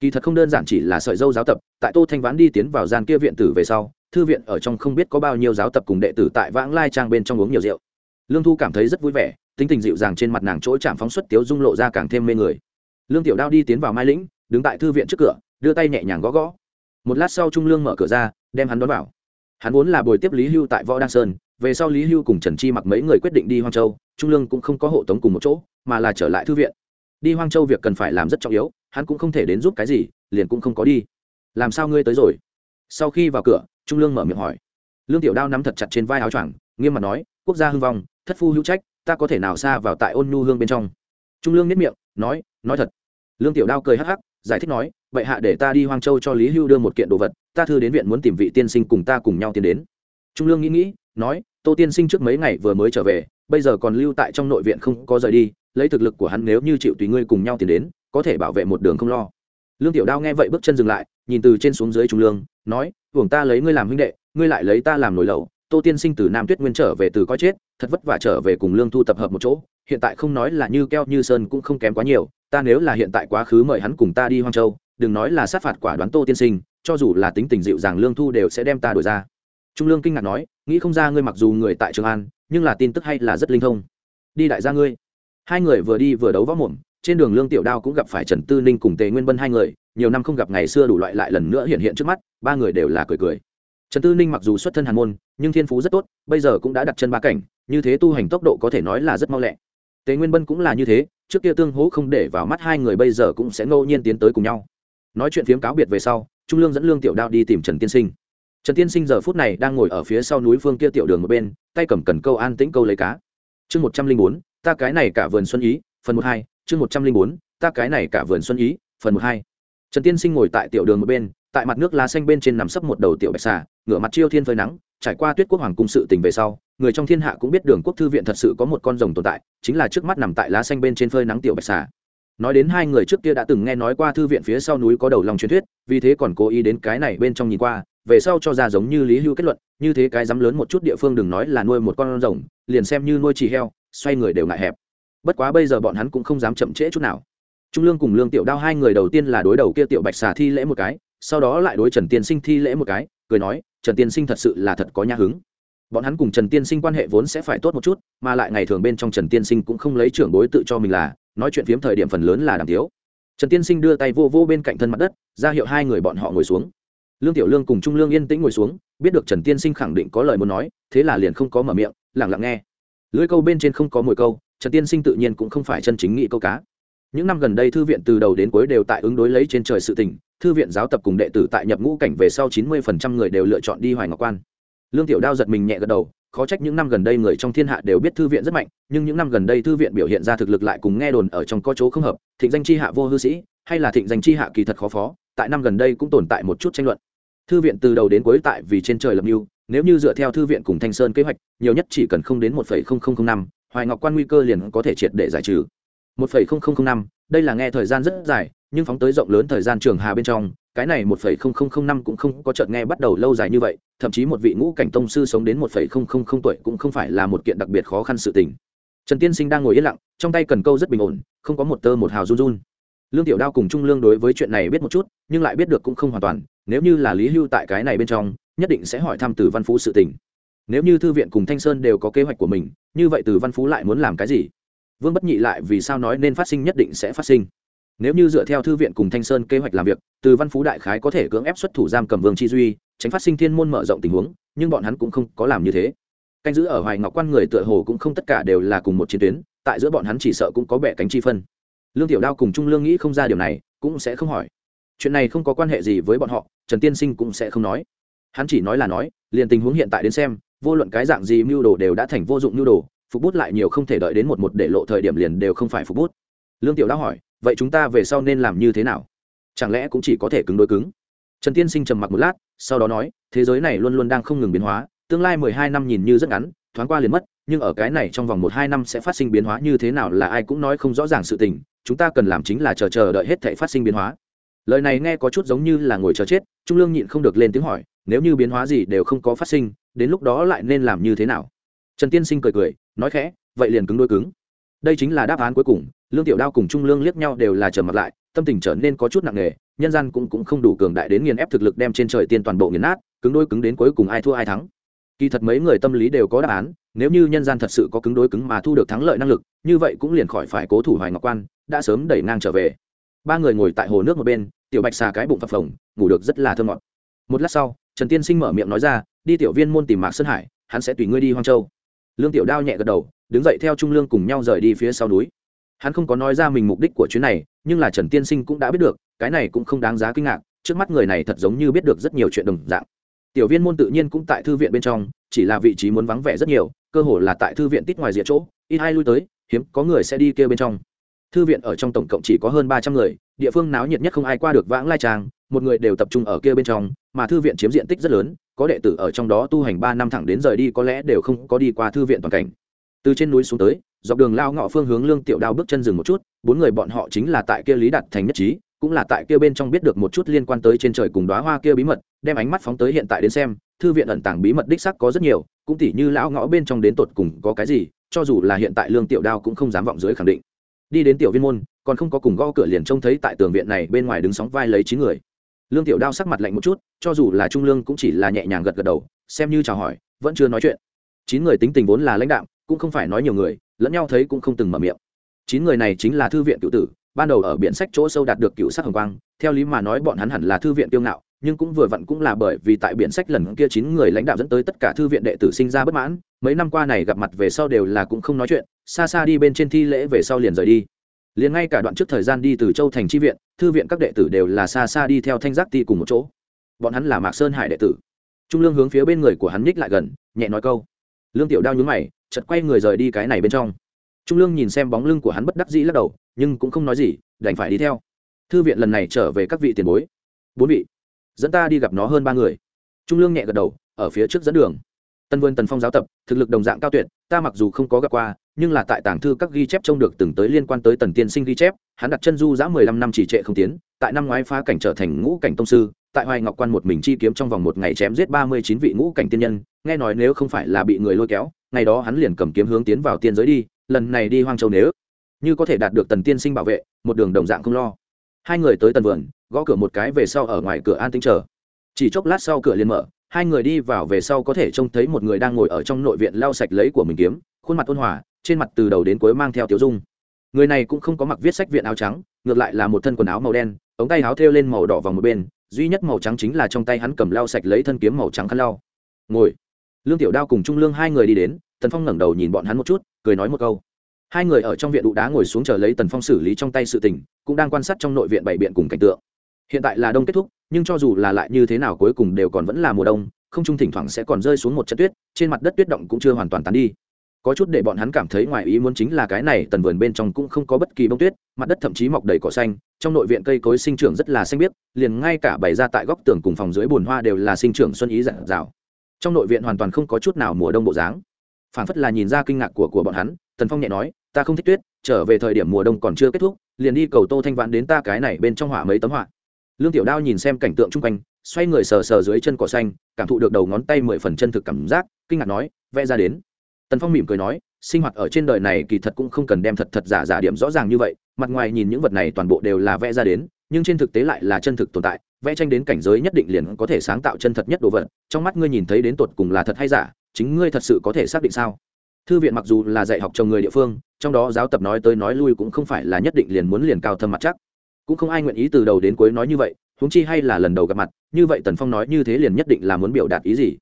kỳ thật không đơn giản chỉ là sợi dâu giáo tập, tại tô thanh vãn đi tiến vào gian kia viện tử về sau, thư viện ở trong không biết có bao nhiêu giáo tập cùng đệ tử tại vãng lai trang bên trong uống nhiều rượu. Lương thu cảm thấy rất vui vẻ, tính tình dịu dàng trên mặt nàng chỗ chạm phóng xuất tiếu dung lộ ra càng thêm mê người. Lương tiểu đao đi tiến vào mai lĩnh, đứng tại thư viện trước cửa, đưa tay nhẹ nhàng gõ gõ. Một lát sau trung lương mở cửa ra, đem hắn đón vào. Hắn vốn là buổi tiếp lý hưu tại võ đăng sơn, về sau lý hưu cùng trần chi mặc mấy người quyết định đi hoang châu, trung lương cũng không có hộ tống cùng một chỗ, mà là trở lại thư viện. Đi hoang châu việc cần phải làm rất trọng yếu hắn cũng không thể đến giúp cái gì, liền cũng không có đi. Làm sao ngươi tới rồi? Sau khi vào cửa, trung lương mở miệng hỏi. Lương tiểu đao nắm thật chặt trên vai áo choàng, nghiêm mặt nói, quốc gia hưng vong, thất phu hữu trách, ta có thể nào xa vào tại ôn nhu hương bên trong? Trung lương nhất miệng, nói nói thật. Lương tiểu đao cười hắc hắc, giải thích nói vậy hạ để ta đi hoang châu cho lý hưu đưa một kiện đồ vật, ta thư đến viện muốn tìm vị tiên sinh cùng ta cùng nhau tiến đến. Trung lương nghĩ nghĩ, nói, tô tiên sinh trước mấy ngày vừa mới trở về, bây giờ còn lưu tại trong nội viện không có rời đi lấy thực lực của hắn nếu như chịu tùy ngươi cùng nhau tiến đến, có thể bảo vệ một đường không lo. Lương tiểu đao nghe vậy bước chân dừng lại, nhìn từ trên xuống dưới trung lương, nói, hưởng ta lấy ngươi làm huynh đệ, ngươi lại lấy ta làm nổi lầu tô tiên sinh từ nam tuyết nguyên trở về từ coi chết, thật vất vả trở về cùng lương thu tập hợp một chỗ, hiện tại không nói là như keo như sơn cũng không kém quá nhiều, ta nếu là hiện tại quá khứ mời hắn cùng ta đi hoang châu, đừng nói là sát phạt quả đoán tô tiên sinh, cho dù là tính tình dịu dàng lương thu đều sẽ đem ta đổi ra. Trung lương kinh ngạc nói, nghĩ không ra ngươi mặc dù người tại trường an, nhưng là tin tức hay là rất linh thông. Đi đại gia ngươi hai người vừa đi vừa đấu võ mồm, trên đường lương tiểu đao cũng gặp phải trần tư ninh cùng tề nguyên bân hai người, nhiều năm không gặp ngày xưa đủ loại lại lần nữa hiện hiện trước mắt, ba người đều là cười cười. Trần tư ninh mặc dù xuất thân hàn môn, nhưng thiên phú rất tốt, bây giờ cũng đã đặt chân ba cảnh, như thế tu hành tốc độ có thể nói là rất mau lẹ. Tề nguyên bân cũng là như thế, trước kia tương hố không để vào mắt hai người bây giờ cũng sẽ ngẫu nhiên tiến tới cùng nhau. Nói chuyện phiếm cáo biệt về sau, trung lương dẫn lương tiểu đao đi tìm trần tiên sinh. Trần tiên sinh giờ phút này đang ngồi ở phía sau núi phương kia tiểu đường một bên, tay cầm cần câu an tĩnh câu lấy cá. Chương một trăm linh bốn ta cái này cả vườn xuân ý, phần một hai, chương một trăm linh bốn, ta cái này cả vườn xuân ý, phần một hai. Trần tiên sinh ngồi tại tiểu đường một bên, tại mặt nước lá xanh bên trên nằm sấp một đầu tiểu bạch xà, ngửa mặt chiêu thiên phơi nắng, trải qua tuyết quốc hoàng cung sự tình về sau, người trong thiên hạ cũng biết đường quốc thư viện thật sự có một con rồng tồn tại, chính là trước mắt nằm tại lá xanh bên trên phơi nắng tiểu bạch xà. Nói đến hai người trước kia đã từng nghe nói qua thư viện phía sau núi có đầu lòng truyền thuyết, vì thế còn cố ý đến cái này bên trong nhìn qua, về sau cho ra giống như lý hưu kết luận, như thế cái dám lớn một chút địa phương đừng nói là nuôi một con rồng, liền xem như nuôi chỉ heo xoay người đều ngại hẹp. Bất quá bây giờ bọn hắn cũng không dám chậm trễ chút nào. Trung lương cùng lương tiểu đao hai người đầu tiên là đối đầu kia tiểu bạch xà thi lễ một cái, sau đó lại đối trần tiên sinh thi lễ một cái, cười nói, trần tiên sinh thật sự là thật có nhã hứng. Bọn hắn cùng trần tiên sinh quan hệ vốn sẽ phải tốt một chút, mà lại ngày thường bên trong trần tiên sinh cũng không lấy trưởng bối tự cho mình là, nói chuyện phiếm thời điểm phần lớn là đàm thiếu. trần tiên sinh đưa tay vô vô bên cạnh thân mặt đất, ra hiệu hai người bọn họ ngồi xuống. Lương tiểu lương cùng trung lương yên tĩnh ngồi xuống, biết được trần tiên sinh khẳng định có lời muốn nói, thế là liền không có mở miệng lẳng lặng nghe lưới câu bên trên không có mồi câu, trần tiên sinh tự nhiên cũng không phải chân chính nghị câu cá. Những năm gần đây thư viện từ đầu đến cuối đều tại ứng đối lấy trên trời sự tình, thư viện giáo tập cùng đệ tử tại nhập ngũ cảnh về sau chín mươi phần trăm người đều lựa chọn đi hoài ngọc quan. Lương tiểu đao giật mình nhẹ gật đầu, khó trách những năm gần đây người trong thiên hạ đều biết thư viện rất mạnh, nhưng những năm gần đây thư viện biểu hiện ra thực lực lại cùng nghe đồn ở trong có chỗ không hợp, thịnh danh c h i hạ vô hư sĩ, hay là thịnh danh c h i hạ kỳ thật khó phó, tại năm gần đây cũng tồn tại một chút tranh luận. Thư viện từ đầu đến cuối tại vì trên trời lập mưu nếu như dựa theo thư viện cùng thanh sơn kế hoạch, nhiều nhất chỉ cần không đến một năm, hoài ngọc quan nguy cơ liền có thể triệt để giải trừ. một năm, đây là nghe thời gian rất dài, nhưng phóng tới rộng lớn thời gian trường hà bên trong, cái này một năm cũng không có chợt nghe bắt đầu lâu dài như vậy, thậm chí một vị ngũ cảnh tông sư sống đến một tuổi cũng không phải là một kiện đặc biệt khó khăn sự tình. Trần tiên sinh đang ngồi yên lặng, trong tay cần câu rất bình ổn, không có một tơ một hào run run. Lương tiểu đao cùng trung lương đối với chuyện này biết một chút, nhưng lại biết được cũng không hoàn toàn, nếu như là lý hưu tại cái này bên trong nhất định sẽ hỏi thăm từ văn phú sự tình. Nếu như thư viện cùng thanh sơn đều có kế hoạch của mình, như vậy từ văn phú lại muốn làm cái gì? Vương bất nhị lại vì sao nói nên phát sinh nhất định sẽ phát sinh? Nếu như dựa theo thư viện cùng thanh sơn kế hoạch làm việc, từ văn phú đại khái có thể cưỡng ép xuất thủ giam cầm vương chi duy, tránh phát sinh thiên môn mở rộng tình huống, nhưng bọn hắn cũng không có làm như thế. Canh giữ ở hoài ngọc quan người tựa hồ cũng không tất cả đều là cùng một chiến tuyến, tại giữa bọn hắn chỉ sợ cũng có bẻ cánh chi phân. Lương tiểu đao cùng trung lương nghĩ không ra điều này, cũng sẽ không hỏi. Chuyện này không có quan hệ gì với bọn họ, trần tiên sinh cũng sẽ không nói hắn chỉ nói là nói, liền tình huống hiện tại đến xem, vô luận cái dạng gì mưu đồ đều đã thành vô dụng mưu đồ, phục bút lại nhiều không thể đợi đến một một để lộ thời điểm liền đều không phải phục bút. Lương tiểu đã hỏi, vậy chúng ta về sau nên làm như thế nào? Chẳng lẽ cũng chỉ có thể cứng đối cứng? Trần tiên sinh trầm mặc một lát, sau đó nói, thế giới này luôn luôn đang không ngừng biến hóa, tương lai mười hai năm nhìn như rất ngắn, thoáng qua liền mất, nhưng ở cái này trong vòng một hai năm sẽ phát sinh biến hóa như thế nào là ai cũng nói không rõ ràng sự tình, chúng ta cần làm chính là chờ chờ đợi hết thể phát sinh biến hóa. Lời này nghe có chút giống như là ngồi chờ chết, trung lương nhịn không được lên tiếng hỏi nếu như biến hóa gì đều không có phát sinh, đến lúc đó lại nên làm như thế nào? Trần tiên sinh cười cười, nói khẽ, vậy liền cứng đôi cứng. Đây chính là đáp án cuối cùng, lương tiểu đao cùng trung lương liếc nhau đều là trầm mặt lại, tâm tình trở nên có chút nặng nề, nhân gian cũng cũng không đủ cường đại đến nghiền ép thực lực đem trên trời tiên toàn bộ nghiền nát, cứng đôi cứng đến cuối cùng ai thua ai thắng. Kỳ thật mấy người tâm lý đều có đáp án, nếu như nhân gian thật sự có cứng đối cứng mà thu được thắng lợi năng lực, như vậy cũng liền khỏi phải cố thủ hoài ngọc quan, đã sớm đẩy ngang trở về. Ba người ngồi tại hồ nước một bên, tiểu bạch xà cái bụng phập phồng, ngủ được rất là thơ ngọt. Một lát sau trần tiên sinh mở miệng nói ra, đi tiểu viên môn tìm mạc sơn hải, hắn sẽ tùy ngươi đi hoang châu. Lương tiểu đao nhẹ gật đầu, đứng dậy theo trung lương cùng nhau rời đi phía sau núi. Hắn không có nói ra mình mục đích của chuyến này, nhưng là trần tiên sinh cũng đã biết được, cái này cũng không đáng giá kinh ngạc, trước mắt người này thật giống như biết được rất nhiều chuyện đồng dạng. Tiểu viên môn tự nhiên cũng tại thư viện bên trong, chỉ là vị trí muốn vắng vẻ rất nhiều, cơ hồ là tại thư viện tít ngoài rìa chỗ, ít hai lui tới, hiếm có người sẽ đi kia bên trong. Thư viện ở trong tổng cộng chỉ có hơn ba trăm người, địa phương náo nhiệt nhất không ai qua được vãng lai trang một người đều tập trung ở kia bên trong, mà thư viện chiếm diện tích rất lớn, có đệ tử ở trong đó tu hành ba năm thẳng đến rời đi có lẽ đều không có đi qua thư viện toàn cảnh. Từ trên núi xuống tới, dọc đường lao ngọ phương hướng lương tiểu đao bước chân dừng một chút, bốn người bọn họ chính là tại kia lý đặt thành nhất trí, cũng là tại kia bên trong biết được một chút liên quan tới trên trời cùng đóa hoa kia bí mật, đem ánh mắt phóng tới hiện tại đến xem, thư viện ẩn tàng bí mật đích sắc có rất nhiều, cũng tỉ như lão ngõ bên trong đến tột cùng có cái gì, cho dù là hiện tại lương tiểu đao cũng không dám vọng dưới khẳng định. Đi đến tiểu viên môn, còn không có cùng gõ cửa liền trông thấy tại tường viện này bên ngoài đứng sóng vai lấy chín người lương tiểu đao sắc mặt lạnh một chút, cho dù là trung lương cũng chỉ là nhẹ nhàng gật gật đầu, xem như chào hỏi, vẫn chưa nói chuyện. Chín người tính tình vốn là lãnh đạo cũng không phải nói nhiều người, lẫn nhau thấy cũng không từng mở miệng. Chín người này chính là thư viện cựu tử, ban đầu ở biển sách chỗ sâu đạt được cựu sắc hồng quang, theo lý mà nói bọn hắn hẳn là thư viện kiêu ngạo, nhưng cũng vừa vặn cũng là bởi vì tại biển sách lần kia chín người lãnh đạo dẫn tới tất cả thư viện đệ tử sinh ra bất mãn, mấy năm qua này gặp mặt về sau đều là cũng không nói chuyện, xa xa đi bên trên thi lễ về sau liền rời đi. Liền ngay cả đoạn trước thời gian đi từ châu thành tri viện thư viện các đệ tử đều là xa xa đi theo thanh giác ti cùng một chỗ. Bọn hắn là mạc sơn hải đệ tử. Trung lương hướng phía bên người của hắn nhích lại gần, nhẹ nói câu. Lương tiểu đao nhún mày chật quay người rời đi cái này bên trong. Trung lương nhìn xem bóng lưng của hắn bất đắc dĩ lắc đầu, nhưng cũng không nói gì, đành phải đi theo. Thư viện lần này trở về các vị tiền bối. Bốn vị, dẫn ta đi gặp nó hơn ba người. Trung lương nhẹ gật đầu, ở phía trước dẫn đường. Tân vươn tần phong giáo tập, thực lực đồng dạng cao tuyệt ta mặc dù không có gặp qua, nhưng là tại tàng thư các ghi chép trông được từng tới liên quan tới tần tiên sinh ghi chép, hắn đặt chân du giã mười lăm năm chỉ trệ không tiến, tại năm ngoái phá cảnh trở thành ngũ cảnh tông sư, tại hoài ngọc quan một mình chi kiếm trong vòng một ngày chém giết ba mươi chín vị ngũ cảnh tiên nhân, nghe nói nếu không phải là bị người lôi kéo, ngày đó hắn liền cầm kiếm hướng tiến vào tiên giới đi, lần này đi hoang châu nếu như có thể đạt được tần tiên sinh bảo vệ, một đường đồng dạng không lo. Hai người tới tần vườn, gõ cửa một cái về sau ở ngoài cửa an tính chờ. Chỉ chốc lát sau cửa liền mở hai người đi vào về sau có thể trông thấy một người đang ngồi ở trong nội viện lau sạch lấy của mình kiếm, khuôn mặt ôn hòa, trên mặt từ đầu đến cuối mang theo tiểu dung. Người này cũng không có mặc viết sách viện áo trắng, ngược lại là một thân quần áo màu đen, ống tay áo thêu lên màu đỏ vào một bên, duy nhất màu trắng chính là trong tay hắn cầm lau sạch lấy thân kiếm màu trắng khăn lau. Ngồi. Lương tiểu đao cùng trung lương hai người đi đến, tần phong ngẩng đầu nhìn bọn hắn một chút, cười nói một câu. Hai người ở trong viện đụ đá ngồi xuống chờ lấy tần phong xử lý trong tay sự tình, cũng đang quan sát trong nội viện bảy biện cùng cảnh tượng hiện tại là đông kết thúc, nhưng cho dù là lại như thế nào cuối cùng đều còn vẫn là mùa đông, không trung thỉnh thoảng sẽ còn rơi xuống một trận tuyết, trên mặt đất tuyết động cũng chưa hoàn toàn tán đi. Có chút để bọn hắn cảm thấy ngoài ý muốn chính là cái này tần vườn bên trong cũng không có bất kỳ bông tuyết, mặt đất thậm chí mọc đầy cỏ xanh, trong nội viện cây cối sinh trưởng rất là xanh biếc, liền ngay cả bày ra tại góc tường cùng phòng dưới bồn hoa đều là sinh trưởng xuân ý dặn dào. Trong nội viện hoàn toàn không có chút nào mùa đông bộ dáng. Phản phất là nhìn ra kinh ngạc của của bọn hắn, tần phong nhẹ nói, ta không thích tuyết, trở về thời điểm mùa đông còn chưa kết thúc, liền đi cầu tô thanh vãn đến ta cái này bên trong hỏa mấy tấm họa lương tiểu đao nhìn xem cảnh tượng chung quanh, xoay người sờ sờ dưới chân cỏ xanh, cảm thụ được đầu ngón tay mười phần chân thực cảm giác, kinh ngạc nói, vẽ ra đến. Tần phong mỉm cười nói, sinh hoạt ở trên đời này kỳ thật cũng không cần đem thật thật giả giả điểm rõ ràng như vậy, mặt ngoài nhìn những vật này toàn bộ đều là vẽ ra đến, nhưng trên thực tế lại là chân thực tồn tại, vẽ tranh đến cảnh giới nhất định liền có thể sáng tạo chân thật nhất đồ vật, trong mắt ngươi nhìn thấy đến tột cùng là thật hay giả, chính ngươi thật sự có thể xác định sao? Thư viện mặc dù là dạy học chồng người địa phương, trong đó giáo tập nói tới nói lui cũng không phải là nhất định liền muốn liền cao thâm mặt chắc cũng không ai nguyện ý từ đầu đến cuối nói như vậy, huống chi hay là lần đầu gặp mặt, như vậy tần phong nói như thế liền nhất định là muốn biểu đạt ý gì?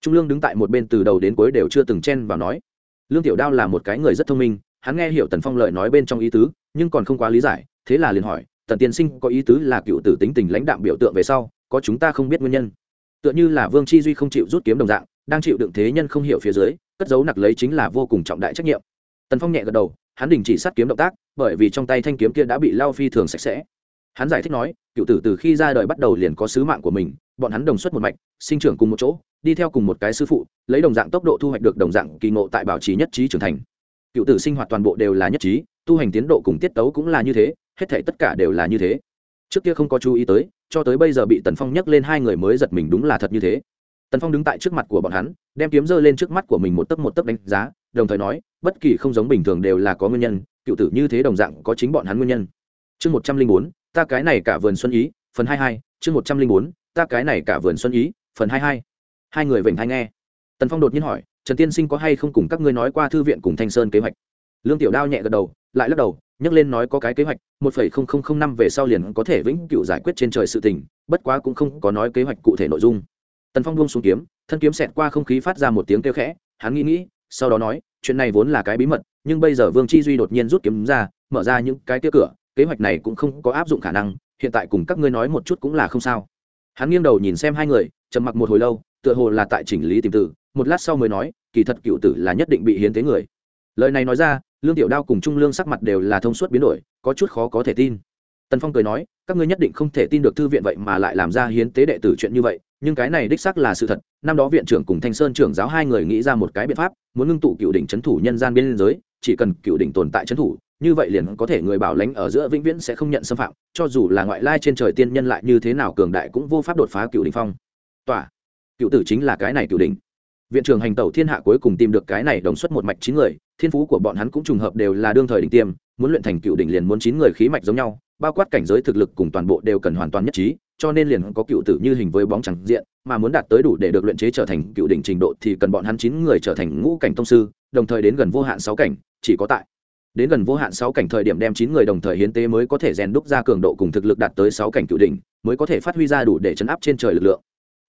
Trung lương đứng tại một bên từ đầu đến cuối đều chưa từng chen vào nói. Lương tiểu đao là một cái người rất thông minh, hắn nghe hiểu tần phong lời nói bên trong ý tứ, nhưng còn không quá lý giải, thế là liền hỏi, tần tiên sinh có ý tứ là cựu tử tính tình lãnh đạm biểu tượng về sau, có chúng ta không biết nguyên nhân? Tựa như là vương chi duy không chịu rút kiếm đồng dạng, đang chịu đựng thế nhân không hiểu phía dưới, cất giấu nặc lấy chính là vô cùng trọng đại trách nhiệm. Tần phong nhẹ gật đầu, hắn đình chỉ sát kiếm động tác, bởi vì trong tay thanh kiếm kia đã bị lao phi thường sạch sẽ hắn giải thích nói, cựu tử từ khi ra đời bắt đầu liền có sứ mạng của mình, bọn hắn đồng xuất một mạch, sinh trưởng cùng một chỗ, đi theo cùng một cái sư phụ, lấy đồng dạng tốc độ thu hoạch được đồng dạng kỳ ngộ tại bảo trì nhất trí trưởng thành. Cựu tử sinh hoạt toàn bộ đều là nhất trí, tu hành tiến độ cùng tiết tấu cũng là như thế, hết thể tất cả đều là như thế. Trước kia không có chú ý tới, cho tới bây giờ bị tần phong nhắc lên hai người mới giật mình đúng là thật như thế. Tần phong đứng tại trước mặt của bọn hắn, đem kiếm dơ lên trước mắt của mình một tấc một tấc đánh giá, đồng thời nói, bất kỳ không giống bình thường đều là có nguyên nhân, cựu tử như thế đồng dạng có chính bọn hắn nguyên nhân. Chương một trăm linh bốn ta cái này cả vườn xuân ý, phần hai hai, chương một trăm linh bốn, ta cái này cả vườn xuân ý, phần hai hai. Hai người vểnh hay nghe. Tần phong đột nhiên hỏi, trần tiên sinh có hay không cùng các ngươi nói qua thư viện cùng thanh sơn kế hoạch? Lương tiểu đao nhẹ gật đầu, lại lắc đầu, nhắc lên nói có cái kế hoạch, một phẩy không không không năm về sau liền có thể vĩnh cửu giải quyết trên trời sự tình, bất quá cũng không có nói kế hoạch cụ thể nội dung. Tần phong buông xuống kiếm, thân kiếm xẹt qua không khí phát ra một tiếng kêu khẽ, hắn nghĩ nghĩ, sau đó nói, chuyện này vốn là cái bí mật, nhưng bây giờ vương chi duy đột nhiên rút kiếm ra, mở ra những cái tia cửa kế hoạch này cũng không có áp dụng khả năng, hiện tại cùng các ngươi nói một chút cũng là không sao. Hắn nghiêng đầu nhìn xem hai người, trầm mặc một hồi lâu, tựa hồ là tại chỉnh lý tìm tử một lát sau mới nói, kỳ thật cựu tử là nhất định bị hiến tế người. Lời này nói ra, lương tiểu đao cùng trung lương sắc mặt đều là thông suốt biến đổi, có chút khó có thể tin. Tần phong cười nói, các ngươi nhất định không thể tin được thư viện vậy mà lại làm ra hiến tế đệ tử chuyện như vậy, nhưng cái này đích xác là sự thật. Năm đó viện trưởng cùng thanh sơn trưởng giáo hai người nghĩ ra một cái biện pháp, muốn ngưng tụ cựu đỉnh c thủ nhân gian biên giới, chỉ cần cựu đỉnh tồn tại c thủ như vậy liền có thể người bảo lãnh ở giữa vĩnh viễn sẽ không nhận xâm phạm, cho dù là ngoại lai trên trời tiên nhân lại như thế nào cường đại cũng vô pháp đột phá cựu đỉnh phong. Tỏa cựu tử chính là cái này cựu đỉnh. Viện trưởng hành tẩu thiên hạ cuối cùng tìm được cái này đồng xuất một mạch chín người, thiên phú của bọn hắn cũng trùng hợp đều là đương thời đỉnh tiêm, muốn luyện thành cựu đỉnh liền muốn chín người khí mạch giống nhau, bao quát cảnh giới thực lực cùng toàn bộ đều cần hoàn toàn nhất trí, cho nên liền có cựu tử như hình với bóng chẳng diện, mà muốn đạt tới đủ để được luyện chế trở thành cựu đỉnh trình độ thì cần bọn hắn chín người trở thành ngũ cảnh tông sư, đồng thời đến gần vô hạn sáu cảnh, chỉ có tại đến gần vô hạn sáu cảnh thời điểm đem chín người đồng thời hiến tế mới có thể rèn đúc ra cường độ cùng thực lực đạt tới sáu cảnh cựu đỉnh, mới có thể phát huy ra đủ để chấn áp trên trời lực lượng.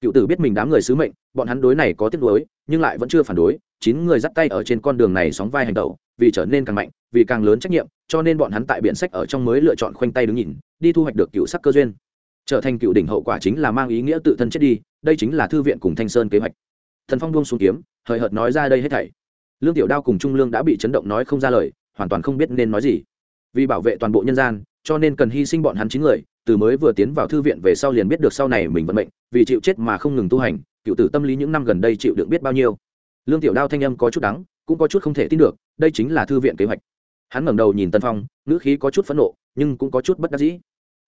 Cựu tử biết mình đám người sứ mệnh, bọn hắn đối này có tiếc đối nhưng lại vẫn chưa phản đối, chín người dắt tay ở trên con đường này sóng vai hành tẩu, vì trở nên càng mạnh, vì càng lớn trách nhiệm, cho nên bọn hắn tại biển sách ở trong mới lựa chọn khoanh tay đứng nhìn, đi thu hoạch được cựu sắc cơ duyên. Trở thành cựu đỉnh hậu quả chính là mang ý nghĩa tự thân chết đi, đây chính là thư viện cùng thanh sơn kế hoạch. Thần phong buông xuống kiếm, hời hợt nói ra đây hết thảy. Lương tiểu đao cùng trung lương đã bị chấn động nói không ra lời hoàn toàn không biết nên nói gì. Vì bảo vệ toàn bộ nhân gian, cho nên cần hy sinh bọn hắn chín người, từ mới vừa tiến vào thư viện về sau liền biết được sau này mình vận mệnh, vì chịu chết mà không ngừng tu hành, cựu tử tâm lý những năm gần đây chịu được biết bao nhiêu. Lương tiểu đao thanh âm có chút đắng, cũng có chút không thể tin được, đây chính là thư viện kế hoạch. Hắn ngẩng đầu nhìn tân phong, ngữ khí có chút phẫn nộ, nhưng cũng có chút bất đắc dĩ.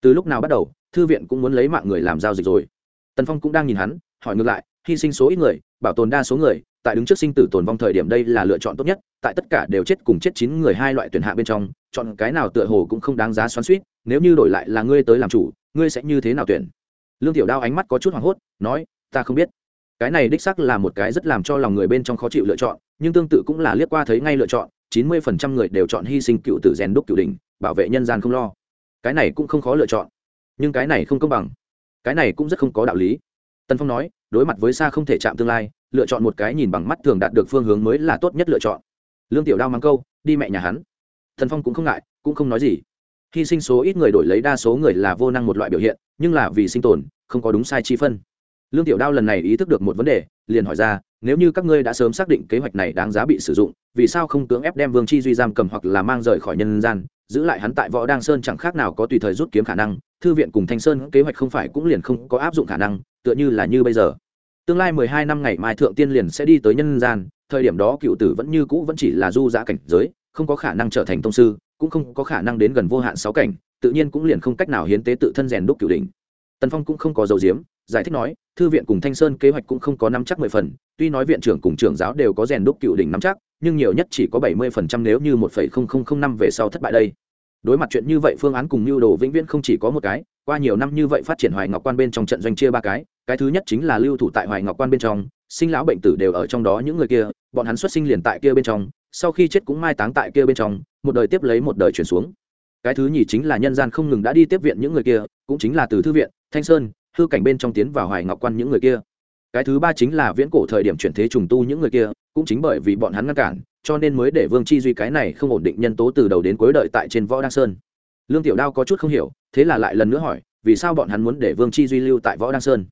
Từ lúc nào bắt đầu, thư viện cũng muốn lấy mạng người làm giao dịch rồi. Tần phong cũng đang nhìn hắn, hỏi ngược lại, hy sinh số ít người, bảo tồn đa số người tại đứng trước sinh tử tồn vong thời điểm đây là lựa chọn tốt nhất, tại tất cả đều chết cùng chết chín người hai loại tuyển hạ bên trong, chọn cái nào tựa hồ cũng không đáng giá xoắn suýt nếu như đổi lại là ngươi tới làm chủ, ngươi sẽ như thế nào tuyển? Lương tiểu đao ánh mắt có chút hoảng hốt, nói, ta không biết. Cái này đích sắc là một cái rất làm cho lòng người bên trong khó chịu lựa chọn, nhưng tương tự cũng là liếc qua thấy ngay lựa chọn, chín mươi phần trăm người đều chọn hy sinh cựu tử rèn đúc cựu đình bảo vệ nhân gian không lo. Cái này cũng không khó lựa chọn, nhưng cái này không công bằng. Cái này cũng rất không có đạo lý. Tân phong nói, đối mặt với xa không thể chạm tương lai lựa chọn một cái nhìn bằng mắt thường đạt được phương hướng mới là tốt nhất lựa chọn. Lương tiểu đao mang câu, đi mẹ nhà hắn. Thần phong cũng không ngại, cũng không nói gì. Hy sinh số ít người đổi lấy đa số người là vô năng một loại biểu hiện, nhưng là vì sinh tồn, không có đúng sai chi phân. Lương tiểu đao lần này ý thức được một vấn đề, liền hỏi ra, nếu như các ngươi đã sớm xác định kế hoạch này đáng giá bị sử dụng, vì sao không cưỡng ép đem vương chi duy giam cầm hoặc là mang rời khỏi nhân gian, giữ lại hắn tại võ đăng sơn chẳng khác nào có tùy thời rút kiếm khả năng, thư viện cùng thanh sơn kế hoạch không phải cũng liền không có áp dụng khả năng, tựa như là như bây giờ tương lai mười hai năm ngày mai thượng tiên liền sẽ đi tới nhân gian, thời điểm đó cựu tử vẫn như cũ vẫn chỉ là du giã cảnh giới, không có khả năng trở thành tông sư, cũng không có khả năng đến gần vô hạn sáu cảnh, tự nhiên cũng liền không cách nào hiến tế tự thân rèn đúc cựu đỉnh. Tần phong cũng không có dầu diếm, giải thích nói, thư viện cùng thanh sơn kế hoạch cũng không có nắm chắc mười phần, tuy nói viện trưởng cùng trưởng giáo đều có rèn đúc cựu đỉnh nắm chắc, nhưng nhiều nhất chỉ có bảy mươi phần trăm nếu như một phẩy không không không năm về sau thất bại đây. Đối mặt chuyện như vậy, phương án cùng mưu đồ vĩnh viễn không chỉ có một cái, qua nhiều năm như vậy phát triển hoài ngọc quan bên trong trận doanh chia ba cái cái thứ nhất chính là lưu thủ tại hoài ngọc quan bên trong, sinh lão bệnh tử đều ở trong đó những người kia, bọn hắn xuất sinh liền tại kia bên trong, sau khi chết cũng mai táng tại kia bên trong, một đời tiếp lấy một đời chuyển xuống. Cái thứ nhì chính là nhân gian không ngừng đã đi tiếp viện những người kia, cũng chính là từ thư viện, thanh sơn, hư cảnh bên trong tiến vào hoài ngọc quan những người kia. Cái thứ ba chính là viễn cổ thời điểm chuyển thế trùng tu những người kia, cũng chính bởi vì bọn hắn ngăn cản, cho nên mới để vương chi duy cái này không ổn định nhân tố từ đầu đến cuối đợi tại trên võ đăng sơn. Lương tiểu đao có chút không hiểu, thế là lại lần nữa hỏi, vì sao bọn hắn muốn để vương chi duy lưu tại võ đăng sơn?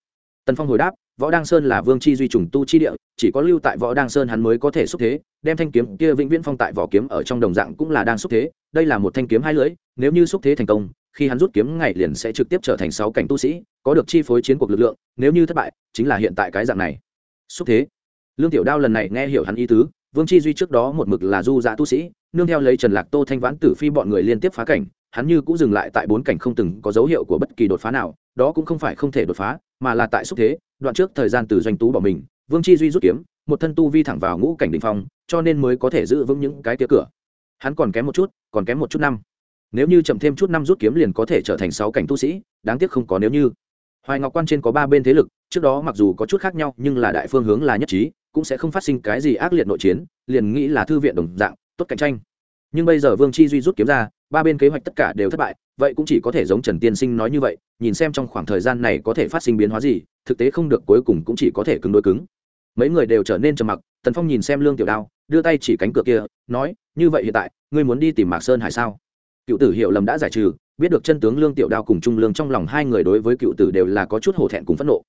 Tần phong hồi đáp, võ đăng sơn là vương chi duy trùng tu chi địa, chỉ có lưu tại võ đăng sơn hắn mới có thể xúc thế, đem thanh kiếm kia vĩnh viễn phong tại vỏ kiếm ở trong đồng dạng cũng là đang xúc thế, đây là một thanh kiếm hai lưỡi, nếu như xúc thế thành công, khi hắn rút kiếm ngày liền sẽ trực tiếp trở thành sáu cảnh tu sĩ, có được chi phối chiến cuộc lực lượng, nếu như thất bại, chính là hiện tại cái dạng này. Xúc thế. Lương tiểu đao lần này nghe hiểu hắn ý tứ, vương chi duy trước đó một mực là du dạ tu sĩ, nương theo lấy trần lạc tô thanh vãn tử phi bọn người liên tiếp phá cảnh, hắn như cũng dừng lại tại bốn cảnh không từng có dấu hiệu của bất kỳ đột phá nào, đó cũng không phải không thể đột phá mà là tại xúc thế, đoạn trước thời gian từ doanh tú bỏ mình, vương chi duy rút kiếm, một thân tu vi thẳng vào ngũ cảnh đ ỉ n h phong, cho nên mới có thể giữ vững những cái tia cửa. Hắn còn kém một chút, còn kém một chút năm. Nếu như chậm thêm chút năm rút kiếm liền có thể trở thành sáu cảnh tu sĩ, đáng tiếc không có nếu như. Hoài ngọc quan trên có ba bên thế lực, trước đó mặc dù có chút khác nhau, nhưng là đại phương hướng là nhất trí, cũng sẽ không phát sinh cái gì ác liệt nội chiến, liền nghĩ là thư viện đồng dạng, tốt cạnh tranh. Nhưng bây giờ vương chi duy rút kiếm ra ba bên kế hoạch tất cả đều thất bại, vậy cũng chỉ có thể giống trần tiên sinh nói như vậy, nhìn xem trong khoảng thời gian này có thể phát sinh biến hóa gì, thực tế không được cuối cùng cũng chỉ có thể cứng đôi cứng. Mấy người đều trở nên trầm mặc, tần phong nhìn xem lương tiểu đao, đưa tay chỉ cánh cửa kia, nói, như vậy hiện tại, ngươi muốn đi tìm mạc sơn hải sao? Cựu tử hiệu lầm đã giải trừ, biết được chân tướng lương tiểu đao cùng trung lương trong lòng hai người đối với cựu tử đều là có chút hổ thẹn cùng phẫn nộ.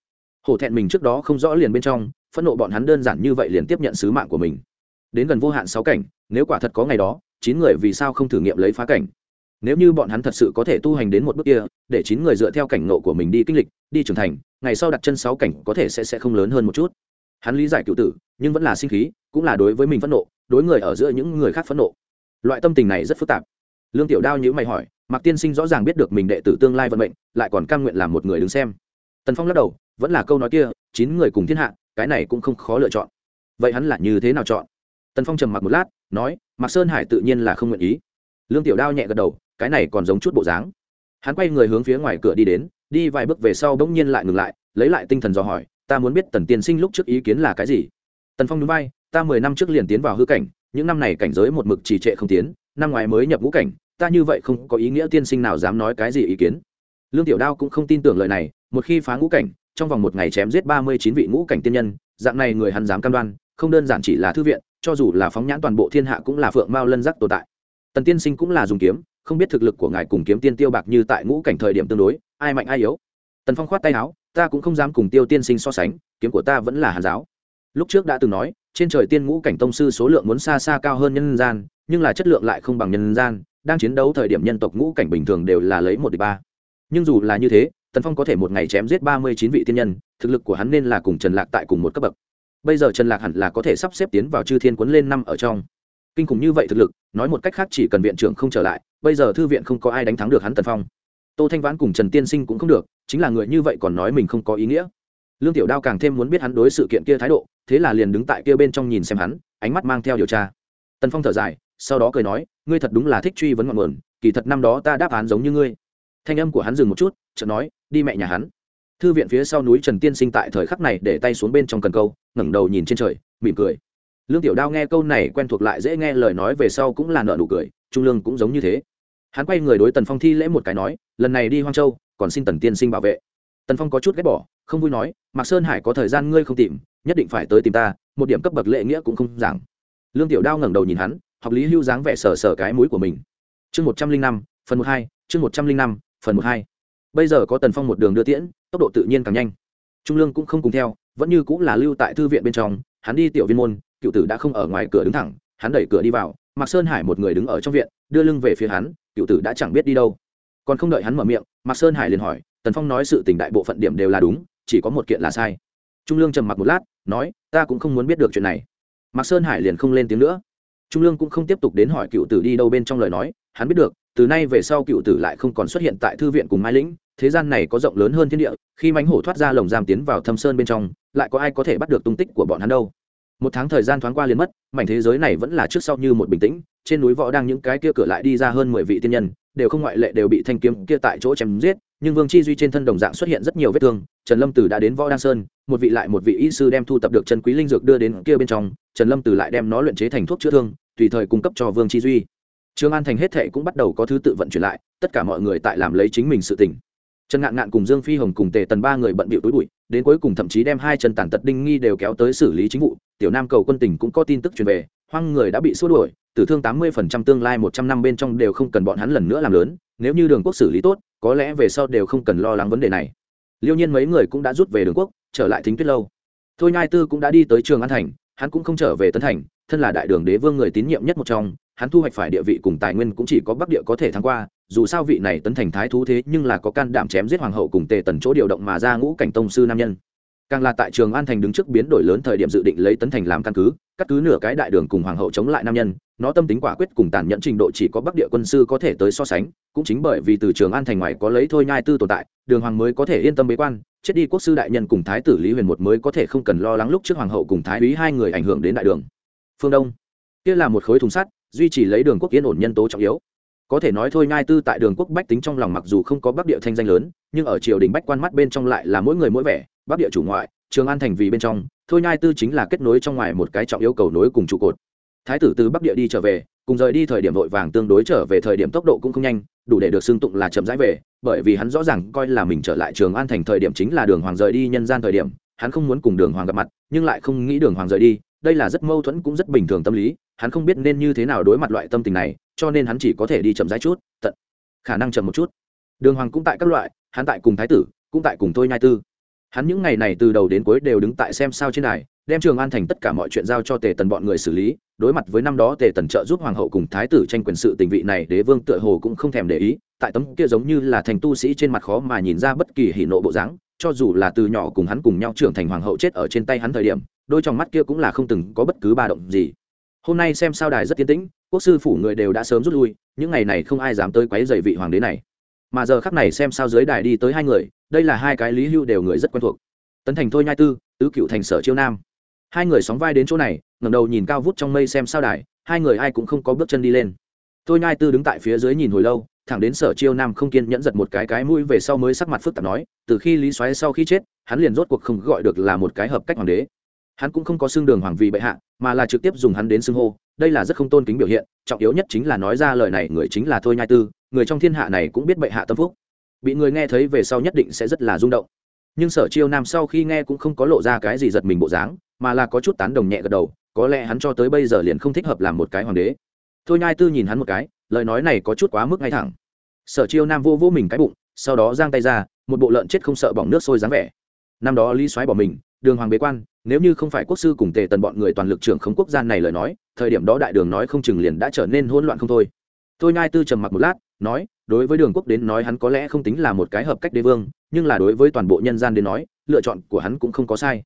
Hổ thẹn mình trước đó không rõ liền bên trong, phẫn nộ bọn hắn đơn giản như vậy liền tiếp nhận sứ mạng của mình. Đến gần vô hạn sáu cảnh, nếu quả thật có ngày đó chín người vì sao không thử nghiệm lấy phá cảnh? Nếu như bọn hắn thật sự có thể tu hành đến một bước kia, để chín người dựa theo cảnh nộ của mình đi kinh lịch, đi trưởng thành, ngày sau đặt chân sáu cảnh có thể sẽ sẽ không lớn hơn một chút. Hắn lý giải cựu tử, nhưng vẫn là sinh khí, cũng là đối với mình phẫn nộ, đối người ở giữa những người khác phẫn nộ. Loại tâm tình này rất phức tạp. Lương tiểu đao nhữ mày hỏi, mạc tiên sinh rõ ràng biết được mình đệ tử tương lai vận mệnh, lại còn cam nguyện làm một người đứng xem. Tần phong lắc đầu, vẫn là câu nói kia, chín người cùng thiên hạ, cái này cũng không khó lựa chọn. Vậy hắn là như thế nào chọn? Tần phong trầm mặc một lát nói, mạc sơn hải tự nhiên là không nguyện ý. Lương tiểu đao nhẹ gật đầu, cái này còn giống chút bộ dáng. Hắn quay người hướng phía ngoài cửa đi đến, đi vài bước về sau bỗng nhiên lại ngừng lại, lấy lại tinh thần dò hỏi, ta muốn biết tần tiên sinh lúc trước ý kiến là cái gì? Tần phong núi bay ta mười năm trước liền tiến vào hư cảnh, những năm này cảnh giới một mực trì trệ không tiến, năm ngoài mới nhập ngũ cảnh, ta như vậy không có ý nghĩa tiên sinh nào dám nói cái gì ý kiến. Lương tiểu đao cũng không tin tưởng lời này, một khi phá ngũ cảnh, trong vòng một ngày chém giết ba mươi chín vị ngũ cảnh tiên nhân, dạng này người hắn dám cam đoan, không đơn giản chỉ là thư viện cho dù là phóng nhãn toàn bộ thiên hạ cũng là phượng mao lân giác tồn tại. Tần tiên sinh cũng là dùng kiếm, không biết thực lực của ngài cùng kiếm tiên tiêu bạc như tại ngũ cảnh thời điểm tương đối, ai mạnh ai yếu. Tần phong khoát tay áo, ta cũng không dám cùng tiêu tiên sinh so sánh, kiếm của ta vẫn là hàn giáo. Lúc trước đã từng nói, trên trời tiên ngũ cảnh tông sư số lượng muốn xa xa cao hơn nhân gian, nhưng là chất lượng lại không bằng nhân gian, đang chiến đấu thời điểm nhân tộc ngũ cảnh bình thường đều là lấy một địch ba. Nhưng dù là như thế, tần phong có thể một ngày chém giết ba mươi chín vị tiên nhân, thực lực của hắn nên là cùng trần lạc tại cùng một cấp bậc bây giờ trần lạc hẳn là có thể sắp xếp tiến vào chư thiên quấn lên năm ở trong. Kinh khủng như vậy thực lực, nói một cách khác chỉ cần viện trưởng không trở lại, bây giờ thư viện không có ai đánh thắng được hắn tần phong. Tô thanh vãn cùng trần tiên sinh cũng không được, chính là người như vậy còn nói mình không có ý nghĩa. Lương tiểu đao càng thêm muốn biết hắn đối sự kiện kia thái độ, thế là liền đứng tại kia bên trong nhìn xem hắn, ánh mắt mang theo điều tra. Tần phong thở dài, sau đó cười nói, ngươi thật đúng là thích truy vấn ngọn nguồn, kỳ thật năm đó ta đáp án giống như ngươi. Thanh âm của hắn dừng một chút, chợt nói, đi mẹ nhà hắn thư viện phía sau núi trần tiên sinh tại thời khắc này để tay xuống bên trong cần câu, ngẩng đầu nhìn trên trời, mỉm cười. Lương tiểu đao nghe câu này quen thuộc lại dễ nghe lời nói về sau cũng là nợ nụ cười, trung lương cũng giống như thế. Hắn quay người đối tần phong thi lễ một cái nói, lần này đi hoang châu, còn xin tần tiên sinh bảo vệ. Tần phong có chút ghét bỏ, không vui nói, mạc sơn hải có thời gian ngươi không tìm, nhất định phải tới tìm ta, một điểm cấp bậc lệ nghĩa cũng không giảng. Lương tiểu đao ngẩng đầu nhìn hắn, học lý hưu dáng vẻ sờ sờ cái mũi của mình. Chương một trăm linh năm, phần một hai, chương một trăm linh năm, phần một hai. Bây giờ có tần phong một đường đưa tiễn tốc độ tự nhiên càng nhanh. Trung lương cũng không cùng theo, vẫn như cũng là lưu tại thư viện bên trong, hắn đi tiểu viên môn, cựu tử đã không ở ngoài cửa đứng thẳng, hắn đẩy cửa đi vào, mạc sơn hải một người đứng ở trong viện, đưa lưng về phía hắn, cựu tử đã chẳng biết đi đâu. Còn không đợi hắn mở miệng, mạc sơn hải liền hỏi, tần phong nói sự tình đại bộ phận điểm đều là đúng, chỉ có một kiện là sai. Trung lương trầm mặc một lát, nói, ta cũng không muốn biết được chuyện này. Mạc sơn hải liền không lên tiếng nữa. Trung lương cũng không tiếp tục đến hỏi cựu tử đi đâu bên trong lời nói, hắn biết được, từ nay về sau cựu tử lại không còn xuất hiện tại thư viện cùng mai lĩnh thế gian này có rộng lớn hơn thiên địa, khi mánh hổ thoát ra lồng giam tiến vào thâm sơn bên trong, lại có ai có thể bắt được tung tích của bọn hắn đâu? Một tháng thời gian thoáng qua liền mất, mảnh thế giới này vẫn là trước sau như một bình tĩnh, trên núi võ đang những cái kia cửa lại đi ra hơn mười vị tiên nhân, đều không ngoại lệ đều bị thanh kiếm kia tại chỗ chém giết, nhưng vương chi duy trên thân đồng dạng xuất hiện rất nhiều vết thương, trần lâm từ đã đến võ đăng sơn, một vị lại một vị y sư đem thu tập được chân quý linh dược đưa đến kia bên trong, trần lâm từ lại đem nó luyện chế thành thuốc chữa thương, tùy thời cung cấp cho vương chi duy. Trương an thành hết thệ cũng bắt đầu có thứ tự vận chuyển lại, tất cả mọi người tại làm lấy chính mình sự tỉnh trần ngạn ngạn cùng dương phi hồng cùng tề tần ba người bận bịu túi bụi, đến cuối cùng thậm chí đem hai chân tàn tật đinh nghi đều kéo tới xử lý chính vụ. Tiểu nam cầu quân tỉnh cũng có tin tức truyền về, hoang người đã bị xua đuổi, tử thương tám mươi phần trăm, tương lai một trăm năm bên trong đều không cần bọn hắn lần nữa làm lớn, nếu như đường quốc xử lý tốt, có lẽ về sau đều không cần lo lắng vấn đề này. Liêu nhiên mấy người cũng đã rút về đường quốc, trở lại thính tuyết lâu. Thôi nhai tư cũng đã đi tới trường an thành, hắn cũng không trở về tân thành, thân là đại đường đế vương người tín nhiệm nhất một trong, hắn thu hoạch phải địa vị cùng tài nguyên cũng chỉ có bắc địa có thể thắng qua dù sao vị này tấn thành thái thú thế nhưng là có can đảm chém giết hoàng hậu cùng tề tần chỗ điều động mà ra ngũ cảnh tông sư nam nhân. Càng là tại trường an thành đứng trước biến đổi lớn thời điểm dự định lấy tấn thành làm căn cứ, cắt cứ nửa cái đại đường cùng hoàng hậu chống lại nam nhân, nó tâm tính quả quyết cùng tàn nhẫn trình độ chỉ có bắc địa quân sư có thể tới so sánh, cũng chính bởi vì từ trường an thành ngoài có lấy thôi nhai tư tồn tại, đường hoàng mới có thể yên tâm bế quan, chết đi quốc sư đại nhân cùng thái tử lý huyền một mới có thể không cần lo lắng lúc trước hoàng hậu cùng thái úy hai người ảnh hưởng đến đại đường. Phương đông, kia là một khối thùng sắt, duy trì lấy đường quốc yên ổn nhân tố trọng yếu có thể nói thôi, nhai tư tại đường quốc bách tính trong lòng mặc dù không có bắc địa thanh danh lớn, nhưng ở triều đình bách quan mắt bên trong lại là mỗi người mỗi vẻ, bắc địa chủ ngoại, trường an thành vì bên trong, thôi, nhai tư chính là kết nối trong ngoài một cái trọng yêu cầu nối cùng trụ cột. Thái tử từ bắc địa đi trở về, cùng rời đi thời điểm vội vàng tương đối trở về thời điểm tốc độ cũng không nhanh, đủ để được xưng tụng là chậm rãi về, bởi vì hắn rõ ràng coi là mình trở lại trường an thành thời điểm chính là đường hoàng rời đi nhân gian thời điểm, hắn không muốn cùng đường hoàng gặp mặt, nhưng lại không nghĩ đường hoàng rời đi, đây là rất mâu thuẫn cũng rất bình thường tâm lý hắn không biết nên như thế nào đối mặt loại tâm tình này, cho nên hắn chỉ có thể đi chậm rãi chút, tận khả năng chậm một chút. Đường hoàng cũng tại các loại, hắn tại cùng thái tử, cũng tại cùng tôi nhai tư. Hắn những ngày này từ đầu đến cuối đều đứng tại xem sao trên đài, đem trường an thành tất cả mọi chuyện giao cho tề tần bọn người xử lý, đối mặt với năm đó tề tần trợ giúp hoàng hậu cùng thái tử tranh quyền sự tình vị này, đế vương tựa hồ cũng không thèm để ý, tại tấm kia giống như là thành tu sĩ trên mặt khó mà nhìn ra bất kỳ hỉ nộ bộ dáng, cho dù là từ nhỏ cùng hắn cùng nhau trưởng thành hoàng hậu chết ở trên tay hắn thời điểm, đôi trong mắt kia cũng là không từng có bất cứ ba động gì hôm nay xem sao đài rất tiến tĩnh, quốc sư phủ người đều đã sớm rút lui, những ngày này không ai dám tới quấy dày vị hoàng đế này. Mà giờ khắc này xem sao dưới đài đi tới hai người, đây là hai cái lý hưu đều người rất quen thuộc. Tấn thành thôi nhai tư, tứ cựu thành sở chiêu nam. Hai người sóng vai đến chỗ này, ngẩng đầu nhìn cao vút trong mây xem sao đài, hai người ai cũng không có bước chân đi lên. Thôi nhai tư đứng tại phía dưới nhìn hồi lâu, thẳng đến sở chiêu nam không kiên nhẫn giật một cái cái mũi về sau mới sắc mặt phức tạp nói, từ khi lý xoáy sau khi chết, hắn liền rốt cuộc không gọi được là một cái hợp cách hoàng đế hắn cũng không có xưng đường hoàng vì bệ hạ, mà là trực tiếp dùng hắn đến xưng hô. Đây là rất không tôn kính biểu hiện, trọng yếu nhất chính là nói ra lời này, người chính là thôi nhai tư, người trong thiên hạ này cũng biết bệ hạ tâm phúc. Bị người nghe thấy về sau nhất định sẽ rất là rung động. Nhưng sở chiêu nam sau khi nghe cũng không có lộ ra cái gì giật mình bộ dáng, mà là có chút tán đồng nhẹ gật đầu, có lẽ hắn cho tới bây giờ liền không thích hợp làm một cái hoàng đế. Thôi nhai tư nhìn hắn một cái, lời nói này có chút quá mức ngay thẳng. Sở chiêu nam vô vô mình cái bụng, sau đó giang tay ra, một bộ lợn chết không sợ bỏng nước sôi dáng vẻ. Năm đó lý xoáy bỏ mình đường hoàng bế quan, nếu như không phải quốc sư cùng tề tần bọn người toàn lực trưởng khống quốc gia này lời nói, thời điểm đó đại đường nói không chừng liền đã trở nên hỗn loạn không thôi. Tôi ngai tư trầm mặc một lát, nói, đối với đường quốc đến nói hắn có lẽ không tính là một cái hợp cách đế vương, nhưng là đối với toàn bộ nhân gian đến nói, lựa chọn của hắn cũng không có sai.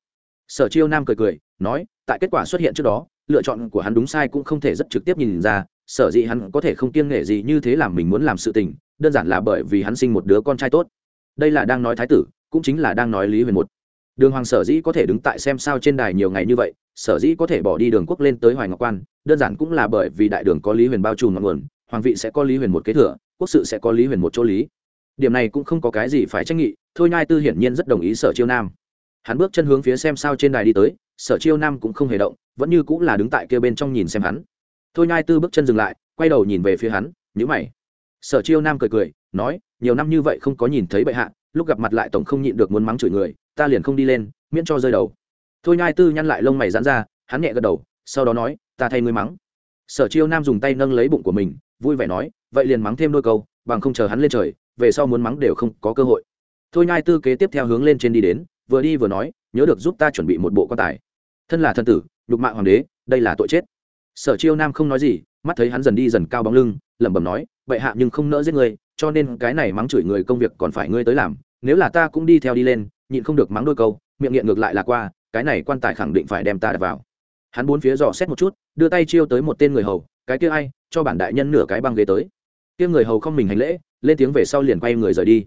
Sở chiêu nam cười cười, nói, tại kết quả xuất hiện trước đó, lựa chọn của hắn đúng sai cũng không thể rất trực tiếp nhìn ra, sở dĩ hắn có thể không kiêng nghệ gì như thế làm mình muốn làm sự tình, đơn giản là bởi vì hắn sinh một đứa con trai tốt. Đây là đang nói thái tử, cũng chính là đang nói lý huyền một đường hoàng sở dĩ có thể đứng tại xem sao trên đài nhiều ngày như vậy, sở dĩ có thể bỏ đi đường quốc lên tới hoài ngọc quan, đơn giản cũng là bởi vì đại đường có lý huyền bao trùm ngọn nguồn, hoàng vị sẽ có lý huyền một kế thừa, quốc sự sẽ có lý huyền một chỗ lý. Điểm này cũng không có cái gì phải tranh nghị, thôi nhai tư hiển nhiên rất đồng ý sở chiêu nam. Hắn bước chân hướng phía xem sao trên đài đi tới, sở chiêu nam cũng không hề động, vẫn như cũng là đứng tại kia bên trong nhìn xem hắn. Thôi nhai tư bước chân dừng lại, quay đầu nhìn về phía hắn nhữ mày. Sở chiêu nam cười cười, nói, nhiều năm như vậy không có nhìn thấy bệ hạ lúc gặp mặt lại tổng không nhịn được muốn mắng chửi người, ta liền không đi lên, miễn cho rơi đầu. Thôi nhai tư nhăn lại lông mày dán ra, hắn nhẹ gật đầu, sau đó nói, ta thay ngươi mắng. Sở chiêu nam dùng tay nâng lấy bụng của mình, vui vẻ nói, vậy liền mắng thêm đôi câu, bằng không chờ hắn lên trời, về sau muốn mắng đều không có cơ hội. Thôi nhai tư kế tiếp theo hướng lên trên đi đến, vừa đi vừa nói, nhớ được giúp ta chuẩn bị một bộ quan tài. Thân là thân tử, nhục mạ hoàng đế, đây là tội chết. Sở chiêu nam không nói gì, mắt thấy hắn dần đi dần cao bóng lưng, lẩm bẩm nói vậy hạ nhưng không nỡ giết người cho nên cái này mắng chửi người công việc còn phải ngươi tới làm, nếu là ta cũng đi theo đi lên, nhịn không được mắng đôi câu, miệng nghiện ngược lại là qua, cái này quan tài khẳng định phải đem ta đặt vào. Hắn bốn phía dò xét một chút, đưa tay chiêu tới một tên người hầu, cái kia ai, cho bản đại nhân nửa cái băng ghế tới. Kia người hầu không mình hành lễ, lên tiếng về sau liền quay người rời đi.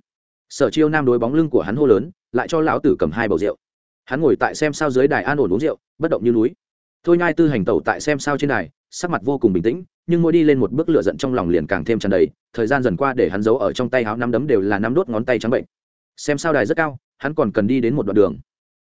Sở chiêu nam đối bóng lưng của hắn hô lớn, lại cho lão tử cầm hai bầu rượu. Hắn ngồi tại xem sao dưới đài an ổn uống rượu, bất động như núi. Thôi nhai tư hành tẩu tại xem sao trên đài sắc mặt vô cùng bình tĩnh, nhưng mỗi đi lên một bước lửa giận trong lòng liền càng thêm tràn đầy, thời gian dần qua để hắn giấu ở trong tay áo năm đấm đều là năm đốt ngón tay trắng bệnh. Xem sao đài rất cao, hắn còn cần đi đến một đoạn đường.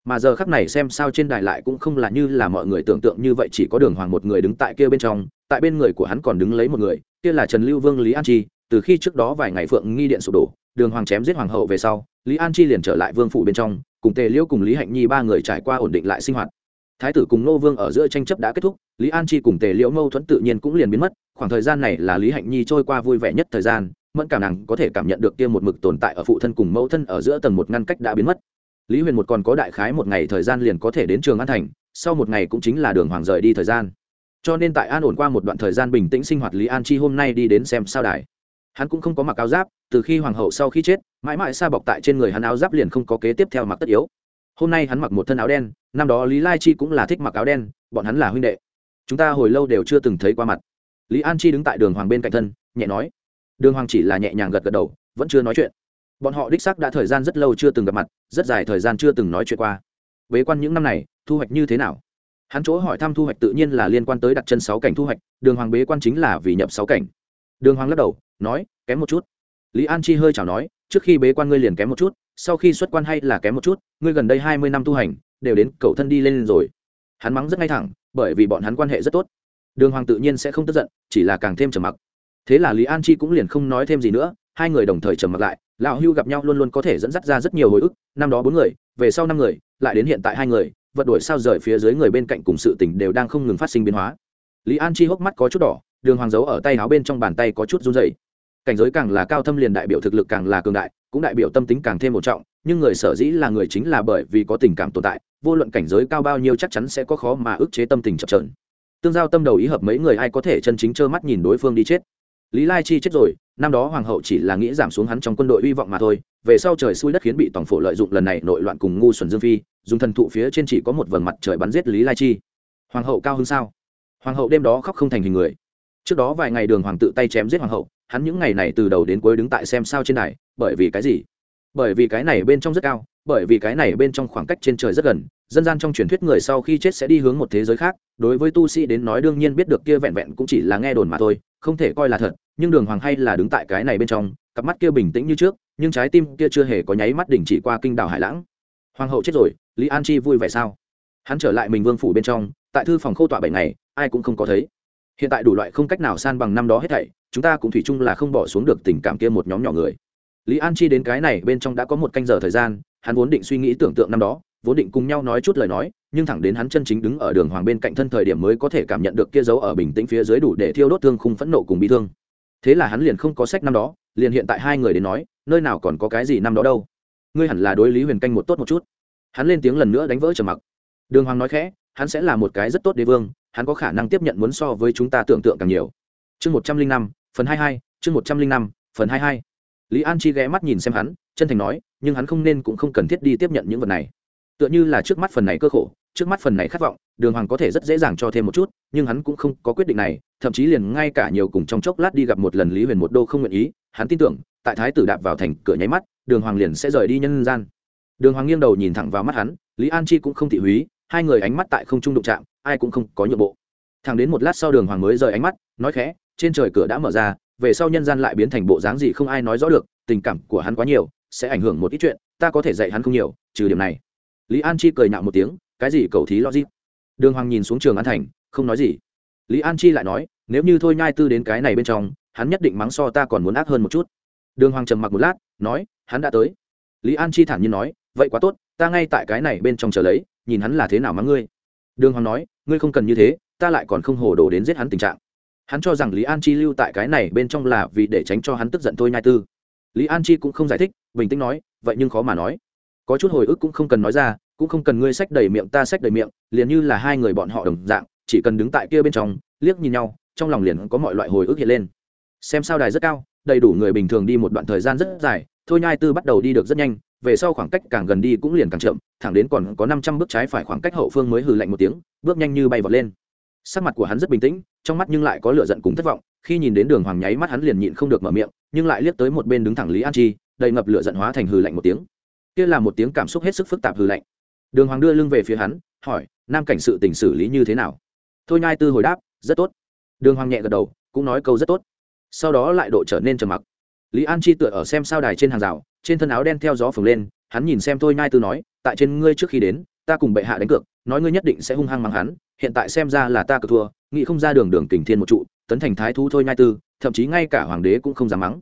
Mà giờ khắc này xem sao trên đài lại cũng không là như là mọi người tưởng tượng như vậy, chỉ có đường hoàng một người đứng tại kia bên trong, tại bên người của hắn còn đứng lấy một người, kia là trần lưu vương lý an chi, từ khi trước đó vài ngày phượng nghi điện sụp đổ, đường hoàng chém giết hoàng hậu về sau, lý an chi liền trở lại vương phủ bên trong, cùng tề liễu cùng lý hạnh nhi ba người trải qua ổn định lại sinh hoạt thái tử cùng nô vương ở giữa tranh chấp đã kết thúc, lý an chi cùng tề liễu mâu thuẫn tự nhiên cũng liền biến mất, khoảng thời gian này là lý hạnh nhi trôi qua vui vẻ nhất thời gian, mẫn cảm nàng có thể cảm nhận được kia một mực tồn tại ở phụ thân cùng mẫu thân ở giữa tầng một ngăn cách đã biến mất. Lý huyền một còn có đại khái một ngày thời gian liền có thể đến trường an thành, sau một ngày cũng chính là đường hoàng rời đi thời gian. Cho nên tại an ổn qua một đoạn thời gian bình tĩnh sinh hoạt lý an chi hôm nay đi đến xem sao đài. Hắn cũng không có mặc áo giáp, từ khi hoàng hậu sau khi chết, mãi mãi xa bọc tại trên người hắn áo giáp liền không có kế tiếp theo mặc tất yếu hôm nay hắn mặc một thân áo đen, năm đó lý lai chi cũng là thích mặc áo đen, bọn hắn là huynh đệ. Chúng ta hồi lâu đều chưa từng thấy qua mặt. Lý an chi đứng tại đường hoàng bên cạnh thân, nhẹ nói. Đường hoàng chỉ là nhẹ nhàng gật gật đầu, vẫn chưa nói chuyện. Bọn họ đích xác đã thời gian rất lâu chưa từng gặp mặt, rất dài thời gian chưa từng nói chuyện qua. Bế quan những năm này, thu hoạch như thế nào? Hắn chỗ hỏi thăm thu hoạch tự nhiên là liên quan tới đặt chân sáu cảnh thu hoạch, đường hoàng bế quan chính là vì nhập sáu cảnh. Đường hoàng lắc đầu, nói, kém một chút. Lý an chi hơi chào nói, trước khi bế quan ngươi liền kém một chút sau khi xuất quan hay là kém một chút, ngươi gần đây hai mươi năm tu hành, đều đến cầu thân đi lên rồi. Hắn mắng rất ngay thẳng, bởi vì bọn hắn quan hệ rất tốt. Đường hoàng tự nhiên sẽ không tức giận, chỉ là càng thêm trầm mặc. Thế là lý an chi cũng liền không nói thêm gì nữa, hai người đồng thời trầm mặc lại, lão hưu gặp nhau luôn luôn có thể dẫn dắt ra rất nhiều hồi ức, năm đó bốn người, về sau năm người, lại đến hiện tại hai người, vật đuổi sao rời phía dưới người bên cạnh cùng sự tình đều đang không ngừng phát sinh biến hóa. Lý an chi hốc mắt có chút đỏ, đường hoàng giấu ở tay áo bên trong bàn tay có chút run dày cảnh giới càng là cao thâm liền đại biểu thực lực càng là cường đại cũng đại biểu tâm tính càng thêm một trọng, nhưng người sở dĩ là người chính là bởi vì có tình cảm tồn tại, vô luận cảnh giới cao bao nhiêu chắc chắn sẽ có khó mà ức chế tâm tình chập trờn tương giao tâm đầu ý hợp mấy người ai có thể chân chính trơ mắt nhìn đối phương đi chết. Lý lai chi chết rồi, năm đó hoàng hậu chỉ là nghĩ giảm xuống hắn trong quân đội hy vọng mà thôi, về sau trời xui đất khiến bị tổng phổ lợi dụng lần này nội loạn cùng ngu xuẩn dương phi, dùng thần thụ phía trên chỉ có một vầng mặt trời bắn giết lý lai chi. Hoàng hậu cao hơn sao? Hoàng hậu đêm đó khóc không thành hình người. Trước đó vài ngày đường hoàng tự tay chém giết hoàng hậu hắn những ngày này từ đầu đến cuối đứng tại xem sao trên này bởi vì cái gì? Bởi vì cái này bên trong rất cao, bởi vì cái này bên trong khoảng cách trên trời rất gần, dân gian trong truyền thuyết người sau khi chết sẽ đi hướng một thế giới khác, đối với tu sĩ đến nói đương nhiên biết được kia vẹn vẹn cũng chỉ là nghe đồn mà thôi, không thể coi là thật, nhưng đường hoàng hay là đứng tại cái này bên trong, cặp mắt kia bình tĩnh như trước, nhưng trái tim kia chưa hề có nháy mắt đình chỉ qua kinh đảo hải lãng. Hoàng hậu chết rồi, lý an chi vui vẻ sao? Hắn trở lại mình vương phủ bên trong, tại thư phòng khâu tọa bảy ngày, ai cũng không có thấy. Hiện tại đủ loại không cách nào san bằng năm đó hết thảy chúng ta cũng thủy chung là không bỏ xuống được tình cảm kia một nhóm nhỏ người. Lý an chi đến cái này bên trong đã có một canh giờ thời gian, hắn vốn định suy nghĩ tưởng tượng năm đó, vốn định cùng nhau nói chút lời nói, nhưng thẳng đến hắn chân chính đứng ở đường hoàng bên cạnh thân thời điểm mới có thể cảm nhận được kia dấu ở bình tĩnh phía dưới đủ để thiêu đốt thương khung phẫn nộ cùng bị thương. Thế là hắn liền không có sách năm đó, liền hiện tại hai người đến nói, nơi nào còn có cái gì năm đó đâu. Ngươi hẳn là đối lý huyền canh một tốt một chút. Hắn lên tiếng lần nữa đánh vỡ trầm mặc. Đường hoàng nói khẽ, hắn sẽ là một cái rất tốt đế vương, hắn có khả năng tiếp nhận muốn so với chúng ta tưởng tượng càng nhiều. Chương một trăm linh năm phần hai hai, chương một trăm linh năm, phần hai hai. Lý an chi ghé mắt nhìn xem hắn, chân thành nói, nhưng hắn không nên cũng không cần thiết đi tiếp nhận những vật này. Tựa như là trước mắt phần này cơ khổ, trước mắt phần này khát vọng, đường hoàng có thể rất dễ dàng cho thêm một chút, nhưng hắn cũng không có quyết định này, thậm chí liền ngay cả nhiều cùng trong chốc lát đi gặp một lần lý huyền một đô không nguyện ý, hắn tin tưởng, tại thái tử đạp vào thành cửa nháy mắt, đường hoàng liền sẽ rời đi nhân gian. Đường hoàng nghiêng đầu nhìn thẳng vào mắt hắn, lý an chi cũng không thị húy, hai người ánh mắt tại không trung đụng chạm, ai cũng không có nhượng bộ. Thẳng đến một lát sau đường hoàng mới rời ánh mắt, nói khẽ trên trời cửa đã mở ra, về sau nhân gian lại biến thành bộ dáng gì không ai nói rõ được, tình cảm của hắn quá nhiều, sẽ ảnh hưởng một ít chuyện, ta có thể dạy hắn không nhiều, trừ điểm này. Lý an chi cười nhạo một tiếng, cái gì cầu thí logic? Đường hoàng nhìn xuống trường an thành, không nói gì. Lý an chi lại nói, nếu như thôi nhai tư đến cái này bên trong, hắn nhất định mắng so ta còn muốn ác hơn một chút. Đường hoàng trầm mặc một lát, nói, hắn đã tới. Lý an chi thản nhiên nói, vậy quá tốt, ta ngay tại cái này bên trong chờ lấy, nhìn hắn là thế nào mắng ngươi. Đường hoàng nói, ngươi không cần như thế, ta lại còn không hồ đồ đến giết hắn tình trạng hắn cho rằng lý an chi lưu tại cái này bên trong là vì để tránh cho hắn tức giận thôi nhai tư. Lý an chi cũng không giải thích, bình tĩnh nói, vậy nhưng khó mà nói. Có chút hồi ức cũng không cần nói ra, cũng không cần ngươi sách đầy miệng ta sách đầy miệng, liền như là hai người bọn họ đồng dạng, chỉ cần đứng tại kia bên trong, liếc nhìn nhau, trong lòng liền có mọi loại hồi ức hiện lên. Xem sao đài rất cao, đầy đủ người bình thường đi một đoạn thời gian rất dài, thôi nhai tư bắt đầu đi được rất nhanh, về sau khoảng cách càng gần đi cũng liền càng chậm, thẳng đến còn có năm trăm bước trái phải khoảng cách hậu phương mới hừ lạnh một tiếng, bước nhanh như bay vọt lên sắc mặt của hắn rất bình tĩnh, trong mắt nhưng lại có lửa giận cùng thất vọng, khi nhìn đến đường hoàng nháy mắt hắn liền nhịn không được mở miệng, nhưng lại liếc tới một bên đứng thẳng lý an chi, đầy ngập lửa giận hóa thành hừ lạnh một tiếng. Kia là một tiếng cảm xúc hết sức phức tạp hừ lạnh. Đường hoàng đưa lưng về phía hắn, hỏi, nam cảnh sự tình xử lý như thế nào? Thôi nhai tư hồi đáp, rất tốt. Đường hoàng nhẹ gật đầu, cũng nói câu rất tốt. Sau đó lại độ trở nên trầm mặc. Lý an chi tựa ở xem sao đài trên hàng rào, trên thân áo đen theo gió phồng lên, hắn nhìn xem thôi nhai tư nói, tại trên ngươi trước khi đến ta cùng bệ hạ đánh cược, nói ngươi nhất định sẽ hung hăng mắng hắn, hiện tại xem ra là ta cược thua, nghĩ không ra đường đường kình thiên một trụ, tấn thành thái thú thôi nhai tư, thậm chí ngay cả hoàng đế cũng không dám mắng.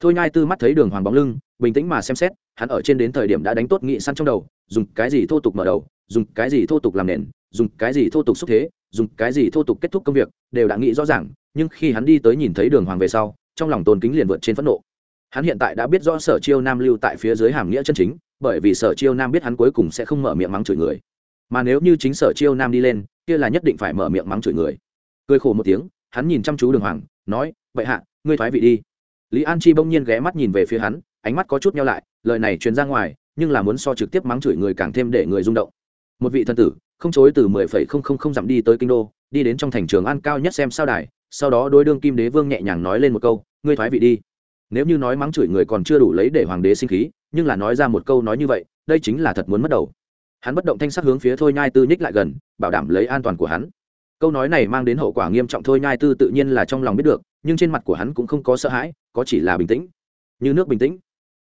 Thôi nhai tư mắt thấy đường hoàng bóng lưng, bình tĩnh mà xem xét, hắn ở trên đến thời điểm đã đánh tốt nghị săn trong đầu, dùng cái gì thô tục mở đầu, dùng cái gì thô tục làm nền, dùng cái gì thô tục xúc thế, dùng cái gì thô tục kết thúc công việc, đều đã nghĩ rõ ràng, nhưng khi hắn đi tới nhìn thấy đường hoàng về sau, trong lòng tôn kính liền vượt trên phẫn nộ. Hắn hiện tại đã biết rõ sở chiêu nam lưu tại phía dưới hàm nghĩa chân chính bởi vì sở chiêu nam biết hắn cuối cùng sẽ không mở miệng mắng chửi người. Mà nếu như chính sở chiêu nam đi lên, kia là nhất định phải mở miệng mắng chửi người. Cười khổ một tiếng, hắn nhìn chăm chú đường hoàng, nói vậy hạ, ngươi thoái vị đi. Lý an chi bỗng nhiên ghé mắt nhìn về phía hắn, ánh mắt có chút nhau lại, lời này truyền ra ngoài, nhưng là muốn so trực tiếp mắng chửi người càng thêm để người rung động. Một vị thân tử, không chối từ mười phẩy không không không dặm đi tới kinh đô, đi đến trong thành trường an cao nhất xem sao đài, sau đó đôi đương kim đế vương nhẹ nhàng nói lên một câu, ngươi thoái vị đi nếu như nói mắng chửi người còn chưa đủ lấy để hoàng đế sinh khí, nhưng là nói ra một câu nói như vậy, đây chính là thật muốn mất đầu. Hắn bất động thanh sắc hướng phía thôi nhai tư nhích lại gần, bảo đảm lấy an toàn của hắn. Câu nói này mang đến hậu quả nghiêm trọng thôi nhai tư tự nhiên là trong lòng biết được, nhưng trên mặt của hắn cũng không có sợ hãi, có chỉ là bình tĩnh. Như nước bình tĩnh.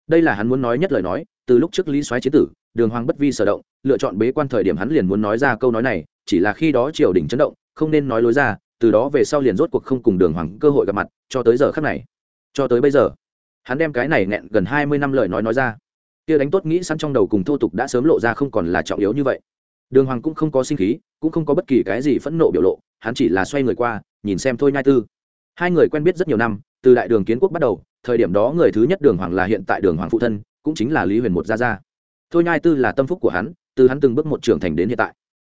Đây là hắn muốn nói nhất lời nói, từ lúc trước lý soái chế tử, đường hoàng bất vi sở động, lựa chọn bế quan thời điểm hắn liền muốn nói ra câu nói này, chỉ là khi đó triều đình chấn động, không nên nói lối ra, từ đó về sau liền rốt cuộc không cùng đường hoàng cơ hội gặp mặt, cho tới giờ khắc này cho tới bây giờ, hắn đem cái này nghẹn gần hai mươi năm lời nói nói ra. Kia đánh tốt nghĩ sẵn trong đầu cùng thô tục đã sớm lộ ra không còn là trọng yếu như vậy. Đường hoàng cũng không có sinh khí, cũng không có bất kỳ cái gì phẫn nộ biểu lộ, hắn chỉ là xoay người qua, nhìn xem thôi nhai tư. Hai người quen biết rất nhiều năm, từ đại đường kiến quốc bắt đầu, thời điểm đó người thứ nhất đường hoàng là hiện tại đường hoàng phụ thân, cũng chính là lý huyền một gia gia. Thôi nhai tư là tâm phúc của hắn, từ hắn từng bước một trưởng thành đến hiện tại.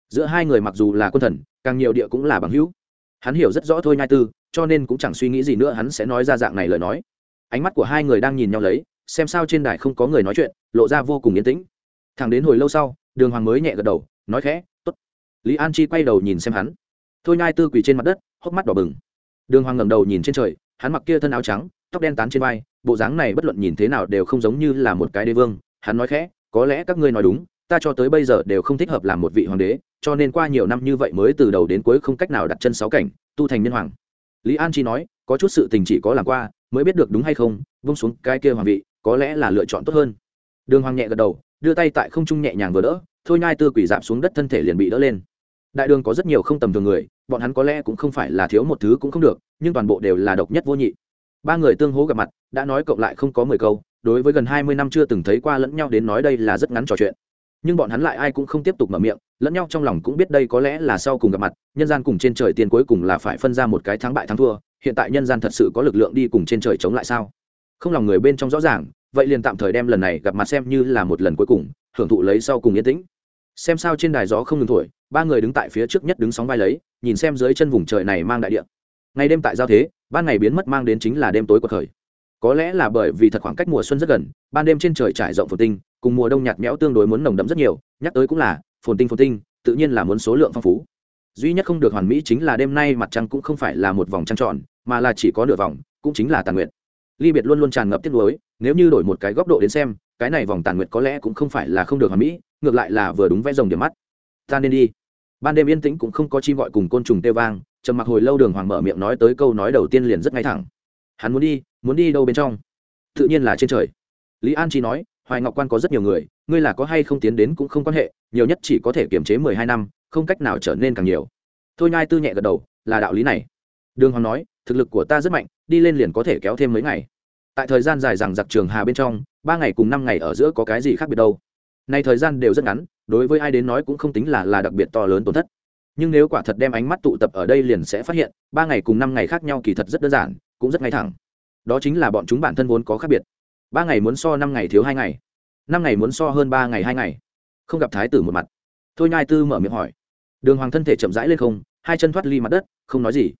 Giữa hai người mặc dù là quân thần, càng nhiều địa cũng là bằng hữu hắn hiểu rất rõ thôi nhai tư, cho nên cũng chẳng suy nghĩ gì nữa, hắn sẽ nói ra dạng này lời nói. Ánh mắt của hai người đang nhìn nhau lấy, xem sao trên đài không có người nói chuyện, lộ ra vô cùng yên tĩnh. Thẳng đến hồi lâu sau, đường hoàng mới nhẹ gật đầu, nói khẽ t ố t lý an chi quay đầu nhìn xem hắn. Thôi nhai tư quỳ trên mặt đất, hốc mắt đỏ bừng. Đường hoàng ngẩng đầu nhìn trên trời, hắn mặc kia thân áo trắng, tóc đen tán trên vai, bộ dáng này bất luận nhìn thế nào đều không giống như là một cái đế vương. Hắn nói khẽ, có lẽ các ngươi nói đúng ta cho tới bây giờ đều không thích hợp làm một vị hoàng đế, cho nên qua nhiều năm như vậy mới từ đầu đến cuối không cách nào đặt chân sáu cảnh, tu thành nhân hoàng. Lý an chi nói, có chút sự tình chỉ có làm qua, mới biết được đúng hay không vung xuống cái kia hoàng vị, có lẽ là lựa chọn tốt hơn. Đường hoàng nhẹ gật đầu, đưa tay tại không trung nhẹ nhàng vừa đỡ, thôi nhai tư quỷ dạp xuống đất thân thể liền bị đỡ lên. Đại đường có rất nhiều không tầm thường người, bọn hắn có lẽ cũng không phải là thiếu một thứ cũng không được, nhưng toàn bộ đều là độc nhất vô nhị. Ba người tương hố gặp mặt, đã nói cộng lại không có mười câu, đối với gần hai mươi năm chưa từng thấy qua lẫn nhau đến nói đây là rất ngắn trò chuyện nhưng bọn hắn lại ai cũng không tiếp tục mở miệng, lẫn nhau trong lòng cũng biết đây có lẽ là sau cùng gặp mặt, nhân gian cùng trên trời tiền cuối cùng là phải phân ra một cái thắng bại thắng thua, hiện tại nhân gian thật sự có lực lượng đi cùng trên trời chống lại sao? Không lòng người bên trong rõ ràng, vậy liền tạm thời đem lần này gặp mặt xem như là một lần cuối cùng, hưởng thụ lấy sau cùng yên tĩnh. Xem sao trên đài gió không ngừng thổi, ba người đứng tại phía trước nhất đứng sóng vai lấy, nhìn xem dưới chân vùng trời này mang đại địa. Ngày đêm tại giao thế, ban ngày biến mất mang đến chính là đêm tối của thời có lẽ là bởi vì thật khoảng cách mùa xuân rất gần, ban đêm trên trời trải rộng phồn tinh cùng mùa đông nhạt nhẽo tương đối muốn nồng đậm rất nhiều, nhắc tới cũng là, phồn tinh phồn tinh, tự nhiên là muốn số lượng phong phú. Duy nhất không được hoàn mỹ chính là đêm nay mặt trăng cũng không phải là một vòng trăng tròn, mà là chỉ có nửa vòng, cũng chính là tàn nguyện ly biệt luôn luôn tràn ngập tiếc nuối, nếu như đổi một cái góc độ đến xem, cái này vòng tàn nguyện có lẽ cũng không phải là không được hoàn mỹ, ngược lại là vừa đúng vẽ rồng điểm mắt. Ta nên đi. Ban đêm yên tĩnh cũng không có chim gọi cùng côn trùng tê vang, trầm mặc hồi lâu đường hoàng mở miệng nói tới câu nói đầu tiên liền rất ngay thẳng. Hắn muốn đi muốn đi đâu bên trong? Tự nhiên là trên trời. Lý an chi nói hoài ngọc quan có rất nhiều người, ngươi là có hay không tiến đến cũng không quan hệ, nhiều nhất chỉ có thể kiềm chế mười hai năm, không cách nào trở nên càng nhiều. Thôi nhai tư nhẹ gật đầu, là đạo lý này. Đường hoàng nói, thực lực của ta rất mạnh, đi lên liền có thể kéo thêm mấy ngày. Tại thời gian dài rằng giặc trường hà bên trong, ba ngày cùng năm ngày ở giữa có cái gì khác biệt đâu. Nay thời gian đều rất ngắn, đối với ai đến nói cũng không tính là là đặc biệt to lớn tổn thất. Nhưng nếu quả thật đem ánh mắt tụ tập ở đây liền sẽ phát hiện, ba ngày cùng năm ngày khác nhau kỳ thật rất đơn giản, cũng rất ngay thẳng. Đó chính là bọn chúng bản thân vốn có khác biệt ba ngày muốn so năm ngày thiếu hai ngày. Năm ngày muốn so hơn ba ngày hai ngày. Không gặp thái tử một mặt. Thôi nhai tư mở miệng hỏi. Đường hoàng thân thể chậm rãi lên không, hai chân thoát ly mặt đất, không nói gì.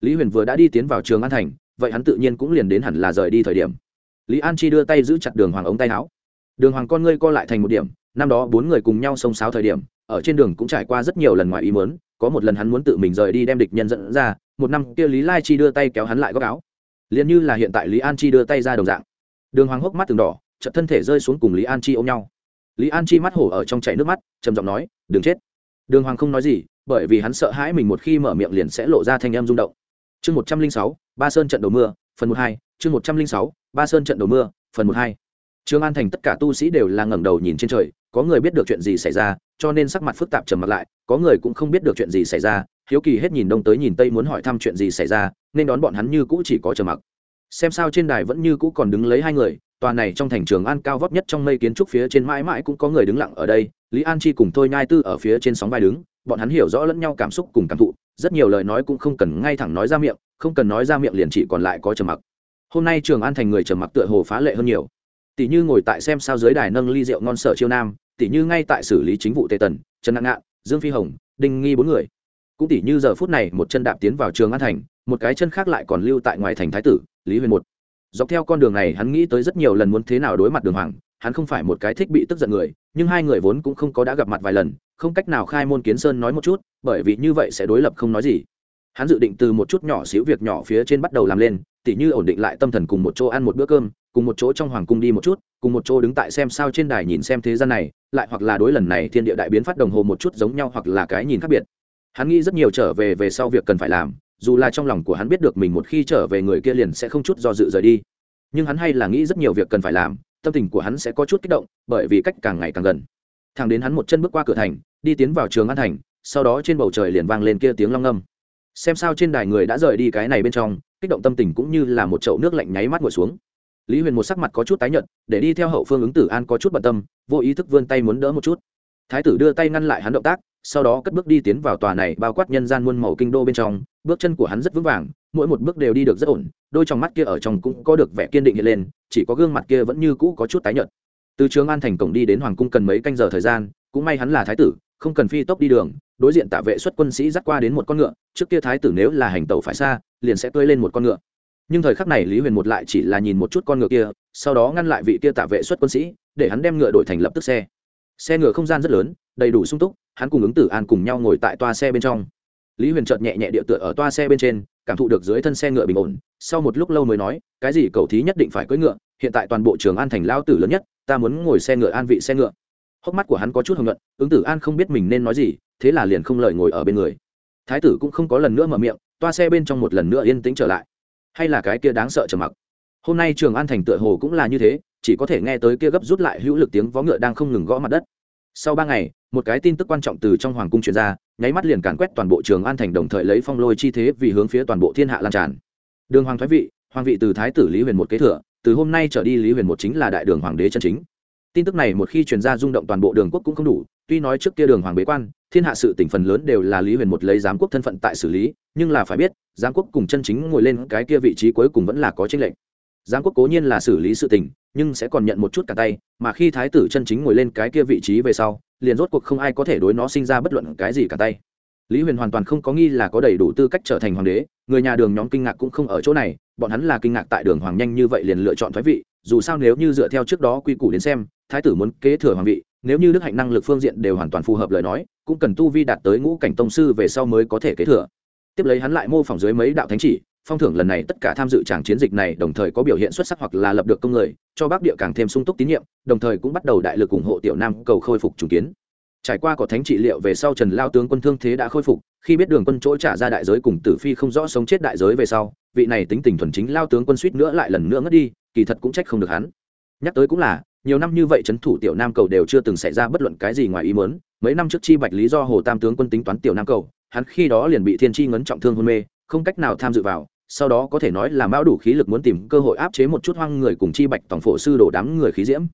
Lý huyền vừa đã đi tiến vào trường an thành, vậy hắn tự nhiên cũng liền đến hẳn là rời đi thời điểm. Lý an chi đưa tay giữ chặt đường hoàng ống tay áo. Đường hoàng con ngươi co lại thành một điểm, năm đó bốn người cùng nhau xông xáo thời điểm, ở trên đường cũng trải qua rất nhiều lần ngoài ý mớn có một lần hắn muốn tự mình rời đi đem địch nhân dẫn ra, một năm kia lý lai chi đưa tay kéo hắn lại góc áo. Liền như là hiện tại lý an chi đưa tay ra đồng dạng đường hoàng hốc mắt từng đỏ chợt thân thể rơi xuống cùng lý an chi ôm nhau. Lý an chi mắt hổ ở trong chảy nước mắt trầm giọng nói đừng chết. Đường hoàng không nói gì bởi vì hắn sợ hãi mình một khi mở miệng liền sẽ lộ ra thanh em rung động. Chương một trăm linh sáu ba sơn trận đầu mưa phần một hai chương một trăm linh sáu ba sơn trận đầu mưa phần một hai. Trương An Thành tất cả tu sĩ đều là ngẩng đầu nhìn trên trời, có người biết được chuyện gì xảy ra, cho nên sắc mặt phức tạp trầm mặt lại, có người cũng không biết được chuyện gì xảy ra, hiếu kỳ hết nhìn đông tới nhìn tây muốn hỏi thăm chuyện gì xảy ra, nên đón bọn hắn như cũ chỉ có trầm mặc. Xem sao trên đài vẫn như cũ còn đứng lấy hai người, tòa này trong thành trường An cao vóc nhất trong mây kiến trúc phía trên mãi mãi cũng có người đứng lặng ở đây, Lý An Chi cùng Thôi Nhai Tư ở phía trên sóng vai đứng, bọn hắn hiểu rõ lẫn nhau cảm xúc cùng cảm thụ, rất nhiều lời nói cũng không cần ngay thẳng nói ra miệng, không cần nói ra miệng liền chỉ còn lại có trầm mặc. Hôm nay Trường An thành người trầm mặc tựa hồ phá lệ hơn nhiều tỷ như ngồi tại xem sao dưới đài nâng ly rượu ngon sở chiêu nam tỷ như ngay tại xử lý chính vụ tề tần trần nặng ngạn dương phi hồng đinh nghi bốn người cũng tỷ như giờ phút này một chân đạp tiến vào trường an thành một cái chân khác lại còn lưu tại ngoài thành thái tử, lý huyền một. Dọc theo con đường này hắn nghĩ tới rất nhiều lần muốn thế nào đối mặt đường hoàng, hắn không phải một cái thích bị tức giận người, nhưng hai người vốn cũng không có đã gặp mặt vài lần, không cách nào khai môn kiến sơn nói một chút, bởi vì như vậy sẽ đối lập không nói gì. Hắn dự định từ một chút nhỏ xíu việc nhỏ phía trên bắt đầu làm lên, tỉ như ổn định lại tâm thần cùng một chỗ ăn một bữa cơm, cùng một chỗ trong hoàng cung đi một chút, cùng một chỗ đứng tại xem sao trên đài nhìn xem thế gian này, lại hoặc là đối lần này thiên địa đại biến phát đồng hồ một chút giống nhau hoặc là cái nhìn khác biệt. Hắn nghĩ rất nhiều trở về về sau việc cần phải làm dù là trong lòng của hắn biết được mình một khi trở về người kia liền sẽ không chút do dự rời đi. Nhưng hắn hay là nghĩ rất nhiều việc cần phải làm, tâm tình của hắn sẽ có chút kích động, bởi vì cách càng ngày càng gần. Thằng đến hắn một chân bước qua cửa thành, đi tiến vào trường an thành, sau đó trên bầu trời liền vang lên kia tiếng long ngâm. Xem sao trên đài người đã rời đi cái này bên trong, kích động tâm tình cũng như là một chậu nước lạnh nháy mắt ngồi xuống. Lý huyền một sắc mặt có chút tái nhợt, để đi theo hậu phương ứng tử an có chút bận tâm, vô ý thức vươn tay muốn đỡ một chút. Thái tử đưa tay ngăn lại hắn động tác sau đó cất bước đi tiến vào tòa này bao quát nhân gian muôn màu kinh đô bên trong, bước chân của hắn rất vững vàng, mỗi một bước đều đi được rất ổn, đôi trong mắt kia ở trong cũng có được vẻ kiên định hiện lên, chỉ có gương mặt kia vẫn như cũ có chút tái nhợt. Từ trường an thành cổng đi đến hoàng cung cần mấy canh giờ thời gian, cũng may hắn là thái tử, không cần phi tốc đi đường, đối diện tạ vệ xuất quân sĩ dắt qua đến một con ngựa, trước kia thái tử nếu là hành tẩu phải xa, liền sẽ tươi lên một con ngựa. Nhưng thời khắc này lý huyền một lại chỉ là nhìn một chút con ngựa kia, sau đó ngăn lại vị kia tạ vệ xuất quân sĩ, để hắn đem ngựa đổi thành lập tức xe. Xe ngựa không gian rất lớn, đầy đủ sung túc hắn cùng ứng tử an cùng nhau ngồi tại toa xe bên trong. Lý huyền chợt nhẹ nhẹ địa tựa ở toa xe bên trên, cảm thụ được dưới thân xe ngựa bình ổn, sau một lúc lâu mới nói, cái gì cầu thí nhất định phải cưỡi ngựa, hiện tại toàn bộ trường an thành lao tử lớn nhất, ta muốn ngồi xe ngựa an vị xe ngựa. Hốc mắt của hắn có chút hồng luận ứng tử an không biết mình nên nói gì, thế là liền không lời ngồi ở bên người. Thái tử cũng không có lần nữa mở miệng, toa xe bên trong một lần nữa yên tĩnh trở lại. Hay là cái kia đáng sợ trầm mặc. Hôm nay trường an thành tựa hồ cũng là như thế, chỉ có thể nghe tới kia gấp rút lại hữu lực tiếng vó ngựa đang không ngừng gõ mặt đất sau ba ngày, một cái tin tức quan trọng từ trong hoàng cung truyền ra, nháy mắt liền càn quét toàn bộ trường an thành đồng thời lấy phong lôi chi thế vì hướng phía toàn bộ thiên hạ lan tràn. Đường hoàng thái vị, hoàng vị từ thái tử lý huyền một kế thừa, từ hôm nay trở đi lý huyền một chính là đại đường hoàng đế chân chính. Tin tức này một khi truyền ra rung động toàn bộ đường quốc cũng không đủ, tuy nói trước kia đường hoàng bế quan, thiên hạ sự tỉnh phần lớn đều là lý huyền một lấy giám quốc thân phận tại xử lý, nhưng là phải biết, giám quốc cùng chân chính ngồi lên cái kia vị trí cuối cùng vẫn là có tranh lệch. Giám quốc cố nhiên là xử lý sự tình nhưng sẽ còn nhận một chút cả tay, mà khi thái tử chân chính ngồi lên cái kia vị trí về sau, liền rốt cuộc không ai có thể đối nó sinh ra bất luận cái gì cả tay. Lý huyền hoàn toàn không có nghi là có đầy đủ tư cách trở thành hoàng đế, người nhà đường nhóm kinh ngạc cũng không ở chỗ này, bọn hắn là kinh ngạc tại đường hoàng nhanh như vậy liền lựa chọn thoái vị, dù sao nếu như dựa theo trước đó quy củ đến xem, thái tử muốn kế thừa hoàng vị, nếu như đức hạnh năng lực phương diện đều hoàn toàn phù hợp lời nói, cũng cần tu vi đạt tới ngũ cảnh tông sư về sau mới có thể kế thừa. Tiếp lấy hắn lại mô phỏng dưới mấy đạo thánh chỉ, phong thưởng lần này tất cả tham dự tràng chiến dịch này đồng thời có biểu hiện xuất sắc hoặc là lập được công người cho bắc địa càng thêm sung túc tín nhiệm, đồng thời cũng bắt đầu đại lực ủng hộ tiểu nam cầu khôi phục trùng kiến. Trải qua có thánh trị liệu về sau trần lao tướng quân thương thế đã khôi phục, khi biết đường quân chỗ trả ra đại giới cùng tử phi không rõ sống chết đại giới về sau, vị này tính tình thuần chính lao tướng quân suýt nữa lại lần nữa ngất đi, kỳ thật cũng trách không được hắn. Nhắc tới cũng là, nhiều năm như vậy trấn thủ tiểu nam cầu đều chưa từng xảy ra bất luận cái gì ngoài ý muốn, mấy năm trước chi bạch lý do hồ tam tướng quân tính toán tiểu nam cầu, hắn khi đó liền bị thiên chi ngấn trọng thương hôn mê, không cách nào tham dự vào sau đó có thể nói là mão đủ khí lực muốn tìm cơ hội áp chế một chút hoang người cùng chi bạch tổng phổ sư đổ đám người khí diễm.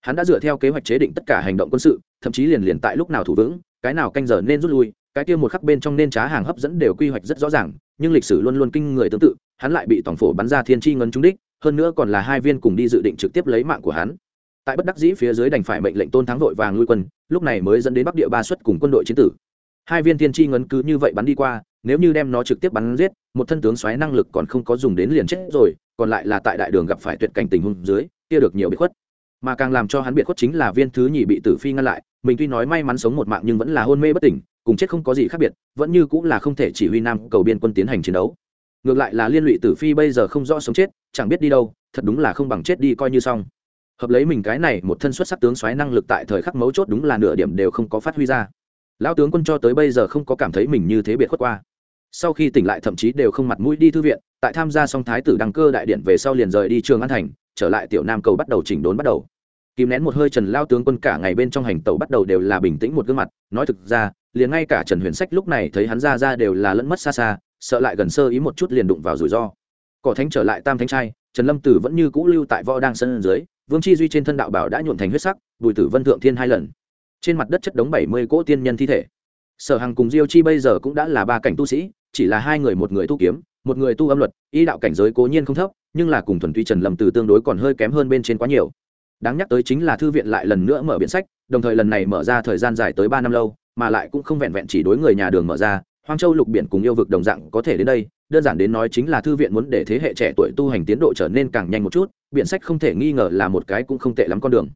Hắn đã dựa theo kế hoạch chế định tất cả hành động quân sự, thậm chí liền liền tại lúc nào thủ vững, cái nào canh giờ nên rút lui, cái kia một khắc bên trong nên trá hàng hấp dẫn đều quy hoạch rất rõ ràng, nhưng lịch sử luôn luôn kinh người tương tự, hắn lại bị tổng phổ bắn ra thiên chi ngấn trúng đích, hơn nữa còn là hai viên cùng đi dự định trực tiếp lấy mạng của hắn. Tại bất đắc dĩ phía dưới đành phải mệnh lệnh tôn thắng vội vàng lui quân, lúc này mới dẫn đến bắc địa ba xuất cùng quân đội chiến tử. Hai viên thiên chi ngấn cứ như vậy bắn đi qua, nếu như đem nó trực tiếp bắn giết một thân tướng xoáy năng lực còn không có dùng đến liền chết rồi, còn lại là tại đại đường gặp phải tuyệt cảnh tình huống dưới, kia được nhiều biệt khuất. Mà càng làm cho hắn biệt khuất chính là viên thứ nhì bị tử phi ngăn lại, mình tuy nói may mắn sống một mạng nhưng vẫn là hôn mê bất tỉnh, cùng chết không có gì khác biệt, vẫn như cũng là không thể chỉ huy nam cầu biên quân tiến hành chiến đấu. Ngược lại là liên lụy tử phi bây giờ không rõ sống chết, chẳng biết đi đâu, thật đúng là không bằng chết đi coi như xong. Hợp lấy mình cái này một thân xuất sắc tướng xoáy năng lực tại thời khắc mấu chốt đúng là nửa điểm đều không có phát huy ra. Lão tướng quân cho tới bây giờ không có cảm thấy mình như thế biệt khuất qua sau khi tỉnh lại thậm chí đều không mặt mũi đi thư viện, tại tham gia song thái tử đăng cơ đại điện về sau liền rời đi trường an thành, trở lại tiểu nam cầu bắt đầu chỉnh đốn bắt đầu. Kìm nén một hơi trần lao tướng quân cả ngày bên trong hành tàu bắt đầu đều là bình tĩnh một gương mặt, nói thực ra, liền ngay cả trần huyền sách lúc này thấy hắn ra ra đều là lẫn mất xa xa, sợ lại gần sơ ý một chút liền đụng vào rủi ro. Cỏ thánh trở lại tam thánh trai, trần lâm tử vẫn như cũ lưu tại võ đang sân dưới, vương chi duy trên thân đạo bảo đã nhuộn thành huyết sắc, bùi tử vân thượng thiên hai lần. Trên mặt đất chất đống bảy mươi cỗ tiên nhân thi thể. Sở hằng cùng diêu chi bây giờ cũng đã là ba cảnh tu sĩ chỉ là hai người một người tu kiếm, một người tu âm luật, y đạo cảnh giới cố nhiên không thấp, nhưng là cùng thuần tuy trần lâm từ tương đối còn hơi kém hơn bên trên quá nhiều. Đáng nhắc tới chính là thư viện lại lần nữa mở biện sách, đồng thời lần này mở ra thời gian dài tới ba năm lâu, mà lại cũng không vẹn vẹn chỉ đối người nhà đường mở ra, hoang châu lục biển cùng yêu vực đồng dạng có thể đến đây, đơn giản đến nói chính là thư viện muốn để thế hệ trẻ tuổi tu hành tiến độ trở nên càng nhanh một chút biện sách không thể nghi ngờ là một cái cũng không tệ lắm con đường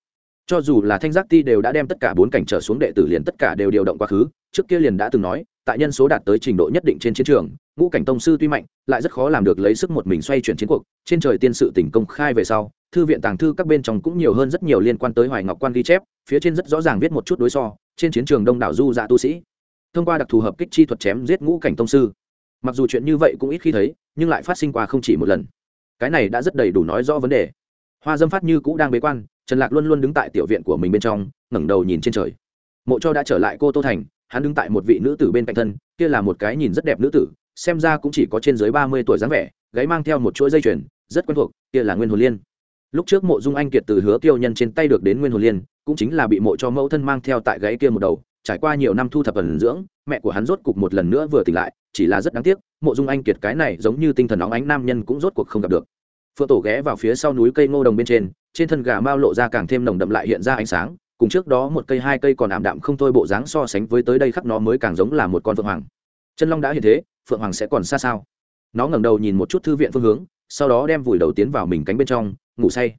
cho dù là thanh giác ti đều đã đem tất cả bốn cảnh trở xuống đệ tử liền tất cả đều điều động quá khứ, trước kia liền đã từng nói, tại nhân số đạt tới trình độ nhất định trên chiến trường, ngũ cảnh tông sư tuy mạnh, lại rất khó làm được lấy sức một mình xoay chuyển chiến cuộc, trên trời tiên sự tỉnh công khai về sau, thư viện tàng thư các bên trong cũng nhiều hơn rất nhiều liên quan tới hoài ngọc quan ghi chép, phía trên rất rõ ràng viết một chút đối so, trên chiến trường đông đảo du dạ tu sĩ, thông qua đặc thù hợp kích chi thuật chém giết ngũ cảnh tông sư. Mặc dù chuyện như vậy cũng ít khi thấy, nhưng lại phát sinh qua không chỉ một lần. Cái này đã rất đầy đủ nói rõ vấn đề hoa dâm phát như cũ đang bế quan, trần lạc luôn luôn đứng tại tiểu viện của mình bên trong, ngẩng đầu nhìn trên trời. Mộ cho đã trở lại cô tô thành, hắn đứng tại một vị nữ tử bên cạnh thân, kia là một cái nhìn rất đẹp nữ tử, xem ra cũng chỉ có trên dưới ba mươi tuổi dáng vẻ, gáy mang theo một chuỗi dây chuyền, rất quen thuộc, kia là nguyên hồ liên. Lúc trước mộ dung anh kiệt từ hứa kiêu nhân trên tay được đến nguyên hồ liên, cũng chính là bị mộ cho mẫu thân mang theo tại gáy kia một đầu, trải qua nhiều năm thu thập ẩn dưỡng, mẹ của hắn rốt cục một lần nữa vừa tỉnh lại, chỉ là rất đáng tiếc, mộ dung anh kiệt cái này giống như tinh thần óng ánh nam nhân cũng rốt cuộc không gặp được phượng tổ ghé vào phía sau núi cây ngô đồng bên trên trên thân gà mao lộ ra càng thêm nồng đậm lại hiện ra ánh sáng cùng trước đó một cây hai cây còn ảm đạm không thôi bộ dáng so sánh với tới đây khắc nó mới càng giống là một con phượng hoàng. Chân long đã hiện thế phượng hoàng sẽ còn xa sao? Nó ngẩng đầu nhìn một chút thư viện phương hướng sau đó đem vùi đầu tiến vào mình cánh bên trong ngủ say.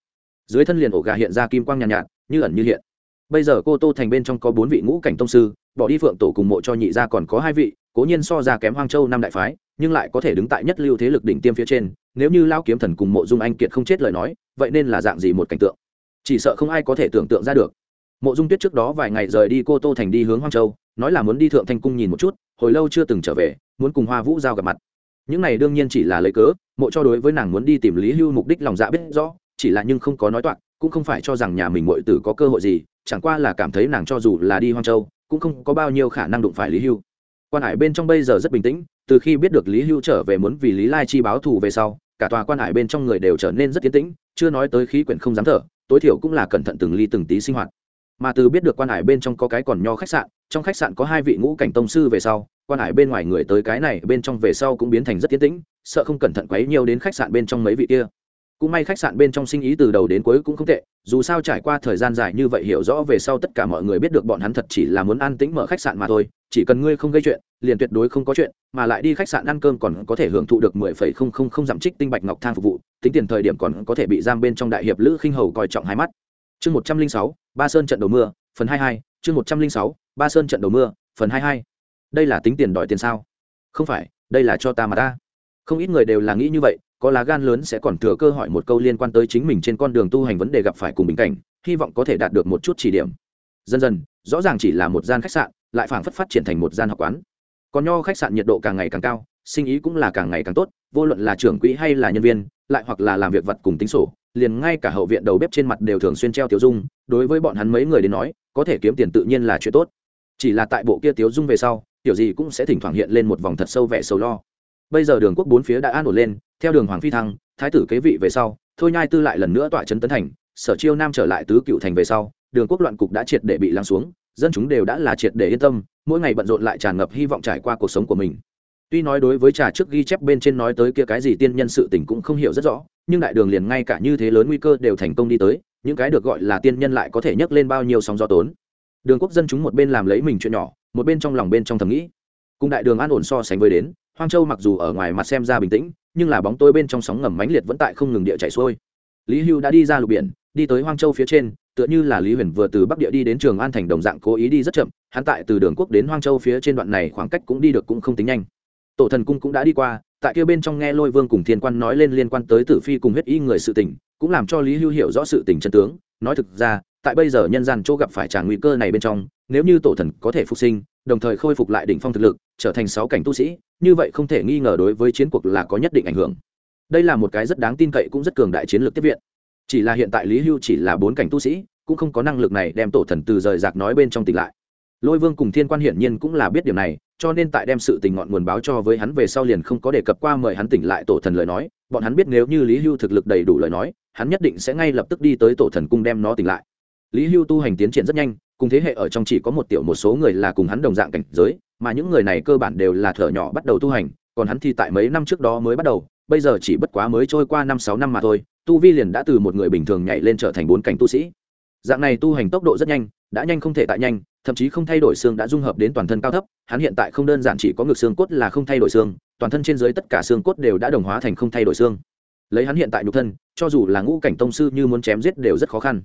Dưới thân liền ổ gà hiện ra kim quang nhàn nhạt, nhạt như ẩn như hiện. Bây giờ cô tô thành bên trong có bốn vị ngũ cảnh tông sư bỏ đi phượng tổ cùng mộ cho nhị ra còn có hai vị cố nhiên so ra kém hoang châu năm đại phái nhưng lại có thể đứng tại nhất lưu thế lực đỉnh tiêm phía trên, nếu như lao kiếm thần cùng mộ dung anh kiệt không chết lời nói, vậy nên là dạng gì một cảnh tượng? Chỉ sợ không ai có thể tưởng tượng ra được. Mộ dung tuyết trước đó vài ngày rời đi cô tô thành đi hướng hoang châu, nói là muốn đi thượng thanh cung nhìn một chút, hồi lâu chưa từng trở về, muốn cùng hoa vũ giao gặp mặt. Những này đương nhiên chỉ là lấy cớ, mộ cho đối với nàng muốn đi tìm lý hưu mục đích lòng dạ biết rõ, chỉ là nhưng không có nói toạc, cũng không phải cho rằng nhà mình muội tử có cơ hội gì, chẳng qua là cảm thấy nàng cho dù là đi hoang châu, cũng không có bao nhiêu khả năng đụng phải lý hưu quan hải bên trong bây giờ rất bình tĩnh, từ khi biết được lý hưu trở về muốn vì lý lai chi báo thù về sau, cả tòa quan hải bên trong người đều trở nên rất tiến tĩnh, chưa nói tới khí quyển không dám thở, tối thiểu cũng là cẩn thận từng ly từng tí sinh hoạt. Mà từ biết được quan hải bên trong có cái còn nho khách sạn, trong khách sạn có hai vị ngũ cảnh tông sư về sau, quan hải bên ngoài người tới cái này bên trong về sau cũng biến thành rất tiến tĩnh, sợ không cẩn thận quấy nhiều đến khách sạn bên trong mấy vị kia. Cũng may khách sạn bên trong sinh ý từ đầu đến cuối cũng không tệ, dù sao trải qua thời gian dài như vậy hiểu rõ về sau tất cả mọi người biết được bọn hắn thật chỉ là muốn an tĩnh mở khách sạn mà thôi chỉ cần ngươi không gây chuyện, liền tuyệt đối không có chuyện, mà lại đi khách sạn ăn cơm còn có thể hưởng thụ được mười phẩy không không không giảm trích tinh bạch ngọc thang phục vụ, tính tiền thời điểm còn có thể bị giam bên trong đại hiệp lữ khinh hầu coi trọng hai mắt. Chương một trăm linh sáu, ba sơn trận đầu mưa, phần hai hai, chương một trăm linh sáu, ba sơn trận đầu mưa, phần hai hai. Đây là tính tiền đòi tiền sao? Không phải, đây là cho ta mà ta. Không ít người đều là nghĩ như vậy, có lá gan lớn sẽ còn thừa cơ hỏi một câu liên quan tới chính mình trên con đường tu hành vấn đề gặp phải cùng bình cảnh, hy vọng có thể đạt được một chút chỉ điểm. Dần dần, rõ ràng chỉ là một gian khách sạn lại phảng phất phát triển thành một gian học quán. Còn nho khách sạn nhiệt độ càng ngày càng cao, sinh ý cũng là càng ngày càng tốt, vô luận là trưởng quỹ hay là nhân viên, lại hoặc là làm việc vật cùng tính sổ, liền ngay cả hậu viện đầu bếp trên mặt đều thường xuyên treo tiểu dung, đối với bọn hắn mấy người đến nói, có thể kiếm tiền tự nhiên là chuyện tốt. Chỉ là tại bộ kia tiểu dung về sau, tiểu gì cũng sẽ thỉnh thoảng hiện lên một vòng thật sâu vẻ sầu lo. Bây giờ đường quốc bốn phía đã an ổn lên, theo đường hoàng phi thăng, thái tử kế vị về sau, thôi nhai tư lại lần nữa tọa trấn tấn thành, sở chiêu nam trở lại tứ cựu thành về sau, đường quốc loạn cục đã triệt để bị lắng xuống dân chúng đều đã là triệt để yên tâm, mỗi ngày bận rộn lại tràn ngập hy vọng trải qua cuộc sống của mình. Tuy nói đối với trà trước ghi chép bên trên nói tới kia cái gì tiên nhân sự tình cũng không hiểu rất rõ, nhưng đại đường liền ngay cả như thế lớn nguy cơ đều thành công đi tới, những cái được gọi là tiên nhân lại có thể nhấc lên bao nhiêu sóng gió tốn. Đường quốc dân chúng một bên làm lấy mình chuyện nhỏ, một bên trong lòng bên trong thầm nghĩ. Cùng đại đường an ổn so sánh với đến, hoang châu mặc dù ở ngoài mặt xem ra bình tĩnh, nhưng là bóng tôi bên trong sóng ngầm mãnh liệt vẫn tại không ngừng địa chạy xuôi. Lý hưu đã đi ra lục biển, đi tới hoang châu phía trên tựa như là lý huyền vừa từ bắc địa đi đến trường an thành đồng dạng cố ý đi rất chậm, hắn tại từ đường quốc đến hoang châu phía trên đoạn này khoảng cách cũng đi được cũng không tính nhanh. Tổ thần cung cũng đã đi qua, tại kia bên trong nghe lôi vương cùng thiên quan nói lên liên quan tới tử phi cùng huyết y người sự tình, cũng làm cho lý hưu hiểu rõ sự tình chân tướng. Nói thực ra, tại bây giờ nhân gian chỗ gặp phải tràng nguy cơ này bên trong, nếu như tổ thần có thể phục sinh, đồng thời khôi phục lại đỉnh phong thực lực, trở thành sáu cảnh tu sĩ, như vậy không thể nghi ngờ đối với chiến cuộc là có nhất định ảnh hưởng. Đây là một cái rất đáng tin cậy cũng rất cường đại chiến lược tiếp viện chỉ là hiện tại lý hưu chỉ là bốn cảnh tu sĩ, cũng không có năng lực này đem tổ thần từ rời rạc nói bên trong tỉnh lại. Lôi vương cùng thiên quan hiển nhiên cũng là biết điều này, cho nên tại đem sự tình ngọn nguồn báo cho với hắn về sau liền không có đề cập qua mời hắn tỉnh lại tổ thần lời nói, bọn hắn biết nếu như lý hưu thực lực đầy đủ lời nói, hắn nhất định sẽ ngay lập tức đi tới tổ thần cung đem nó tỉnh lại. Lý hưu tu hành tiến triển rất nhanh, cùng thế hệ ở trong chỉ có một tiểu một số người là cùng hắn đồng dạng cảnh giới, mà những người này cơ bản đều là thở nhỏ bắt đầu tu hành, còn hắn thì tại mấy năm trước đó mới bắt đầu, bây giờ chỉ bất quá mới trôi qua năm sáu năm mà thôi tu vi liền đã từ một người bình thường nhảy lên trở thành bốn cảnh tu sĩ. Dạng này tu hành tốc độ rất nhanh, đã nhanh không thể tại nhanh, thậm chí không thay đổi xương đã dung hợp đến toàn thân cao thấp, hắn hiện tại không đơn giản chỉ có ngực xương cốt là không thay đổi xương, toàn thân trên dưới tất cả xương cốt đều đã đồng hóa thành không thay đổi xương. Lấy hắn hiện tại nhục thân, cho dù là ngũ cảnh tông sư như muốn chém giết đều rất khó khăn.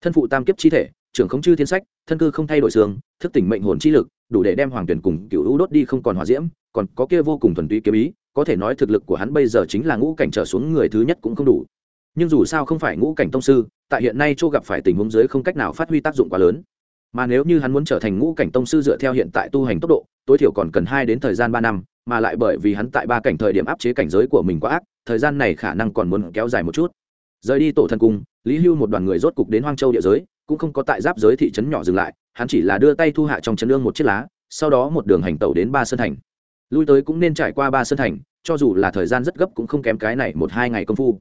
Thân phụ tam kiếp chi thể, trưởng không chư thiên sách, thân cư không thay đổi xương, thức tỉnh mệnh hồn chi lực, đủ để đem hoàng tuyển cùng cựu u đốt đi không còn hòa diễm, còn có kia vô cùng thuần túy kiếm ý, có thể nói thực lực của hắn bây giờ chính là ngũ cảnh trở xuống người thứ nhất cũng không đủ nhưng dù sao không phải ngũ cảnh tông sư, tại hiện nay châu gặp phải tình huống dưới không cách nào phát huy tác dụng quá lớn. Mà nếu như hắn muốn trở thành ngũ cảnh tông sư dựa theo hiện tại tu hành tốc độ, tối thiểu còn cần hai đến thời gian ba năm, mà lại bởi vì hắn tại ba cảnh thời điểm áp chế cảnh giới của mình quá ác, thời gian này khả năng còn muốn kéo dài một chút. Rời đi tổ thần cung, lý hưu một đoàn người rốt cục đến hoang châu địa giới, cũng không có tại giáp giới thị trấn nhỏ dừng lại, hắn chỉ là đưa tay thu hạ trong chấn lương một chiếc lá, sau đó một đường hành tẩu đến ba sơn thành. Lui tới cũng nên trải qua ba sơn thành, cho dù là thời gian rất gấp cũng không kém cái này một hai ngày công phu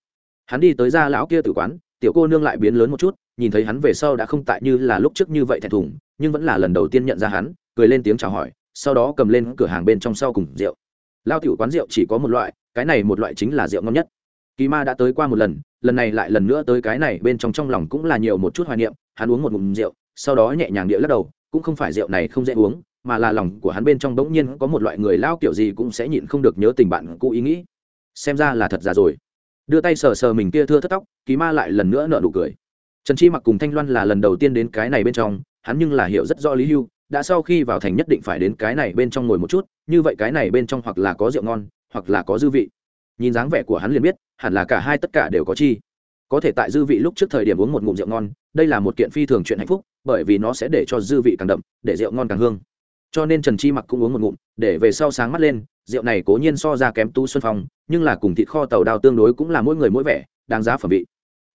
hắn đi tới gia lão kia tử quán, tiểu cô nương lại biến lớn một chút, nhìn thấy hắn về sau đã không tại như là lúc trước như vậy thẹn thùng, nhưng vẫn là lần đầu tiên nhận ra hắn, cười lên tiếng chào hỏi, sau đó cầm lên cửa hàng bên trong sau cùng rượu. Lao tiểu quán rượu chỉ có một loại, cái này một loại chính là rượu ngon nhất. Kỳ ma đã tới qua một lần lần này lại lần nữa tới cái này bên trong trong lòng cũng là nhiều một chút hoài niệm, hắn uống một ngụm rượu, sau đó nhẹ nhàng địa lắc đầu, cũng không phải rượu này không dễ uống, mà là lòng của hắn bên trong bỗng nhiên có một loại người lao kiểu gì cũng sẽ nhịn không được nhớ tình bạn cũ ý nghĩ. Xem ra là thật già rồi đưa tay sờ sờ mình kia thưa thất tóc, kỳ ma lại lần nữa nợ nụ cười. Trần chi mặc cùng thanh loan là lần đầu tiên đến cái này bên trong, hắn nhưng là hiểu rất rõ lý hưu, đã sau khi vào thành nhất định phải đến cái này bên trong ngồi một chút, như vậy cái này bên trong hoặc là có rượu ngon, hoặc là có dư vị. Nhìn dáng vẻ của hắn liền biết, hẳn là cả hai tất cả đều có chi. Có thể tại dư vị lúc trước thời điểm uống một ngụm rượu ngon, đây là một kiện phi thường chuyện hạnh phúc, bởi vì nó sẽ để cho dư vị càng đậm, để rượu ngon càng hương. Cho nên trần chi mặc cũng uống một ngụm, để về sau sáng mắt lên rượu này cố nhiên so ra kém tu xuân phong, nhưng là cùng thịt kho tàu đao tương đối cũng là mỗi người mỗi vẻ, đáng giá phẩm vị.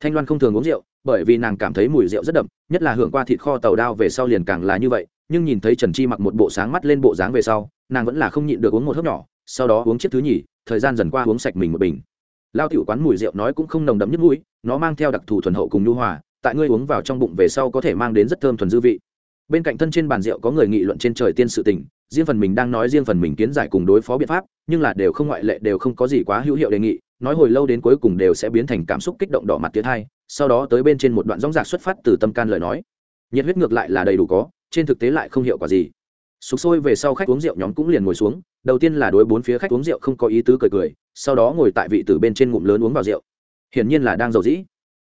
Thanh loan không thường uống rượu, bởi vì nàng cảm thấy mùi rượu rất đậm, nhất là hưởng qua thịt kho tàu đao về sau liền càng là như vậy, nhưng nhìn thấy trần chi mặc một bộ sáng mắt lên bộ dáng về sau, nàng vẫn là không nhịn được uống một hớp nhỏ, sau đó uống chiếc thứ nhì, thời gian dần qua uống sạch mình một bình. Lao tiểu quán mùi rượu nói cũng không nồng đậm nhất mũi, nó mang theo đặc thù thuần hậu cùng nhu hòa, tại ngươi uống vào trong bụng về sau có thể mang đến rất thơm thuần dư vị bên cạnh thân trên bàn rượu có người nghị luận trên trời tiên sự tình, riêng phần mình đang nói riêng phần mình kiến giải cùng đối phó biện pháp, nhưng là đều không ngoại lệ, đều không có gì quá hữu hiệu đề nghị, nói hồi lâu đến cuối cùng đều sẽ biến thành cảm xúc kích động đỏ mặt tiến hai, sau đó tới bên trên một đoạn rong rạc xuất phát từ tâm can lời nói. Nhiệt huyết ngược lại là đầy đủ có, trên thực tế lại không hiệu quả gì. Sục sôi về sau khách uống rượu nhóm cũng liền ngồi xuống, đầu tiên là đối bốn phía khách uống rượu không có ý tứ cười cười, sau đó ngồi tại vị từ bên trên ngụm lớn uống vào rượu. Hiển nhiên là đang giàu dĩ.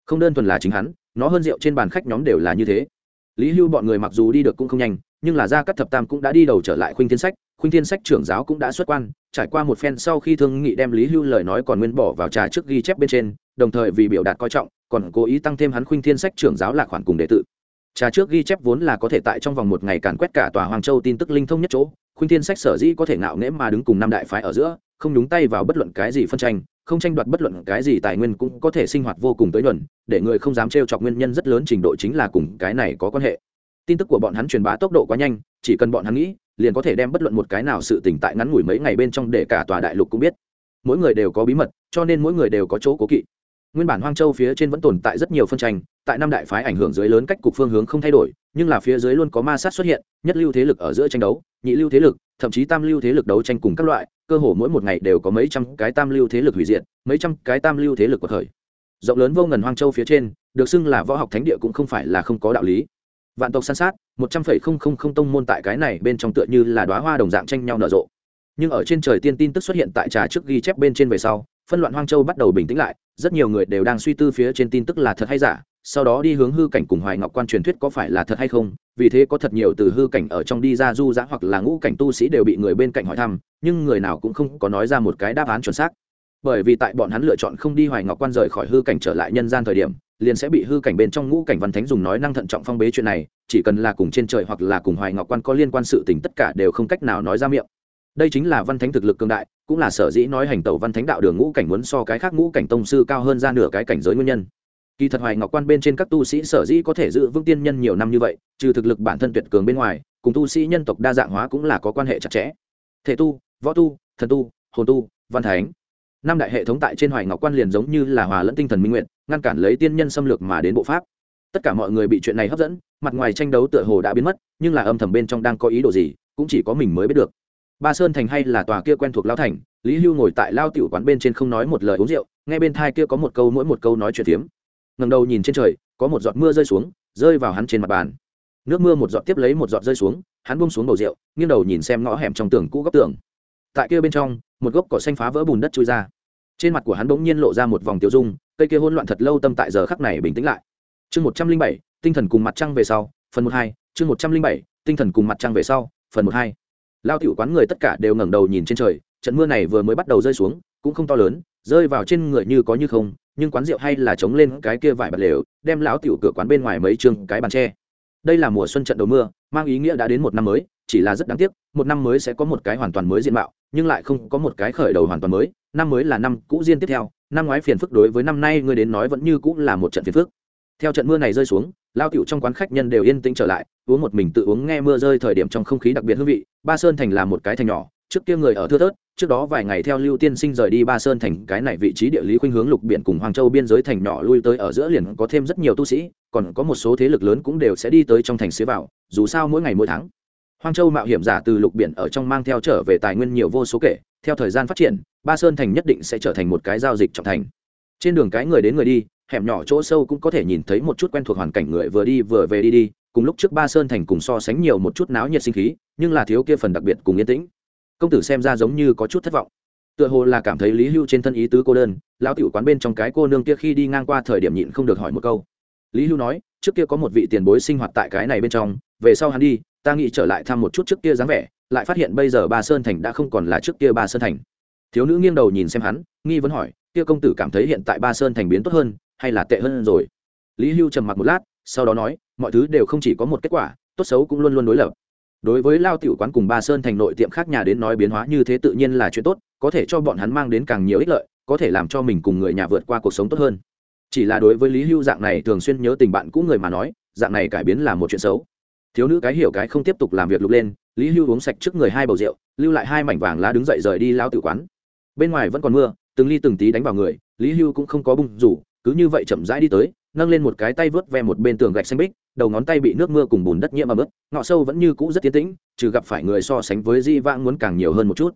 Không đơn thuần là chính hắn, nó hơn rượu trên bàn khách nhóm đều là như thế lý hưu bọn người mặc dù đi được cũng không nhanh, nhưng là gia cắt thập tam cũng đã đi đầu trở lại khuynh thiên sách. Khuynh thiên sách trưởng giáo cũng đã xuất quan, trải qua một phen sau khi thương nghị đem lý hưu lời nói còn nguyên bỏ vào trà trước ghi chép bên trên, đồng thời vì biểu đạt coi trọng, còn cố ý tăng thêm hắn khuynh thiên sách trưởng giáo là khoản cùng đệ tự. Trà trước ghi chép vốn là có thể tại trong vòng một ngày càn quét cả tòa hoàng châu tin tức linh thông nhất chỗ, khuynh thiên sách sở dĩ có thể ngạo nghễ mà đứng cùng năm đại phái ở giữa, không nhúng tay vào bất luận cái gì phân tranh không tranh đoạt bất luận cái gì tài nguyên cũng có thể sinh hoạt vô cùng tới nhuần, để người không dám trêu chọc nguyên nhân rất lớn trình độ chính là cùng cái này có quan hệ. Tin tức của bọn hắn truyền bá tốc độ quá nhanh, chỉ cần bọn hắn nghĩ, liền có thể đem bất luận một cái nào sự tỉnh tại ngắn ngủi mấy ngày bên trong để cả tòa đại lục cũng biết. Mỗi người đều có bí mật, cho nên mỗi người đều có chỗ cố kỵ. Nguyên bản hoang châu phía trên vẫn tồn tại rất nhiều phân tranh, tại năm đại phái ảnh hưởng dưới lớn cách cục phương hướng không thay đổi, nhưng là phía dưới luôn có ma sát xuất hiện, nhất lưu thế lực ở giữa tranh đấu, nhị lưu thế lực thậm chí tam lưu thế lực đấu tranh cùng các loại, cơ hồ mỗi một ngày đều có mấy trăm cái tam lưu thế lực hủy diệt, mấy trăm cái tam lưu thế lực của thời rộng lớn vô ngần hoang châu phía trên, được xưng là võ học thánh địa cũng không phải là không có đạo lý. Vạn tộc san sát, một trăm phẩy không không không tông môn tại cái này bên trong tựa như là đoá hoa đồng dạng tranh nhau nở rộ. Nhưng ở trên trời tiên tin tức xuất hiện tại trà trước ghi chép bên trên về sau, phân loạn hoang châu bắt đầu bình tĩnh lại, rất nhiều người đều đang suy tư phía trên tin tức là thật hay giả sau đó đi hướng hư cảnh cùng hoài ngọc quan truyền thuyết có phải là thật hay không? Vì thế có thật nhiều từ hư cảnh ở trong đi ra du dã hoặc là ngũ cảnh tu sĩ đều bị người bên cạnh hỏi thăm, nhưng người nào cũng không có nói ra một cái đáp án chuẩn xác. Bởi vì tại bọn hắn lựa chọn không đi hoài ngọc quan rời khỏi hư cảnh trở lại nhân gian thời điểm, liền sẽ bị hư cảnh bên trong ngũ cảnh văn thánh dùng nói năng thận trọng phong bế chuyện này, chỉ cần là cùng trên trời hoặc là cùng hoài ngọc quan có liên quan sự tình tất cả đều không cách nào nói ra miệng. Đây chính là văn thánh thực lực cường đại, cũng là sở dĩ nói hành tẩu văn thánh đạo đường ngũ cảnh muốn so cái khác ngũ cảnh tông sư cao hơn ra nửa cái cảnh giới nguyên nhân kỳ thật hoài ngọc quan bên trên các tu sĩ sở dĩ có thể giữ vững tiên nhân nhiều năm như vậy, trừ thực lực bản thân tuyệt cường bên ngoài, cùng tu sĩ nhân tộc đa dạng hóa cũng là có quan hệ chặt chẽ. Thể tu, võ tu, thần tu, hồn tu, văn thánh. Năm đại hệ thống tại trên hoài ngọc quan liền giống như là hòa lẫn tinh thần minh nguyện, ngăn cản lấy tiên nhân xâm lược mà đến bộ pháp. Tất cả mọi người bị chuyện này hấp dẫn, mặt ngoài tranh đấu tựa hồ đã biến mất, nhưng là âm thầm bên trong đang có ý đồ gì, cũng chỉ có mình mới biết được. Ba sơn thành hay là tòa kia quen thuộc lao thành, lý hưu ngồi tại lao tiểu quán bên trên không nói một lời uống rượu ngay bên thai kia có một câu mỗi một câu nói chuyện phiếm ngầm đầu nhìn trên trời, có một giọt mưa rơi xuống, rơi vào hắn trên mặt bàn. Nước mưa một giọt tiếp lấy một giọt rơi xuống, hắn bông xuống bầu rượu, nghiêng đầu nhìn xem ngõ hẻm trong tường cũ góc tường. Tại kia bên trong, một gốc cỏ xanh phá vỡ bùn đất trôi ra. Trên mặt của hắn bỗng nhiên lộ ra một vòng tiêu dung, cây kia hỗn loạn thật lâu tâm tại giờ khắc này bình tĩnh lại. Chương một trăm linh bảy, tinh thần cùng mặt trăng về sau, phần một hai, chương một trăm linh bảy, tinh thần cùng mặt trăng về sau, phần một hai. Lao tiểu quán người tất cả đều ngẩng đầu nhìn trên trời, trận mưa này vừa mới bắt đầu rơi xuống, cũng không to lớn, rơi vào trên người như có như không nhưng quán rượu hay là chống lên cái kia vải bật lều, đem lão tiểu cửa quán bên ngoài mấy chương cái bàn tre. Đây là mùa xuân trận đầu mưa, mang ý nghĩa đã đến một năm mới, chỉ là rất đáng tiếc, một năm mới sẽ có một cái hoàn toàn mới diện mạo, nhưng lại không có một cái khởi đầu hoàn toàn mới. Năm mới là năm cũ riêng tiếp theo, năm ngoái phiền phức đối với năm nay ngươi đến nói vẫn như cũng là một trận phiền phức. Theo trận mưa này rơi xuống lao tiểu trong quán khách nhân đều yên tĩnh trở lại, uống một mình tự uống nghe mưa rơi thời điểm trong không khí đặc biệt hương vị. Ba sơn thành là một cái thành nhỏ, trước kia người ở thưa thớt trước đó vài ngày theo lưu tiên sinh rời đi ba sơn thành cái này vị trí địa lý khuynh hướng lục biển cùng hoàng châu biên giới thành nhỏ lui tới ở giữa liền có thêm rất nhiều tu sĩ còn có một số thế lực lớn cũng đều sẽ đi tới trong thành xế vào dù sao mỗi ngày mỗi tháng Hoàng Châu mạo hiểm giả từ lục biển ở trong mang theo trở về tài nguyên nhiều vô số kể, theo thời gian phát triển, Ba Sơn thành nhất định sẽ trở thành một cái giao dịch trọng thành. Trên đường cái người đến người đi, hẻm nhỏ chỗ sâu cũng có thể nhìn thấy một chút quen thuộc hoàn cảnh người vừa đi vừa về đi đi, cùng lúc trước Ba Sơn thành cùng so sánh nhiều một chút náo nhiệt sinh khí, nhưng là thiếu kia phần đặc biệt cùng yên tĩnh. Công tử xem ra giống như có chút thất vọng. Tựa hồ là cảm thấy Lý Hưu trên thân ý tứ cô đơn, lão tiểu quán bên trong cái cô nương kia khi đi ngang qua thời điểm nhịn không được hỏi một câu. Lý Hưu nói, trước kia có một vị tiền bối sinh hoạt tại cái này bên trong, về sau hắn đi, ta nghĩ trở lại thăm một chút trước kia dáng vẻ lại phát hiện bây giờ ba sơn thành đã không còn là trước kia ba sơn thành thiếu nữ nghiêng đầu nhìn xem hắn nghi vấn hỏi kia công tử cảm thấy hiện tại ba sơn thành biến tốt hơn hay là tệ hơn rồi lý hưu trầm mặc một lát sau đó nói mọi thứ đều không chỉ có một kết quả tốt xấu cũng luôn luôn đối lập đối với lao tiểu quán cùng ba sơn thành nội tiệm khác nhà đến nói biến hóa như thế tự nhiên là chuyện tốt, có thể cho bọn hắn mang đến càng nhiều ích lợi, có thể làm cho mình cùng người nhà vượt qua cuộc sống tốt hơn. Chỉ là đối với lý hưu dạng này thường xuyên nhớ tình bạn cũ người mà nói, dạng này cải biến là một chuyện xấu. Thiếu nữ cái hiểu cái không tiếp tục làm việc lục lên, lý hưu uống sạch trước người hai bầu rượu, lưu lại hai mảnh vàng lá đứng dậy rời đi lao tự quán. Bên ngoài vẫn còn mưa, từng ly từng tí đánh vào người, lý hưu cũng không có bung rủ, cứ như vậy chậm rãi đi tới nâng lên một cái tay vớt ve một bên tường gạch xanh bích, đầu ngón tay bị nước mưa cùng bùn đất nhiễm ấm ướt, ngọ sâu vẫn như cũ rất tiến tĩnh, trừ gặp phải người so sánh với di vãng muốn càng nhiều hơn một chút.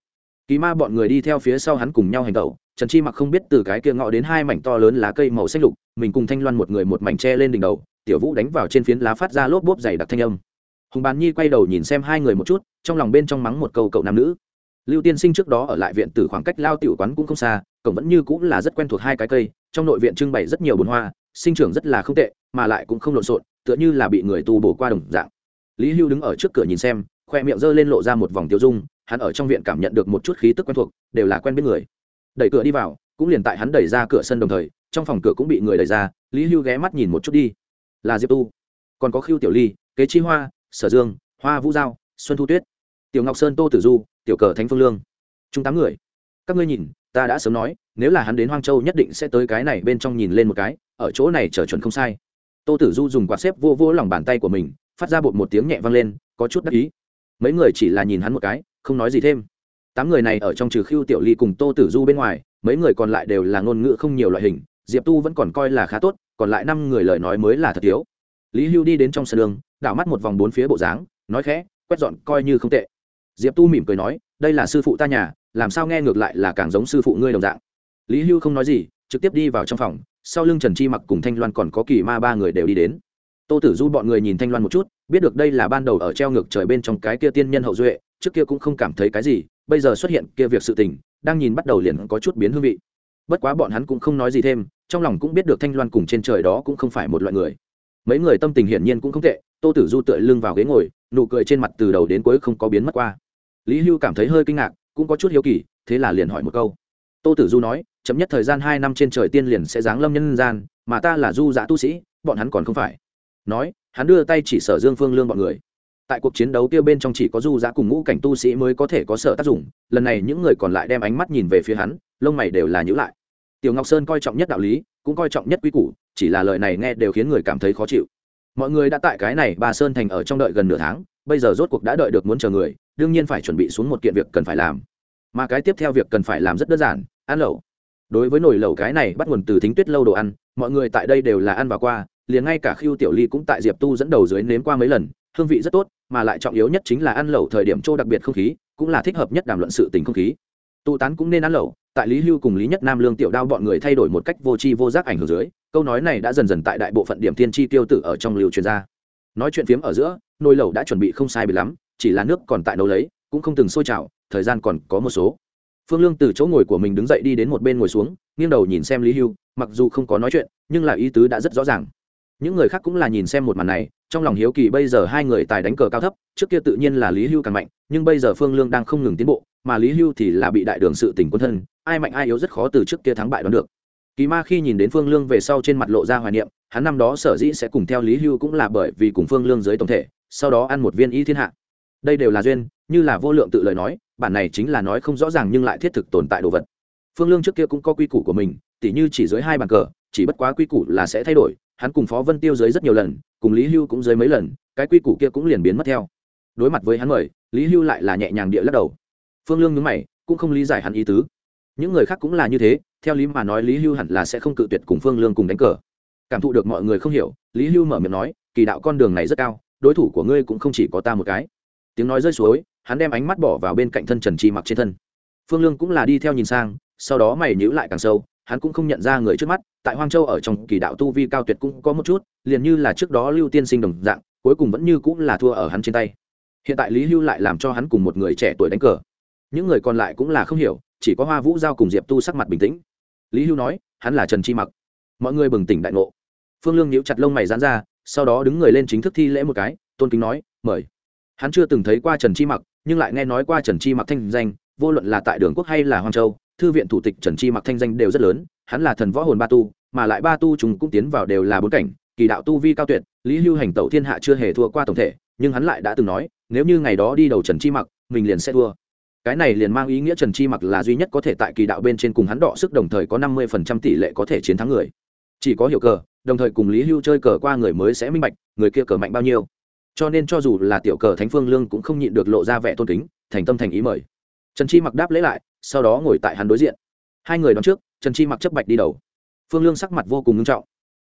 Kỳ ma bọn người đi theo phía sau hắn cùng nhau hành tẩu, trần chi mặc không biết từ cái kia ngọ đến hai mảnh to lớn lá cây màu xanh lục, mình cùng thanh loan một người một mảnh tre lên đỉnh đầu, tiểu vũ đánh vào trên phiến lá phát ra lốp bốp dày đặc thanh âm. Hùng bàn nhi quay đầu nhìn xem hai người một chút, trong lòng bên trong mắng một câu cậu nam nữ. Lưu tiên sinh trước đó ở lại viện từ khoảng cách lao tiểu quán cũng không xa, cổng vẫn như cũng là rất quen thuộc hai cái cây, trong nội viện trưng bày rất nhiều bồn hoa sinh trưởng rất là không tệ, mà lại cũng không lộn xộn, tựa như là bị người tu bổ qua đồng dạng. Lý hưu đứng ở trước cửa nhìn xem, khoe miệng dơ lên lộ ra một vòng tiêu dung, hắn ở trong viện cảm nhận được một chút khí tức quen thuộc, đều là quen biết người. Đẩy cửa đi vào, cũng liền tại hắn đẩy ra cửa sân đồng thời, trong phòng cửa cũng bị người đẩy ra, lý hưu ghé mắt nhìn một chút đi. Là diệp tu. Còn có khiêu tiểu ly, kế chi hoa, sở dương, hoa vũ giao, xuân thu tuyết, tiểu ngọc sơn, tô tử du, tiểu cờ thánh phương lương. Chúng tám người. Các ngươi nhìn, ta đã sớm nói, nếu là hắn đến hoang châu nhất định sẽ tới cái này bên trong nhìn lên một cái ở chỗ này trở chuẩn không sai. Tô tử du dùng quạt xếp vô vô lòng bàn tay của mình, phát ra bột một tiếng nhẹ vang lên, có chút đắc ý. Mấy người chỉ là nhìn hắn một cái, không nói gì thêm. Tám người này ở trong trừ khiêu tiểu ly cùng tô tử du bên ngoài, mấy người còn lại đều là ngôn ngữ không nhiều loại hình, diệp tu vẫn còn coi là khá tốt, còn lại năm người lời nói mới là thật thiếu lý hưu đi đến trong sân đường, đảo mắt một vòng bốn phía bộ dáng, nói khẽ, quét dọn coi như không tệ. Diệp tu mỉm cười nói, đây là sư phụ ta nhà, làm sao nghe ngược lại là càng giống sư phụ ngươi đồng dạng. Lý hưu không nói gì, trực tiếp đi vào trong phòng sau lưng trần chi mặc cùng thanh loan còn có kỳ ma ba người đều đi đến tô tử du bọn người nhìn thanh loan một chút biết được đây là ban đầu ở treo ngược trời bên trong cái kia tiên nhân hậu duệ trước kia cũng không cảm thấy cái gì bây giờ xuất hiện kia việc sự tình đang nhìn bắt đầu liền có chút biến hương vị bất quá bọn hắn cũng không nói gì thêm trong lòng cũng biết được thanh loan cùng trên trời đó cũng không phải một loại người mấy người tâm tình hiển nhiên cũng không tệ tô tử du tựa lưng vào ghế ngồi nụ cười trên mặt từ đầu đến cuối không có biến mất qua lý hưu cảm thấy hơi kinh ngạc cũng có chút hiếu kỳ thế là liền hỏi một câu tô tử du nói chấm nhất thời gian hai năm trên trời tiên liền sẽ giáng lâm nhân gian, mà ta là du giã tu sĩ, bọn hắn còn không phải. Nói, hắn đưa tay chỉ sở dương phương lương bọn người. Tại cuộc chiến đấu kia bên trong chỉ có du giã cùng ngũ cảnh tu sĩ mới có thể có sở tác dụng, lần này những người còn lại đem ánh mắt nhìn về phía hắn, lông mày đều là nhữ lại. Tiểu ngọc sơn coi trọng nhất đạo lý, cũng coi trọng nhất quy củ, chỉ là lời này nghe đều khiến người cảm thấy khó chịu. Mọi người đã tại cái này bà sơn thành ở trong đợi gần nửa tháng, bây giờ rốt cuộc đã đợi được muốn chờ người, đương nhiên phải chuẩn bị xuống một kiện việc cần phải làm. Mà cái tiếp theo việc cần phải làm rất đơn giản, ăn lẩu đối với nồi lẩu cái này bắt nguồn từ thính tuyết lâu đồ ăn, mọi người tại đây đều là ăn và qua, liền ngay cả khiêu tiểu ly cũng tại diệp tu dẫn đầu dưới nếm qua mấy lần, hương vị rất tốt, mà lại trọng yếu nhất chính là ăn lẩu thời điểm chỗ đặc biệt không khí, cũng là thích hợp nhất đàm luận sự tình không khí. Tụ tán cũng nên ăn lẩu, tại lý hưu cùng lý nhất nam, lương tiểu đao bọn người thay đổi một cách vô tri vô giác ảnh hưởng dưới, câu nói này đã dần dần tại đại bộ phận điểm tiên tri tiêu tử ở trong liều truyền ra. Nói chuyện phiếm ở giữa, nồi lẩu đã chuẩn bị không sai bị lắm, chỉ là nước còn tại nấu lấy, cũng không từng sôi trào, thời gian còn có một số phương lương từ chỗ ngồi của mình đứng dậy đi đến một bên ngồi xuống, nghiêng đầu nhìn xem lý hưu, mặc dù không có nói chuyện, nhưng là ý tứ đã rất rõ ràng. Những người khác cũng là nhìn xem một màn này, trong lòng hiếu kỳ bây giờ hai người tài đánh cờ cao thấp, trước kia tự nhiên là lý hưu càng mạnh, nhưng bây giờ phương lương đang không ngừng tiến bộ, mà lý hưu thì là bị đại đường sự tỉnh quân thân, ai mạnh ai yếu rất khó từ trước kia thắng bại đoán được. Kỳ ma khi nhìn đến phương lương về sau trên mặt lộ ra hoài niệm, hắn năm đó sở dĩ sẽ cùng theo lý hưu cũng là bởi vì cùng phương lương dưới tổng thể, sau đó ăn một viên y thiên hạ. Đây đều là duyên, như là vô lượng tự lời nói bản này chính là nói không rõ ràng nhưng lại thiết thực tồn tại đồ vật. Phương lương trước kia cũng có quy củ của mình, tỉ như chỉ dưới hai bàn cờ, chỉ bất quá quy củ là sẽ thay đổi, hắn cùng phó vân tiêu dưới rất nhiều lần, cùng lý hưu cũng dưới mấy lần, cái quy củ kia cũng liền biến mất theo. Đối mặt với hắn mời, lý hưu lại là nhẹ nhàng địa lắc đầu. Phương lương nhớ mày, cũng không lý giải hắn ý tứ. Những người khác cũng là như thế, theo lý mà nói lý hưu hẳn là sẽ không cự tuyệt cùng phương lương cùng đánh cờ. Cảm thụ được mọi người không hiểu, lý hưu mở miệng nói, kỳ đạo con đường này rất cao, đối thủ của ngươi cũng không chỉ có ta một cái. Tiếng nói rơi xuống hắn đem ánh mắt bỏ vào bên cạnh thân trần chi mặc trên thân. Phương lương cũng là đi theo nhìn sang, sau đó mày nhữ lại càng sâu, hắn cũng không nhận ra người trước mắt, tại hoang châu ở trong kỳ đạo tu vi cao tuyệt cũng có một chút, liền như là trước đó lưu tiên sinh đồng dạng, cuối cùng vẫn như cũng là thua ở hắn trên tay. Hiện tại lý hưu lại làm cho hắn cùng một người trẻ tuổi đánh cờ. Những người còn lại cũng là không hiểu, chỉ có hoa vũ giao cùng diệp tu sắc mặt bình tĩnh. Lý hưu nói, hắn là trần chi mặc. Mọi người bừng tỉnh đại ngộ. Phương lương nhíu chặt lông mày dán ra, sau đó đứng người lên chính thức thi lễ một cái, tôn kính nói, mời. Hắn chưa từng thấy qua trần chi mặc nhưng lại nghe nói qua trần chi mặc thanh danh, vô luận là tại đường quốc hay là hoang châu, thư viện thủ tịch trần chi mặc thanh danh đều rất lớn, hắn là thần võ hồn ba tu, mà lại ba tu chúng cũng tiến vào đều là bốn cảnh, kỳ đạo tu vi cao tuyệt, lý hưu hành tẩu thiên hạ chưa hề thua qua tổng thể, nhưng hắn lại đã từng nói, nếu như ngày đó đi đầu trần chi mặc, mình liền sẽ thua. Cái này liền mang ý nghĩa trần chi mặc là duy nhất có thể tại kỳ đạo bên trên cùng hắn đọ sức đồng thời có năm mươi phần trăm tỷ lệ có thể chiến thắng người. Chỉ có hiểu cờ, đồng thời cùng lý hưu chơi cờ qua người mới sẽ minh bạch, người kia cờ mạnh bao nhiêu cho nên cho dù là tiểu cờ thánh phương lương cũng không nhịn được lộ ra vẻ tôn kính, thành tâm thành ý mời. Trần chi mặc đáp lễ lại, sau đó ngồi tại hắn đối diện. Hai người đón trước, trần chi mặc chấp bạch đi đầu. Phương lương sắc mặt vô cùng nghiêm trọng.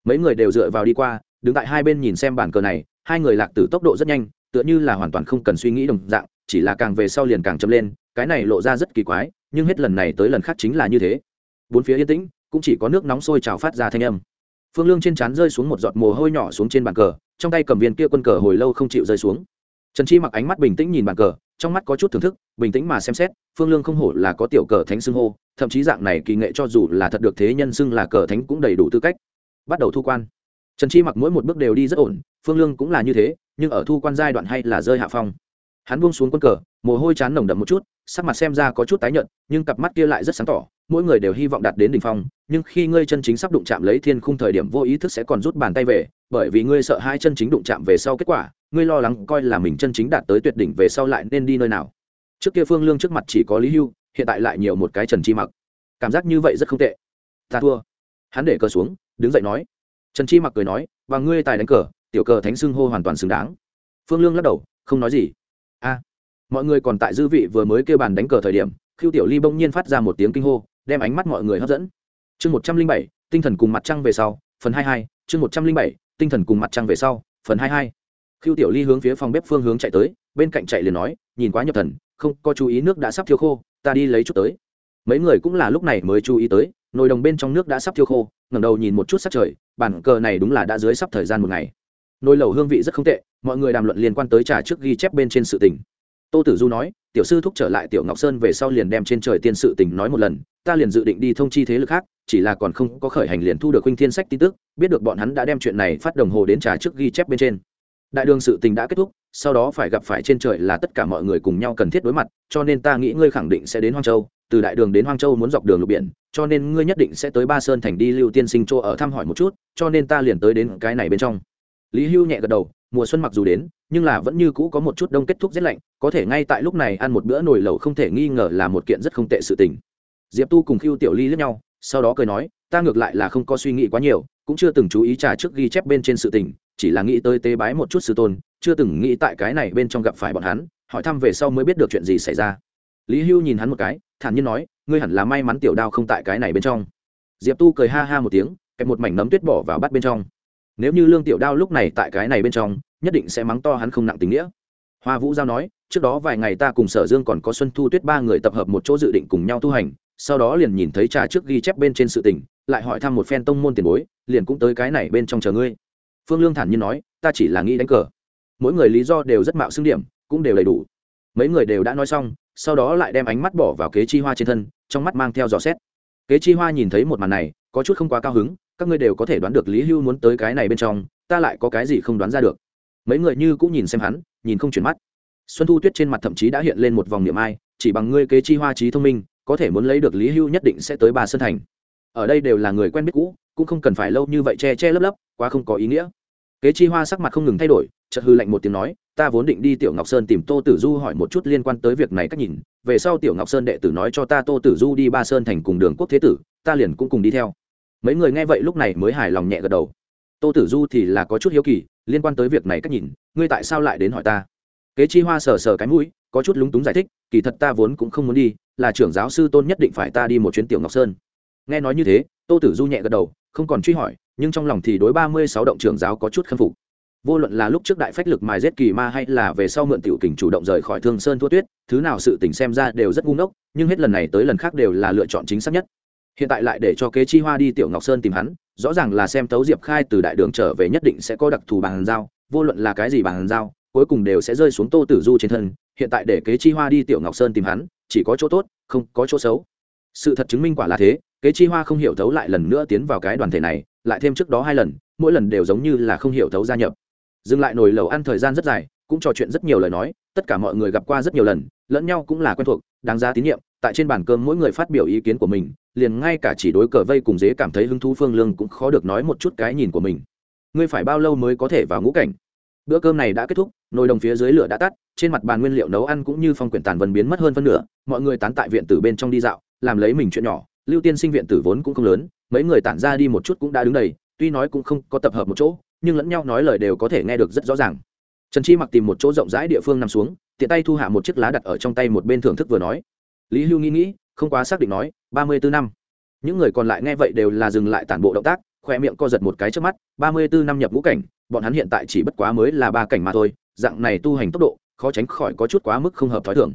Mấy người đều dựa vào đi qua, đứng tại hai bên nhìn xem bản cờ này, hai người lạc tử tốc độ rất nhanh, tựa như là hoàn toàn không cần suy nghĩ đồng dạng, chỉ là càng về sau liền càng chậm lên, cái này lộ ra rất kỳ quái, nhưng hết lần này tới lần khác chính là như thế. Bốn phía yên tĩnh, cũng chỉ có nước nóng sôi trào phát ra thanh âm phương lương trên trán rơi xuống một giọt mồ hôi nhỏ xuống trên bàn cờ, trong tay cầm viên kia quân cờ hồi lâu không chịu rơi xuống. Trần chi mặc ánh mắt bình tĩnh nhìn bàn cờ, trong mắt có chút thưởng thức, bình tĩnh mà xem xét, phương lương không hổ là có tiểu cờ thánh xưng hô, thậm chí dạng này kỳ nghệ cho dù là thật được thế nhân xưng là cờ thánh cũng đầy đủ tư cách. Bắt đầu thu quan. Trần chi mặc mỗi một bước đều đi rất ổn, phương lương cũng là như thế, nhưng ở thu quan giai đoạn hay là rơi hạ phong. Hắn buông xuống quân cờ, mồ hôi chán nồng đậm một chút, sắc mặt xem ra có chút tái nhợt, nhưng cặp mắt kia lại rất sáng tỏ, mỗi người đều hy vọng đạt đến đỉnh phong nhưng khi ngươi chân chính sắp đụng chạm lấy thiên khung thời điểm vô ý thức sẽ còn rút bàn tay về, bởi vì ngươi sợ hai chân chính đụng chạm về sau kết quả, ngươi lo lắng coi là mình chân chính đạt tới tuyệt đỉnh về sau lại nên đi nơi nào. Trước kia phương lương trước mặt chỉ có lý hưu, hiện tại lại nhiều một cái trần chi mặc. Cảm giác như vậy rất không tệ. Ta thua. Hắn để cờ xuống, đứng dậy nói. Trần chi mặc cười nói, và ngươi tài đánh cờ, tiểu cờ thánh xưng hô hoàn toàn xứng đáng. Phương lương lắc đầu, không nói gì. A, mọi người còn tại dư vị vừa mới kêu bàn đánh cờ thời điểm khiêu tiểu ly bỗng nhiên phát ra một tiếng kinh hô, đem ánh mắt mọi người hấp dẫn chương một trăm linh bảy, tinh thần cùng mặt trăng về sau, phần hai hai, chương một trăm linh bảy, tinh thần cùng mặt trăng về sau, phần hai hai. Khiêu tiểu ly hướng phía phòng bếp phương hướng chạy tới, bên cạnh chạy liền nói, nhìn quá nhập thần, không có chú ý nước đã sắp thiêu khô, ta đi lấy chút tới. Mấy người cũng là lúc này mới chú ý tới, nồi đồng bên trong nước đã sắp thiêu khô, ngẩng đầu nhìn một chút sắc trời, bản cờ này đúng là đã dưới sắp thời gian một ngày. Nồi lẩu hương vị rất không tệ, mọi người đàm luận liên quan tới trà trước ghi chép bên trên sự tình. Tô tử du nói, tiểu sư thúc trở lại tiểu ngọc sơn về sau liền đem trên trời tiên sự tình nói một lần, ta liền dự định đi thông chi thế lực khác chỉ là còn không có khởi hành liền thu được huynh thiên sách tin tức, biết được bọn hắn đã đem chuyện này phát đồng hồ đến trà trước ghi chép bên trên. Đại đường sự tình đã kết thúc, sau đó phải gặp phải trên trời là tất cả mọi người cùng nhau cần thiết đối mặt, cho nên ta nghĩ ngươi khẳng định sẽ đến hoang châu, từ đại đường đến hoang châu muốn dọc đường lục biển, cho nên ngươi nhất định sẽ tới ba sơn thành đi lưu tiên sinh chỗ ở thăm hỏi một chút, cho nên ta liền tới đến cái này bên trong. Lý hưu nhẹ gật đầu, mùa xuân mặc dù đến, nhưng là vẫn như cũ có một chút đông kết thúc rét lạnh, có thể ngay tại lúc này ăn một bữa nồi lẩu không thể nghi ngờ là một kiện rất không tệ sự tình. Diệp tu cùng khiêu tiểu ly lướt nhau sau đó cười nói, ta ngược lại là không có suy nghĩ quá nhiều, cũng chưa từng chú ý trà trước ghi chép bên trên sự tình, chỉ là nghĩ tới tế bái một chút sư tôn, chưa từng nghĩ tại cái này bên trong gặp phải bọn hắn, hỏi thăm về sau mới biết được chuyện gì xảy ra. Lý hưu nhìn hắn một cái, thản nhiên nói, ngươi hẳn là may mắn tiểu đao không tại cái này bên trong. Diệp tu cười ha ha một tiếng, kẹp một mảnh nấm tuyết bỏ vào bắt bên trong. Nếu như lương tiểu đao lúc này tại cái này bên trong, nhất định sẽ mắng to hắn không nặng tình nghĩa. Hoa vũ giao nói, trước đó vài ngày ta cùng sở dương còn có xuân thu tuyết ba người tập hợp một chỗ dự định cùng nhau tu hành sau đó liền nhìn thấy trà trước ghi chép bên trên sự tình, lại hỏi thăm một phen tông môn tiền bối, liền cũng tới cái này bên trong chờ ngươi. Phương lương thản nhiên nói, ta chỉ là nghĩ đánh cờ. Mỗi người lý do đều rất mạo xưng điểm, cũng đều đầy đủ. Mấy người đều đã nói xong, sau đó lại đem ánh mắt bỏ vào kế chi hoa trên thân, trong mắt mang theo dò xét. Kế chi hoa nhìn thấy một màn này, có chút không quá cao hứng, các ngươi đều có thể đoán được lý hưu muốn tới cái này bên trong, ta lại có cái gì không đoán ra được. Mấy người như cũng nhìn xem hắn, nhìn không chuyển mắt. Xuân thu tuyết trên mặt thậm chí đã hiện lên một vòng niệm ai, chỉ bằng ngươi kế chi hoa trí thông minh có thể muốn lấy được lý hưu nhất định sẽ tới bà sơn thành. Ở đây đều là người quen biết cũ, cũng không cần phải lâu như vậy che che lấp lấp, quá không có ý nghĩa. Kế chi hoa sắc mặt không ngừng thay đổi, chợt hư lạnh một tiếng nói, ta vốn định đi tiểu ngọc sơn tìm tô tử du hỏi một chút liên quan tới việc này cách nhìn, về sau tiểu ngọc sơn đệ tử nói cho ta tô tử du đi ba sơn thành cùng đường quốc thế tử, ta liền cũng cùng đi theo. Mấy người nghe vậy lúc này mới hài lòng nhẹ gật đầu. Tô tử du thì là có chút hiếu kỳ, liên quan tới việc này cách nhìn, ngươi tại sao lại đến hỏi ta? Kế chi hoa sờ sờ cái mũi, có chút lúng túng giải thích, kỳ thật ta vốn cũng không muốn đi là trưởng giáo sư tôn nhất định phải ta đi một chuyến tiểu ngọc sơn. Nghe nói như thế, tô tử du nhẹ gật đầu, không còn truy hỏi, nhưng trong lòng thì đối ba mươi sáu động trưởng giáo có chút khâm phục. Vô luận là lúc trước đại phách lực mài rết kỳ ma hay là về sau mượn tiểu kình chủ động rời khỏi thương sơn thua tuyết, thứ nào sự tình xem ra đều rất ngu ngốc, nhưng hết lần này tới lần khác đều là lựa chọn chính xác nhất. Hiện tại lại để cho kế chi hoa đi tiểu ngọc sơn tìm hắn, rõ ràng là xem tấu diệp khai từ đại đường trở về nhất định sẽ có đặc thù bàn giao, vô luận là cái gì bàn giao, cuối cùng đều sẽ rơi xuống tô tử du trên thân. Hiện tại để kế chi hoa đi tiểu ngọc sơn tìm hắn chỉ có chỗ tốt, không có chỗ xấu. Sự thật chứng minh quả là thế, kế chi hoa không hiểu thấu lại lần nữa tiến vào cái đoàn thể này, lại thêm trước đó hai lần, mỗi lần đều giống như là không hiểu thấu gia nhập. Dừng lại nồi lầu ăn thời gian rất dài, cũng trò chuyện rất nhiều lời nói, tất cả mọi người gặp qua rất nhiều lần, lẫn nhau cũng là quen thuộc, đáng giá tín nhiệm, tại trên bàn cơm mỗi người phát biểu ý kiến của mình, liền ngay cả chỉ đối cờ vây cùng dế cảm thấy hứng thú phương lương cũng khó được nói một chút cái nhìn của mình. Ngươi phải bao lâu mới có thể vào ngũ cảnh? Bữa cơm này đã kết thúc nồi đồng phía dưới lửa đã tắt, trên mặt bàn nguyên liệu nấu ăn cũng như phong quyển tàn vần biến mất hơn phân nửa, mọi người tán tại viện tử bên trong đi dạo, làm lấy mình chuyện nhỏ. Lưu tiên sinh viện tử vốn cũng không lớn, mấy người tản ra đi một chút cũng đã đứng đầy, tuy nói cũng không có tập hợp một chỗ, nhưng lẫn nhau nói lời đều có thể nghe được rất rõ ràng. Trần chi mặc tìm một chỗ rộng rãi địa phương nằm xuống, tiện tay thu hạ một chiếc lá đặt ở trong tay một bên thưởng thức vừa nói. Lý hưu nghĩ nghĩ, không quá xác định nói, ba mươi bốn năm. Những người còn lại nghe vậy đều là dừng lại tản bộ động tác, khoe miệng co giật một cái trước mắt, ba mươi bốn năm nhập ngũ cảnh, bọn hắn hiện tại chỉ bất quá mới là ba cảnh mà thôi dạng này tu hành tốc độ, khó tránh khỏi có chút quá mức không hợp t h ó i thưởng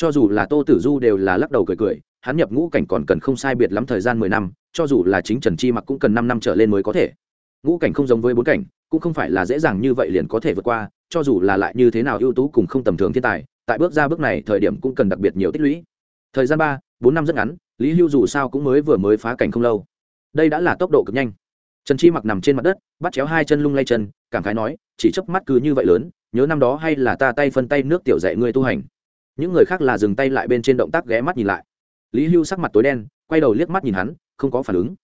cho dù là tô tử du đều là lắc đầu cười cười, hắn nhập ngũ cảnh còn cần không sai biệt lắm thời gian mười năm, cho dù là chính trần chi mặc cũng cần năm năm trở lên mới có thể. Ngũ cảnh không giống với bốn cảnh, cũng không phải là dễ dàng như vậy liền có thể vượt qua, cho dù là lại như thế nào ưu tú cùng không tầm thường thiên tài, tại bước ra bước này thời điểm cũng cần đặc biệt nhiều tích lũy. Thời gian ba, bốn năm rất ngắn, lý hưu dù sao cũng mới vừa mới phá cảnh không lâu. Đây đã là tốc độ cực nhanh. Trần chi mặc nằm trên mặt đất, bắt chéo hai chân lung lay chân, cảm khái nói, chỉ chớp mắt cứ như vậy lớn nhớ năm đó hay là ta tay phân tay nước tiểu dạy ngươi tu hành. Những người khác là dừng tay lại bên trên động tác ghé mắt nhìn lại. Lý hưu sắc mặt tối đen, quay đầu liếc mắt nhìn hắn, không có phản ứng.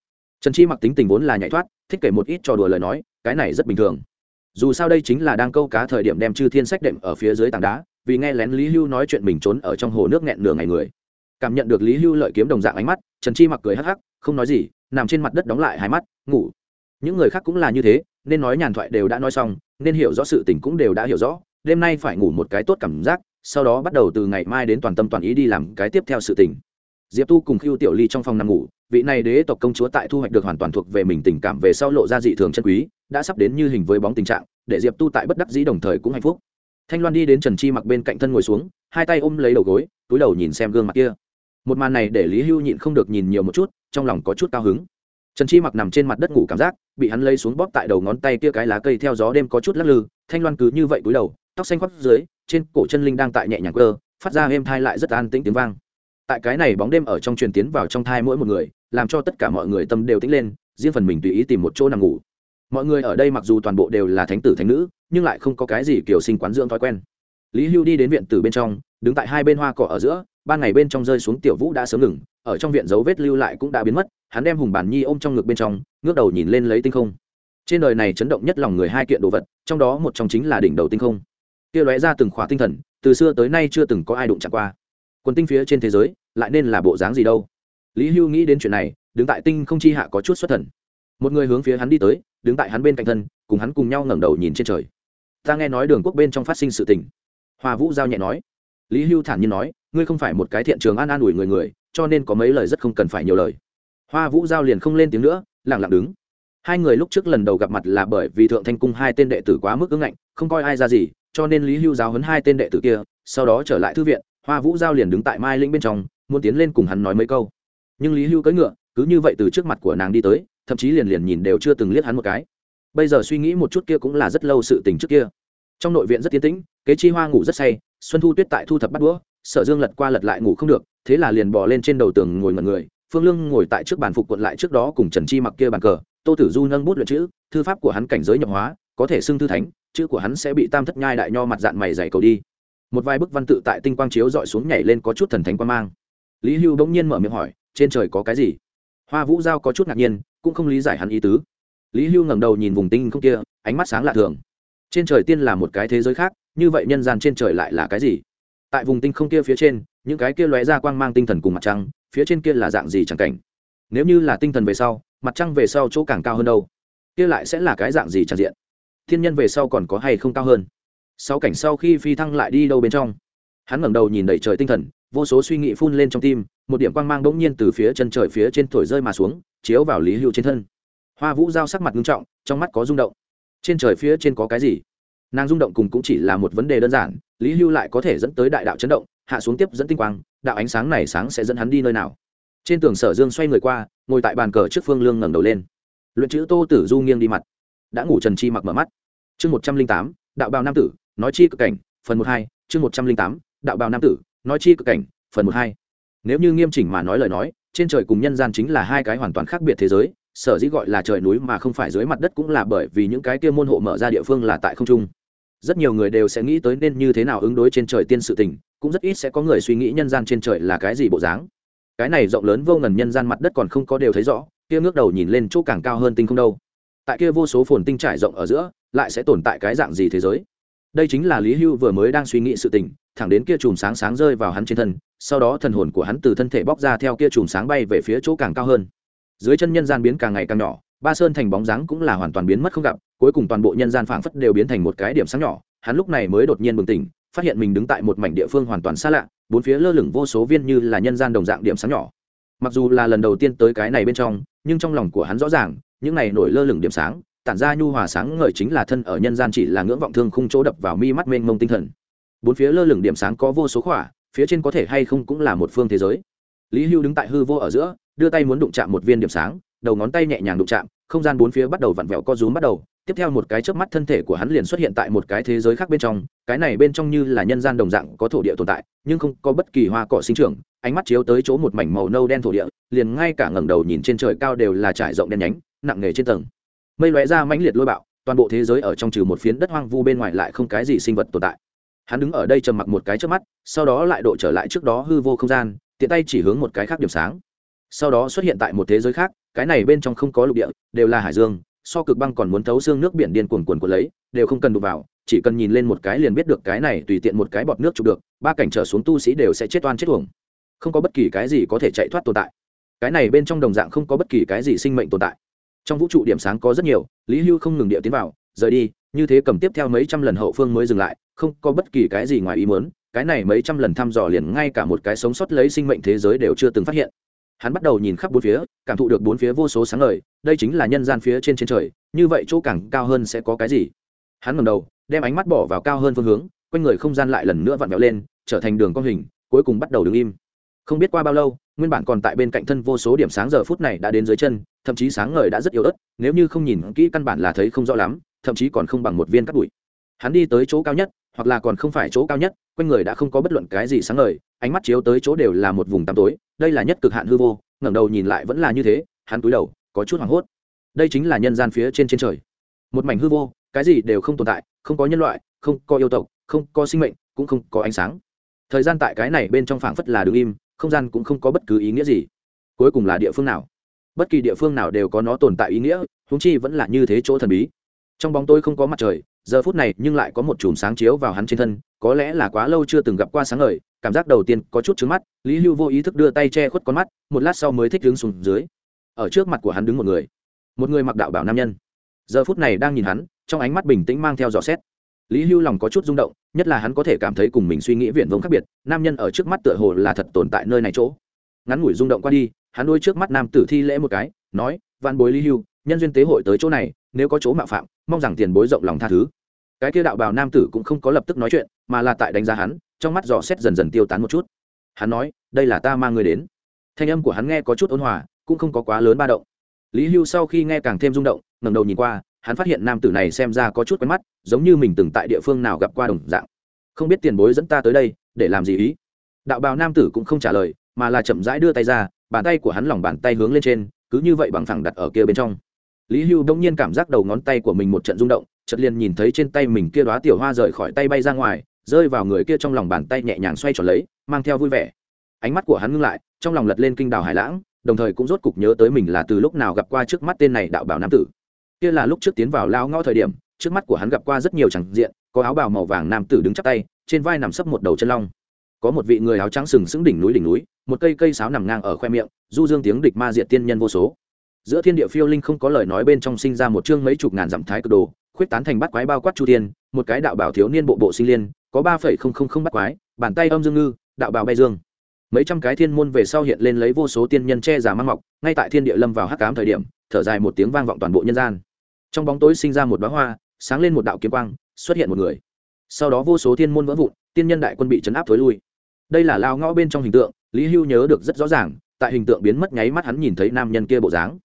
Trần chi mặc tính tình vốn là nhảy thoát, thích kể một ít trò đùa lời nói, cái này rất bình thường. Dù sao đây chính là đang câu cá thời điểm đem chư thiên sách đệm ở phía dưới tảng đá, vì nghe lén lý hưu nói chuyện mình trốn ở trong hồ nước nghẹn nửa ngày người. Cảm nhận được lý hưu lợi kiếm đồng dạng ánh mắt, trần chi mặc cười hắc hắc, không nói gì, nằm trên mặt đất đóng lại hai mắt, ngủ. Những người khác cũng là như thế, nên nói nhàn thoại đều đã nói xong nên hiểu rõ sự tình cũng đều đã hiểu rõ, đêm nay phải ngủ một cái tốt cảm giác, sau đó bắt đầu từ ngày mai đến toàn tâm toàn ý đi làm cái tiếp theo sự tình. Diệp tu cùng khiêu tiểu ly trong phòng nằm ngủ, vị này đế tộc công chúa tại thu hoạch được hoàn toàn thuộc về mình tình cảm về sau lộ ra dị thường chân quý, đã sắp đến như hình với bóng tình trạng, để diệp tu tại bất đắc dĩ đồng thời cũng hạnh phúc. Thanh loan đi đến trần chi mặc bên cạnh thân ngồi xuống, hai tay ôm lấy đầu gối, túi đầu nhìn xem gương mặt kia. Một màn này để lý hưu nhịn không được nhìn nhiều một chút, trong lòng có chút cao hứng trần chi mặc nằm trên mặt đất ngủ cảm giác, bị hắn lấy xuống bóp tại đầu ngón tay kia cái lá cây theo gió đêm có chút lắc lư, thanh loan cứ như vậy cúi đầu, tóc xanh khoác dưới, trên cổ chân linh đang tại nhẹ nhàng cơ phát ra êm thai lại rất an tĩnh tiếng vang. Tại cái này bóng đêm ở trong truyền tiến vào trong thai mỗi một người, làm cho tất cả mọi người tâm đều tĩnh lên, riêng phần mình tùy ý tìm một chỗ nằm ngủ. Mọi người ở đây mặc dù toàn bộ đều là thánh tử thánh nữ, nhưng lại không có cái gì kiểu sinh quán dưỡng thói quen. Lý hưu đi đến viện tử bên trong, đứng tại hai bên hoa cỏ ở giữa ban ngày bên trong rơi xuống tiểu vũ đã sớm ngừng, ở trong viện dấu vết lưu lại cũng đã biến mất, hắn đem hùng bản nhi ôm trong ngực bên trong, ngước đầu nhìn lên lấy tinh không. Trên đời này chấn động nhất lòng người hai kiện đồ vật, trong đó một trong chính là đỉnh đầu tinh không. Kia lóe ra từng khỏa tinh thần, từ xưa tới nay chưa từng có ai đụng chạm qua. Quần tinh phía trên thế giới, lại nên là bộ dáng gì đâu? Lý hưu nghĩ đến chuyện này, đứng tại tinh không chi hạ có chút xuất thần. Một người hướng phía hắn đi tới, đứng tại hắn bên cạnh thân, cùng hắn cùng nhau ngẩng đầu nhìn trên trời. Ta nghe nói đường quốc bên trong phát sinh sự tình. Hoa vũ giao nhẹ nói. Lý hưu thản nhiên nói ngươi không phải một cái thiện trường an an ủi người người, cho nên có mấy lời rất không cần phải nhiều lời. Hoa vũ giao liền không lên tiếng nữa lẳng lặng đứng. Hai người lúc trước lần đầu gặp mặt là bởi vì thượng thanh cung hai tên đệ tử quá mức ứng ngạnh, không coi ai ra gì, cho nên lý hưu giáo hấn hai tên đệ tử kia, sau đó trở lại thư viện, hoa vũ giao liền đứng tại mai linh bên trong, muốn tiến lên cùng hắn nói mấy câu. Nhưng lý hưu cưỡi ngựa, cứ như vậy từ trước mặt của nàng đi tới, thậm chí liền liền nhìn đều chưa từng liếc hắn một cái. Bây giờ suy nghĩ một chút kia cũng là rất lâu sự tình trước kia. Trong nội viện rất tiến tĩnh, kế chi hoa ngủ rất say, xuân thu tuyết tại thu thập bắt đũa sở dương lật qua lật lại ngủ không được, thế là liền bỏ lên trên đầu tường ngồi ngẩn người. Phương lương ngồi tại trước bàn phục quận lại trước đó cùng trần chi mặc kia bàn cờ. Tô tử du nâng bút luyện chữ, thư pháp của hắn cảnh giới nhập hóa, có thể xưng thư thánh, chữ của hắn sẽ bị tam thất nhai đại nho mặt dạng mày dày cầu đi. Một vài bức văn tự tại tinh quang chiếu dọi xuống nhảy lên có chút thần thánh quan mang. Lý hưu bỗng nhiên mở miệng hỏi, trên trời có cái gì? Hoa vũ giao có chút ngạc nhiên, cũng không lý giải hắn ý tứ. Lý hưu ngẩng đầu nhìn vùng tinh không kia, ánh mắt sáng lạ thường. Trên trời tiên là một cái thế giới khác, như vậy nhân gian trên trời lại là cái gì? Tại vùng tinh không kia phía trên, những cái kia lóe ra quang mang tinh thần cùng mặt trăng, phía trên kia là dạng gì chẳng cảnh? Nếu như là tinh thần về sau, mặt trăng về sau chỗ càng cao hơn đâu? Kia lại sẽ là cái dạng gì tràn diện? Thiên nhân về sau còn có hay không cao hơn? Sau cảnh sau khi phi thăng lại đi đâu bên trong? Hắn ngẩng đầu nhìn đầy trời tinh thần, vô số suy nghĩ phun lên trong tim, một điểm quang mang bỗng nhiên từ phía chân trời phía trên thổi rơi mà xuống, chiếu vào lý hưu trên thân. Hoa vũ giao sắc mặt nghiêm trọng, trong mắt có rung động. Trên trời phía trên có cái gì? Nàng rung động cùng cũng chỉ là một vấn đề đơn giản, lý hưu lại có thể dẫn tới đại đạo chấn động, hạ xuống tiếp dẫn tinh quang, đạo ánh sáng này sáng sẽ dẫn hắn đi nơi nào. Trên tường sở dương xoay người qua, ngồi tại bàn cờ trước phương lương ngẩng đầu lên. Luyện chữ tô tử du nghiêng đi mặt. Đã ngủ trần chi mặc mở mắt. Chương một trăm linh tám, đạo bào nam tử, nói chi cực cảnh, phần một hai, chương một trăm linh tám, đạo bào nam tử, nói chi cực cảnh, phần một hai. Nếu như nghiêm chỉnh mà nói lời nói, trên trời cùng nhân gian chính là hai cái hoàn toàn khác biệt thế giới, sở dĩ gọi là trời núi mà không phải dưới mặt đất cũng là bởi vì những cái kia môn hộ mở ra địa phương là tại không trung rất nhiều người đều sẽ nghĩ tới nên như thế nào ứng đối trên trời tiên sự tình, cũng rất ít sẽ có người suy nghĩ nhân gian trên trời là cái gì bộ dáng. Cái này rộng lớn vô ngần nhân gian mặt đất còn không có đều thấy rõ, kia ngước đầu nhìn lên chỗ càng cao hơn tinh không đâu. Tại kia vô số phồn tinh trải rộng ở giữa, lại sẽ tồn tại cái dạng gì thế giới? Đây chính là lý hưu vừa mới đang suy nghĩ sự tình, thẳng đến kia chùm sáng sáng rơi vào hắn trên thân, sau đó thần hồn của hắn từ thân thể bóc ra theo kia chùm sáng bay về phía chỗ càng cao hơn. Dưới chân nhân gian biến càng ngày càng nhỏ ba sơn thành bóng dáng cũng là hoàn toàn biến mất không gặp, cuối cùng toàn bộ nhân gian phảng phất đều biến thành một cái điểm sáng nhỏ. Hắn lúc này mới đột nhiên bừng tỉnh, phát hiện mình đứng tại một mảnh địa phương hoàn toàn xa lạ, bốn phía lơ lửng vô số viên như là nhân gian đồng dạng điểm sáng nhỏ. Mặc dù là lần đầu tiên tới cái này bên trong, nhưng trong lòng của hắn rõ ràng, những này nổi lơ lửng điểm sáng, tản ra nhu hòa sáng ngời chính là thân ở nhân gian chỉ là ngưỡng vọng thương khung chỗ đập vào mi mắt mênh mông tinh thần. Bốn phía lơ lửng điểm sáng có vô số khỏa, phía trên có thể hay không cũng là một phương thế giới. Lý hưu đứng tại hư vô ở giữa, đưa tay muốn đụng chạm một viên điểm sáng đầu ngón tay nhẹ nhàng đụng chạm, không gian bốn phía bắt đầu vặn vẹo co rúm bắt đầu. Tiếp theo một cái chớp mắt thân thể của hắn liền xuất hiện tại một cái thế giới khác bên trong, cái này bên trong như là nhân gian đồng dạng có thổ địa tồn tại, nhưng không có bất kỳ hoa cỏ sinh trưởng, ánh mắt chiếu tới chỗ một mảnh màu nâu đen thổ địa, liền ngay cả ngẩng đầu nhìn trên trời cao đều là trải rộng đen nhánh, nặng nề trên tầng. Mây lóe ra mãnh liệt lôi bạo, toàn bộ thế giới ở trong trừ một phiến đất hoang vu bên ngoài lại không cái gì sinh vật tồn tại. Hắn đứng ở đây trầm mặc một cái trước mắt, sau đó lại độ trở lại trước đó hư vô không gian, tiện tay chỉ hướng một cái khác điểm sáng. Sau đó xuất hiện tại một thế giới khác cái này bên trong không có lục địa, đều là hải dương, so cực băng còn muốn thấu xương nước biển điên cuồn cuồn cuộn lấy, đều không cần đụng vào, chỉ cần nhìn lên một cái liền biết được cái này tùy tiện một cái bọt nước chụp được, ba cảnh trở xuống tu sĩ đều sẽ chết oan chết thuồng không có bất kỳ cái gì có thể chạy thoát tồn tại. Cái này bên trong đồng dạng không có bất kỳ cái gì sinh mệnh tồn tại. Trong vũ trụ điểm sáng có rất nhiều, lý hưu không ngừng địa tiến vào, rời đi, như thế cầm tiếp theo mấy trăm lần hậu phương mới dừng lại, không có bất kỳ cái gì ngoài ý muốn, cái này mấy trăm lần thăm dò liền ngay cả một cái sống sót lấy sinh mệnh thế giới đều chưa từng phát hiện hắn bắt đầu nhìn khắp bốn phía, cảm thụ được bốn phía vô số sáng lời đây chính là nhân gian phía trên trên trời, như vậy chỗ càng cao hơn sẽ có cái gì? Hắn ngầm đầu, đem ánh mắt bỏ vào cao hơn phương hướng, quanh người không gian lại lần nữa vặn vẹo lên, trở thành đường con hình, cuối cùng bắt đầu đứng im. Không biết qua bao lâu, nguyên bản còn tại bên cạnh thân vô số điểm sáng giờ phút này đã đến dưới chân, thậm chí sáng ngời đã rất yếu ớt, nếu như không nhìn kỹ căn bản là thấy không rõ lắm, thậm chí còn không bằng một viên cắt bụi. Hắn đi tới chỗ cao nhất, hoặc là còn không phải chỗ cao nhất, quanh người đã không có bất luận cái gì sáng ngời ánh mắt chiếu tới chỗ đều là một vùng tăm tối, đây là nhất cực hạn hư vô, ngẩng đầu nhìn lại vẫn là như thế, hắn túi đầu, có chút hoảng hốt. Đây chính là nhân gian phía trên trên trời. Một mảnh hư vô, cái gì đều không tồn tại, không có nhân loại, không có yêu tộc, không có sinh mệnh, cũng không có ánh sáng. Thời gian tại cái này bên trong phảng phất là đứng im, không gian cũng không có bất cứ ý nghĩa gì. Cuối cùng là địa phương nào? Bất kỳ địa phương nào đều có nó tồn tại ý nghĩa húng chi vẫn là như thế chỗ thần bí. Trong bóng tôi không có mặt trời, giờ phút này nhưng lại có một chùm sáng chiếu vào hắn trên thân, có lẽ là quá lâu chưa từng gặp qua sáng ngời cảm giác đầu tiên có chút trứng mắt, lý hưu vô ý thức đưa tay che khuất con mắt, một lát sau mới thích đứng xuống dưới. Ở trước mặt của hắn đứng một người một người mặc đạo bảo nam nhân. Giờ phút này đang nhìn hắn, trong ánh mắt bình tĩnh mang theo dò xét. Lý hưu lòng có chút rung động, nhất là hắn có thể cảm thấy cùng mình suy nghĩ viển vông khác biệt, nam nhân ở trước mắt tựa hồ là thật tồn tại nơi này chỗ. Ngắn ngủi rung động qua đi, hắn đôi trước mắt nam tử thi lễ một cái, nói van bối lý hưu, nhân duyên tế hội tới chỗ này, nếu có chỗ mạo phạm, mong rằng tiền bối rộng lòng tha thứ cái kia đạo bào nam tử cũng không có lập tức nói chuyện, mà là tại đánh giá hắn, trong mắt dò xét dần dần tiêu tán một chút. Hắn nói, đây là ta mang người đến. Thanh âm của hắn nghe có chút ôn hòa, cũng không có quá lớn ba động. Lý hưu sau khi nghe càng thêm rung động, ngẩng đầu nhìn qua, hắn phát hiện nam tử này xem ra có chút quen mắt, giống như mình từng tại địa phương nào gặp qua đồng dạng. Không biết tiền bối dẫn ta tới đây, để làm gì ý? Đạo bào nam tử cũng không trả lời, mà là chậm rãi đưa tay ra, bàn tay của hắn lòng bàn tay hướng lên trên, cứ như vậy bằng thẳng đặt ở kia bên trong. Lý hưu đông nhiên cảm giác đầu ngón tay của mình một trận rung động chợt liền nhìn thấy trên tay mình kia đóa tiểu hoa rời khỏi tay bay ra ngoài, rơi vào người kia trong lòng bàn tay nhẹ nhàng xoay tròn lấy, mang theo vui vẻ. Ánh mắt của hắn ngưng lại, trong lòng lật lên kinh đào hải lãng, đồng thời cũng rốt cục nhớ tới mình là từ lúc nào gặp qua trước mắt tên này đạo bảo nam tử. Kia là lúc trước tiến vào lao ngõ thời điểm, trước mắt của hắn gặp qua rất nhiều chẳng diện, có áo bào màu vàng nam tử đứng chắp tay, trên vai nằm sấp một đầu chân long. Có một vị người áo trắng sừng sững đỉnh núi đỉnh núi, một cây cây sáo nằm ngang ở khoe miệng, du dương tiếng địch ma diệt tiên nhân vô số. Giữa thiên địa phiêu linh không có lời nói bên trong sinh ra một chương mấy chục ngàn dặm thái cực đồ khuyết tán thành bắt quái bao quát chu tiên một cái đạo bảo thiếu niên bộ bộ sinh liên, có ba phẩy không không không bắt quái, bàn tay âm dương ngư, đạo bảo bay dương. Mấy trăm cái thiên môn về sau hiện lên lấy vô số tiên nhân che giả mang mọc, ngay tại thiên địa lâm vào hắc cám thời điểm, thở dài một tiếng vang vọng toàn bộ nhân gian. Trong bóng tối sinh ra một bá hoa, sáng lên một đạo kiếm quang, xuất hiện một người. Sau đó vô số thiên môn vỡ vụn, tiên nhân đại quân bị chấn áp thối lui. Đây là lao ngõ bên trong hình tượng, lý hưu nhớ được rất rõ ràng, tại hình tượng biến mất nháy mắt hắn nhìn thấy nam nhân kia bộ dáng.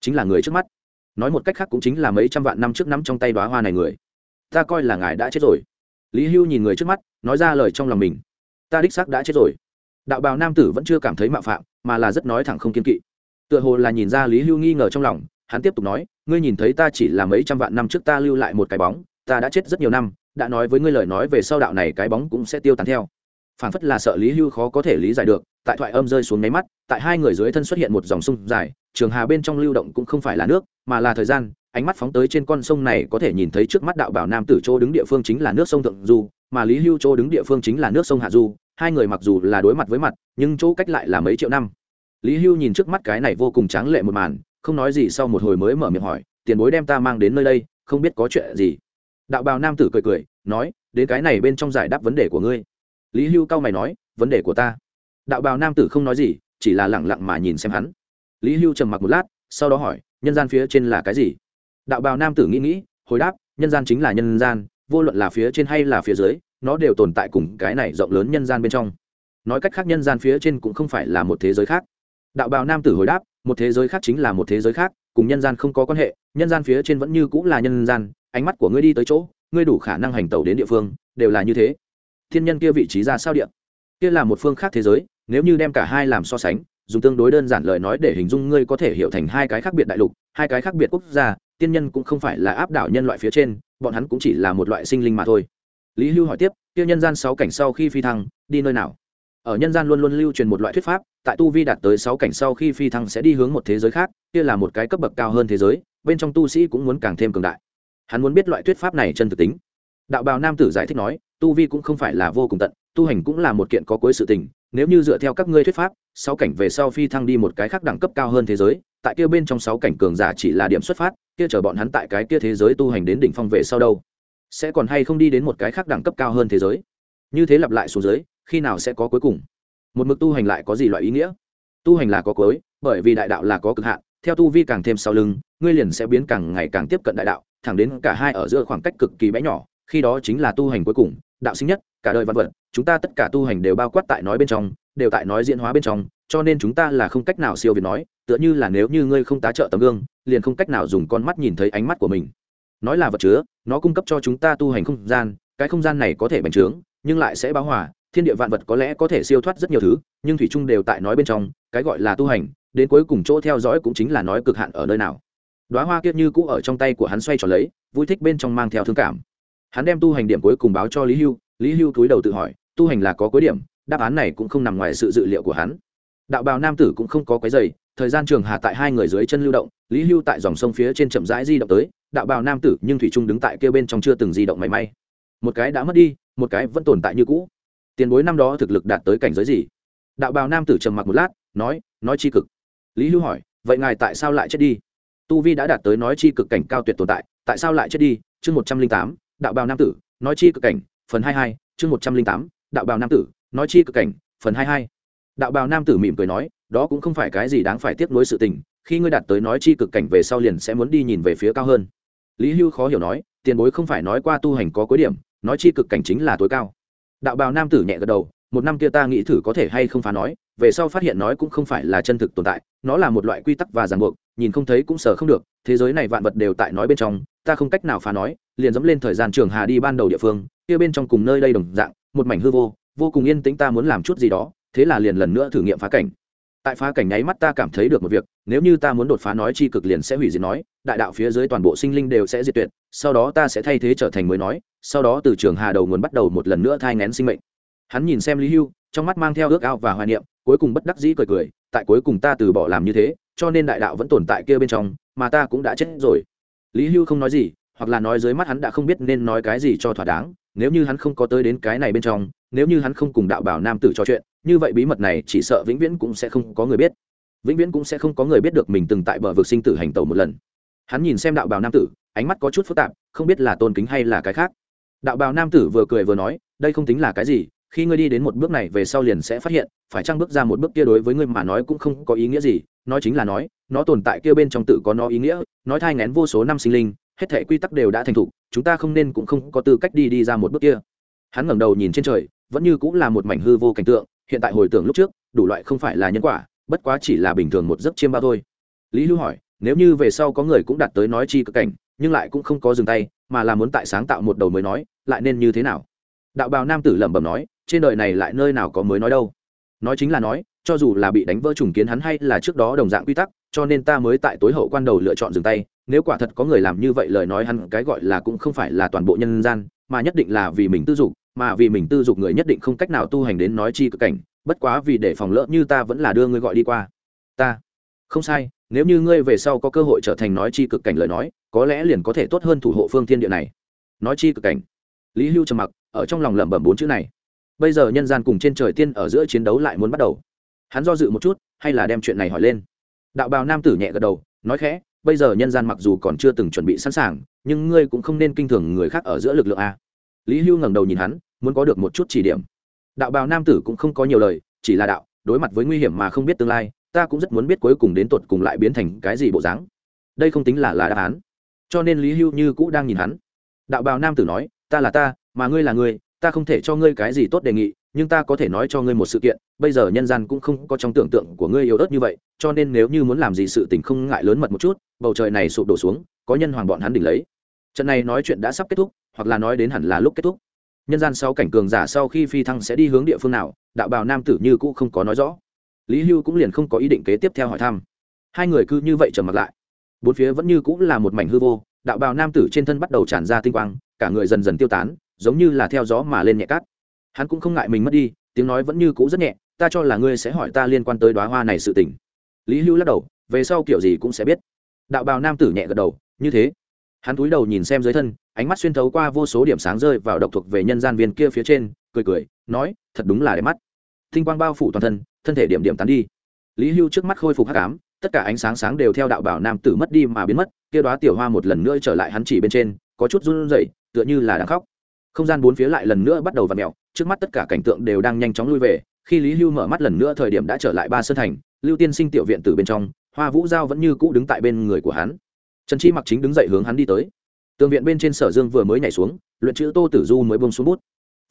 Chính là người trước mắt nói một cách khác cũng chính là mấy trăm vạn năm trước nắm trong tay đoá hoa này người. Ta coi là ngài đã chết rồi. Lý hưu nhìn người trước mắt, nói ra lời trong lòng mình. Ta đích xác đã chết rồi. Đạo bào nam tử vẫn chưa cảm thấy mạo phạm, mà là rất nói thẳng không kiên kỵ. Tựa hồ là nhìn ra lý hưu nghi ngờ trong lòng, hắn tiếp tục nói, ngươi nhìn thấy ta chỉ là mấy trăm vạn năm trước ta lưu lại một cái bóng, ta đã chết rất nhiều năm, đã nói với ngươi lời nói về sau đạo này cái bóng cũng sẽ tiêu tán theo phản phất là sợ lý hưu khó có thể lý giải được, tại thoại âm rơi xuống nháy mắt, tại hai người dưới thân xuất hiện một dòng sông dài, trường hà bên trong lưu động cũng không phải là nước, mà là thời gian, ánh mắt phóng tới trên con sông này có thể nhìn thấy trước mắt đạo bảo nam tử chỗ đứng địa phương chính là nước sông thượng du, mà lý hưu chỗ đứng địa phương chính là nước sông hạ du, hai người mặc dù là đối mặt với mặt, nhưng chỗ cách lại là mấy triệu năm. Lý hưu nhìn trước mắt cái này vô cùng tráng lệ một màn, không nói gì sau một hồi mới mở miệng hỏi, tiền bối đem ta mang đến nơi đây, không biết có chuyện gì? Đạo bào nam tử cười cười, nói, đến cái này bên trong giải đáp vấn đề của ngươi lý hưu cao mày nói, vấn đề của ta. Đạo bào nam tử không nói gì, chỉ là lẳng lặng mà nhìn xem hắn. Lý hưu trầm mặc một lát, sau đó hỏi, nhân gian phía trên là cái gì? Đạo bào nam tử nghĩ nghĩ, hồi đáp, nhân gian chính là nhân gian, vô luận là phía trên hay là phía dưới, nó đều tồn tại cùng cái này rộng lớn nhân gian bên trong. Nói cách khác, nhân gian phía trên cũng không phải là một thế giới khác. Đạo bào nam tử hồi đáp, một thế giới khác chính là một thế giới khác, cùng nhân gian không có quan hệ, nhân gian phía trên vẫn như cũng là nhân gian, ánh mắt của ngươi đi tới chỗ, ngươi đủ khả năng hành tẩu đến địa phương, đều là như thế thiên nhân kia vị trí ra sao địa? Kia là một phương khác thế giới, nếu như đem cả hai làm so sánh, dùng tương đối đơn giản lời nói để hình dung ngươi có thể hiểu thành hai cái khác biệt đại lục, hai cái khác biệt quốc gia, tiên nhân cũng không phải là áp đảo nhân loại phía trên, bọn hắn cũng chỉ là một loại sinh linh mà thôi. Lý hưu hỏi tiếp, kia nhân gian sáu cảnh sau khi phi thăng, đi nơi nào? Ở nhân gian luôn luôn lưu truyền một loại thuyết pháp, tại tu vi đạt tới sáu cảnh sau khi phi thăng sẽ đi hướng một thế giới khác, kia là một cái cấp bậc cao hơn thế giới, bên trong tu sĩ cũng muốn càng thêm cường đại. Hắn muốn biết loại thuyết pháp này chân thực tính đạo bào nam tử giải thích nói, tu vi cũng không phải là vô cùng tận, tu hành cũng là một kiện có cuối sự tình, nếu như dựa theo các ngươi thuyết pháp, sáu cảnh về sau phi thăng đi một cái khác đẳng cấp cao hơn thế giới, tại kia bên trong sáu cảnh cường giả chỉ là điểm xuất phát, kia chờ bọn hắn tại cái kia thế giới tu hành đến đỉnh phong về sau đâu, sẽ còn hay không đi đến một cái khác đẳng cấp cao hơn thế giới. Như thế lặp lại xuống dưới, khi nào sẽ có cuối cùng? Một mực tu hành lại có gì loại ý nghĩa? Tu hành là có cuối, bởi vì đại đạo là có cực hạn, theo tu vi càng thêm sau lưng, ngươi liền sẽ biến càng ngày càng tiếp cận đại đạo, thẳng đến cả hai ở giữa khoảng cách cực kỳ bé nhỏ khi đó chính là tu hành cuối cùng, đạo sinh nhất, cả đời văn vật, chúng ta tất cả tu hành đều bao quát tại nói bên trong, đều tại nói diễn hóa bên trong, cho nên chúng ta là không cách nào siêu việt nói, tựa như là nếu như ngươi không tá trợ tấm gương, liền không cách nào dùng con mắt nhìn thấy ánh mắt của mình. Nói là vật chứa, nó cung cấp cho chúng ta tu hành không gian, cái không gian này có thể bành trướng, nhưng lại sẽ báo hòa, thiên địa vạn vật có lẽ có thể siêu thoát rất nhiều thứ, nhưng thủy trung đều tại nói bên trong, cái gọi là tu hành, đến cuối cùng chỗ theo dõi cũng chính là nói cực hạn ở nơi nào. Đoá hoa kiết như cũ ở trong tay của hắn xoay tròn lấy, vui thích bên trong mang theo thương cảm hắn đem tu hành điểm cuối cùng báo cho lý hưu lý hưu túi đầu tự hỏi, tu hành là có cuối điểm, đáp án này cũng không nằm ngoài sự dự liệu của hắn. Đạo bào nam tử cũng không có cái dày thời gian trường hà tại hai người dưới chân lưu động, lý hưu tại dòng sông phía trên chậm rãi di động tới, đạo bào nam tử nhưng thủy trung đứng tại kia bên trong chưa từng di động mảy may. Một cái đã mất đi, một cái vẫn tồn tại như cũ. Tiền bối năm đó thực lực đạt tới cảnh giới gì? Đạo bào nam tử trầm mặc một lát, nói nói c h i cực. Lý hưu hỏi, vậy ngài tại sao lại chết đi? Tu vi đã đạt tới nói chi cực cảnh cao tuyệt tồn tại tại sao lại chết đi? Chương một trăm linh tám đạo bào nam tử, nói chi cực cảnh, phần hai hai, chương một trăm linh tám, đạo bào nam tử, nói chi cực cảnh, phần hai hai. Đạo bào nam tử mỉm cười nói, đó cũng không phải cái gì đáng phải tiếp nối sự tình, khi ngươi đạt tới nói chi cực cảnh về sau liền sẽ muốn đi nhìn về phía cao hơn. Lý hưu khó hiểu nói, tiền bối không phải nói qua tu hành có cuối điểm, nói chi cực cảnh chính là tối cao. Đạo bào nam tử nhẹ gật đầu, một năm kia ta nghĩ thử có thể hay không phá nói về sau phát hiện nói cũng không phải là chân thực tồn tại, nó là một loại quy tắc và ràng buộc, nhìn không thấy cũng sờ không được, thế giới này vạn vật đều tại nói bên trong, ta không cách nào phá nói, liền dẫm lên thời gian trường hà đi ban đầu địa phương, kia bên trong cùng nơi đây đồng dạng, một mảnh hư vô vô cùng yên tĩnh ta muốn làm chút gì đó, thế là liền lần nữa thử nghiệm phá cảnh. Tại phá cảnh nháy mắt ta cảm thấy được một việc, nếu như ta muốn đột phá nói chi cực liền sẽ hủy diệt nói, đại đạo phía dưới toàn bộ sinh linh đều sẽ diệt tuyệt, sau đó ta sẽ thay thế trở thành mới nói, sau đó từ trường hà đầu nguồn bắt đầu một lần nữa thai ngén sinh mệnh. Hắn nhìn xem lý hưu, trong mắt mang theo ước ao và hoài niệm cuối cùng bất đắc dĩ cười cười, tại cuối cùng ta từ bỏ làm như thế, cho nên đại đạo vẫn tồn tại kia bên trong, mà ta cũng đã chết rồi. Lý hưu không nói gì, hoặc là nói dưới mắt hắn đã không biết nên nói cái gì cho thỏa đáng, nếu như hắn không có tới đến cái này bên trong, nếu như hắn không cùng đạo bảo nam tử trò chuyện, như vậy bí mật này chỉ sợ vĩnh viễn cũng sẽ không có người biết. Vĩnh viễn cũng sẽ không có người biết được mình từng tại bờ vực sinh tử hành tẩu một lần. Hắn nhìn xem đạo bào nam tử, ánh mắt có chút phức tạp, không biết là tôn kính hay là cái khác. Đạo bào nam tử vừa cười vừa nói, đây không tính là cái gì khi ngươi đi đến một bước này về sau liền sẽ phát hiện, phải chăng bước ra một bước kia đối với ngươi mà nói cũng không có ý nghĩa gì nó chính là nói, nó tồn tại kia bên trong tự có nó ý nghĩa, nói thai ngén vô số năm sinh linh, hết thể quy tắc đều đã thành thục, chúng ta không nên cũng không có tư cách đi đi ra một bước kia. Hắn ngẩng đầu nhìn trên trời, vẫn như cũng là một mảnh hư vô cảnh tượng, hiện tại hồi tưởng lúc trước, đủ loại không phải là nhân quả, bất quá chỉ là bình thường một giấc chiêm bao thôi. Lý hưu hỏi, nếu như về sau có người cũng đạt tới nói chi cực cảnh, nhưng lại cũng không có dừng tay, mà là muốn tại sáng tạo một đầu mới nói, lại nên như thế nào? Đạo bào nam tử lẩm bẩm nói trên đời này lại nơi nào có mới nói đâu. Nói chính là nói, cho dù là bị đánh vỡ trùng kiến hắn hay là trước đó đồng dạng quy tắc, cho nên ta mới tại tối hậu quan đầu lựa chọn dừng tay, nếu quả thật có người làm như vậy lời nói hắn cái gọi là cũng không phải là toàn bộ nhân gian, mà nhất định là vì mình tư dục, mà vì mình tư dục người nhất định không cách nào tu hành đến nói chi cực cảnh, bất quá vì để phòng lỡ như ta vẫn là đưa ngươi gọi đi qua. Ta. Không sai, nếu như ngươi về sau có cơ hội trở thành nói chi cực cảnh lời nói, có lẽ liền có thể tốt hơn thủ hộ phương thiên địa này. Nói chi cực cảnh. Lý hưu trầm mặc, ở trong lòng lẩm bẩm bốn chữ này bây giờ nhân gian cùng trên trời tiên ở giữa chiến đấu lại muốn bắt đầu. Hắn do dự một chút, hay là đem chuyện này hỏi lên. Đạo bào nam tử nhẹ gật đầu, nói khẽ, bây giờ nhân gian mặc dù còn chưa từng chuẩn bị sẵn sàng, nhưng ngươi cũng không nên kinh thường người khác ở giữa lực lượng a. Lý hưu ngẩng đầu nhìn hắn, muốn có được một chút chỉ điểm. Đạo bào nam tử cũng không có nhiều lời, chỉ là đạo, đối mặt với nguy hiểm mà không biết tương lai, ta cũng rất muốn biết cuối cùng đến tột cùng lại biến thành cái gì bộ dáng. Đây không tính là là đáp án. Cho nên lý hưu như cũ đang nhìn hắn. Đạo bào nam tử nói, ta là ta, mà ngươi là ngươi ta không thể cho ngươi cái gì tốt đề nghị, nhưng ta có thể nói cho ngươi một sự kiện, bây giờ nhân gian cũng không có trong tưởng tượng của ngươi yếu ớt như vậy, cho nên nếu như muốn làm gì sự tình không ngại lớn mật một chút, bầu trời này sụp đổ xuống, có nhân hoàng bọn hắn đỉnh lấy. Trận này nói chuyện đã sắp kết thúc, hoặc là nói đến hẳn là lúc kết thúc. Nhân gian sau cảnh cường giả sau khi phi thăng sẽ đi hướng địa phương nào, đạo bào nam tử như cũ không có nói rõ. Lý hưu cũng liền không có ý định kế tiếp theo hỏi thăm. Hai người cứ như vậy trở mặt lại. Bốn phía vẫn như cũng là một mảnh hư vô, đạo bào nam tử trên thân bắt đầu tràn ra tinh quang, cả người dần dần tiêu tán giống như là theo gió mà lên nhẹ cát. Hắn cũng không ngại mình mất đi, tiếng nói vẫn như cũ rất nhẹ, ta cho là ngươi sẽ hỏi ta liên quan tới đoá hoa này sự tình. Lý hưu lắc đầu, về sau kiểu gì cũng sẽ biết. Đạo bào nam tử nhẹ gật đầu, như thế. Hắn cúi đầu nhìn xem dưới thân, ánh mắt xuyên thấu qua vô số điểm sáng rơi vào độc thuộc về nhân gian viên kia phía trên, cười cười, nói, thật đúng là đẹp mắt. Thinh quang bao phủ toàn thân thân thể điểm điểm tán đi. Lý hưu trước mắt khôi phục hắc ám, tất cả ánh sáng sáng đều theo đạo bảo nam tử mất đi mà biến mất, kia đoá tiểu hoa một lần nữa trở lại hắn chỉ bên trên, có chút run rẩy, tựa như là đang khóc không gian bốn phía lại lần nữa bắt đầu v ặ mẹo trước mắt tất cả cảnh tượng đều đang nhanh chóng lui về, khi lý hưu mở mắt lần nữa thời điểm đã trở lại ba sơn thành, lưu tiên sinh tiểu viện từ bên trong, hoa vũ giao vẫn như cũ đứng tại bên người của hắn. Trần chi mặc chính đứng dậy hướng hắn đi tới. Tường viện bên trên sở dương vừa mới nhảy xuống, luyện chữ tô tử du mới bông xuống bút.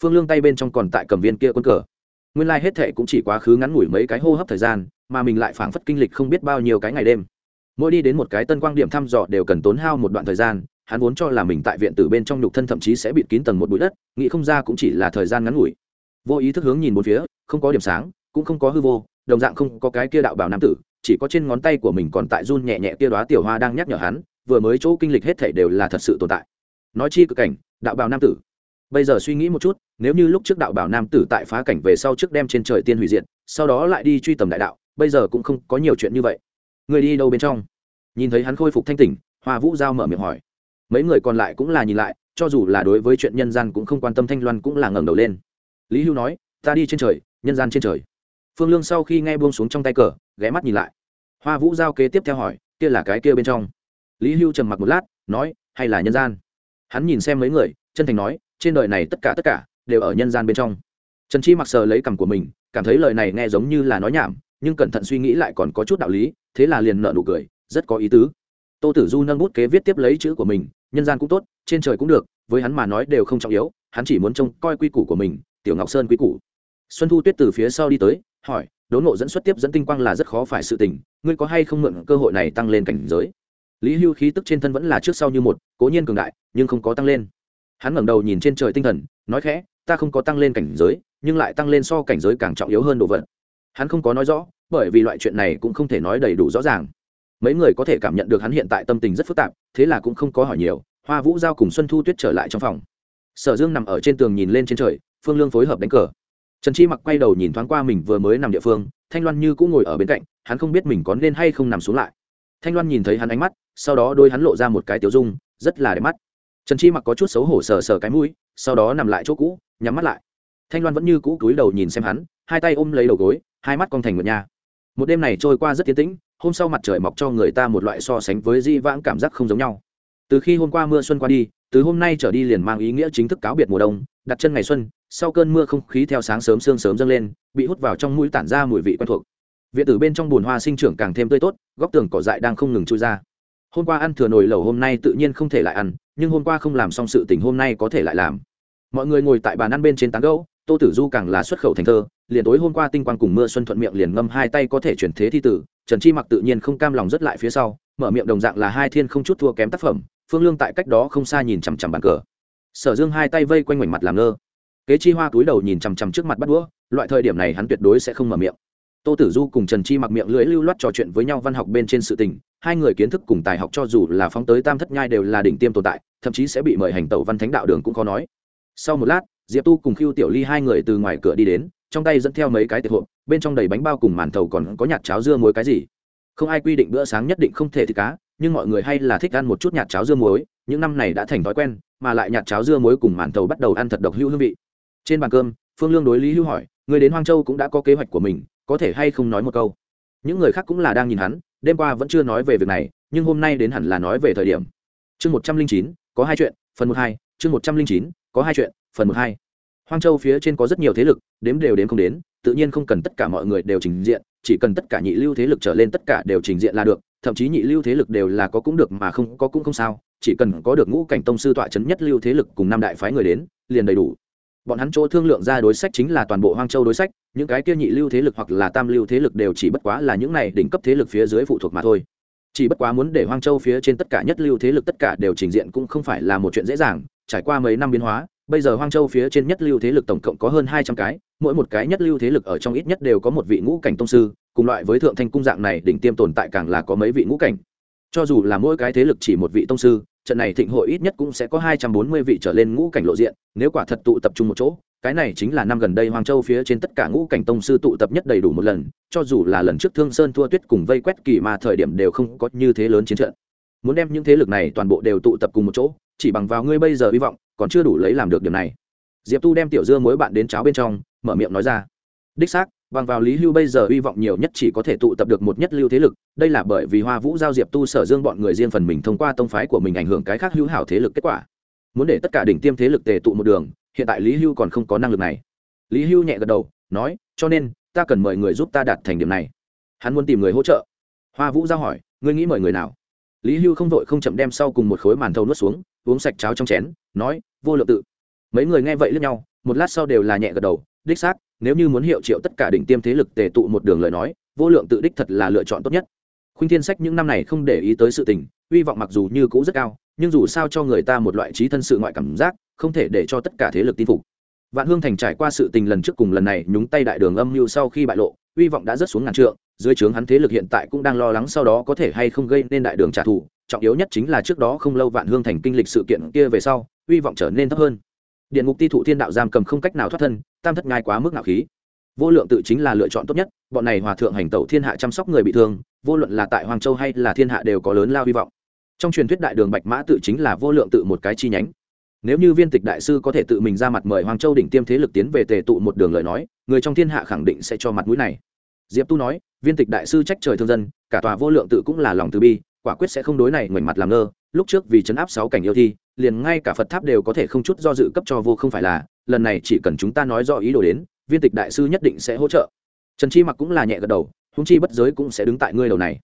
Phương lương tay bên trong còn tại cầm viên kia quân cờ. Nguyên lai hết thệ cũng chỉ quá khứ ngắn ngủi mấy cái hô hấp thời gian, mà mình lại phảng phất kinh lịch không biết bao nhiêu cái ngày đêm. Mỗi đi đến một cái tân quang điểm thăm dò đều cần tốn hao một đoạn thời gian hắn vốn cho là mình tại viện tử bên trong nhục thân thậm chí sẽ bịt kín tầng một bụi đất, nghĩ không ra cũng chỉ là thời gian ngắn ngủi. Vô ý thức hướng nhìn một phía, không có điểm sáng, cũng không có hư vô, đồng dạng không có cái kia đạo bảo nam tử, chỉ có trên ngón tay của mình còn tại run nhẹ nhẹ kia đoá tiểu hoa đang nhắc nhở hắn, vừa mới chỗ kinh lịch hết thảy đều là thật sự tồn tại. Nói chi cực cảnh, đạo bảo nam tử. Bây giờ suy nghĩ một chút, nếu như lúc trước đạo bảo nam tử tại phá cảnh về sau trước đem trên trời tiên hủy diệt, sau đó lại đi truy tầm đại đạo, bây giờ cũng không có nhiều chuyện như vậy. Người đi đâu bên trong? Nhìn thấy hắn khôi phục thanh tỉnh, hoa vũ giao mở miệng hỏi mấy người còn lại cũng là nhìn lại, cho dù là đối với chuyện nhân gian cũng không quan tâm, thanh loan cũng là ngẩng đầu lên. Lý hưu nói, ta đi trên trời, nhân gian trên trời. Phương lương sau khi nghe buông xuống trong tay cờ, ghé mắt nhìn lại. Hoa vũ giao kế tiếp theo hỏi, kia là cái kia bên trong? Lý hưu trầm mặc một lát, nói, hay là nhân gian? Hắn nhìn xem mấy người, chân thành nói, trên đời này tất cả tất cả đều ở nhân gian bên trong. Trần chi mặc sờ lấy cằm của mình, cảm thấy lời này nghe giống như là nói nhảm, nhưng cẩn thận suy nghĩ lại còn có chút đạo lý, thế là liền nợ nụ cười, rất có ý tứ tô tử du nâng bút kế viết tiếp lấy chữ của mình, nhân gian cũng tốt, trên trời cũng được, với hắn mà nói đều không trọng yếu, hắn chỉ muốn trông coi quy củ của mình, tiểu ngọc sơn quy củ. Xuân thu tuyết từ phía sau đi tới, hỏi đốn ngộ dẫn xuất tiếp dẫn tinh quang là rất khó phải sự tình, ngươi có hay không mượn cơ hội này tăng lên cảnh giới? Lý hưu khí tức trên thân vẫn là trước sau như một, cố nhiên cường đại, nhưng không có tăng lên. Hắn ngẩng đầu nhìn trên trời tinh thần, nói khẽ, ta không có tăng lên cảnh giới, nhưng lại tăng lên so cảnh giới càng trọng yếu hơn đồ vật. Hắn không có nói rõ, bởi vì loại chuyện này cũng không thể nói đầy đủ rõ ràng mấy người có thể cảm nhận được hắn hiện tại tâm tình rất phức tạp, thế là cũng không có hỏi nhiều, hoa vũ giao cùng xuân thu tuyết trở lại trong phòng. Sở dương nằm ở trên tường nhìn lên trên trời, phương lương phối hợp đánh cờ. Trần chi mặc quay đầu nhìn thoáng qua mình vừa mới nằm địa phương, thanh loan như cũng ngồi ở bên cạnh, hắn không biết mình có nên hay không nằm xuống lại. Thanh loan nhìn thấy hắn ánh mắt, sau đó đôi hắn lộ ra một cái tiểu dung, rất là đẹp mắt. Trần chi mặc có chút xấu hổ sờ sờ cái mũi, sau đó nằm lại chỗ cũ, nhắm mắt lại. Thanh loan vẫn như cũ cúi đầu nhìn xem hắn, hai tay ôm lấy đầu gối, hai mắt con thành ngựa nhà một đêm này trôi qua rất tiến tĩnh hôm sau mặt trời mọc cho người ta một loại so sánh với di vãng cảm giác không giống nhau. Từ khi hôm qua mưa xuân qua đi, từ hôm nay trở đi liền mang ý nghĩa chính thức cáo biệt mùa đông, đặt chân ngày xuân, sau cơn mưa không khí theo sáng sớm sương sớm dâng lên, bị hút vào trong mũi tản ra mùi vị quen thuộc. Viện tử bên trong bùn hoa sinh trưởng càng thêm tươi tốt, góc tường cỏ dại đang không ngừng trôi ra. Hôm qua ăn thừa nồi lẩu hôm nay tự nhiên không thể lại ăn, nhưng hôm qua không làm xong sự tình hôm nay có thể lại làm. Mọi người ngồi tại bàn ăn bên trên tán gấu tô tử du càng là xuất khẩu thành thơ, liền tối hôm qua tinh quang cùng mưa xuân thuận miệng liền ngâm hai tay có thể chuyển thế thi tử trần chi mặc tự nhiên không cam lòng rất lại phía sau, mở miệng đồng dạng là hai thiên không chút thua kém tác phẩm, phương lương tại cách đó không xa nhìn chằm chằm bàn cờ. Sở dương hai tay vây quanh mảnh mặt làm ngơ. Kế chi hoa túi đầu nhìn chằm chằm trước mặt bắt đũa, loại thời điểm này hắn tuyệt đối sẽ không mở miệng. Tô tử du cùng trần chi mặc miệng lưỡi lưu loát trò chuyện với nhau văn học bên trên sự tình, hai người kiến thức cùng tài học cho dù là phóng tới tam thất nhai đều là đỉnh tiêm tồn tại, thậm chí sẽ bị mời hành tẩu văn thánh đạo đường cũng có nói. Sau một lát, diệp tu cùng khiêu tiểu ly hai người từ ngoài cửa đi đến trong tay dẫn theo mấy cái tiệc hộp, bên trong đầy bánh bao cùng màn thầu còn có nhạt cháo dưa muối cái gì. Không ai quy định bữa sáng nhất định không thể thịt cá, nhưng mọi người hay là thích ăn một chút nhạt cháo dưa muối. Những năm này đã thành thói quen, mà lại nhạt cháo dưa muối cùng màn thầu bắt đầu ăn thật độc hữu hương vị. Trên bàn cơm, phương lương đối lý hữu hỏi người đến hoang châu cũng đã có kế hoạch của mình, có thể hay không nói một câu? Những người khác cũng là đang nhìn hắn, đêm qua vẫn chưa nói về việc này, nhưng hôm nay đến hẳn là nói về thời điểm. Chương một trăm linh chín, có hai chuyện, phần một hai, chương một trăm linh chín, có hai chuyện, phần một hai hoang châu phía trên có rất nhiều thế lực, đếm đều đếm không đến, tự nhiên không cần tất cả mọi người đều trình diện, chỉ cần tất cả nhị lưu thế lực trở lên tất cả đều trình diện là được, thậm chí nhị lưu thế lực đều là có cũng được mà không có cũng không sao, chỉ cần có được ngũ cảnh tông sư tọa trấn nhất lưu thế lực cùng năm đại phái người đến, liền đầy đủ. Bọn hắn chỗ thương lượng ra đối sách chính là toàn bộ hoang châu đối sách, những cái kia nhị lưu thế lực hoặc là tam lưu thế lực đều chỉ bất quá là những này đỉnh cấp thế lực phía dưới phụ thuộc mà thôi. Chỉ bất quá muốn để hoang châu phía trên tất cả nhất lưu thế lực tất cả đều trình diện cũng không phải là một chuyện dễ dàng, trải qua mấy năm biến hóa bây giờ hoang châu phía trên nhất lưu thế lực tổng cộng có hơn hai trăm cái, mỗi một cái nhất lưu thế lực ở trong ít nhất đều có một vị ngũ cảnh tông sư, cùng loại với thượng thanh cung dạng này đỉnh tiêm tồn tại càng là có mấy vị ngũ cảnh. Cho dù là mỗi cái thế lực chỉ một vị tông sư, trận này thịnh hội ít nhất cũng sẽ có hai trăm bốn mươi vị trở lên ngũ cảnh lộ diện, nếu quả thật tụ tập trung một chỗ, cái này chính là năm gần đây hoàng châu phía trên tất cả ngũ cảnh tông sư tụ tập nhất đầy đủ một lần, cho dù là lần trước thương sơn thua tuyết cùng vây quét kỳ mà thời điểm đều không có như thế lớn chiến trận. Muốn đem những thế lực này toàn bộ đều tụ tập cùng một chỗ, chỉ bằng vào ngươi bây giờ hy vọng còn chưa đủ lấy làm được điểm này. Diệp tu đem tiểu dưa mối bạn đến cháo bên trong, mở miệng nói ra. Đích xác, bằng vào lý hưu bây giờ hy vọng nhiều nhất chỉ có thể tụ tập được một nhất lưu thế lực, đây là bởi vì hoa vũ giao diệp tu sở dương bọn người riêng phần mình thông qua tông phái của mình ảnh hưởng cái khác hữu hảo thế lực kết quả. Muốn để tất cả đỉnh tiêm thế lực tề tụ một đường, hiện tại lý hưu còn không có năng lực này. Lý hưu nhẹ gật đầu, nói, cho nên, ta cần mời người giúp ta đạt thành điểm này. Hắn muốn tìm người hỗ trợ. Hoa vũ giao hỏi, ngươi nghĩ mời người nào? Lý hưu không vội không chậm đem sau cùng một khối màn thầu nuốt xuống, uống sạch cháo trong chén, nói vô lượng tự. Mấy người nghe vậy lẫn nhau, một lát sau đều là nhẹ gật đầu, đích xác, nếu như muốn hiệu triệu tất cả đỉnh tiêm thế lực tề tụ một đường lời nói, vô lượng tự đích thật là lựa chọn tốt nhất. Khuynh thiên sách những năm này không để ý tới sự tình, hy vọng mặc dù như cũ rất cao, nhưng dù sao cho người ta một loại trí thân sự ngoại cảm giác, không thể để cho tất cả thế lực tin phục. Vạn hương thành trải qua sự tình lần trước cùng lần này nhúng tay đại đường âm mưu sau khi bại lộ, hy vọng đã rất xuống ngàn trượng, dưới trướng hắn thế lực hiện tại cũng đang lo lắng sau đó có thể hay không gây nên đại đường trả thù trọng yếu nhất chính là trước đó không lâu vạn hương thành kinh lịch sự kiện kia về sau, hy vọng trở nên thấp hơn. Điện ngục ti thụ thiên đạo giam cầm không cách nào thoát thân, tam thất ngai quá mức ngạo khí. Vô lượng tự chính là lựa chọn tốt nhất, bọn này hòa thượng hành tẩu thiên hạ chăm sóc người bị thương, vô luận là tại hoàng châu hay là thiên hạ đều có lớn lao hy vọng. Trong truyền thuyết đại đường bạch mã tự chính là vô lượng tự một cái chi nhánh. Nếu như viên tịch đại sư có thể tự mình ra mặt mời hoàng châu đỉnh tiêm thế lực tiến về tề tụ một đường lời nói, người trong thiên hạ khẳng định sẽ cho mặt mũi này. Diệp tu nói, viên tịch đại sư trách trời thương dân, cả tòa vô lượng tự cũng là lòng từ bi quả quyết sẽ không đối này ngoảnh mặt làm ngơ. Lúc trước vì chấn áp sáu cảnh yêu thi, liền ngay cả phật tháp đều có thể không chút do dự cấp cho vô không phải là, lần này chỉ cần chúng ta nói rõ ý đồ đến, viên tịch đại sư nhất định sẽ hỗ trợ. Trần chi mặc cũng là nhẹ gật đầu húng chi bất giới cũng sẽ đứng tại ngươi đầu này.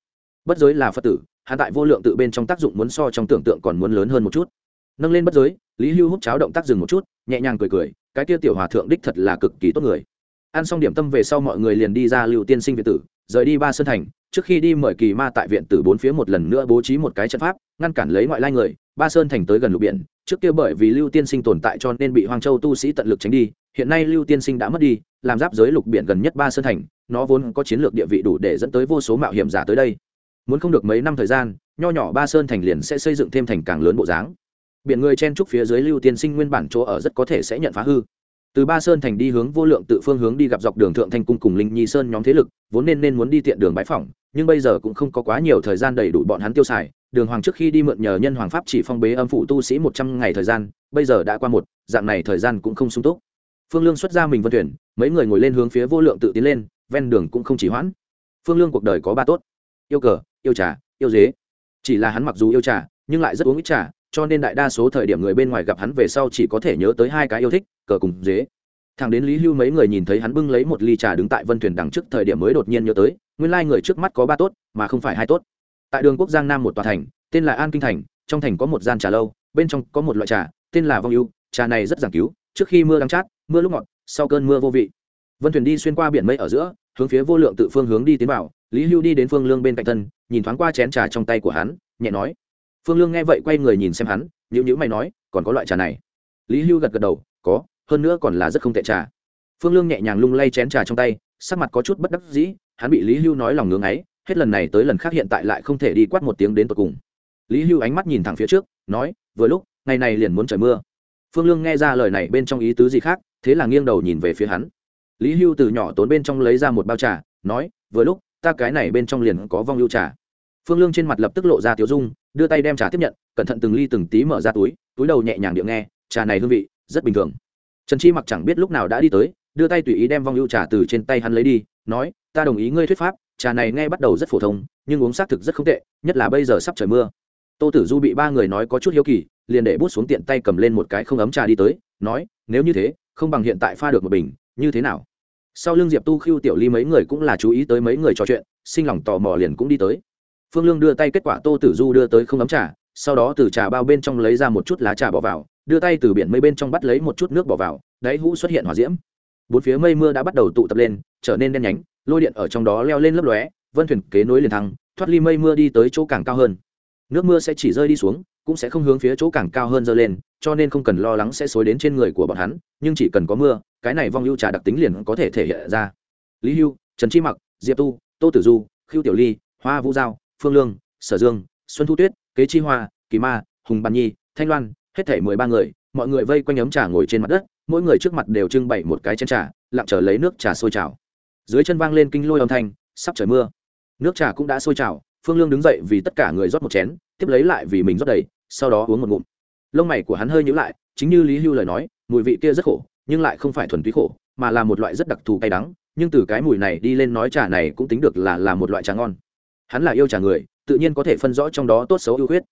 Bất giới là phật tử, hạ tại vô lượng tự bên trong tác dụng muốn so trong tưởng tượng còn muốn lớn hơn một chút. Nâng lên bất giới, lý hưu hút cháo động tác dừng một chút, nhẹ nhàng cười cười, cái kia tiểu hòa thượng đích thật là cực kỳ tốt người. Ăn xong điểm tâm về sau mọi người liền đi ra lưu tiên sinh việt tử, rời đi ba sơn thành trước khi đi mời kỳ ma tại viện từ bốn phía một lần nữa bố trí một cái trận pháp, ngăn cản lấy ngoại lai người, ba sơn thành tới gần lục biển. Trước kia bởi vì lưu tiên sinh tồn tại cho nên bị hoàng châu tu sĩ tận lực tránh đi, hiện nay lưu tiên sinh đã mất đi, làm giáp giới lục biển gần nhất ba sơn thành, nó vốn có chiến lược địa vị đủ để dẫn tới vô số mạo hiểm giả tới đây. Muốn không được mấy năm thời gian, nho nhỏ ba sơn thành liền sẽ xây dựng thêm thành càng lớn bộ dáng. Biển người chen trúc phía dưới lưu tiên sinh nguyên bản chỗ ở rất có thể sẽ nhận phá hư từ ba sơn thành đi hướng vô lượng tự phương hướng đi gặp dọc đường thượng thanh cung cùng linh nhi sơn nhóm thế lực, vốn nên nên muốn đi tiện đường bãi phỏng, nhưng bây giờ cũng không có quá nhiều thời gian đầy đủ bọn hắn tiêu xài. Đường hoàng trước khi đi mượn nhờ nhân hoàng pháp chỉ phong bế âm phụ tu sĩ một trăm ngày thời gian, bây giờ đã qua một, dạng này thời gian cũng không sung túc. Phương lương xuất ra mình vân tuyển, mấy người ngồi lên hướng phía vô lượng tự tiến lên, ven đường cũng không chỉ hoãn. Phương lương cuộc đời có ba tốt. Yêu cờ, yêu trà, yêu dế. Chỉ là hắn mặc dù yêu trà, nhưng lại rất uống ít trà cho nên đại đa số thời điểm người bên ngoài gặp hắn về sau chỉ có thể nhớ tới hai cái yêu thích, cờ cùng dế. Thằng đến lý hưu mấy người nhìn thấy hắn bưng lấy một ly trà đứng tại vân thuyền đằng trước thời điểm mới đột nhiên nhớ tới, nguyên lai người trước mắt có ba tốt, mà không phải hai tốt. Tại đường quốc giang nam một tòa thành, tên là an kinh thành, trong thành có một gian trà lâu, bên trong có một loại trà, tên là vong ưu. Trà này rất giảng cứu, trước khi mưa đang chát, mưa lúc ngọt, sau cơn mưa vô vị. Vân thuyền đi xuyên qua biển mây ở giữa, hướng phía vô lượng tự phương hướng đi tiến vào, lý hưu đi đến phương lương bên cạnh thân, nhìn thoáng qua chén trà trong tay của hắn, nhẹ nói phương lương nghe vậy quay người nhìn xem hắn nhữ nhữ mày nói, còn có loại trà này? Lý hưu gật gật đầu, có, hơn nữa còn là rất không tệ trà. Phương lương nhẹ nhàng lung lay chén trà trong tay, sắc mặt có chút bất đắc dĩ, hắn bị lý hưu nói lòng ngưng ấy, hết lần này tới lần khác hiện tại lại không thể đi quát một tiếng đến tột cùng. Lý hưu ánh mắt nhìn thẳng phía trước, nói, vừa lúc, ngày này liền muốn trời mưa. Phương lương nghe ra lời này bên trong ý tứ gì khác, thế là nghiêng đầu nhìn về phía hắn. Lý hưu từ nhỏ tốn bên trong lấy ra một bao trà, nói, vừa lúc, ta cái này bên trong liền có vong lưu trà phương lương trên mặt lập tức lộ ra tiếu dung, đưa tay đem trà tiếp nhận, cẩn thận từng ly từng tí mở ra túi túi đầu nhẹ nhàng điệu nghe, trà này hương vị, rất bình thường. Trần chi mặc chẳng biết lúc nào đã đi tới, đưa tay tùy ý đem vong ưu trà từ trên tay hắn lấy đi, nói, ta đồng ý ngươi thuyết pháp, trà này nghe bắt đầu rất phổ thông, nhưng uống xác thực rất không tệ, nhất là bây giờ sắp trời mưa. Tô tử du bị ba người nói có chút hiếu kỳ, liền để bút xuống tiện tay cầm lên một cái không ấm trà đi tới, nói, nếu như thế, không bằng hiện tại pha được một bình, như thế nào? Sau lưng diệp tu khiêu tiểu ly mấy người cũng là chú ý tới mấy người trò chuyện, sinh lòng tò mò liền cũng đi tới phương lương đưa tay kết quả tô tử du đưa tới không ấm trà, sau đó từ trà bao bên trong lấy ra một chút lá trà bỏ vào, đưa tay từ biển mây bên trong bắt lấy một chút nước bỏ vào, đáy hũ xuất hiện hỏa diễm. Bốn phía mây mưa đã bắt đầu tụ tập lên, trở nên đen nhánh, lôi điện ở trong đó leo lên lấp lóe, vân thuyền kế nối liền thăng, thoát ly mây mưa đi tới chỗ càng cao hơn. Nước mưa sẽ chỉ rơi đi xuống, cũng sẽ không hướng phía chỗ càng cao hơn dơ lên, cho nên không cần lo lắng sẽ xối đến trên người của bọn hắn, nhưng chỉ cần có mưa, cái này vong ưu trà đặc tính liền có thể thể hiện ra. Lý hưu, trần chi mặc, diệp tu, tô tử du khiêu tiểu ly, hoa vũ giao phương lương, sở dương, xuân thu tuyết, kế chi hoa, kỳ ma, hùng bàn nhi, thanh loan, hết thể mười ba người, mọi người vây quanh ấm trà ngồi trên mặt đất, mỗi người trước mặt đều trưng bày một cái chén trà, lặng chờ lấy nước trà sôi trào. Dưới chân vang lên kinh lôi âm thanh, sắp trời mưa. Nước trà cũng đã sôi trào, phương lương đứng dậy vì tất cả người rót một chén, tiếp lấy lại vì mình rót đầy, sau đó uống một ngụm. Lông mày của hắn hơi nhữ lại, chính như lý hưu lời nói, mùi vị kia rất khổ, nhưng lại không phải thuần túy khổ, mà là một loại rất đặc thù cay đắng, nhưng từ cái mùi này đi lên nói trà này cũng tính được là là một loại trà ngon hắn là yêu trà người, tự nhiên có thể phân rõ trong đó tốt xấu ưu huyết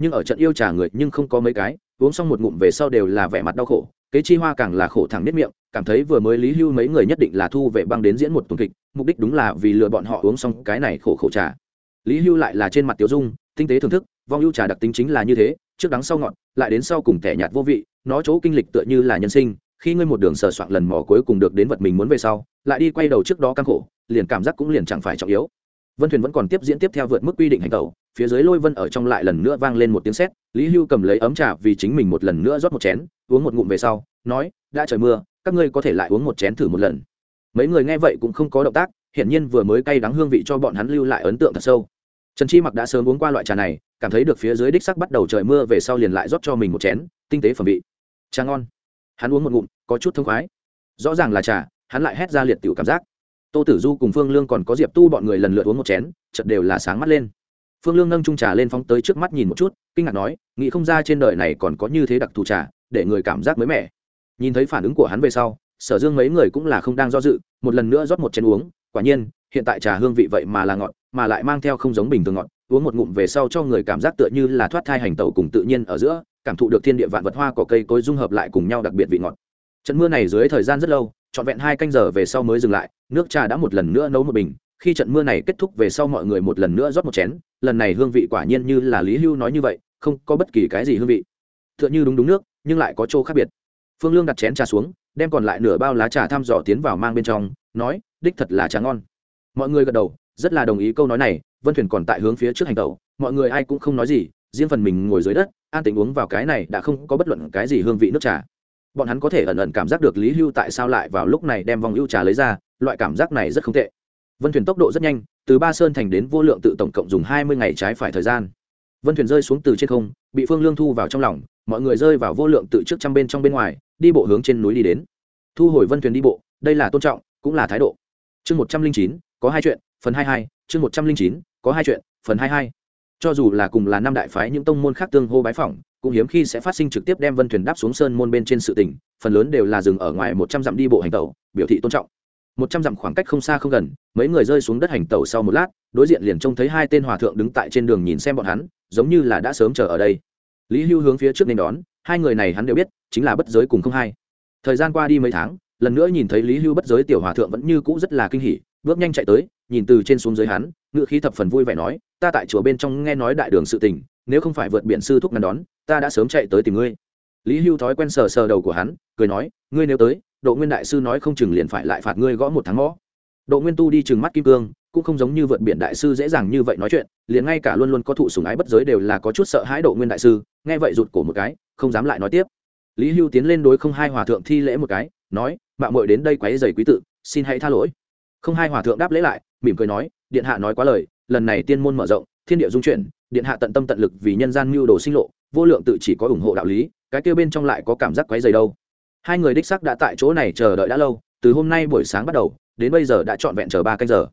nhưng ở trận yêu trà người nhưng không có mấy cái, uống xong một ngụm về sau đều là vẻ mặt đau khổ, kế chi hoa càng là khổ thẳng nếp miệng, cảm thấy vừa mới lý hưu mấy người nhất định là thu vệ băng đến diễn một tuần kịch, mục đích đúng là vì lừa bọn họ uống xong cái này khổ khổ trà. Lý hưu lại là trên mặt tiểu dung, tinh tế thưởng thức, vong ưu trà đặc tính chính là như thế, trước đắng sau ngọt, lại đến sau cùng tẻ nhạt vô vị, nó chỗ kinh lịch tựa như là nhân sinh, khi ngươi một đường sờ soạn lần mò cuối cùng được đến vật mình muốn về sau, lại đi quay đầu trước đó căng khổ, liền cảm giác cũng liền chẳng phải trọng yếu vân thuyền vẫn còn tiếp diễn tiếp theo vượt mức quy định hành tẩu, phía dưới lôi vân ở trong lại lần nữa vang lên một tiếng sét, lý hưu cầm lấy ấm trà vì chính mình một lần nữa rót một chén, uống một ngụm về sau, nói, đã trời mưa, các ngươi có thể lại uống một chén thử một lần. Mấy người nghe vậy cũng không có động tác, hiển nhiên vừa mới cay đắng hương vị cho bọn hắn lưu lại ấn tượng thật sâu. Trần chi mặc đã sớm uống qua loại trà này, cảm thấy được phía dưới đích sắc bắt đầu trời mưa về sau liền lại rót cho mình một chén, tinh tế phẩm vị. Trà ngon. Hắn uống một ngụm, có chút thông khoái. Rõ ràng là trà, hắn lại hét ra liệt tiểu cảm giác tô tử du cùng phương lương còn có diệp tu bọn người lần lượt uống một chén chật đều là sáng mắt lên. Phương lương nâng trung trà lên phóng tới trước mắt nhìn một chút, kinh ngạc nói, nghĩ không ra trên đời này còn có như thế đặc thù trà, để người cảm giác mới mẻ. Nhìn thấy phản ứng của hắn về sau, sở dương mấy người cũng là không đang do dự, một lần nữa rót một chén uống, quả nhiên, hiện tại trà hương vị vậy mà là ngọt, mà lại mang theo không giống bình thường ngọt, uống một ngụm về sau cho người cảm giác tựa như là thoát thai hành tẩu cùng tự nhiên ở giữa, cảm thụ được thiên địa vạn vật hoa cỏ cây cối dung hợp lại cùng nhau đặc biệt vị ngọt. Trận mưa này dưới thời gian rất lâu, trọn vẹn hai canh giờ về sau mới dừng lại nước trà đã một lần nữa nấu một bình, khi trận mưa này kết thúc về sau mọi người một lần nữa rót một chén, lần này hương vị quả nhiên như là lý hưu nói như vậy, không có bất kỳ cái gì hương vị. T h ư ợ n h ư đúng đúng nước, nhưng lại có chỗ khác biệt. Phương lương đặt chén trà xuống, đem còn lại nửa bao lá trà thăm dò tiến vào mang bên trong, nói, đích thật là trà ngon. Mọi người gật đầu, rất là đồng ý câu nói này, vân thuyền còn tại hướng phía trước hành tàu mọi người ai cũng không nói gì, riêng phần mình ngồi dưới đất, an tình uống vào cái này đã không có bất luận cái gì hương vị nước trà. Bọn hắn có thể ẩn ẩn cảm giác được lý hưu tại sao lại vào lúc này đem vòng ưu trà lấy ra loại cảm giác này rất không tệ. Vân thuyền tốc độ rất nhanh, từ ba sơn thành đến vô lượng tự tổng cộng dùng hai mươi ngày trái phải thời gian. Vân thuyền rơi xuống từ trên không, bị phương lương thu vào trong lòng, mọi người rơi vào vô lượng tự trước trăm bên trong bên ngoài, đi bộ hướng trên núi đi đến. Thu hồi vân thuyền đi bộ, đây là tôn trọng, cũng là thái độ. Chương một trăm linh chín, có hai chuyện, phần hai hai, chương một trăm linh chín, có hai chuyện, phần hai hai. Cho dù là cùng là năm đại phái những tông môn khác tương hô bái phỏng, cũng hiếm khi sẽ phát sinh trực tiếp đem vân thuyền đáp xuống sơn môn bên trên sự tỉnh phần lớn đều là dừng ở ngoài một trăm dặm đi bộ hành tẩu, biểu thị tôn trọng một trăm dặm khoảng cách không xa không gần, mấy người rơi xuống đất hành tẩu sau một lát, đối diện liền trông thấy hai tên hòa thượng đứng tại trên đường nhìn xem bọn hắn, giống như là đã sớm chờ ở đây. Lý hưu hướng phía trước nên đón, hai người này hắn đều biết, chính là bất giới cùng không hai. Thời gian qua đi mấy tháng, lần nữa nhìn thấy lý hưu bất giới tiểu hòa thượng vẫn như cũ rất là kinh hỉ, bước nhanh chạy tới, nhìn từ trên xuống dưới hắn ngự khí thập phần vui vẻ nói, ta tại chùa bên trong nghe nói đại đường sự tình, nếu không phải vượt biển sư thúc ngăn đón, ta đã sớm chạy tới tìm ngươi lý hưu thói quen sờ sờ đầu của hắn, cười nói, ngươi nếu tới, độ nguyên đại sư nói không chừng liền phải lại phạt ngươi gõ một tháng ngõ. Độ nguyên tu đi chừng mắt kim cương, cũng không giống như vượt biển đại sư dễ dàng như vậy nói chuyện, liền ngay cả luôn luôn có thụ sùng ái bất giới đều là có chút sợ hãi độ nguyên đại sư, nghe vậy rụt cổ một cái, không dám lại nói tiếp. Lý hưu tiến lên đối không hai hòa thượng thi lễ một cái, nói mạng mội đến đây quấy giày quý tự, xin hãy tha lỗi. Không hai hòa thượng đáp lễ lại, mỉm cười nói, điện hạ nói quá lời, lần này tiên môn mở rộng, thiên địa dung chuyển, điện hạ tận tâm tận lực vì nhân gian mưu đồ sinh lộ, vô lượng tự chỉ có ủng hộ đạo lý cái kia bên trong lại có cảm giác quấy dày đâu. Hai người đích sắc đã tại chỗ này chờ đợi đã lâu, từ hôm nay buổi sáng bắt đầu, đến bây giờ đã trọn vẹn chờ ba canh giờ.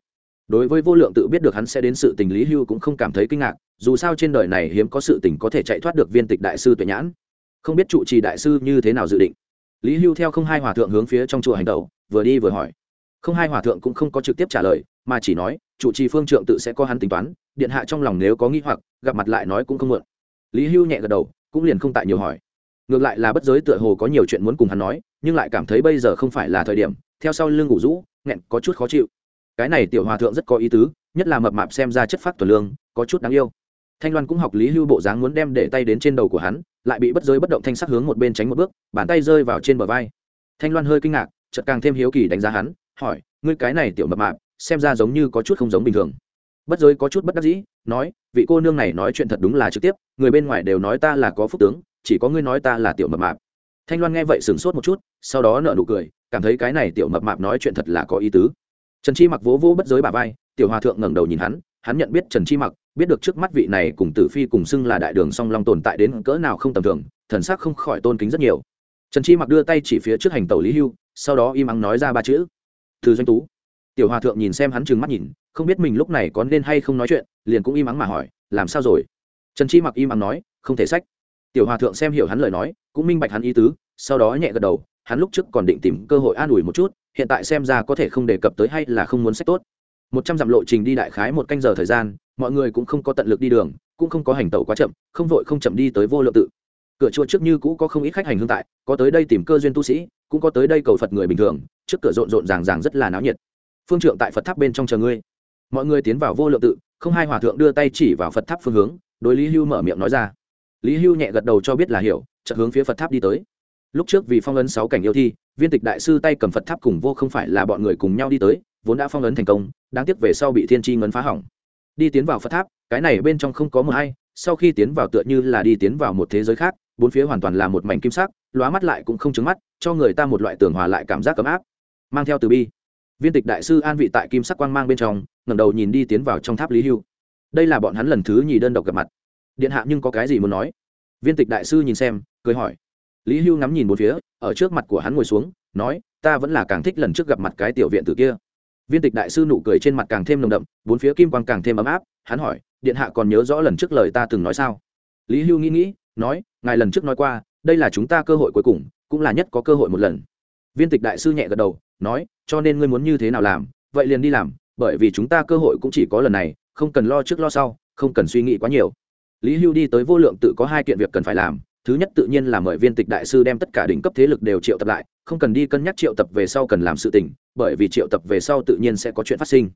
Đối với vô lượng tự biết được hắn sẽ đến sự tình lý hưu cũng không cảm thấy kinh ngạc, dù sao trên đời này hiếm có sự tình có thể chạy thoát được viên tịch đại sư tuệ nhãn. Không biết trụ trì đại sư như thế nào dự định. Lý hưu theo không hai hòa thượng hướng phía trong chùa hành tẩu, vừa đi vừa hỏi. Không hai hòa thượng cũng không có trực tiếp trả lời, mà chỉ nói, trụ trì phương trượng tự sẽ có hắn tính toán, điện hạ trong lòng nếu có nghi hoặc, gặp mặt lại nói cũng không mượn lý hưu nhẹ gật đầu, cũng liền không tại nhiều hỏi ngược lại là bất giới tựa hồ có nhiều chuyện muốn cùng hắn nói, nhưng lại cảm thấy bây giờ không phải là thời điểm, theo sau lưng ngủ rũ, nghẹn, có chút khó chịu. Cái này tiểu hòa thượng rất có ý tứ, nhất là mập mạp xem ra chất phát tuần lương, có chút đáng yêu. Thanh loan cũng học lý hưu bộ dáng muốn đem để tay đến trên đầu của hắn, lại bị bất giới bất động thanh sắc hướng một bên tránh một bước, bàn tay rơi vào trên bờ vai. Thanh loan hơi kinh ngạc, chợt càng thêm hiếu kỳ đánh giá hắn, hỏi, ngươi cái này tiểu mập mạp, xem ra giống như có chút không giống bình thường. Bất giới có chút bất đắc dĩ, nói, vị cô nương này nói chuyện thật đúng là trực tiếp, người bên ngoài đều nói ta là có phúc tướng chỉ có ngươi nói ta là tiểu mập mạp. Thanh loan nghe vậy sửng sốt một chút, sau đó nợ nụ cười, cảm thấy cái này tiểu mập mạp nói chuyện thật là có ý tứ. Trần chi mặc vỗ vỗ bất giới bà vai, tiểu hòa thượng ngẩng đầu nhìn hắn hắn nhận biết trần chi mặc, biết được trước mắt vị này cùng tử phi cùng xưng là đại đường song long tồn tại đến cỡ nào không tầm thường, thần sắc không khỏi tôn kính rất nhiều. Trần chi mặc đưa tay chỉ phía trước hành tàu lý hưu, sau đó im ắng nói ra ba chữ. Từ doanh tú. Tiểu hòa thượng nhìn xem hắn trừng mắt nhìn, không biết mình lúc này có nên hay không nói chuyện, liền cũng im ắng mà hỏi, làm sao rồi? Trần chi mặc im ắng nói, không thể sách tiểu hòa thượng xem hiểu hắn lời nói, cũng minh bạch hắn ý tứ, sau đó nhẹ gật đầu, hắn lúc trước còn định tìm cơ hội an ủi một chút, hiện tại xem ra có thể không đề cập tới hay là không muốn sách tốt. Một trăm dặm lộ trình đi đại khái một canh giờ thời gian, mọi người cũng không có tận lực đi đường, cũng không có hành tẩu quá chậm, không vội không chậm đi tới vô lượng tự. Cửa chùa trước như cũ có không ít khách hành hương tại, có tới đây tìm cơ duyên tu sĩ, cũng có tới đây cầu phật người bình thường, trước cửa rộn rộn ràng ràng rất là náo nhiệt. Phương trượng tại phật tháp bên trong chờ ngươi. Mọi người tiến vào vô lượng tự, không hai hòa thượng đưa tay chỉ vào phật tháp phương hướng, đối lý hưu mở miệng nói ra lý hưu nhẹ gật đầu cho biết là hiểu, chợt hướng phía phật tháp đi tới. Lúc trước vì phong ấn sáu cảnh yêu thi, viên tịch đại sư tay cầm phật tháp cùng vô không phải là bọn người cùng nhau đi tới, vốn đã phong ấn thành công, đáng tiếc về sau bị thiên tri ngấn phá hỏng. Đi tiến vào phật tháp, cái này bên trong không có mờ hay sau khi tiến vào tựa như là đi tiến vào một thế giới khác, bốn phía hoàn toàn là một mảnh kim sắc, lóa mắt lại cũng không trứng mắt, cho người ta một loại tường hòa lại cảm giác ấm áp. Mang theo từ bi, viên tịch đại sư an vị tại kim sắc quang mang bên trong, ngẩng đầu nhìn đi tiến vào trong tháp lý hưu. Đây là bọn hắn lần thứ nhì đơn độc gặp mặt điện hạ nhưng có cái gì muốn nói? Viên tịch đại sư nhìn xem, cười hỏi. Lý hưu ngắm nhìn một phía, ở trước mặt của hắn ngồi xuống, nói, ta vẫn là càng thích lần trước gặp mặt cái tiểu viện tử kia. Viên tịch đại sư nụ cười trên mặt càng thêm nồng đậm, bốn phía kim quang càng thêm ấm áp, hắn hỏi, điện hạ còn nhớ rõ lần trước lời ta từng nói sao? Lý hưu nghĩ nghĩ, nói, ngài lần trước nói qua, đây là chúng ta cơ hội cuối cùng, cũng là nhất có cơ hội một lần. Viên tịch đại sư nhẹ gật đầu, nói, cho nên ngươi muốn như thế nào làm? Vậy liền đi làm, bởi vì chúng ta cơ hội cũng chỉ có lần này, không cần lo trước lo sau, không cần suy nghĩ quá nhiều lý hưu đi tới vô lượng tự có hai kiện việc cần phải làm. Thứ nhất tự nhiên là mời viên tịch đại sư đem tất cả đỉnh cấp thế lực đều triệu tập lại, không cần đi cân nhắc triệu tập về sau cần làm sự tình, bởi vì triệu tập về sau tự nhiên sẽ có chuyện phát sinh.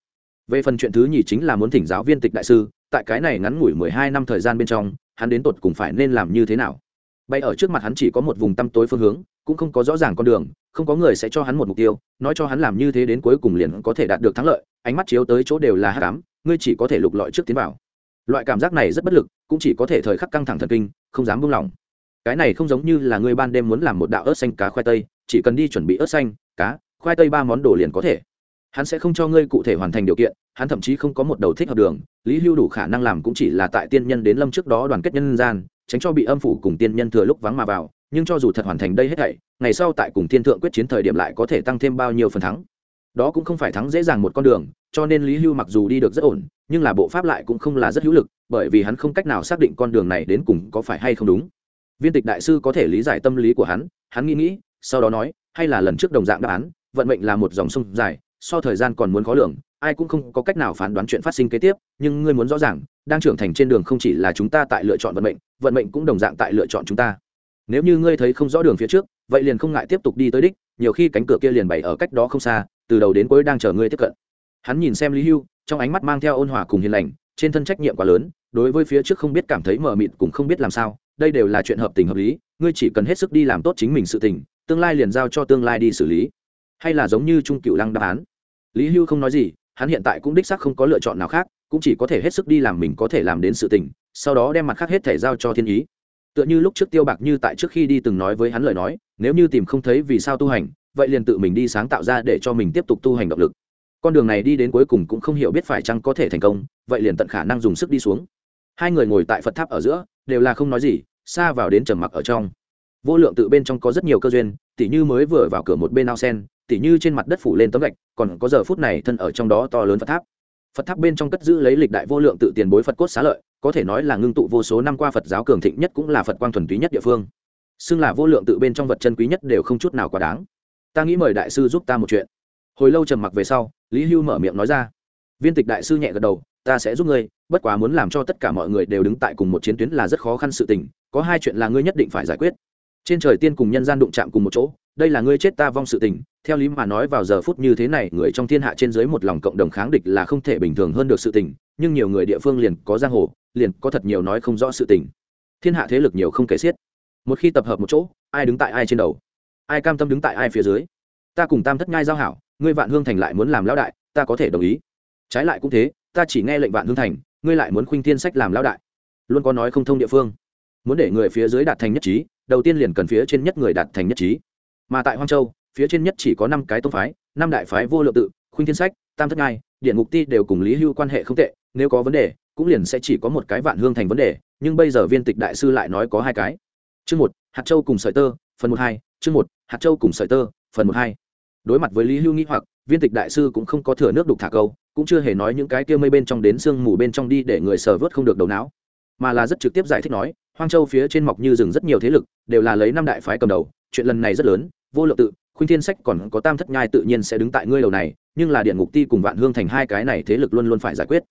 Về phần chuyện thứ nhì chính là muốn thỉnh giáo viên tịch đại sư, tại cái này ngắn ngủi mười hai năm thời gian bên trong, hắn đến tột cùng phải nên làm như thế nào? Bay ở trước mặt hắn chỉ có một vùng tăm tối phương hướng, cũng không có rõ ràng con đường, không có người sẽ cho hắn một mục tiêu, nói cho hắn làm như thế đến cuối cùng liền có thể đạt được thắng lợi, ánh mắt chiếu tới chỗ đều là hát cám ngươi chỉ có thể lục lọi trước tiến vào loại cảm giác này rất bất lực, cũng chỉ có thể thời khắc căng thẳng thần kinh, không dám buông lỏng. Cái này không giống như là ngươi ban đêm muốn làm một đạo ớt xanh cá khoai tây, chỉ cần đi chuẩn bị ớt xanh, cá, khoai tây ba món đồ liền có thể. Hắn sẽ không cho ngươi cụ thể hoàn thành điều kiện, hắn thậm chí không có một đầu thích hợp đường, lý hưu đủ khả năng làm cũng chỉ là tại tiên nhân đến lâm trước đó đoàn kết nhân gian, tránh cho bị âm phủ cùng tiên nhân thừa lúc vắng mà vào, nhưng cho dù thật hoàn thành đây hết thảy, ngày sau tại cùng thiên thượng quyết chiến thời điểm lại có thể tăng thêm bao nhiêu phần thắng đó cũng không phải thắng dễ dàng một con đường, cho nên lý hưu mặc dù đi được rất ổn, nhưng là bộ pháp lại cũng không là rất hữu lực, bởi vì hắn không cách nào xác định con đường này đến cùng có phải hay không đúng. Viên tịch đại sư có thể lý giải tâm lý của hắn hắn nghĩ nghĩ, sau đó nói, hay là lần trước đồng dạng đáp án, vận mệnh là một dòng sông dài, so thời gian còn muốn khó lường, ai cũng không có cách nào phán đoán chuyện phát sinh kế tiếp, nhưng ngươi muốn rõ ràng, đang trưởng thành trên đường không chỉ là chúng ta tại lựa chọn vận mệnh vận mệnh cũng đồng dạng tại lựa chọn chúng ta. Nếu như ngươi thấy không rõ đường phía trước, vậy liền không ngại tiếp tục đi tới đích, nhiều khi cánh cửa kia liền bày ở cách đó không xa từ đầu đến cuối đang chờ ngươi tiếp cận. Hắn nhìn xem lý hưu, trong ánh mắt mang theo ôn hòa cùng hiền lành, trên thân trách nhiệm quá lớn, đối với phía trước không biết cảm thấy mờ mịt cũng không biết làm sao, đây đều là chuyện hợp tình hợp lý, ngươi chỉ cần hết sức đi làm tốt chính mình sự tình, tương lai liền giao cho tương lai đi xử lý. Hay là giống như trung cựu lăng đáp án. Lý hưu không nói gì, hắn hiện tại cũng đích xác không có lựa chọn nào khác, cũng chỉ có thể hết sức đi làm mình có thể làm đến sự tình, sau đó đem mặt khác hết thể giao cho thiên ý. Tựa như lúc trước tiêu bạc như tại trước khi đi từng nói với hắn lời nói, nếu như tìm không thấy vì sao tu hành vậy liền tự mình đi sáng tạo ra để cho mình tiếp tục tu hành động lực. Con đường này đi đến cuối cùng cũng không hiểu biết phải chăng có thể thành công, vậy liền tận khả năng dùng sức đi xuống. Hai người ngồi tại phật tháp ở giữa, đều là không nói gì, xa vào đến trầm mặc ở trong. Vô lượng tự bên trong có rất nhiều cơ duyên, tỉ như mới vừa vào cửa một bên ao sen, tỉ như trên mặt đất phủ lên tấm gạch, còn có giờ phút này thân ở trong đó to lớn phật tháp. Phật tháp bên trong cất giữ lấy lịch đại vô lượng tự tiền bối phật cốt xá lợi, có thể nói là ngưng tụ vô số năm qua phật giáo cường thịnh nhất cũng là phật quang thuần túy nhất địa phương. Xưng là vô lượng tự bên trong vật chân quý nhất đều không chút nào quá đáng ta nghĩ mời đại sư giúp ta một chuyện. Hồi lâu trầm mặc về sau, lý hưu mở miệng nói ra. Viên tịch đại sư nhẹ gật đầu, ta sẽ giúp ngươi, bất quá muốn làm cho tất cả mọi người đều đứng tại cùng một chiến tuyến là rất khó khăn sự tình, có hai chuyện là ngươi nhất định phải giải quyết. Trên trời tiên cùng nhân gian đụng chạm cùng một chỗ, đây là ngươi chết ta vong sự tình, theo lý mà nói vào giờ phút như thế này, người trong thiên hạ trên dưới một lòng cộng đồng kháng địch là không thể bình thường hơn được sự tình, nhưng nhiều người địa phương liền có giang hồ, liền có thật nhiều nói không rõ sự tình. Thiên hạ thế lực nhiều không kể xiết. Một khi tập hợp một chỗ, ai đứng tại ai trên đầu? Ai cam tâm đứng tại ai phía dưới? Ta cùng tam thất ngai giao hảo, ngươi vạn hương thành lại muốn làm lão đại, ta có thể đồng ý. Trái lại cũng thế, ta chỉ nghe lệnh vạn hương thành, ngươi lại muốn khuynh thiên sách làm lão đại. Luôn có nói không thông địa phương. Muốn để người phía dưới đạt thành nhất trí, đầu tiên liền cần phía trên nhất người đạt thành nhất trí. Mà tại hoang châu, phía trên nhất chỉ có năm cái tông phái, năm đại phái vô lượng tự, khuynh thiên sách, tam thất ngai điện ngục ti đều cùng lý hưu quan hệ không tệ, nếu có vấn đề, cũng liền sẽ chỉ có một cái vạn hương thành vấn đề, nhưng bây giờ viên tịch đại sư lại nói có hai cái. Chương một, hạt châu cùng sợi tơ, phần một hai chương một, hạt châu cùng sợi tơ, phần một hai. Đối mặt với lý hưu nghĩ hoặc, viên tịch đại sư cũng không có thừa nước đục thả câu, cũng chưa hề nói những cái kia mây bên trong đến sương mù bên trong đi để người sờ vớt không được đầu não, mà là rất trực tiếp giải thích nói, hoang châu phía trên mọc như rừng rất nhiều thế lực, đều là lấy năm đại phái cầm đầu, chuyện lần này rất lớn, vô lượng tự, khuynh thiên sách còn có tam thất nhai tự nhiên sẽ đứng tại ngươi đầu này, nhưng là điện ngục ti cùng vạn hương thành hai cái này thế lực luôn luôn phải giải quyết.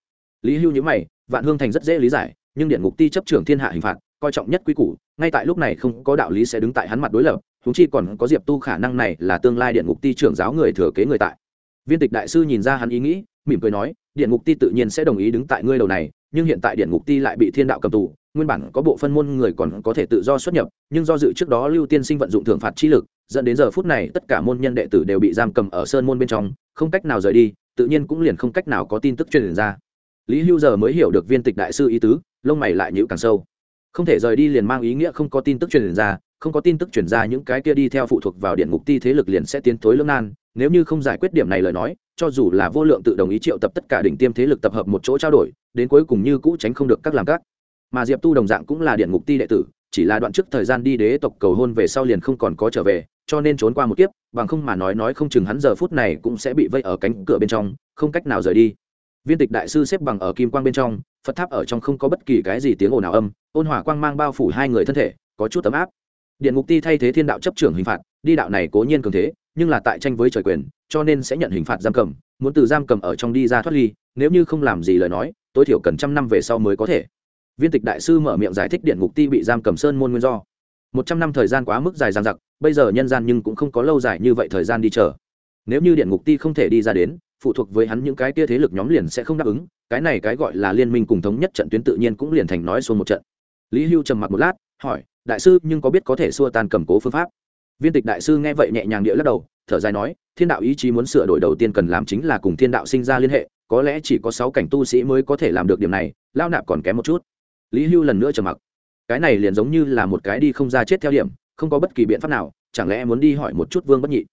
Lý hưu nhữ mày, vạn hương thành rất dễ lý giải, nhưng điện ngục ti chấp trưởng thiên hạ hình phạt, coi trọng nhất quy củ, ngay tại lúc này không có đạo lý sẽ đứng tại hắn mặt đối lập húng chi còn có diệp tu khả năng này là tương lai điện ngục ti trưởng giáo người thừa kế người tại. Viên tịch đại sư nhìn ra hắn ý nghĩ, mỉm cười nói, điện ngục ti tự nhiên sẽ đồng ý đứng tại ngươi đầu này, nhưng hiện tại điện ngục ti lại bị thiên đạo cầm tù, nguyên bản có bộ phân môn người còn có thể tự do xuất nhập, nhưng do dự trước đó lưu tiên sinh vận dụng thưởng phạt chi lực, dẫn đến giờ phút này tất cả môn nhân đệ tử đều bị giam cầm ở sơn môn bên trong, không cách nào rời đi, tự nhiên cũng liền không cách nào có tin tức truyền ra. Lý hưu giờ mới hiểu được viên tịch đại sư ý tứ, lông mày lại nhữ càng sâu. Không thể rời đi liền mang ý nghĩa không có tin tức truyền ra không có tin tức truyền ra những cái kia đi theo phụ thuộc vào điện ngục ti thế lực liền sẽ tiến thối lưỡng nan. Nếu như không giải quyết điểm này lời nói, cho dù là vô lượng tự đồng ý triệu tập tất cả đỉnh tiêm thế lực tập hợp một chỗ trao đổi, đến cuối cùng như cũ tránh không được các làm các. Mà diệp tu đồng dạng cũng là điện ngục ti đệ tử, chỉ là đoạn trước thời gian đi đế tộc cầu hôn về sau liền không còn có trở về, cho nên trốn qua một kiếp, bằng không mà nói nói không chừng hắn giờ phút này cũng sẽ bị vây ở cánh cửa bên trong, không cách nào rời đi. Viên tịch đại sư xếp bằng ở kim quang bên trong, phật tháp ở trong không có bất kỳ cái gì tiếng ồn nào âm, ôn hỏa quang mang bao phủ hai người thân thể, có chút ấm áp điện ngục ti thay thế thiên đạo chấp trưởng hình phạt, đi đạo này cố nhiên cường thế, nhưng là tại tranh với trời quyền, cho nên sẽ nhận hình phạt giam cầm, muốn từ giam cầm ở trong đi ra thoát ly, nếu như không làm gì lời nói, tối thiểu cần trăm năm về sau mới có thể. Viên tịch đại sư mở miệng giải thích điện ngục ti bị giam cầm sơn môn nguyên do. Một trăm năm thời gian quá mức dài dằng dặc, bây giờ nhân gian nhưng cũng không có lâu dài như vậy thời gian đi chờ. Nếu như điện ngục ti không thể đi ra đến, phụ thuộc với hắn những cái kia thế lực nhóm liền sẽ không đáp ứng, cái này cái gọi là liên minh cùng thống nhất trận tuyến tự nhiên cũng liền thành nói xuống một trận. Lý hưu trầm mặc một lát hỏi, đại sư, nhưng có biết có thể xua tan cầm cố phương pháp? Viên tịch đại sư nghe vậy nhẹ nhàng địa lắc đầu, thở dài nói, thiên đạo ý chí muốn sửa đổi đầu tiên cần làm chính là cùng thiên đạo sinh ra liên hệ, có lẽ chỉ có sáu cảnh tu sĩ mới có thể làm được điểm này, lao nạp còn kém một chút. Lý hưu lần nữa trầm mặc. Cái này liền giống như là một cái đi không ra chết theo điểm, không có bất kỳ biện pháp nào, chẳng lẽ muốn đi hỏi một chút vương bất nhị?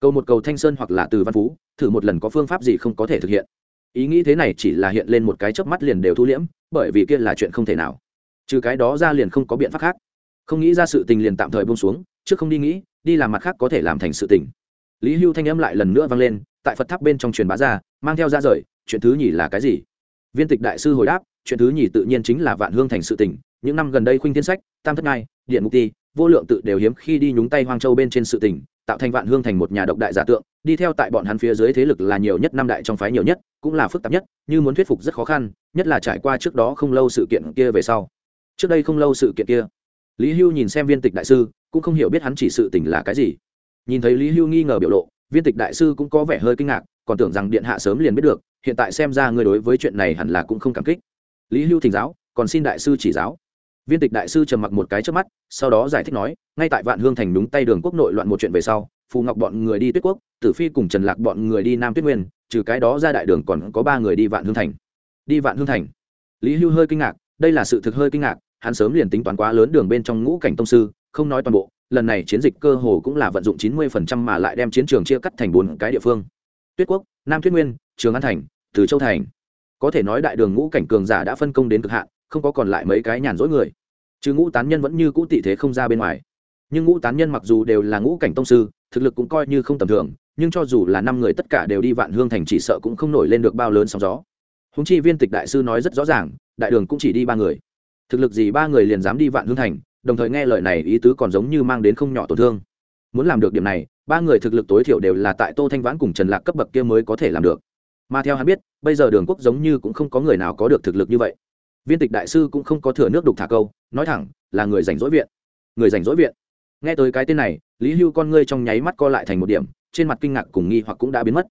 Cầu một cầu thanh sơn hoặc là từ văn phú, thử một lần có phương pháp gì không có thể thực hiện. Ý nghĩ thế này chỉ là hiện lên một cái chớp mắt liền đều thu liễm, bởi vì kia là chuyện không thể nào trừ cái đó ra liền không có biện pháp khác. Không nghĩ ra sự tình liền tạm thời bông xuống, trước không đi nghĩ, đi làm mặt khác có thể làm thành sự tình. Lý hưu thanh âm lại lần nữa vang lên, tại phật tháp bên trong truyền bá ra, mang theo ra rời, chuyện thứ nhì là cái gì? Viên tịch đại sư hồi đáp, chuyện thứ nhì tự nhiên chính là vạn hương thành sự tình, những năm gần đây khuynh thiên sách, tam thất ngai, điện mục ti, vô lượng tự đều hiếm khi đi nhúng tay hoang châu bên trên sự tình, tạo thành vạn hương thành một nhà độc đại giả tượng, đi theo tại bọn hắn phía dưới thế lực là nhiều nhất năm đại trong phái nhiều nhất, cũng là phức tạp nhất, như muốn thuyết phục rất khó khăn, nhất là trải qua trước đó không lâu sự kiện kia về sau trước đây không lâu sự kiện kia, lý hưu nhìn xem viên tịch đại sư, cũng không hiểu biết hắn chỉ sự tình là cái gì. Nhìn thấy lý hưu nghi ngờ biểu lộ, viên tịch đại sư cũng có vẻ hơi kinh ngạc, còn tưởng rằng điện hạ sớm liền biết được, hiện tại xem ra người đối với chuyện này hẳn là cũng không cảm kích. Lý hưu thỉnh giáo, còn xin đại sư chỉ giáo. Viên tịch đại sư trầm mặc một cái trước mắt, sau đó giải thích nói, ngay tại vạn hương thành đúng tay đường quốc nội loạn một chuyện về sau, phù ngọc bọn người đi tuyết quốc, tử phi cùng trần lạc bọn người đi nam tuyết nguyên, trừ cái đó ra đại đường còn có ba người đi vạn hương thành. Đi vạn hương thành. Lý hưu hơi kinh ngạc đây là sự thực hơi kinh ngạc, hắn sớm liền tính toán quá lớn đường bên trong ngũ cảnh tông sư, không nói toàn bộ, lần này chiến dịch cơ hồ cũng là vận dụng chín mươi phần trăm mà lại đem chiến trường chia cắt thành bốn cái địa phương. Tuyết quốc, nam tuyết nguyên, trường an thành, từ châu thành. Có thể nói đại đường ngũ cảnh cường giả đã phân công đến cực hạn, không có còn lại mấy cái nhàn rỗi người. Chứ ngũ tán nhân vẫn như cũ tị thế không ra bên ngoài. Nhưng ngũ tán nhân mặc dù đều là ngũ cảnh tông sư, thực lực cũng coi như không tầm thường, nhưng cho dù là năm người tất cả đều đi vạn hương thành chỉ sợ cũng không nổi lên được bao lớn sóng gió. Húng chi viên tịch đại sư nói rất rõ ràng đại đường cũng chỉ đi ba người. Thực lực gì ba người liền dám đi vạn hương thành, đồng thời nghe lời này ý tứ còn giống như mang đến không nhỏ tổn thương. Muốn làm được điểm này, ba người thực lực tối thiểu đều là tại tô thanh vãn cùng trần lạc cấp bậc kia mới có thể làm được. Mà theo hắn biết, bây giờ đường quốc giống như cũng không có người nào có được thực lực như vậy. Viên tịch đại sư cũng không có thừa nước đục thả câu, nói thẳng, là người rảnh rỗi viện. Người rảnh rỗi viện. Nghe tới cái tên này, lý hưu con ngươi trong nháy mắt co lại thành một điểm, trên mặt kinh ngạc cùng nghi hoặc cũng đã biến mất.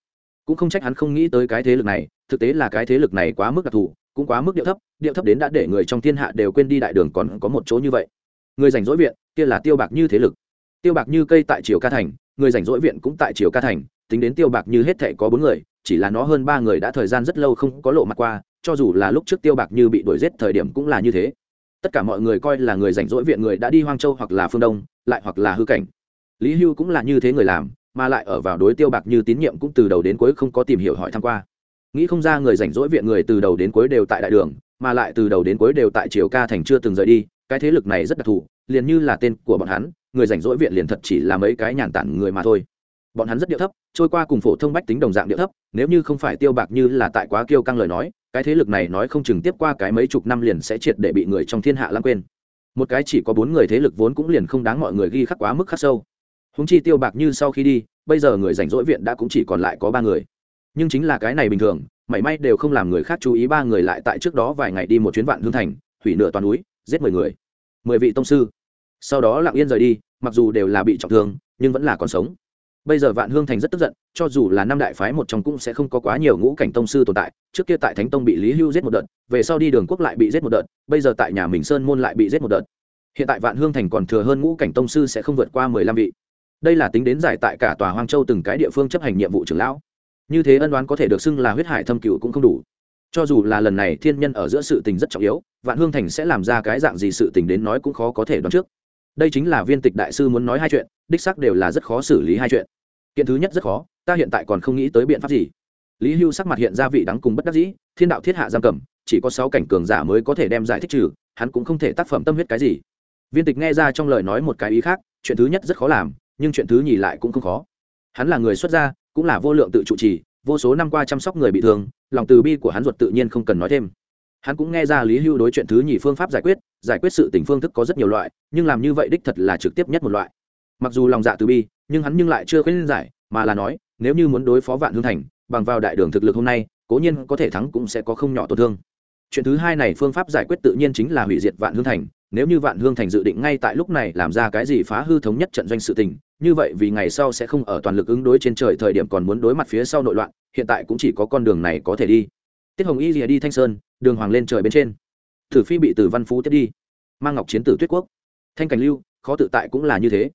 Cũng không trách hắn không nghĩ tới cái thế lực này, thực tế là cái thế lực này quá mức đặc thù cũng quá mức điệu thấp điệu thấp đến đã để người trong thiên hạ đều quên đi đại đường còn có một chỗ như vậy. Người rảnh rỗi viện, kia là tiêu bạc như thế lực. Tiêu bạc như cây tại triều ca thành, người rảnh rỗi viện cũng tại triều ca thành, tính đến tiêu bạc như hết thệ có bốn người, chỉ là nó hơn ba người đã thời gian rất lâu không có lộ mặt qua, cho dù là lúc trước tiêu bạc như bị đuổi giết thời điểm cũng là như thế. Tất cả mọi người coi là người rảnh rỗi viện người đã đi hoang châu hoặc là phương đông, lại hoặc là hư cảnh. Lý hưu cũng là như thế người làm, mà lại ở vào đối tiêu bạc như tín nhiệm cũng từ đầu đến cuối không có tìm hiểu hỏi tham q u a nghĩ không ra người rảnh rỗi viện người từ đầu đến cuối đều tại đại đường, mà lại từ đầu đến cuối đều tại triều ca thành chưa từng rời đi, cái thế lực này rất đặc thù, liền như là tên của bọn hắn, người rảnh rỗi viện liền thật chỉ là mấy cái nhàn tản người mà thôi. Bọn hắn rất điệu thấp, trôi qua cùng phổ thông bách tính đồng dạng điệu thấp, nếu như không phải tiêu bạc như là tại quá kiêu căng lời nói, cái thế lực này nói không chừng tiếp qua cái mấy chục năm liền sẽ triệt để bị người trong thiên hạ lãng quên. Một cái chỉ có bốn người thế lực vốn cũng liền không đáng mọi người ghi khắc quá mức khắc sâu. Húng chi tiêu bạc như sau khi đi, bây giờ người rảnh rỗi viện đã cũng chỉ còn lại có ba người nhưng chính là cái này bình thường, mảy may đều không làm người khác chú ý ba người lại tại trước đó vài ngày đi một chuyến vạn hương thành, hủy nửa toàn núi, giết mười người. Mười vị tông sư. Sau đó lặng yên rời đi, mặc dù đều là bị trọng thương, nhưng vẫn là còn sống. Bây giờ vạn hương thành rất tức giận, cho dù là năm đại phái một trong cũng sẽ không có quá nhiều ngũ cảnh tông sư tồn tại. Trước kia tại thánh tông bị lý hưu giết một đợt, về sau đi đường quốc lại bị giết một đợt, bây giờ tại nhà mình sơn môn lại bị giết một đợt. Hiện tại vạn hương thành còn thừa hơn ngũ cảnh tông sư sẽ không vượt qua mười lăm vị. Đây là tính đến giải tại cả tòa hoang châu từng cái địa phương chấp hành nhiệm vụ trưởng lão như thế ân đoán có thể được xưng là huyết hải thâm cựu cũng không đủ. Cho dù là lần này thiên nhân ở giữa sự tình rất trọng yếu, vạn hương thành sẽ làm ra cái dạng gì sự tình đến nói cũng khó có thể đoán trước. Đây chính là viên tịch đại sư muốn nói hai chuyện, đích sắc đều là rất khó xử lý hai chuyện. Kiện thứ nhất rất khó, ta hiện tại còn không nghĩ tới biện pháp gì. Lý hưu sắc mặt hiện ra vị đắng cùng bất đắc dĩ, thiên đạo thiết hạ giam cầm, chỉ có sáu cảnh cường giả mới có thể đem giải thích trừ, hắn cũng không thể tác phẩm tâm huyết cái gì. Viên tịch nghe ra trong lời nói một cái ý khác, chuyện thứ nhất rất khó làm, nhưng chuyện thứ nhì lại cũng không khó. Hắn là người xuất gia cũng là vô lượng tự trụ trì, vô số năm qua chăm sóc người bị thương, lòng từ bi của hắn ruột tự nhiên không cần nói thêm. Hắn cũng nghe ra lý hưu đối chuyện thứ nhì phương pháp giải quyết giải quyết sự tình phương thức có rất nhiều loại, nhưng làm như vậy đích thật là trực tiếp nhất một loại. Mặc dù lòng dạ từ bi, nhưng hắn nhưng lại chưa khuyên giải, mà là nói, nếu như muốn đối phó vạn hương thành, bằng vào đại đường thực lực hôm nay, cố nhiên có thể thắng cũng sẽ có không nhỏ tổn thương. Chuyện thứ hai này phương pháp giải quyết tự nhiên chính là hủy diệt vạn hương thành, nếu như vạn hương thành dự định ngay tại lúc này làm ra cái gì phá hư thống nhất trận doanh sự tình như vậy vì ngày sau sẽ không ở toàn lực ứng đối trên trời thời điểm còn muốn đối mặt phía sau nội loạn, hiện tại cũng chỉ có con đường này có thể đi. Tiết hồng y lìa đi thanh sơn, đường hoàng lên trời bên trên. Thử phi bị tử văn phú tiếp đi. Mang ngọc chiến tử tuyết quốc. Thanh cảnh lưu, khó tự tại cũng là như thế.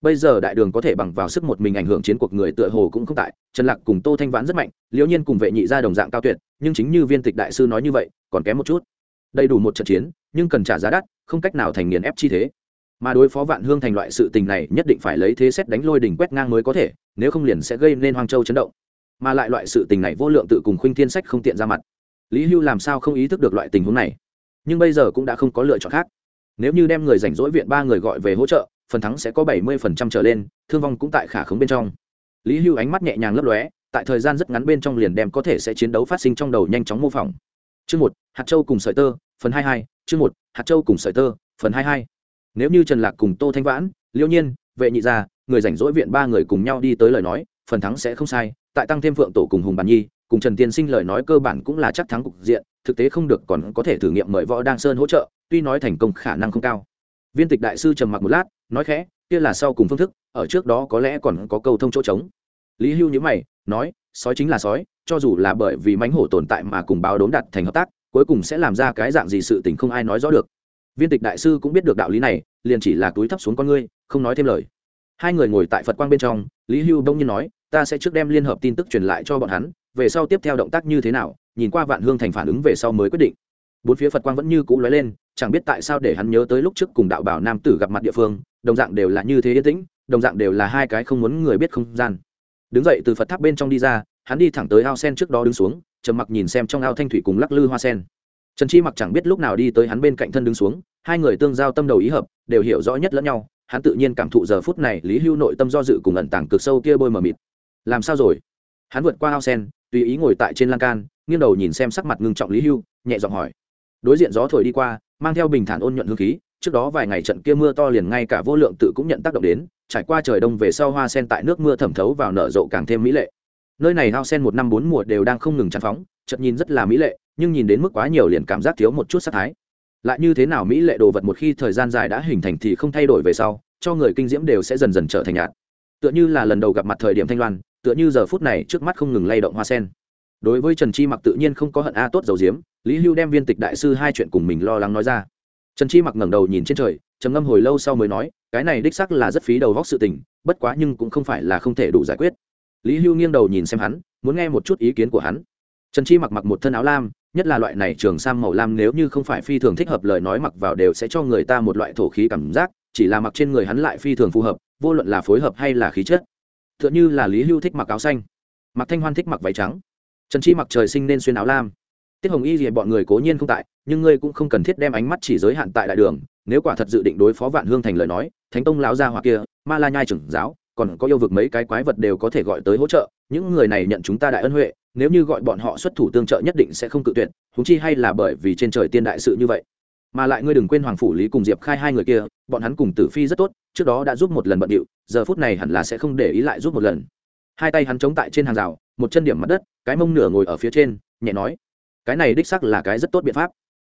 Bây giờ đại đường có thể bằng vào sức một mình ảnh hưởng chiến cuộc người tựa hồ cũng không tại. Trần lạc cùng tô thanh vãn rất mạnh, liễu nhiên cùng vệ nhị ra đồng dạng cao tuyệt, nhưng chính như viên tịch đại sư nói như vậy, còn kém một chút. Đầy đủ một trận chiến, nhưng cần trả giá đắt, không cách nào thành nghiền ép chi thế mà đối phó vạn hương thành loại sự tình này nhất định phải lấy thế xét đánh lôi đỉnh quét ngang mới có thể, nếu không liền sẽ gây nên hoang châu chấn động. Mà lại loại sự tình này vô lượng tự cùng khuynh thiên sách không tiện ra mặt. Lý hưu làm sao không ý thức được loại tình huống này? Nhưng bây giờ cũng đã không có lựa chọn khác. Nếu như đem người rảnh rỗi viện ba người gọi về hỗ trợ, phần thắng sẽ có bảy mươi phần trăm trở lên, thương vong cũng tại khả khống bên trong. Lý hưu ánh mắt nhẹ nhàng lấp lóe, tại thời gian rất ngắn bên trong liền đem có thể sẽ chiến đấu phát sinh trong đầu nhanh chóng mô phỏng. Chương một, hạt châu cùng sợi tơ, phần hai hai. Chương một, hạt châu cùng sợi tơ, phần hai hai nếu như trần lạc cùng tô thanh vãn, liêu nhiên, vệ nhị gia, người rảnh rỗi viện ba người cùng nhau đi tới lời nói, phần thắng sẽ không sai, tại tăng thêm phượng tổ cùng hùng bàn nhi, cùng trần tiên sinh lời nói cơ bản cũng là chắc thắng cục diện, thực tế không được còn có thể thử nghiệm mời võ đăng sơn hỗ trợ, tuy nói thành công khả năng không cao. Viên tịch đại sư trầm mặc một lát, nói khẽ, kia là sau cùng phương thức, ở trước đó có lẽ còn có câu thông chỗ trống. Lý hưu nhữ mày, nói, sói chính là sói, cho dù là bởi vì mánh hổ tồn tại mà cùng báo đốn đặt thành hợp tác, cuối cùng sẽ làm ra cái dạng gì sự tình không ai nói rõ được viên tịch đại sư cũng biết được đạo lý này, liền chỉ là túi thấp xuống con ngươi, không nói thêm lời. Hai người ngồi tại phật quang bên trong, lý hưu đông nhiên nói, ta sẽ trước đem liên hợp tin tức truyền lại cho bọn hắn, về sau tiếp theo động tác như thế nào, nhìn qua vạn hương thành phản ứng về sau mới quyết định. Bốn phía phật quang vẫn như cũ lóe lên, chẳng biết tại sao để hắn nhớ tới lúc trước cùng đạo bảo nam tử gặp mặt địa phương, đồng dạng đều là như thế yên tĩnh, đồng dạng đều là hai cái không muốn người biết không gian. Đứng dậy từ phật tháp bên trong đi ra, hắn đi thẳng tới ao sen trước đó đứng xuống, trầm mặc nhìn xem trong ao thanh thủy cùng lắc lư hoa sen trần chi mặc chẳng biết lúc nào đi tới hắn bên cạnh thân đứng xuống, hai người tương giao tâm đầu ý hợp, đều hiểu rõ nhất lẫn nhau, hắn tự nhiên cảm thụ giờ phút này lý hưu nội tâm do dự cùng ẩn tàng cực sâu kia bôi mờ mịt. Làm sao rồi? Hắn vượt qua ao sen, tùy ý ngồi tại trên lan can, nghiêng đầu nhìn xem sắc mặt ngưng trọng lý hưu, nhẹ giọng hỏi. Đối diện gió thổi đi qua, mang theo bình thản ôn nhuận hương khí, trước đó vài ngày trận kia mưa to liền ngay cả vô lượng tự cũng nhận tác động đến, trải qua trời đông về sau hoa sen tại nước mưa thẩm thấu vào nở rộ càng thêm mỹ lệ. Nơi này ao sen một năm bốn mùa đều đang không ngừng tràn phóng, chợt nhìn rất là mỹ lệ nhưng nhìn đến mức quá nhiều liền cảm giác thiếu một chút sắc thái. Lại như thế nào mỹ lệ đồ vật một khi thời gian dài đã hình thành thì không thay đổi về sau, cho người kinh diễm đều sẽ dần dần trở thành nhạt. Tựa như là lần đầu gặp mặt thời điểm thanh loan, tựa như giờ phút này trước mắt không ngừng lay động hoa sen. Đối với trần chi mặc tự nhiên không có hận a à tốt dầu diếm, lý hưu đem viên tịch đại sư hai chuyện cùng mình lo lắng nói ra. Trần chi mặc ngẩng đầu nhìn trên trời, trầm ngâm hồi lâu sau mới nói, cái này đích sắc là rất phí đầu vóc sự tình, bất quá nhưng cũng không phải là không thể đủ giải quyết. Lý hưu nghiêng đầu nhìn xem hắn, muốn nghe một chút ý kiến của hắn. Trần chi mặc mặc một thân áo lam nhất là loại này trường sam màu lam nếu như không phải phi thường thích hợp lời nói mặc vào đều sẽ cho người ta một loại thổ khí cảm giác, chỉ là mặc trên người hắn lại phi thường phù hợp, vô luận là phối hợp hay là khí chất. T h ư ợ n h ư là lý hưu thích mặc áo xanh, mặc thanh hoan thích mặc váy trắng. Trần chi mặc trời sinh nên xuyên áo lam. Tiết hồng y gì bọn người cố nhiên không tại, nhưng ngươi cũng không cần thiết đem ánh mắt chỉ giới hạn tại đại đường, nếu quả thật dự định đối phó vạn hương thành lời nói, thánh tông lão gia hoặc kia, ma la nhai trưởng giáo, còn có yêu vực mấy cái quái vật đều có thể gọi tới hỗ trợ, những người này nhận chúng ta đại ân huệ nếu như gọi bọn họ xuất thủ tương trợ nhất định sẽ không cự tuyệt húng chi hay là bởi vì trên trời tiên đại sự như vậy. Mà lại ngươi đừng quên hoàng phủ lý cùng diệp khai hai người kia, bọn hắn cùng tử phi rất tốt, trước đó đã giúp một lần bận điệu, giờ phút này hẳn là sẽ không để ý lại giúp một lần. Hai tay hắn chống tại trên hàng rào, một chân điểm mặt đất, cái mông nửa ngồi ở phía trên, nhẹ nói, cái này đích sắc là cái rất tốt biện pháp.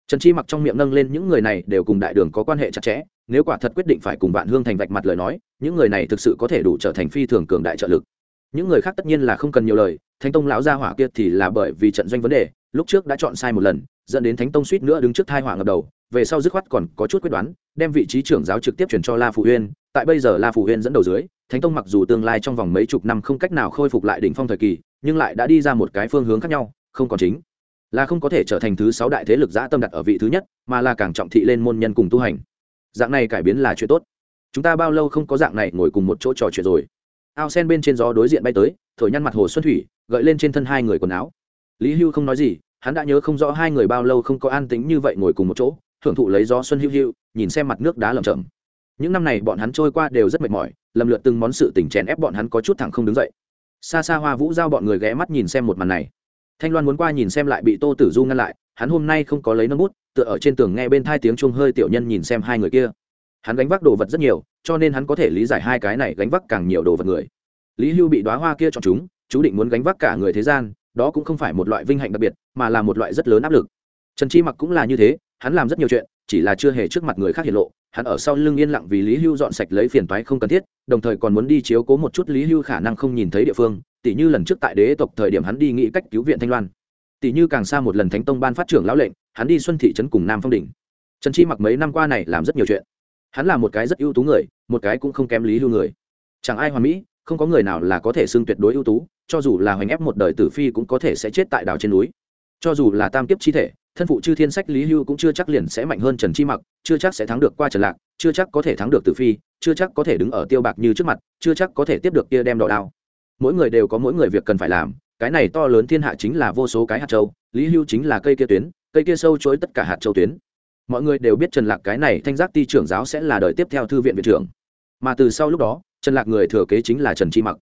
Trần chi mặc trong miệng nâng lên những người này đều cùng đại đường có quan hệ chặt chẽ, nếu quả thật quyết định phải cùng vạn hương thành vạch mặt lời nói, những người này thực sự có thể đủ trở thành phi thường cường đại trợ lực những người khác tất nhiên là không cần nhiều lời, thánh tông lão gia hỏa kia thì là bởi vì trận doanh vấn đề, lúc trước đã chọn sai một lần, dẫn đến thánh tông suýt nữa đứng trước thai hỏa ngập đầu, về sau dứt khoát còn có chút quyết đoán, đem vị trí trưởng giáo trực tiếp chuyển cho la phủ huyên tại bây giờ la phủ huyên dẫn đầu dưới, thánh tông mặc dù tương lai trong vòng mấy chục năm không cách nào khôi phục lại đỉnh phong thời kỳ, nhưng lại đã đi ra một cái phương hướng khác nhau, không còn chính là không có thể trở thành thứ sáu đại thế lực giã tâm đặt ở vị thứ nhất, mà là càng trọng thị lên môn nhân cùng tu hành. Dạng này cải biến là chuyện tốt. Chúng ta bao lâu không có dạng này ngồi cùng một chỗ trò chuyện rồi ao sen bên trên gió đối diện bay tới, thổi nhăn mặt hồ xuân thủy, gợi lên trên thân hai người quần áo. Lý hưu không nói gì, hắn đã nhớ không rõ hai người bao lâu không có an tính như vậy ngồi cùng một chỗ, thưởng thụ lấy gió xuân hưu hưu nhìn xem mặt nước đá lầm chậm những năm này bọn hắn trôi qua đều rất mệt mỏi, lầm lượt từng món sự tình chèn ép bọn hắn có chút thẳng không đứng dậy. Xa xa hoa vũ giao bọn người ghé mắt nhìn xem một màn này. Thanh loan muốn qua nhìn xem lại bị tô tử du ngăn lại, hắn hôm nay không có lấy nâng bút, tựa ở trên tường nghe bên thai tiếng chuông hơi tiểu nhân nhìn xem hai người kia hắn gánh vác đồ vật rất nhiều, cho nên hắn có thể lý giải hai cái này gánh vác càng nhiều đồ vật người. Lý hưu bị đoá hoa kia chọn chúng, chú định muốn gánh vác cả người thế gian, đó cũng không phải một loại vinh hạnh đặc biệt, mà là một loại rất lớn áp lực. Trần chi mặc cũng là như thế, hắn làm rất nhiều chuyện, chỉ là chưa hề trước mặt người khác hiện lộ, hắn ở sau lưng yên lặng vì lý hưu dọn sạch lấy phiền toái không cần thiết, đồng thời còn muốn đi chiếu cố một chút lý hưu khả năng không nhìn thấy địa phương tỷ như lần trước tại đế tộc thời điểm hắn đi nghĩ cách cứu viện thanh loan. Tỷ như càng xa một lần thánh tông ban phát trưởng lão lệnh, hắn đi xuân thị trấn cùng nam phong đỉnh. Trần chi mặc mấy năm qua này làm rất nhiều chuyện hắn là một cái rất ưu tú người, một cái cũng không kém lý hưu người. Chẳng ai hoàn mỹ, không có người nào là có thể xưng tuyệt đối ưu tú, cho dù là hoành ép một đời tử phi cũng có thể sẽ chết tại đảo trên núi. Cho dù là tam kiếp chi thể, thân phụ chư thiên sách lý hưu cũng chưa chắc liền sẽ mạnh hơn trần chi mặc, chưa chắc sẽ thắng được qua trần lạc, chưa chắc có thể thắng được tử phi, chưa chắc có thể đứng ở tiêu bạc như trước mặt, chưa chắc có thể tiếp được kia đem đỏ đao. Mỗi người đều có mỗi người việc cần phải làm, cái này to lớn thiên hạ chính là vô số cái hạt châu, lý hưu chính là cây kia tuyến, cây kia sâu chối tất cả hạt châu tuyến mọi người đều biết trần lạc cái này thanh giác ti trưởng giáo sẽ là đời tiếp theo thư viện viện trưởng. Mà từ sau lúc đó, trần lạc người thừa kế chính là trần chi mặc.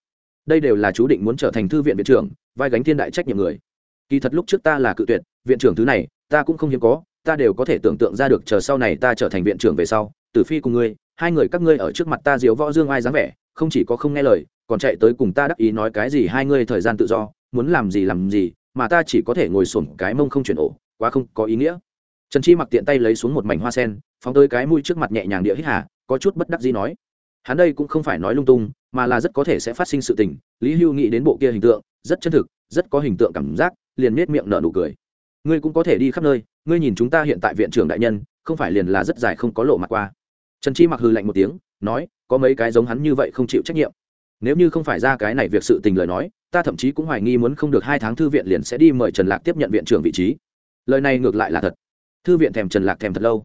Đây đều là chú định muốn trở thành thư viện viện trưởng, vai gánh thiên đại trách nhiệm người. Kỳ thật lúc trước ta là cự tuyệt, viện trưởng thứ này, ta cũng không hiếm có, ta đều có thể tưởng tượng ra được chờ sau này ta trở thành viện trưởng về sau, tử phi cùng ngươi, hai người các ngươi ở trước mặt ta diếu võ dương ai dáng vẻ, không chỉ có không nghe lời, còn chạy tới cùng ta đắc ý nói cái gì hai ngươi thời gian tự do, muốn làm gì làm gì, mà ta chỉ có thể ngồi sổm cái mông không chuyển ổ, quá không có ý nghĩa trần chi mặc tiện tay lấy xuống một mảnh hoa sen, phóng tới cái mũi trước mặt nhẹ nhàng địa hít hà, có chút bất đắc gì nói. Hắn đây cũng không phải nói lung tung, mà là rất có thể sẽ phát sinh sự tình, lý hưu nghĩ đến bộ kia hình tượng, rất chân thực, rất có hình tượng cảm giác, liền nết miệng nở nụ cười. Ngươi cũng có thể đi khắp nơi, ngươi nhìn chúng ta hiện tại viện trưởng đại nhân, không phải liền là rất dài không có lộ mặt qua. Trần chi mặc hư lạnh một tiếng, nói, có mấy cái giống hắn như vậy không chịu trách nhiệm. Nếu như không phải ra cái này việc sự tình lời nói, ta thậm chí cũng hoài nghi muốn không được hai tháng thư viện liền sẽ đi mời trần lạc tiếp nhận viện trưởng vị trí. Lời này ngược lại là thật thư viện thèm trần lạc thèm thật lâu.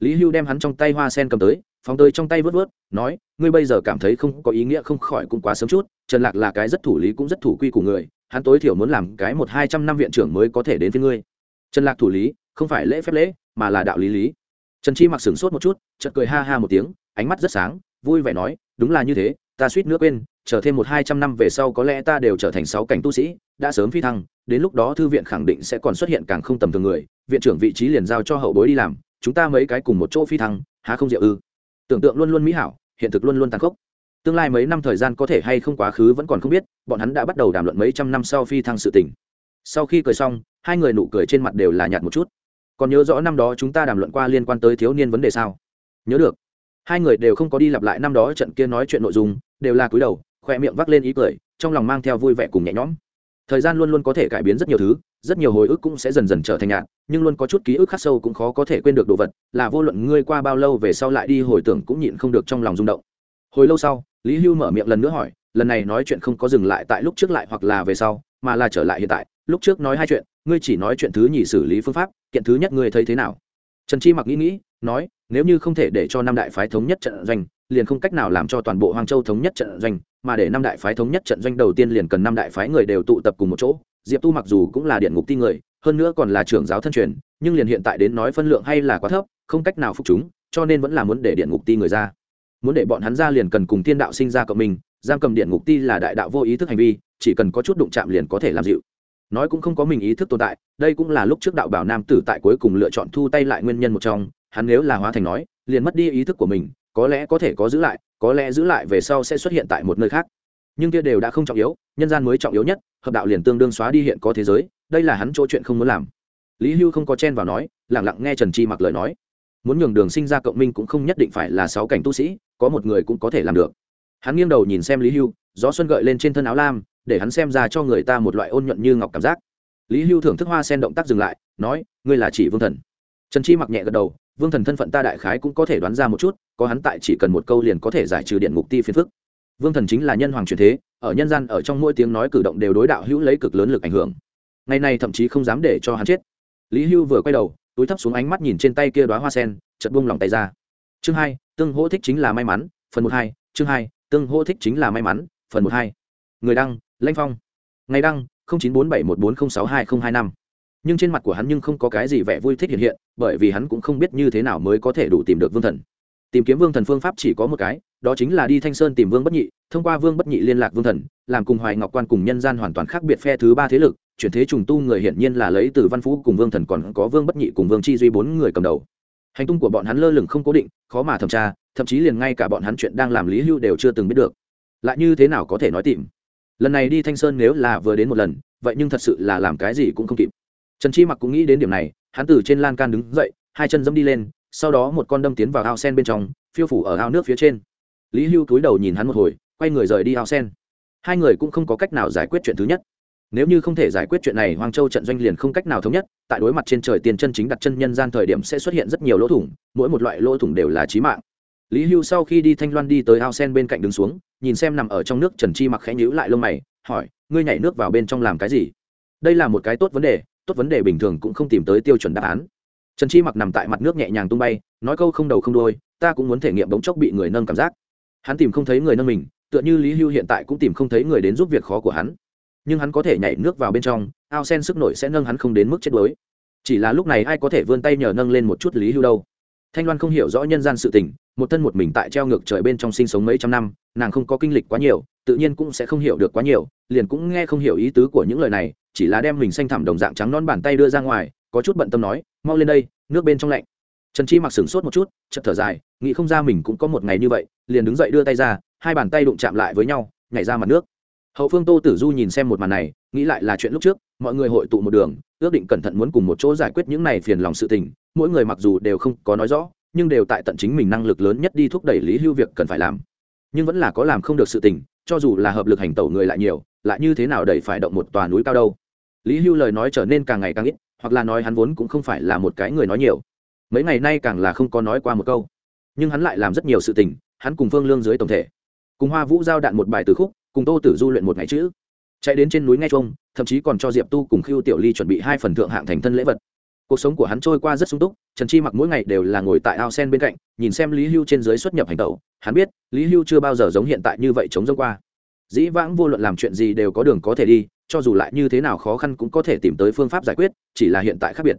Lý hưu đem hắn trong tay hoa sen cầm tới, phóng tới trong tay vớt vớt, nói, ngươi bây giờ cảm thấy không có ý nghĩa không khỏi cũng quá sớm chút, trần lạc là cái rất thủ lý cũng rất thủ quy của người, hắn tối thiểu muốn làm cái một hai trăm năm viện trưởng mới có thể đến với ngươi. Trần lạc thủ lý, không phải lễ phép lễ, mà là đạo lý lý. Trần chi mặc sửng sốt một chút, chợt cười ha ha một tiếng, ánh mắt rất sáng, vui vẻ nói, đúng là như thế ta suýt nữa quên, chờ thêm một hai trăm năm về sau có lẽ ta đều trở thành sáu cảnh tu sĩ, đã sớm phi thăng, đến lúc đó thư viện khẳng định sẽ còn xuất hiện càng không tầm thường người, viện trưởng vị trí liền giao cho hậu bối đi làm, chúng ta mấy cái cùng một chỗ phi thăng, há không diệu ư? Tưởng tượng luôn luôn mỹ hảo, hiện thực luôn luôn tàn khốc. Tương lai mấy năm thời gian có thể hay không quá khứ vẫn còn không biết, bọn hắn đã bắt đầu đàm luận mấy trăm năm sau phi thăng sự tình. Sau khi cười xong, hai người nụ cười trên mặt đều là nhạt một chút. Còn nhớ rõ năm đó chúng ta đàm luận qua liên quan tới thiếu niên vấn đề sao? Nhớ được. Hai người đều không có đi lặp lại năm đó trận kia nói chuyện nội dung đều là cúi đầu, khoe miệng vác lên ý cười, trong lòng mang theo vui vẻ cùng nhẹ nhõm. Thời gian luôn luôn có thể cải biến rất nhiều thứ, rất nhiều hồi ức cũng sẽ dần dần trở thành nhạt, nhưng luôn có chút ký ức khắc sâu cũng khó có thể quên được đồ vật, là vô luận ngươi qua bao lâu về sau lại đi hồi tưởng cũng nhịn không được trong lòng rung động. Hồi lâu sau, lý hưu mở miệng lần nữa hỏi, lần này nói chuyện không có dừng lại tại lúc trước lại hoặc là về sau, mà là trở lại hiện tại, lúc trước nói hai chuyện, ngươi chỉ nói chuyện thứ nhì xử lý phương pháp, kiện thứ nhất ngươi thấy thế nào? Trần chi mặc nghĩ nghĩ, nói, nếu như không thể để cho năm đại phái thống nhất trận doanh liền không cách nào làm cho toàn bộ hoàng châu thống nhất trận doanh, mà để năm đại phái thống nhất trận doanh đầu tiên liền cần năm đại phái người đều tụ tập cùng một chỗ. Diệp tu mặc dù cũng là điện ngục ti người, hơn nữa còn là trưởng giáo thân truyền, nhưng liền hiện tại đến nói phân lượng hay là quá thấp, không cách nào phục chúng, cho nên vẫn là muốn để điện ngục ti người ra. Muốn để bọn hắn ra liền cần cùng thiên đạo sinh ra cộng mình giam cầm điện ngục ti là đại đạo vô ý thức hành vi, chỉ cần có chút đụng chạm liền có thể làm dịu. Nói cũng không có mình ý thức tồn tại, đây cũng là lúc trước đạo bảo nam tử tại cuối cùng lựa chọn thu tay lại nguyên nhân một trong, hắn nếu là hóa thành nói, liền mất đi ý thức của mình có lẽ có thể có giữ lại, có lẽ giữ lại về sau sẽ xuất hiện tại một nơi khác. Nhưng kia đều đã không trọng yếu, nhân gian mới trọng yếu nhất, hợp đạo liền tương đương xóa đi hiện có thế giới, đây là hắn chỗ chuyện không muốn làm. Lý hưu không có chen vào nói lẳng lặng nghe trần chi mặc lời nói. Muốn nhường đường sinh ra cộng minh cũng không nhất định phải là sáu cảnh tu sĩ, có một người cũng có thể làm được. Hắn nghiêng đầu nhìn xem lý hưu, gió xuân gợi lên trên thân áo lam, để hắn xem ra cho người ta một loại ôn nhuận như ngọc cảm giác. Lý hưu thưởng thức hoa sen động tác dừng lại, nói, ngươi là chỉ vương thần. Trần chi mặc nhẹ gật đầu vương thần thân phận ta đại khái cũng có thể đoán ra một chút, có hắn tại chỉ cần một câu liền có thể giải trừ điện ngục ti phiền phức. Vương thần chính là nhân hoàng truyền thế, ở nhân gian ở trong mỗi tiếng nói cử động đều đối đạo hữu lấy cực lớn lực ảnh hưởng. Ngày nay thậm chí không dám để cho hắn chết. Lý hưu vừa quay đầu, túi thấp xuống ánh mắt nhìn trên tay kia đoá hoa sen chật buông lòng tay ra. Chương hai, tương hỗ thích chính là may mắn, phần một hai, chương hai, tương hỗ thích chính là may mắn, phần một hai. Người đăng, lanh phong. Ngày đăng chín bốn bảy một bốn không sáu hai không hai năm nhưng trên mặt của hắn nhưng không có cái gì vẻ vui thích hiện hiện, bởi vì hắn cũng không biết như thế nào mới có thể đủ tìm được vương thần. Tìm kiếm vương thần phương pháp chỉ có một cái, đó chính là đi thanh sơn tìm vương bất nhị, thông qua vương bất nhị liên lạc vương thần, làm cùng hoài ngọc quan cùng nhân gian hoàn toàn khác biệt phe thứ ba thế lực, chuyển thế trùng tu người hiển nhiên là lấy từ văn phú cùng vương thần còn có vương bất nhị cùng vương chi duy bốn người cầm đầu. Hành tung của bọn hắn lơ lửng không cố định, khó mà thẩm tra, thậm chí liền ngay cả bọn hắn chuyện đang làm lý hưu đều chưa từng biết được. Lại như thế nào có thể nói tìm? Lần này đi thanh sơn nếu là vừa đến một lần, vậy nhưng thật sự là làm cái gì cũng không kịp trần chi mặc cũng nghĩ đến điểm này, hắn từ trên lan can đứng dậy, hai chân dẫm đi lên, sau đó một con đâm tiến vào ao sen bên trong, phiêu phủ ở ao nước phía trên. Lý hưu cúi đầu nhìn hắn một hồi, quay người rời đi ao sen. Hai người cũng không có cách nào giải quyết chuyện thứ nhất. Nếu như không thể giải quyết chuyện này, hoang châu trận doanh liền không cách nào thống nhất, tại đối mặt trên trời tiền chân chính đặt chân nhân gian thời điểm sẽ xuất hiện rất nhiều lỗ thủng, mỗi một loại lỗ thủng đều là trí mạng. Lý hưu sau khi đi thanh loan đi tới ao sen bên cạnh đứng xuống, nhìn xem nằm ở trong nước trần chi mặc khẽ nhíu lại lông mày, hỏi, ngươi nhảy nước vào bên trong làm cái gì? Đây là một cái tốt vấn đề tốt vấn đề bình thường cũng không tìm tới tiêu chuẩn đáp án. Trần chi mặc nằm tại mặt nước nhẹ nhàng tung bay, nói câu không đầu không đôi ta cũng muốn thể nghiệm bỗng chốc bị người nâng cảm giác. Hắn tìm không thấy người nâng mình, tựa như lý hưu hiện tại cũng tìm không thấy người đến giúp việc khó của hắn. Nhưng hắn có thể nhảy nước vào bên trong, ao sen sức nổi sẽ nâng hắn không đến mức chết đuối. Chỉ là lúc này ai có thể vươn tay nhờ nâng lên một chút lý hưu đâu? Thanh loan không hiểu rõ nhân gian sự tình, một thân một mình tại treo ngược trời bên trong sinh sống mấy trăm năm, nàng không có kinh lịch quá nhiều, tự nhiên cũng sẽ không hiểu được quá nhiều, liền cũng nghe không hiểu ý tứ của những lời này, chỉ là đem mình xanh thảm đồng dạng trắng non bàn tay đưa ra ngoài, có chút bận tâm nói, mau lên đây, nước bên trong lạnh. Trần chi mặc sửng sốt một chút chật thở dài, nghĩ không ra mình cũng có một ngày như vậy, liền đứng dậy đưa tay ra, hai bàn tay đụng chạm lại với nhau, nhảy ra mặt nước. Hậu phương tô tử du nhìn xem một màn này, nghĩ lại là chuyện lúc trước, mọi người hội tụ một đường ước định cẩn thận muốn cùng một chỗ giải quyết những này phiền lòng sự tình, mỗi người mặc dù đều không có nói rõ, nhưng đều tại tận chính mình năng lực lớn nhất đi thúc đẩy lý hưu việc cần phải làm. Nhưng vẫn là có làm không được sự tình, cho dù là hợp lực hành tẩu người lại nhiều, lại như thế nào đẩy phải động một tòa núi cao đâu? Lý hưu lời nói trở nên càng ngày càng ít, hoặc là nói hắn vốn cũng không phải là một cái người nói nhiều. Mấy ngày nay càng là không có nói qua một câu. Nhưng hắn lại làm rất nhiều sự tình, hắn cùng phương lương dưới tổng thể. Cùng hoa vũ giao đạn một bài từ khúc, cùng tô tử du luyện một ngày chữ chạy đến trên núi nghe trông thậm chí còn cho diệp tu cùng khiêu tiểu ly chuẩn bị hai phần thượng hạng thành thân lễ vật. Cuộc sống của hắn trôi qua rất sung túc, trần chi mặc mỗi ngày đều là ngồi tại ao sen bên cạnh, nhìn xem lý hưu trên dưới xuất nhập hành tẩu. Hắn biết, lý hưu chưa bao giờ giống hiện tại như vậy chống dông qua. Dĩ vãng vô luận làm chuyện gì đều có đường có thể đi, cho dù lại như thế nào khó khăn cũng có thể tìm tới phương pháp giải quyết, chỉ là hiện tại khác biệt.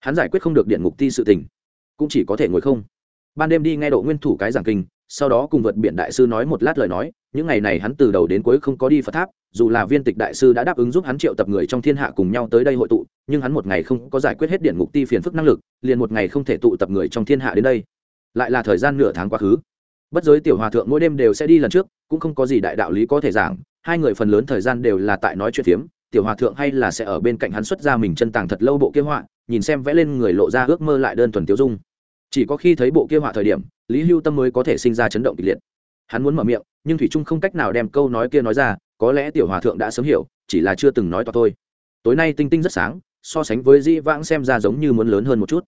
Hắn giải quyết không được điện ngục ti sự tình, cũng chỉ có thể ngồi không. Ban đêm đi nghe độ nguyên thủ cái giảng kinh, sau đó cùng vượt biển đại sư nói một lát lời nói những ngày này hắn từ đầu đến cuối không có đi phật tháp, dù là viên tịch đại sư đã đáp ứng giúp hắn triệu tập người trong thiên hạ cùng nhau tới đây hội tụ, nhưng hắn một ngày không có giải quyết hết điện ngục ti phiền phức năng lực, liền một ngày không thể tụ tập người trong thiên hạ đến đây. Lại là thời gian nửa tháng quá khứ. Bất giới tiểu hòa thượng mỗi đêm đều sẽ đi lần trước, cũng không có gì đại đạo lý có thể giảng, hai người phần lớn thời gian đều là tại nói chuyện phiếm, tiểu hòa thượng hay là sẽ ở bên cạnh hắn xuất ra mình chân tàng thật lâu bộ kia họa, nhìn xem vẽ lên người lộ ra ước mơ lại đơn thuần tiêu dung. Chỉ có khi thấy bộ kia họa thời điểm, lý hưu tâm mới có thể sinh ra chấn động kịch liệt. Hắn muốn mở miệng nhưng thủy trung không cách nào đem câu nói kia nói ra, có lẽ tiểu hòa thượng đã sớm hiểu, chỉ là chưa từng nói to thôi. Tối nay tinh tinh rất sáng, so sánh với di vãng xem ra giống như muốn lớn hơn một chút.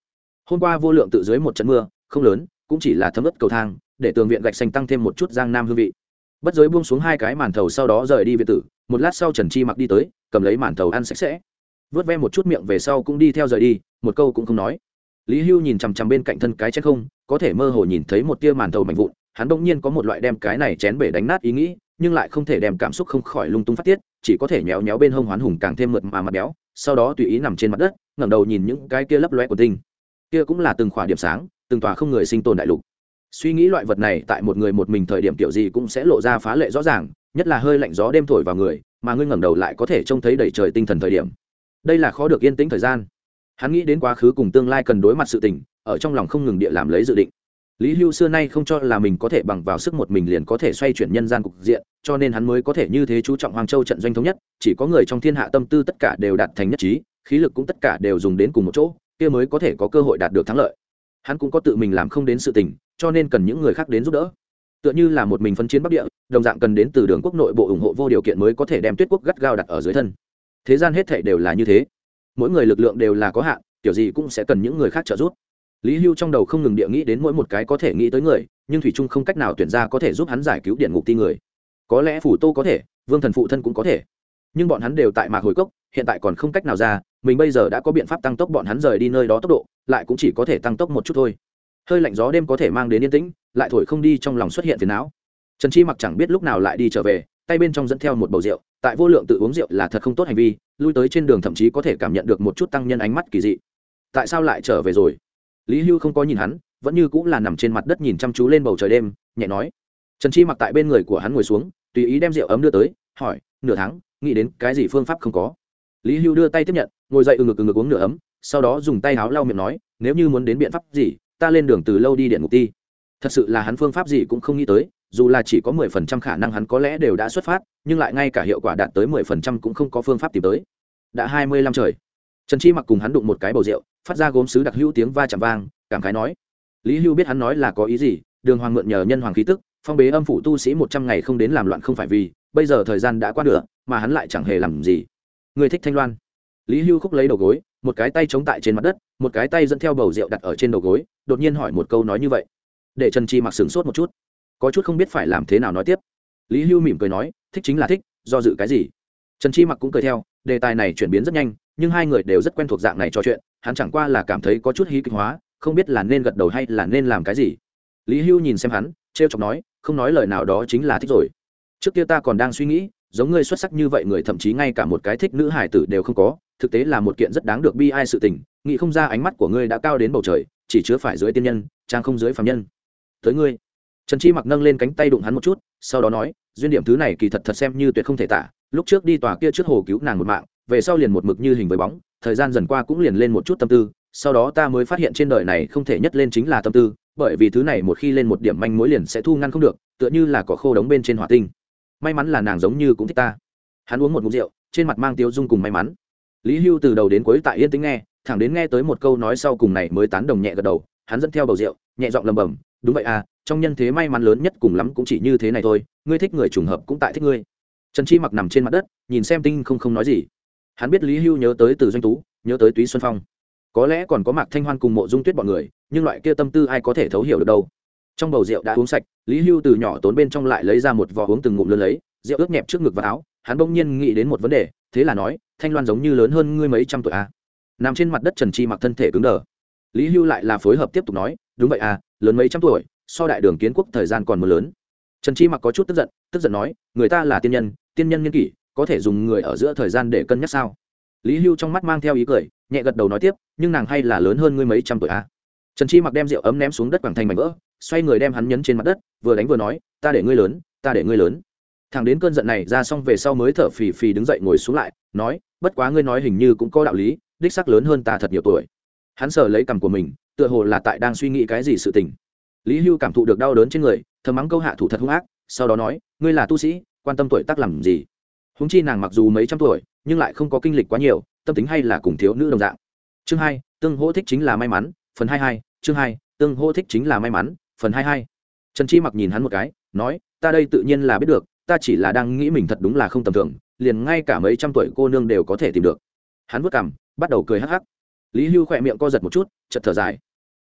Hôm qua vô lượng tự dưới một trận mưa, không lớn, cũng chỉ là thấm ướt cầu thang, để tường viện gạch xanh tăng thêm một chút giang nam hương vị. Bất giới buông xuống hai cái màn thầu sau đó rời đi viện tử, một lát sau trần chi mặc đi tới, cầm lấy màn thầu ăn sạch sẽ. Vớt ve một chút miệng về sau cũng đi theo rời đi, một câu cũng không nói. Lý hưu nhìn chằm chằm bên cạnh thân cái chết không, có thể mơ hồ nhìn thấy một tia màn thầu mạnh vụn hắn bỗng nhiên có một loại đem cái này chén bể đánh nát ý nghĩ, nhưng lại không thể đem cảm xúc không khỏi lung tung phát tiết, chỉ có thể nhéo nhéo bên hông hoán hùng càng thêm mượt mà mặt béo, sau đó tùy ý nằm trên mặt đất, ngẩng đầu nhìn những cái kia lấp loe của tinh. Kia cũng là từng khỏa điểm sáng, từng tòa không người sinh tồn đại lục. Suy nghĩ loại vật này tại một người một mình thời điểm kiểu gì cũng sẽ lộ ra phá lệ rõ ràng, nhất là hơi lạnh gió đêm thổi vào người, mà ngươi ngẩng đầu lại có thể trông thấy đầy trời tinh thần thời điểm. Đây là khó được yên tĩnh thời gian. Hắn nghĩ đến quá khứ cùng tương lai cần đối mặt sự tình, ở trong lòng không ngừng địa làm lấy dự định lý hưu xưa nay không cho là mình có thể bằng vào sức một mình liền có thể xoay chuyển nhân gian cục diện, cho nên hắn mới có thể như thế chú trọng hoàng châu trận doanh thống nhất, chỉ có người trong thiên hạ tâm tư tất cả đều đạt thành nhất trí, khí lực cũng tất cả đều dùng đến cùng một chỗ, kia mới có thể có cơ hội đạt được thắng lợi. Hắn cũng có tự mình làm không đến sự tình, cho nên cần những người khác đến giúp đỡ. Tựa như là một mình phân chiến bắc địa, đồng dạng cần đến từ đường quốc nội bộ ủng hộ vô điều kiện mới có thể đem tuyết quốc gắt gao đặt ở dưới thân. Thế gian hết thảy đều là như thế. Mỗi người lực lượng đều là có hạn, kiểu gì cũng sẽ cần những người khác trợ giúp lý hưu trong đầu không ngừng địa nghĩ đến mỗi một cái có thể nghĩ tới người, nhưng thủy trung không cách nào tuyển ra có thể giúp hắn giải cứu điện ngục ti người. Có lẽ phủ tô có thể, vương thần phụ thân cũng có thể. Nhưng bọn hắn đều tại mạc hồi cốc, hiện tại còn không cách nào ra, mình bây giờ đã có biện pháp tăng tốc bọn hắn rời đi nơi đó tốc độ, lại cũng chỉ có thể tăng tốc một chút thôi. Hơi lạnh gió đêm có thể mang đến yên tĩnh, lại thổi không đi trong lòng xuất hiện phiền não. Trần chi mặc chẳng biết lúc nào lại đi trở về, tay bên trong dẫn theo một bầu rượu, tại vô lượng tự uống rượu là thật không tốt hành vi, lui tới trên đường thậm chí có thể cảm nhận được một chút tăng nhân ánh mắt kỳ dị. Tại sao lại trở về rồi? Lý hưu không có nhìn hắn, vẫn như cũng là nằm trên mặt đất nhìn chăm chú lên bầu trời đêm, nhẹ nói. Trần chi mặc tại bên người của hắn ngồi xuống, tùy ý đem rượu ấm đưa tới, hỏi, nửa tháng, nghĩ đến cái gì phương pháp không có? Lý hưu đưa tay tiếp nhận, ngồi dậy ừng ngực ừng ngực uống nửa ấm, sau đó dùng tay háo lau miệng nói, nếu như muốn đến biện pháp gì, ta lên đường từ lâu đi điện ngục ti. Thật sự là hắn phương pháp gì cũng không nghĩ tới, dù là chỉ có mười phần trăm khả năng hắn có lẽ đều đã xuất phát, nhưng lại ngay cả hiệu quả đạt tới mười phần trăm cũng không có phương pháp tìm tới. Đã hai mươi lăm trời trần chi mặc cùng hắn đụng một cái bầu rượu, phát ra gốm sứ đặc hữu tiếng va chạm vang, cảm khái nói. Lý hưu biết hắn nói là có ý gì, đường hoàng mượn nhờ nhân hoàng khí tức, phong bế âm phủ tu sĩ một trăm ngày không đến làm loạn không phải vì, bây giờ thời gian đã qua nửa, mà hắn lại chẳng hề làm gì. Người thích thanh loan. Lý hưu khúc lấy đầu gối, một cái tay chống tại trên mặt đất, một cái tay dẫn theo bầu rượu đặt ở trên đầu gối, đột nhiên hỏi một câu nói như vậy. Để trần chi mặc sửng sốt một chút. Có chút không biết phải làm thế nào nói tiếp. Lý hưu mỉm cười nói, thích chính là thích, do dự cái gì? Trần chi mặc cũng cười theo, đề tài này chuyển biến rất nhanh nhưng hai người đều rất quen thuộc dạng này trò chuyện, hắn chẳng qua là cảm thấy có chút hí kịch hóa, không biết là nên gật đầu hay là nên làm cái gì. Lý hưu nhìn xem hắn t r e o chọc nói, không nói lời nào đó chính là thích rồi. Trước kia ta còn đang suy nghĩ, giống ngươi xuất sắc như vậy người thậm chí ngay cả một cái thích nữ hải tử đều không có, thực tế là một kiện rất đáng được bi ai sự tình, nghĩ không ra ánh mắt của ngươi đã cao đến bầu trời, chỉ chứa phải dưới tiên nhân trang không dưới phạm nhân. Tới ngươi. Trần chi mặc nâng lên cánh tay đụng hắn một chút, sau đó nói, duyên điểm thứ này kỳ thật thật xem như tuyệt không thể tả, lúc trước đi tòa kia trước hồ cứu nàng một mạng về sau liền một mực như hình với bóng, thời gian dần qua cũng liền lên một chút tâm tư, sau đó ta mới phát hiện trên đời này không thể nhất lên chính là tâm tư, bởi vì thứ này một khi lên một điểm manh mối liền sẽ thu ngăn không được, tựa như là cỏ khô đống bên trên hỏa tinh. May mắn là nàng giống như cũng thích ta. Hắn uống một ngụm rượu, trên mặt mang tiêu dung cùng may mắn. Lý hưu từ đầu đến cuối tại yên tính nghe, thẳng đến nghe tới một câu nói sau cùng này mới tán đồng nhẹ gật đầu, hắn dẫn theo bầu rượu, nhẹ giọng lầm bầm đúng vậy à trong nhân thế may mắn lớn nhất cùng lắm cũng chỉ như thế này thôi, ngươi thích người trùng hợp cũng tại thích ngươi. Trần chi mặc nằm trên mặt đất, nhìn xem tinh không không nói gì hắn biết lý hưu nhớ tới từ doanh tú, nhớ tới túy xuân phong. Có lẽ còn có mạc thanh hoan cùng mộ dung tuyết bọn người, nhưng loại kia tâm tư ai có thể thấu hiểu được đâu. Trong bầu rượu đã uống sạch, lý hưu từ nhỏ tốn bên trong lại lấy ra một vỏ uống từng ngụm lớn lấy, rượu ướt nhẹp trước ngực và áo, hắn bỗng nhiên nghĩ đến một vấn đề, thế là nói, thanh loan giống như lớn hơn ngươi mấy trăm tuổi à. nằm trên mặt đất trần chi mặc thân thể cứng đờ. Lý hưu lại là phối hợp tiếp tục nói, đúng vậy à lớn mấy trăm tuổi, so đại đường kiến quốc thời gian còn mưa lớn. Trần chi mặc có chút tức giận tức giận nói, người ta là tiên nhân tiên nhân nghiên kỷ có thể dùng người ở giữa thời gian để cân nhắc sao? Lý hưu trong mắt mang theo ý cười, nhẹ gật đầu nói tiếp, nhưng nàng hay là lớn hơn ngươi mấy trăm tuổi à. trần chi mặc đem rượu ấm ném xuống đất quảng thành mảnh vỡ, xoay người đem hắn nhấn trên mặt đất, vừa đánh vừa nói, ta để ngươi lớn, ta để ngươi lớn. Thằng đến cơn giận này ra xong về sau mới thở phì phì đứng dậy ngồi xuống lại, nói, bất quá ngươi nói hình như cũng có đạo lý, đích sắc lớn hơn ta thật nhiều tuổi. Hắn sờ lấy cằm của mình, tựa hồ là tại đang suy nghĩ cái gì sự tình. Lý hưu cảm thụ được đau đớn trên người, thầm mắng câu hạ thủ thật hung ác, sau đó nói, ngươi là tu sĩ, quan tâm tuổi tác làm gì? Húng chi nàng mặc dù mấy trăm tuổi, nhưng lại không có kinh lịch quá nhiều, tâm tính hay là cùng thiếu nữ đồng dạng. Chương hai, tương hỗ thích chính là may mắn, phần hai hai, chương hai, tương hỗ thích chính là may mắn, phần hai hai. Trần chi mặc nhìn hắn một cái, nói, ta đây tự nhiên là biết được, ta chỉ là đang nghĩ mình thật đúng là không tầm thường, liền ngay cả mấy trăm tuổi cô nương đều có thể tìm được. Hắn vất cảm bắt đầu cười hắc hắc. Lý hưu khỏe miệng co giật một chút chật thở dài.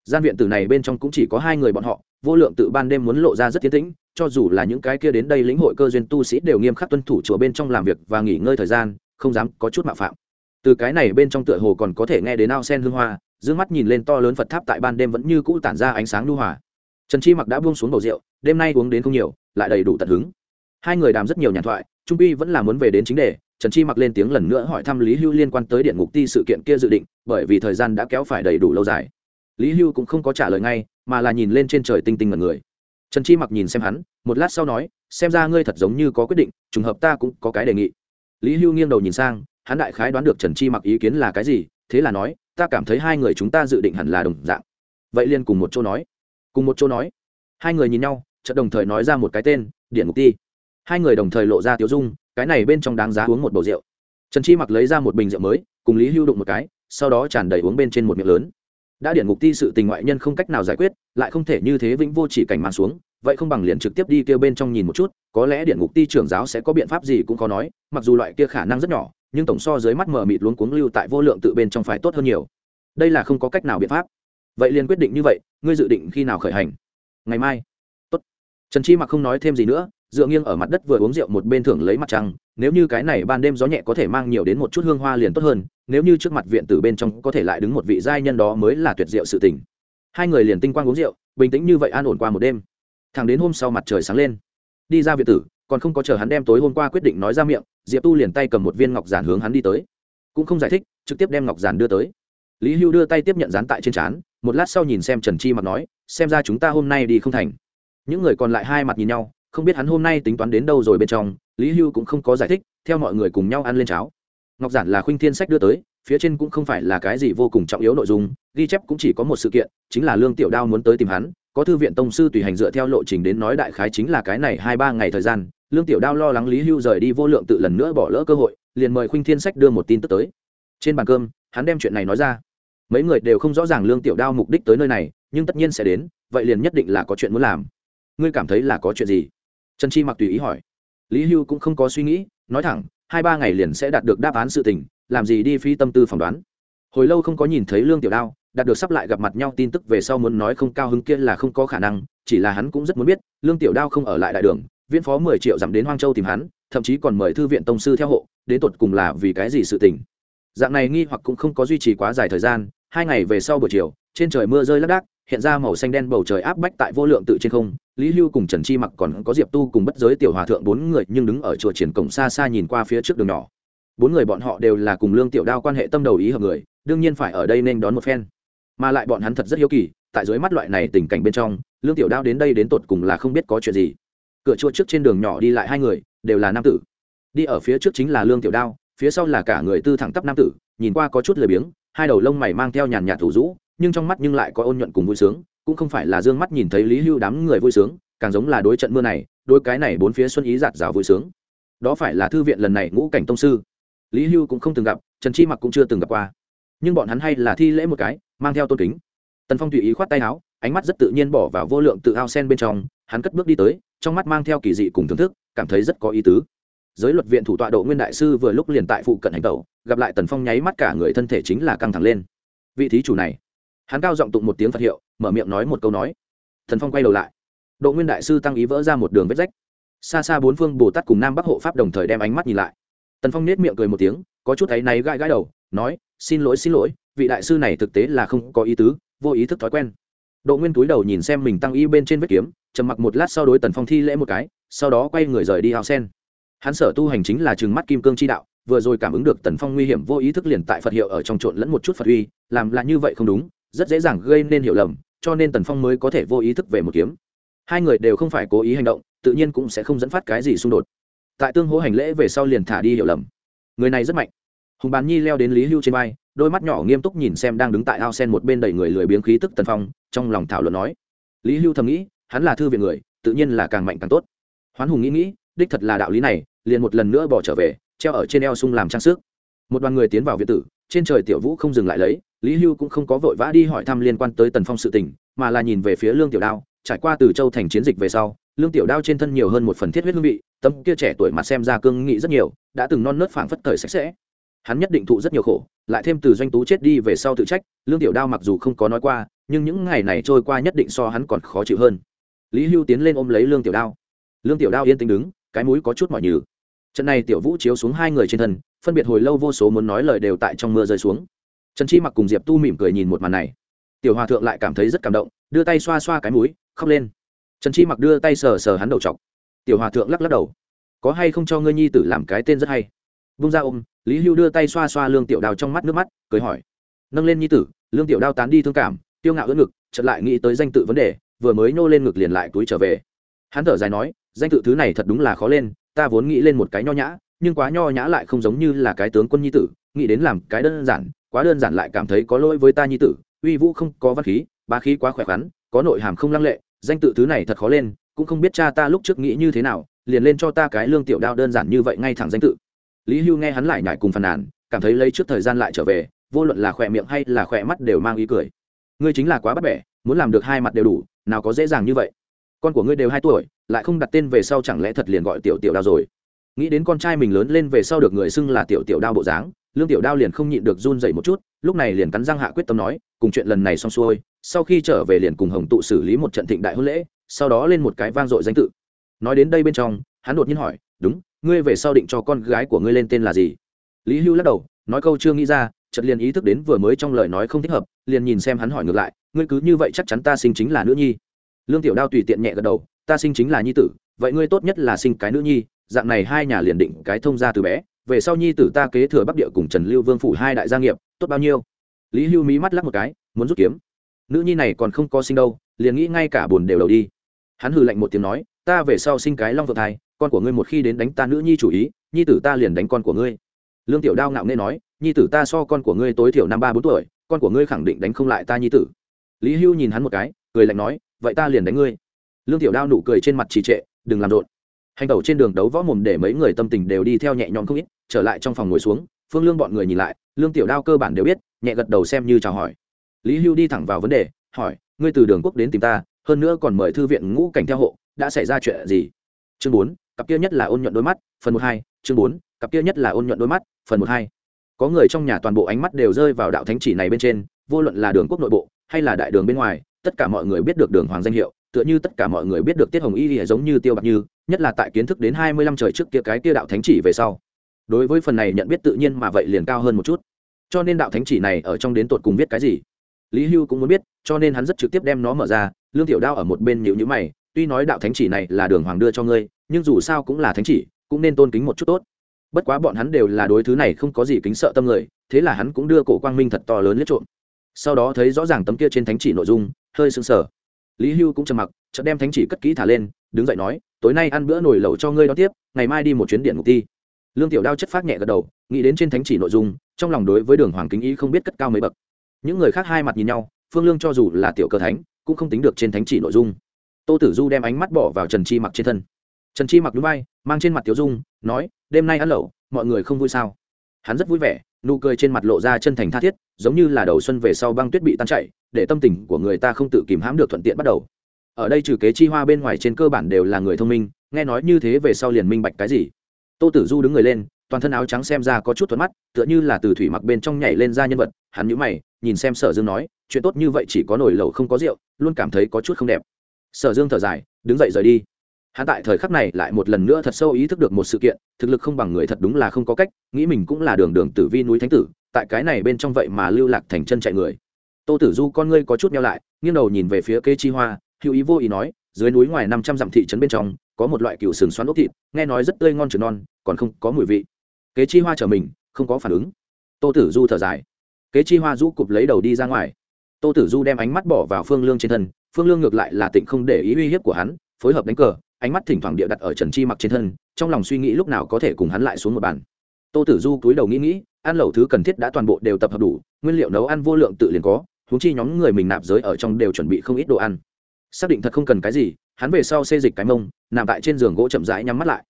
Gian viện tử này bên trong cũng chỉ có hai người bọn họ, vô lượng tự ban đêm muốn lộ ra rất tiến tĩnh cho dù là những cái kia đến đây lĩnh hội cơ duyên tu sĩ đều nghiêm khắc tuân thủ chùa bên trong làm việc và nghỉ ngơi thời gian, không dám có chút mạo phạm. Từ cái này bên trong tựa hồ còn có thể nghe đến ao sen hương hoa d mắt nhìn lên to lớn phật tháp tại ban đêm vẫn như cũ tản ra ánh sáng lưu hòa. Trần chi mặc đã buông xuống bầu rượu, đêm nay uống đến không nhiều, lại đầy đủ tận hứng. Hai người đàm rất nhiều nhàn thoại, trung pi vẫn là muốn về đến chính đề, trần chi mặc lên tiếng lần nữa hỏi thăm lý hưu liên quan tới điện ngục ti sự kiện kia dự định, bởi vì thời gian đã kéo phải đầy đủ lâu dài. Lý hưu cũng không có trả lời ngay, mà là nhìn lên trên trời tinh tinh mật người trần chi mặc nhìn xem hắn, một lát sau nói, xem ra ngươi thật giống như có quyết định, trùng hợp ta cũng có cái đề nghị. Lý hưu nghiêng đầu nhìn sang, hắn đại khái đoán được trần chi mặc ý kiến là cái gì, thế là nói, ta cảm thấy hai người chúng ta dự định hẳn là đồng dạng. Vậy liền cùng một chỗ nói. Cùng một chỗ nói. Hai người nhìn nhau, chợt đồng thời nói ra một cái tên, điện Ngục ti. Hai người đồng thời lộ ra tiếu dung, cái này bên trong đáng giá uống một bầu rượu. Trần chi mặc lấy ra một bình rượu mới, cùng lý hưu đụng một cái, sau đó tràn đầy uống bên trên một miệng lớn đã điện ngục ti sự tình ngoại nhân không cách nào giải quyết, lại không thể như thế vĩnh vô chỉ cảnh mang xuống, vậy không bằng liền trực tiếp đi kêu bên trong nhìn một chút, có lẽ điện ngục ti trưởng giáo sẽ có biện pháp gì cũng có nói, mặc dù loại kia khả năng rất nhỏ, nhưng tổng so dưới mắt mở mịt luống cuống lưu tại vô lượng tự bên trong phải tốt hơn nhiều. Đây là không có cách nào biện pháp. Vậy liền quyết định như vậy, ngươi dự định khi nào khởi hành? Ngày mai. Tốt. trần chi mặc không nói thêm gì nữa dựa nghiêng ở mặt đất vừa uống rượu một bên thưởng lấy mặt trăng, nếu như cái này ban đêm gió nhẹ có thể mang nhiều đến một chút hương hoa liền tốt hơn, nếu như trước mặt viện tử bên trong có thể lại đứng một vị giai nhân đó mới là tuyệt diệu sự tình. Hai người liền tinh quang uống rượu, bình tĩnh như vậy an ổn qua một đêm. Thẳng đến hôm sau mặt trời sáng lên, đi ra viện tử, còn không có chờ hắn đem tối hôm qua quyết định nói ra miệng, diệp tu liền tay cầm một viên ngọc giản hướng hắn đi tới. Cũng không giải thích, trực tiếp đem ngọc giản đưa tới. Lý hưu đưa tay tiếp nhận dán tại trên trán, một lát sau nhìn xem trần chi mặt nói, xem ra chúng ta hôm nay đi không thành. Những người còn lại hai mặt nhìn nhau không biết hắn hôm nay tính toán đến đâu rồi bên trong, lý hưu cũng không có giải thích, theo mọi người cùng nhau ăn lên cháo. Ngọc giản là khuynh thiên sách đưa tới, phía trên cũng không phải là cái gì vô cùng trọng yếu nội dung, ghi chép cũng chỉ có một sự kiện, chính là lương tiểu đao muốn tới tìm hắn, có thư viện tông sư tùy hành dựa theo lộ trình đến nói đại khái chính là cái này hai ba ngày thời gian, lương tiểu đao lo lắng lý hưu rời đi vô lượng tự lần nữa bỏ lỡ cơ hội, liền mời khuynh thiên sách đưa một tin tức tới. Trên bàn cơm, hắn đem chuyện này nói ra. Mấy người đều không rõ ràng lương tiểu đao mục đích tới nơi này, nhưng tất nhiên sẽ đến, vậy liền nhất định là có chuyện muốn làm. Ngươi cảm thấy là có chuyện gì? Trần chi mặc tùy ý hỏi. Lý hưu cũng không có suy nghĩ, nói thẳng, hai ba ngày liền sẽ đạt được đáp án sự tình, làm gì đi phi tâm tư phỏng đoán. Hồi lâu không có nhìn thấy lương tiểu đao, đạt được sắp lại gặp mặt nhau tin tức về sau muốn nói không cao hứng kia là không có khả năng, chỉ là hắn cũng rất muốn biết, lương tiểu đao không ở lại đại đường viên phó mười triệu dặm đến hoang châu tìm hắn, thậm chí còn mời thư viện tông sư theo hộ, đến tột cùng là vì cái gì sự tình. Dạng này nghi hoặc cũng không có duy trì quá dài thời gian, hai ngày về sau buổi chiều, trên trời mưa rơi lác đác hiện ra màu xanh đen bầu trời áp bách tại vô lượng tự trên không. Lý hưu cùng trần chi mặc còn có diệp tu cùng bất giới tiểu hòa thượng bốn người nhưng đứng ở chùa triển cổng xa xa nhìn qua phía trước đường nhỏ. Bốn người bọn họ đều là cùng lương tiểu đao quan hệ tâm đầu ý hợp người, đương nhiên phải ở đây nên đón một phen. Mà lại bọn hắn thật rất hiếu kỳ, tại dưới mắt loại này tình cảnh bên trong, lương tiểu đao đến đây đến tột cùng là không biết có chuyện gì. Cửa chùa trước trên đường nhỏ đi lại hai người, đều là nam tử. Đi ở phía trước chính là lương tiểu đao, phía sau là cả người tư thẳng tắp nam tử, nhìn qua có chút lười biếng, hai đầu lông mày mang theo nhàn nhạt thủ rũ nhưng trong mắt nhưng lại có ôn nhuận cùng vui sướng, cũng không phải là d ư ơ n g mắt nhìn thấy lý hưu đám người vui sướng, càng giống là đối trận mưa này đôi cái này bốn phía xuân ý giạt rào vui sướng. Đó phải là thư viện lần này ngũ cảnh tông sư. Lý hưu cũng không từng gặp, trần chi mặc cũng chưa từng gặp qua. Nhưng bọn hắn hay là thi lễ một cái, mang theo tôn kính. Tần phong tùy ý khoát tay áo, ánh mắt rất tự nhiên bỏ vào vô lượng tự ao sen bên trong, hắn cất bước đi tới, trong mắt mang theo kỳ dị cùng thưởng thức, cảm thấy rất có ý tứ. Giới luật viện thủ tọa độ nguyên đại sư vừa lúc liền tại phụ cận hành tẩu, gặp lại tần phong nháy mắt cả người thân thể chính là căng thẳng lên. Vị thí chủ này hắn cao giọng tụng một tiếng phật hiệu, mở miệng nói một câu nói. Thần phong quay đầu lại. Độ nguyên đại sư tăng ý vỡ ra một đường vết rách. Xa xa bốn phương bồ tát cùng nam bắc hộ pháp đồng thời đem ánh mắt nhìn lại. Tần phong nết miệng cười một tiếng, có chút áy náy gãi gãi đầu, nói, xin lỗi xin lỗi, vị đại sư này thực tế là không có ý tứ, vô ý thức thói quen. Độ nguyên túi đầu nhìn xem mình tăng y bên trên vết kiếm, trầm mặc một lát sau đối tần phong thi lễ một cái, sau đó quay người rời đi hào sen. Hắn sở tu hành chính là trừng mắt kim cương chi đạo, vừa rồi cảm ứng được tần phong nguy hiểm vô ý thức liền tại phật hiệu ở trong trộn lẫn một chút phật uy, làm là như vậy không đúng rất dễ dàng gây nên hiểu lầm, cho nên tần phong mới có thể vô ý thức về một kiếm. Hai người đều không phải cố ý hành động, tự nhiên cũng sẽ không dẫn phát cái gì xung đột. Tại tương hố hành lễ về sau liền thả đi hiểu lầm. Người này rất mạnh. Hùng bàn nhi leo đến lý hưu trên vai, đôi mắt nhỏ nghiêm túc nhìn xem đang đứng tại ao sen một bên đầy người lười biếng khí tức tần phong, trong lòng thảo luận nói. Lý hưu thầm nghĩ, hắn là thư viện người, tự nhiên là càng mạnh càng tốt. Hoán hùng nghĩ nghĩ, đích thật là đạo lý này, liền một lần nữa bỏ trở về, treo ở trên eo sung làm trang sức. Một đoàn người tiến vào viện tử, trên trời tiểu vũ không dừng lại lấy lý hưu cũng không có vội vã đi hỏi thăm liên quan tới tần phong sự tình, mà là nhìn về phía lương tiểu đao, trải qua từ châu thành chiến dịch về sau, lương tiểu đao trên thân nhiều hơn một phần thiết huyết hương vị, tấm kia trẻ tuổi mặt xem ra cương nghị rất nhiều, đã từng non nớt phảng phất thời sạch sẽ. Hắn nhất định thụ rất nhiều khổ, lại thêm từ doanh tú chết đi về sau tự trách, lương tiểu đao mặc dù không có nói qua, nhưng những ngày này trôi qua nhất định so hắn còn khó chịu hơn. Lý hưu tiến lên ôm lấy lương tiểu đao. Lương tiểu đao yên tĩnh đứng, cái mũi có chút mỏi nhừ. Trận này tiểu vũ chiếu xuống hai người trên thân, phân biệt hồi lâu vô số muốn nói lời đều tại trong mưa rơi xuống trần chi mặc cùng diệp tu mỉm cười nhìn một màn này. Tiểu hòa thượng lại cảm thấy rất cảm động, đưa tay xoa xoa cái mũi, khóc lên. Trần chi mặc đưa tay sờ sờ hắn đầu chọc. Tiểu hòa thượng lắc lắc đầu. Có hay không cho ngươi nhi tử làm cái tên rất hay. Vung ra ôm, lý hưu đưa tay xoa xoa lương tiểu đào trong mắt nước mắt, cười hỏi. Nâng lên nhi tử, lương tiểu đao tán đi thương cảm, tiêu ngạo ưỡn ngực, chợt lại nghĩ tới danh tự vấn đề, vừa mới nô lên ngực liền lại túi trở về. Hắn thở dài nói, danh tự thứ này thật đúng là khó lên, ta vốn nghĩ lên một cái nho nhã, nhưng quá nho nhã lại không giống như là cái tướng quân nhi tử, nghĩ đến làm cái đơn giản quá đơn giản lại cảm thấy có lỗi với ta nhi tử, uy vũ không có văn khí ba khí quá khỏe khoắn, có nội hàm không lăng lệ, danh tự thứ này thật khó lên, cũng không biết cha ta lúc trước nghĩ như thế nào, liền lên cho ta cái lương tiểu đao đơn giản như vậy ngay thẳng danh tự. Lý hưu nghe hắn lại nhải cùng phàn nàn, cảm thấy lấy trước thời gian lại trở về, vô luận là khỏe miệng hay là khỏe mắt đều mang ý cười. Ngươi chính là quá bắt bẻ, muốn làm được hai mặt đều đủ, nào có dễ dàng như vậy. Con của ngươi đều hai tuổi, lại không đặt tên về sau chẳng lẽ thật liền gọi tiểu tiểu đao rồi? Nghĩ đến con trai mình lớn lên về sau được người xưng là tiểu tiểu đao bộ dáng lương tiểu đao liền không nhịn được run dậy một chút, lúc này liền cắn răng hạ quyết tâm nói, cùng chuyện lần này xong xuôi, sau khi trở về liền cùng hồng tụ xử lý một trận thịnh đại hôn lễ, sau đó lên một cái vang dội danh tự. Nói đến đây bên trong, hắn đột nhiên hỏi, đúng, ngươi về sau định cho con gái của ngươi lên tên là gì? Lý hưu lắc đầu, nói câu chưa nghĩ ra, chợt liền ý thức đến vừa mới trong lời nói không thích hợp, liền nhìn xem hắn hỏi ngược lại, ngươi cứ như vậy chắc chắn ta sinh chính là nữ nhi? Lương tiểu đao tùy tiện nhẹ gật đầu, ta sinh chính là nhi tử, vậy ngươi tốt nhất là sinh cái nữ nhi, dạng này hai nhà liền định cái thông gia từ bé về sau nhi tử ta kế thừa bắc địa cùng trần lưu vương phủ hai đại gia nghiệp, tốt bao nhiêu? Lý hưu mí mắt lắc một cái, muốn rút kiếm. Nữ nhi này còn không có sinh đâu, liền nghĩ ngay cả buồn đều đầu đi. Hắn hừ lạnh một tiếng nói, ta về sau sinh cái long vợ thai, con của ngươi một khi đến đánh ta nữ nhi chủ ý, nhi tử ta liền đánh con của ngươi. Lương tiểu đao ngạo nghe nói, nhi tử ta so con của ngươi tối thiểu năm ba bốn tuổi, con của ngươi khẳng định đánh không lại ta nhi tử. Lý hưu nhìn hắn một cái, cười lạnh nói, vậy ta liền đánh ngươi. Lương tiểu đao nụ cười trên mặt trì trệ, đừng làm rộn hành tẩu trên đường đấu võ mồm để mấy người tâm tình đều đi theo nhẹ nhõm không ít, trở lại trong phòng ngồi xuống, phương lương bọn người nhìn lại, lương tiểu đao cơ bản đều biết, nhẹ gật đầu xem như chào hỏi. Lý hưu đi thẳng vào vấn đề, hỏi, ngươi từ đường quốc đến tìm ta, hơn nữa còn mời thư viện ngũ cảnh theo hộ, đã xảy ra chuyện gì? Chương bốn, cặp kia nhất là ôn nhuận đôi mắt, phần một hai, chương bốn, cặp kia nhất là ôn nhuận đôi mắt, phần một hai. Có người trong nhà toàn bộ ánh mắt đều rơi vào đạo thánh chỉ này bên trên, vô luận là đường quốc nội bộ, hay là đại đường bên ngoài, tất cả mọi người biết được đường hoàng danh hiệu tựa như tất cả mọi người biết được tiết hồng y lìa giống như tiêu bạc như, nhất là tại kiến thức đến hai mươi lăm trời trước kia cái kia đạo thánh chỉ về sau. Đối với phần này nhận biết tự nhiên mà vậy liền cao hơn một chút. Cho nên đạo thánh chỉ này ở trong đến tột cùng viết cái gì? Lý hưu cũng muốn biết, cho nên hắn rất trực tiếp đem nó mở ra, lương tiểu đao ở một bên nhịu nhữ mày, tuy nói đạo thánh chỉ này là đường hoàng đưa cho ngươi, nhưng dù sao cũng là thánh chỉ, cũng nên tôn kính một chút tốt. Bất quá bọn hắn đều là đối thứ này không có gì kính sợ tâm người, thế là hắn cũng đưa cổ quang minh thật to lớn lết trộm. Sau đó thấy rõ ràng tấm kia trên thánh chỉ nội dung, hơi sưng sờ lý hưu cũng trầm mặc, chợt đem thánh chỉ cất kỹ thả lên, đứng dậy nói, tối nay ăn bữa nồi lẩu cho ngươi đón tiếp, ngày mai đi một chuyến điện ngục ti lương tiểu đao chất phát nhẹ gật đầu, nghĩ đến trên thánh chỉ nội dung, trong lòng đối với đường hoàng kính ý không biết cất cao mấy bậc. Những người khác hai mặt nhìn nhau, phương lương cho dù là tiểu cơ thánh, cũng không tính được trên thánh chỉ nội dung. Tô tử du đem ánh mắt bỏ vào trần chi mặc trên thân. Trần chi mặc núi bay mang trên mặt tiểu dung, nói, đêm nay ăn lẩu, mọi người không vui sao? Hắn rất vui vẻ nụ cười trên mặt lộ ra chân thành tha thiết, giống như là đầu xuân về sau băng tuyết bị tan chảy, để tâm tình của người ta không tự kìm hãm được thuận tiện bắt đầu. Ở đây trừ kế chi hoa bên ngoài trên cơ bản đều là người thông minh, nghe nói như thế về sau liền minh bạch cái gì. Tô tử du đứng người lên, toàn thân áo trắng xem ra có chút thuận mắt, tựa như là từ thủy mặc bên trong nhảy lên ra nhân vật, hắn nhíu mày, nhìn xem sở dương nói, chuyện tốt như vậy chỉ có nổi lẩu không có rượu, luôn cảm thấy có chút không đẹp. Sở dương thở dài, đứng dậy rời đi hắn tại thời khắc này lại một lần nữa thật sâu ý thức được một sự kiện, thực lực không bằng người thật đúng là không có cách, nghĩ mình cũng là đường đường tử vi núi thánh tử, tại cái này bên trong vậy mà lưu lạc thành chân chạy người. Tô tử du con ngươi có chút nhau lại, nghiêng đầu nhìn về phía kê chi hoa, hữu ý vô ý nói, dưới núi ngoài năm trăm dặm thị trấn bên trong, có một loại cựu sừng xoắn ốc thịt, nghe nói rất tươi ngon trừ non, còn không có mùi vị. Kế chi hoa trở mình, không có phản ứng. Tô tử du thở dài. Kế chi hoa rũ cụp lấy đầu đi ra ngoài. Tô tử du đem ánh mắt bỏ vào phương lương trên thân, phương lương ngược lại là tịnh không để ý uy hiếp của hắn, phối hợp đánh cờ ánh mắt thỉnh thoảng địa đặt ở trần chi mặc trên thân, trong lòng suy nghĩ lúc nào có thể cùng hắn lại xuống một bàn. Tô tử du cúi đầu nghĩ nghĩ, ăn lẩu thứ cần thiết đã toàn bộ đều tập hợp đủ, nguyên liệu nấu ăn vô lượng tự liền có, huống chi nhóm người mình nạp giới ở trong đều chuẩn bị không ít đồ ăn. Xác định thật không cần cái gì, hắn về sau xê dịch cái mông, nằm tại trên giường gỗ chậm rãi nhắm mắt lại.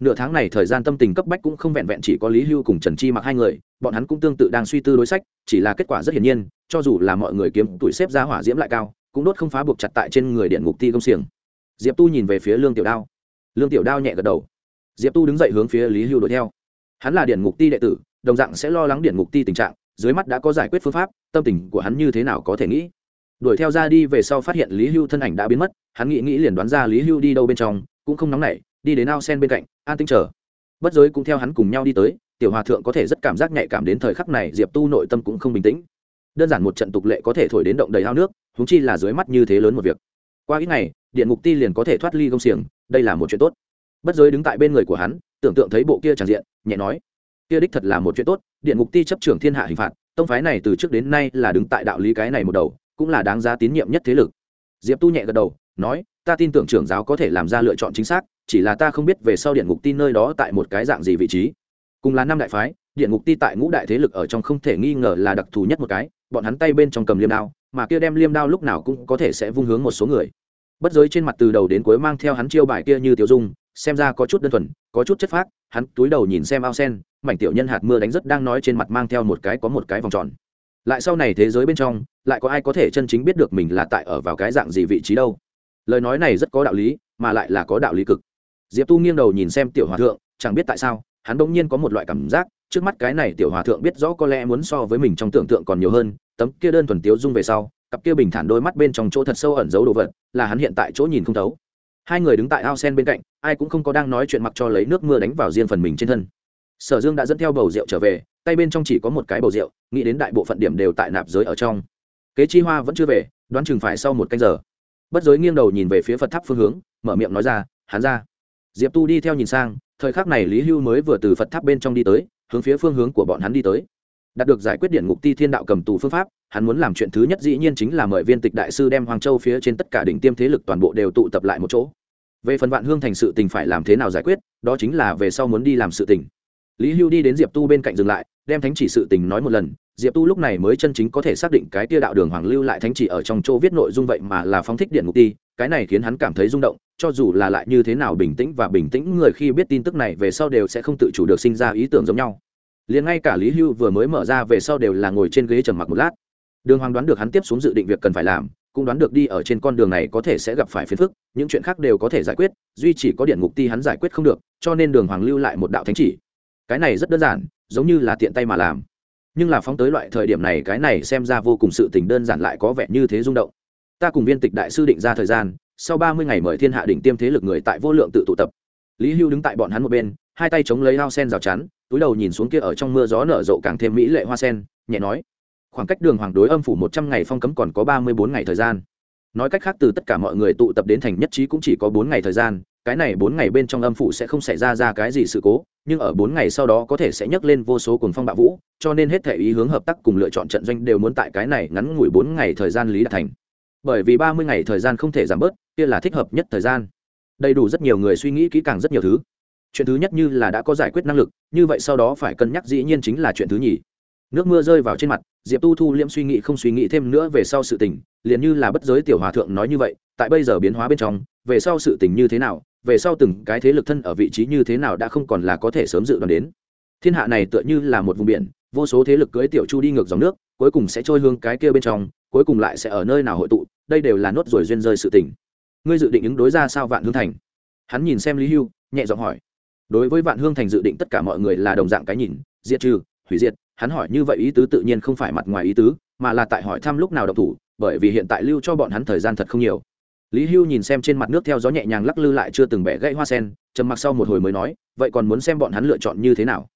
Nửa tháng này thời gian tâm tình cấp bách cũng không vẹn vẹn chỉ có lý hưu cùng trần chi mặc hai người, bọn hắn cũng tương tự đang suy tư đối sách, chỉ là kết quả rất hiển nhiên, cho dù là mọi người kiếm tuổi xếp ra hỏa diễm lại cao, cũng đốt không phá buộc chặt tại trên người điện ngục ti công xiềng diệp tu nhìn về phía lương tiểu đao. Lương tiểu đao nhẹ gật đầu. Diệp tu đứng dậy hướng phía lý hưu đuổi theo. Hắn là điện ngục ti đệ tử, đồng dạng sẽ lo lắng điện ngục ti tình trạng, dưới mắt đã có giải quyết phương pháp, tâm tình của hắn như thế nào có thể nghĩ. Đuổi theo ra đi về sau phát hiện lý hưu thân ảnh đã biến mất, hắn nghĩ nghĩ liền đoán ra lý hưu đi đâu bên trong, cũng không nóng nảy, đi đến ao sen bên cạnh, an tinh chờ. Bất giới cũng theo hắn cùng nhau đi tới, tiểu hòa thượng có thể rất cảm giác nhạy cảm đến thời khắc này diệp tu nội tâm cũng không bình tĩnh. Đơn giản một trận tục lệ có thể thổi đến động đầy ao nước húng chi là dưới mắt như thế lớn một việc. Qua ít ngày điện ngục ti liền có thể thoát ly công xiềng, đây là một chuyện tốt. Bất giới đứng tại bên người của hắn, tưởng tượng thấy bộ kia tràn diện, nhẹ nói, kia đích thật là một chuyện tốt, điện ngục ti chấp trưởng thiên hạ hình phạt, tông phái này từ trước đến nay là đứng tại đạo lý cái này một đầu, cũng là đáng giá tín nhiệm nhất thế lực. Diệp tu nhẹ gật đầu, nói, ta tin tưởng trưởng giáo có thể làm ra lựa chọn chính xác, chỉ là ta không biết về sau điện ngục ti nơi đó tại một cái dạng gì vị trí. Cùng là năm đại phái, điện ngục ti tại ngũ đại thế lực ở trong không thể nghi ngờ là đặc thù nhất một cái, bọn hắn tay bên trong cầm liêm đao, mà kia đem liêm đao lúc nào cũng có thể sẽ vung hướng một số người bất giới trên mặt từ đầu đến cuối mang theo hắn chiêu bài kia như tiểu dung, xem ra có chút đơn thuần, có chút chất phác, hắn túi đầu nhìn xem ao sen, mảnh tiểu nhân hạt mưa đánh rất đang nói trên mặt mang theo một cái có một cái vòng tròn. Lại sau này thế giới bên trong, lại có ai có thể chân chính biết được mình là tại ở vào cái dạng gì vị trí đâu? Lời nói này rất có đạo lý, mà lại là có đạo lý cực. Diệp tu nghiêng đầu nhìn xem tiểu hòa thượng, chẳng biết tại sao, hắn bỗng nhiên có một loại cảm giác, trước mắt cái này tiểu hòa thượng biết rõ có lẽ muốn so với mình trong tưởng tượng còn nhiều hơn, tấm kia đơn thuần tiếu dung về sau cặp kia bình thản đôi mắt bên trong chỗ thật sâu ẩn giấu đồ vật, là hắn hiện tại chỗ nhìn không thấu. Hai người đứng tại ao sen bên cạnh, ai cũng không có đang nói chuyện mặc cho lấy nước mưa đánh vào riêng phần mình trên thân. Sở dương đã dẫn theo bầu rượu trở về, tay bên trong chỉ có một cái bầu rượu, nghĩ đến đại bộ phận điểm đều tại nạp giới ở trong. Kế chi hoa vẫn chưa về, đoán chừng phải sau một canh giờ. Bất giới nghiêng đầu nhìn về phía phật tháp phương hướng, mở miệng nói ra, hắn ra. Diệp tu đi theo nhìn sang, thời khắc này lý hưu mới vừa từ phật tháp bên trong đi tới, hướng phía phương hướng của bọn hắn đi tới đạt được giải quyết điện ngục ti thiên đạo cầm tù phương pháp, hắn muốn làm chuyện thứ nhất dĩ nhiên chính là mời viên tịch đại sư đem hoàng châu phía trên tất cả đỉnh tiêm thế lực toàn bộ đều tụ tập lại một chỗ. Về phần vạn hương thành sự tình phải làm thế nào giải quyết, đó chính là về sau muốn đi làm sự tình. Lý hưu đi đến diệp tu bên cạnh dừng lại, đem thánh chỉ sự tình nói một lần. Diệp tu lúc này mới chân chính có thể xác định cái tia đạo đường hoàng lưu lại thánh chỉ ở trong chỗ viết nội dung vậy mà là phóng thích điện ngục ti, cái này khiến hắn cảm thấy rung động, cho dù là lại như thế nào bình tĩnh và bình tĩnh, người khi biết tin tức này về sau đều sẽ không tự chủ được sinh ra ý tưởng giống nhau liền ngay cả lý hưu vừa mới mở ra về sau đều là ngồi trên ghế trầm mặc một lát. Đường hoàng đoán được hắn tiếp xuống dự định việc cần phải làm, cũng đoán được đi ở trên con đường này có thể sẽ gặp phải phiền phức, những chuyện khác đều có thể giải quyết, duy chỉ có điện ngục ti hắn giải quyết không được, cho nên đường hoàng lưu lại một đạo thánh chỉ. Cái này rất đơn giản, giống như là tiện tay mà làm. Nhưng là phóng tới loại thời điểm này, cái này xem ra vô cùng sự tình đơn giản lại có vẻ như thế rung động. Ta cùng viên tịch đại sư định ra thời gian, sau ba mươi ngày mời thiên hạ đỉnh tiêm thế lực người tại vô lượng tự tụ tập. Lý hưu đứng tại bọn hắn một bên, hai tay chống lấy ao sen rào chắn túi đầu nhìn xuống kia ở trong mưa gió nở rộ càng thêm mỹ lệ hoa sen, nhẹ nói, khoảng cách đường hoàng đối âm phủ một trăm ngày phong cấm còn có ba mươi bốn ngày thời gian. Nói cách khác từ tất cả mọi người tụ tập đến thành nhất trí cũng chỉ có bốn ngày thời gian, cái này bốn ngày bên trong âm phủ sẽ không xảy ra ra cái gì sự cố, nhưng ở bốn ngày sau đó có thể sẽ nhấc lên vô số cuồng phong bạo vũ, cho nên hết thể ý hướng hợp tác cùng lựa chọn trận doanh đều muốn tại cái này ngắn ngủi bốn ngày thời gian lý đạt thành. Bởi vì ba mươi ngày thời gian không thể giảm bớt, kia là thích hợp nhất thời gian. Đầy đủ rất nhiều người suy nghĩ kỹ càng rất nhiều thứ chuyện thứ nhất như là đã có giải quyết năng lực, như vậy sau đó phải cân nhắc dĩ nhiên chính là chuyện thứ nhì. Nước mưa rơi vào trên mặt, diệp tu thu liễm suy nghĩ không suy nghĩ thêm nữa về sau sự tình, liền như là bất giới tiểu hòa thượng nói như vậy, tại bây giờ biến hóa bên trong, về sau sự tình như thế nào, về sau từng cái thế lực thân ở vị trí như thế nào đã không còn là có thể sớm dự đoán đến. Thiên hạ này tựa như là một vùng biển, vô số thế lực cưới tiểu chu đi ngược dòng nước, cuối cùng sẽ trôi hương cái kia bên trong, cuối cùng lại sẽ ở nơi nào hội tụ, đây đều là nốt rồi duyên rơi sự tình. Ngươi dự định ứng đối ra sao vạn hương thành? Hắn nhìn xem lý hưu, nhẹ giọng hỏi đối với vạn hương thành dự định tất cả mọi người là đồng dạng cái nhìn, diệt trừ, hủy diệt, hắn hỏi như vậy ý tứ tự nhiên không phải mặt ngoài ý tứ, mà là tại hỏi thăm lúc nào độc thủ, bởi vì hiện tại lưu cho bọn hắn thời gian thật không nhiều. Lý hưu nhìn xem trên mặt nước theo gió nhẹ nhàng lắc lư lại chưa từng bẻ gãy hoa sen, trầm mặc sau một hồi mới nói, vậy còn muốn xem bọn hắn lựa chọn như thế nào?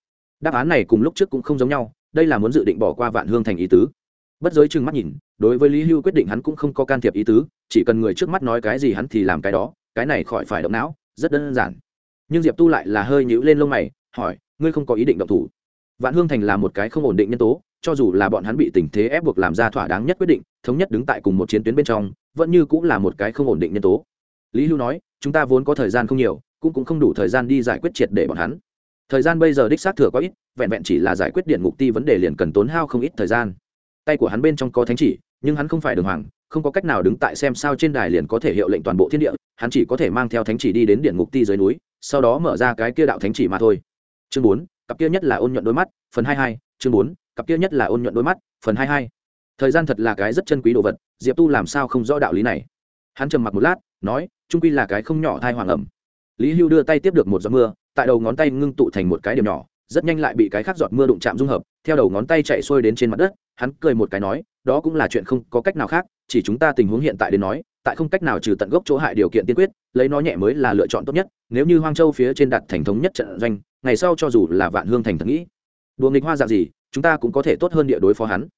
Đáp án này cùng lúc trước cũng không giống nhau, đây là muốn dự định bỏ qua vạn hương thành ý tứ. Bất giới chừng mắt nhìn, đối với lý hưu quyết định hắn cũng không có can thiệp ý tứ, chỉ cần người trước mắt nói cái gì hắn thì làm cái đó, cái này khỏi phải động não, rất đơn giản nhưng diệp tu lại là hơi nhíu lên lông mày, hỏi, ngươi không có ý định động thủ? Vạn hương thành là một cái không ổn định nhân tố, cho dù là bọn hắn bị tình thế ép buộc làm ra thỏa đáng nhất quyết định, thống nhất đứng tại cùng một chiến tuyến bên trong, vẫn như cũng là một cái không ổn định nhân tố. Lý hưu nói, chúng ta vốn có thời gian không nhiều, cũng cũng không đủ thời gian đi giải quyết triệt để bọn hắn. Thời gian bây giờ đích xác thừa có ít, vẹn vẹn chỉ là giải quyết điện ngục ti vấn đề liền cần tốn hao không ít thời gian. Tay của hắn bên trong có thánh chỉ, nhưng hắn không phải đường hoàng không có cách nào đứng tại xem sao trên đài liền có thể hiệu lệnh toàn bộ thiên địa, hắn chỉ có thể mang theo thánh chỉ đi đến điện ngục ti dưới núi, sau đó mở ra cái kia đạo thánh chỉ mà thôi. Chương bốn, cặp kia nhất là ôn nhuận đôi mắt, phần hai hai, chương bốn, cặp kia nhất là ôn nhuận đôi mắt, phần hai hai. Thời gian thật là cái rất chân quý đồ vật, diệp tu làm sao không rõ đạo lý này? Hắn trầm mặc một lát, nói trung quy là cái không nhỏ thai hoàng ẩm. Lý hưu đưa tay tiếp được một giọt mưa, tại đầu ngón tay ngưng tụ thành một cái điểm nhỏ rất nhanh lại bị cái khác giọt mưa đụng chạm dung hợp, theo đầu ngón tay chạy xuôi đến trên mặt đất, hắn cười một cái nói, đó cũng là chuyện không có cách nào khác, chỉ chúng ta tình huống hiện tại đến nói, tại không cách nào trừ tận gốc chỗ hại điều kiện tiên quyết, lấy nó nhẹ mới là lựa chọn tốt nhất, nếu như hoang châu phía trên đặt thành thống nhất trận doanh, ngày sau cho dù là vạn hương thành thật nghĩ. Đùa nghịch hoa dạng gì, chúng ta cũng có thể tốt hơn địa đối phó hắn.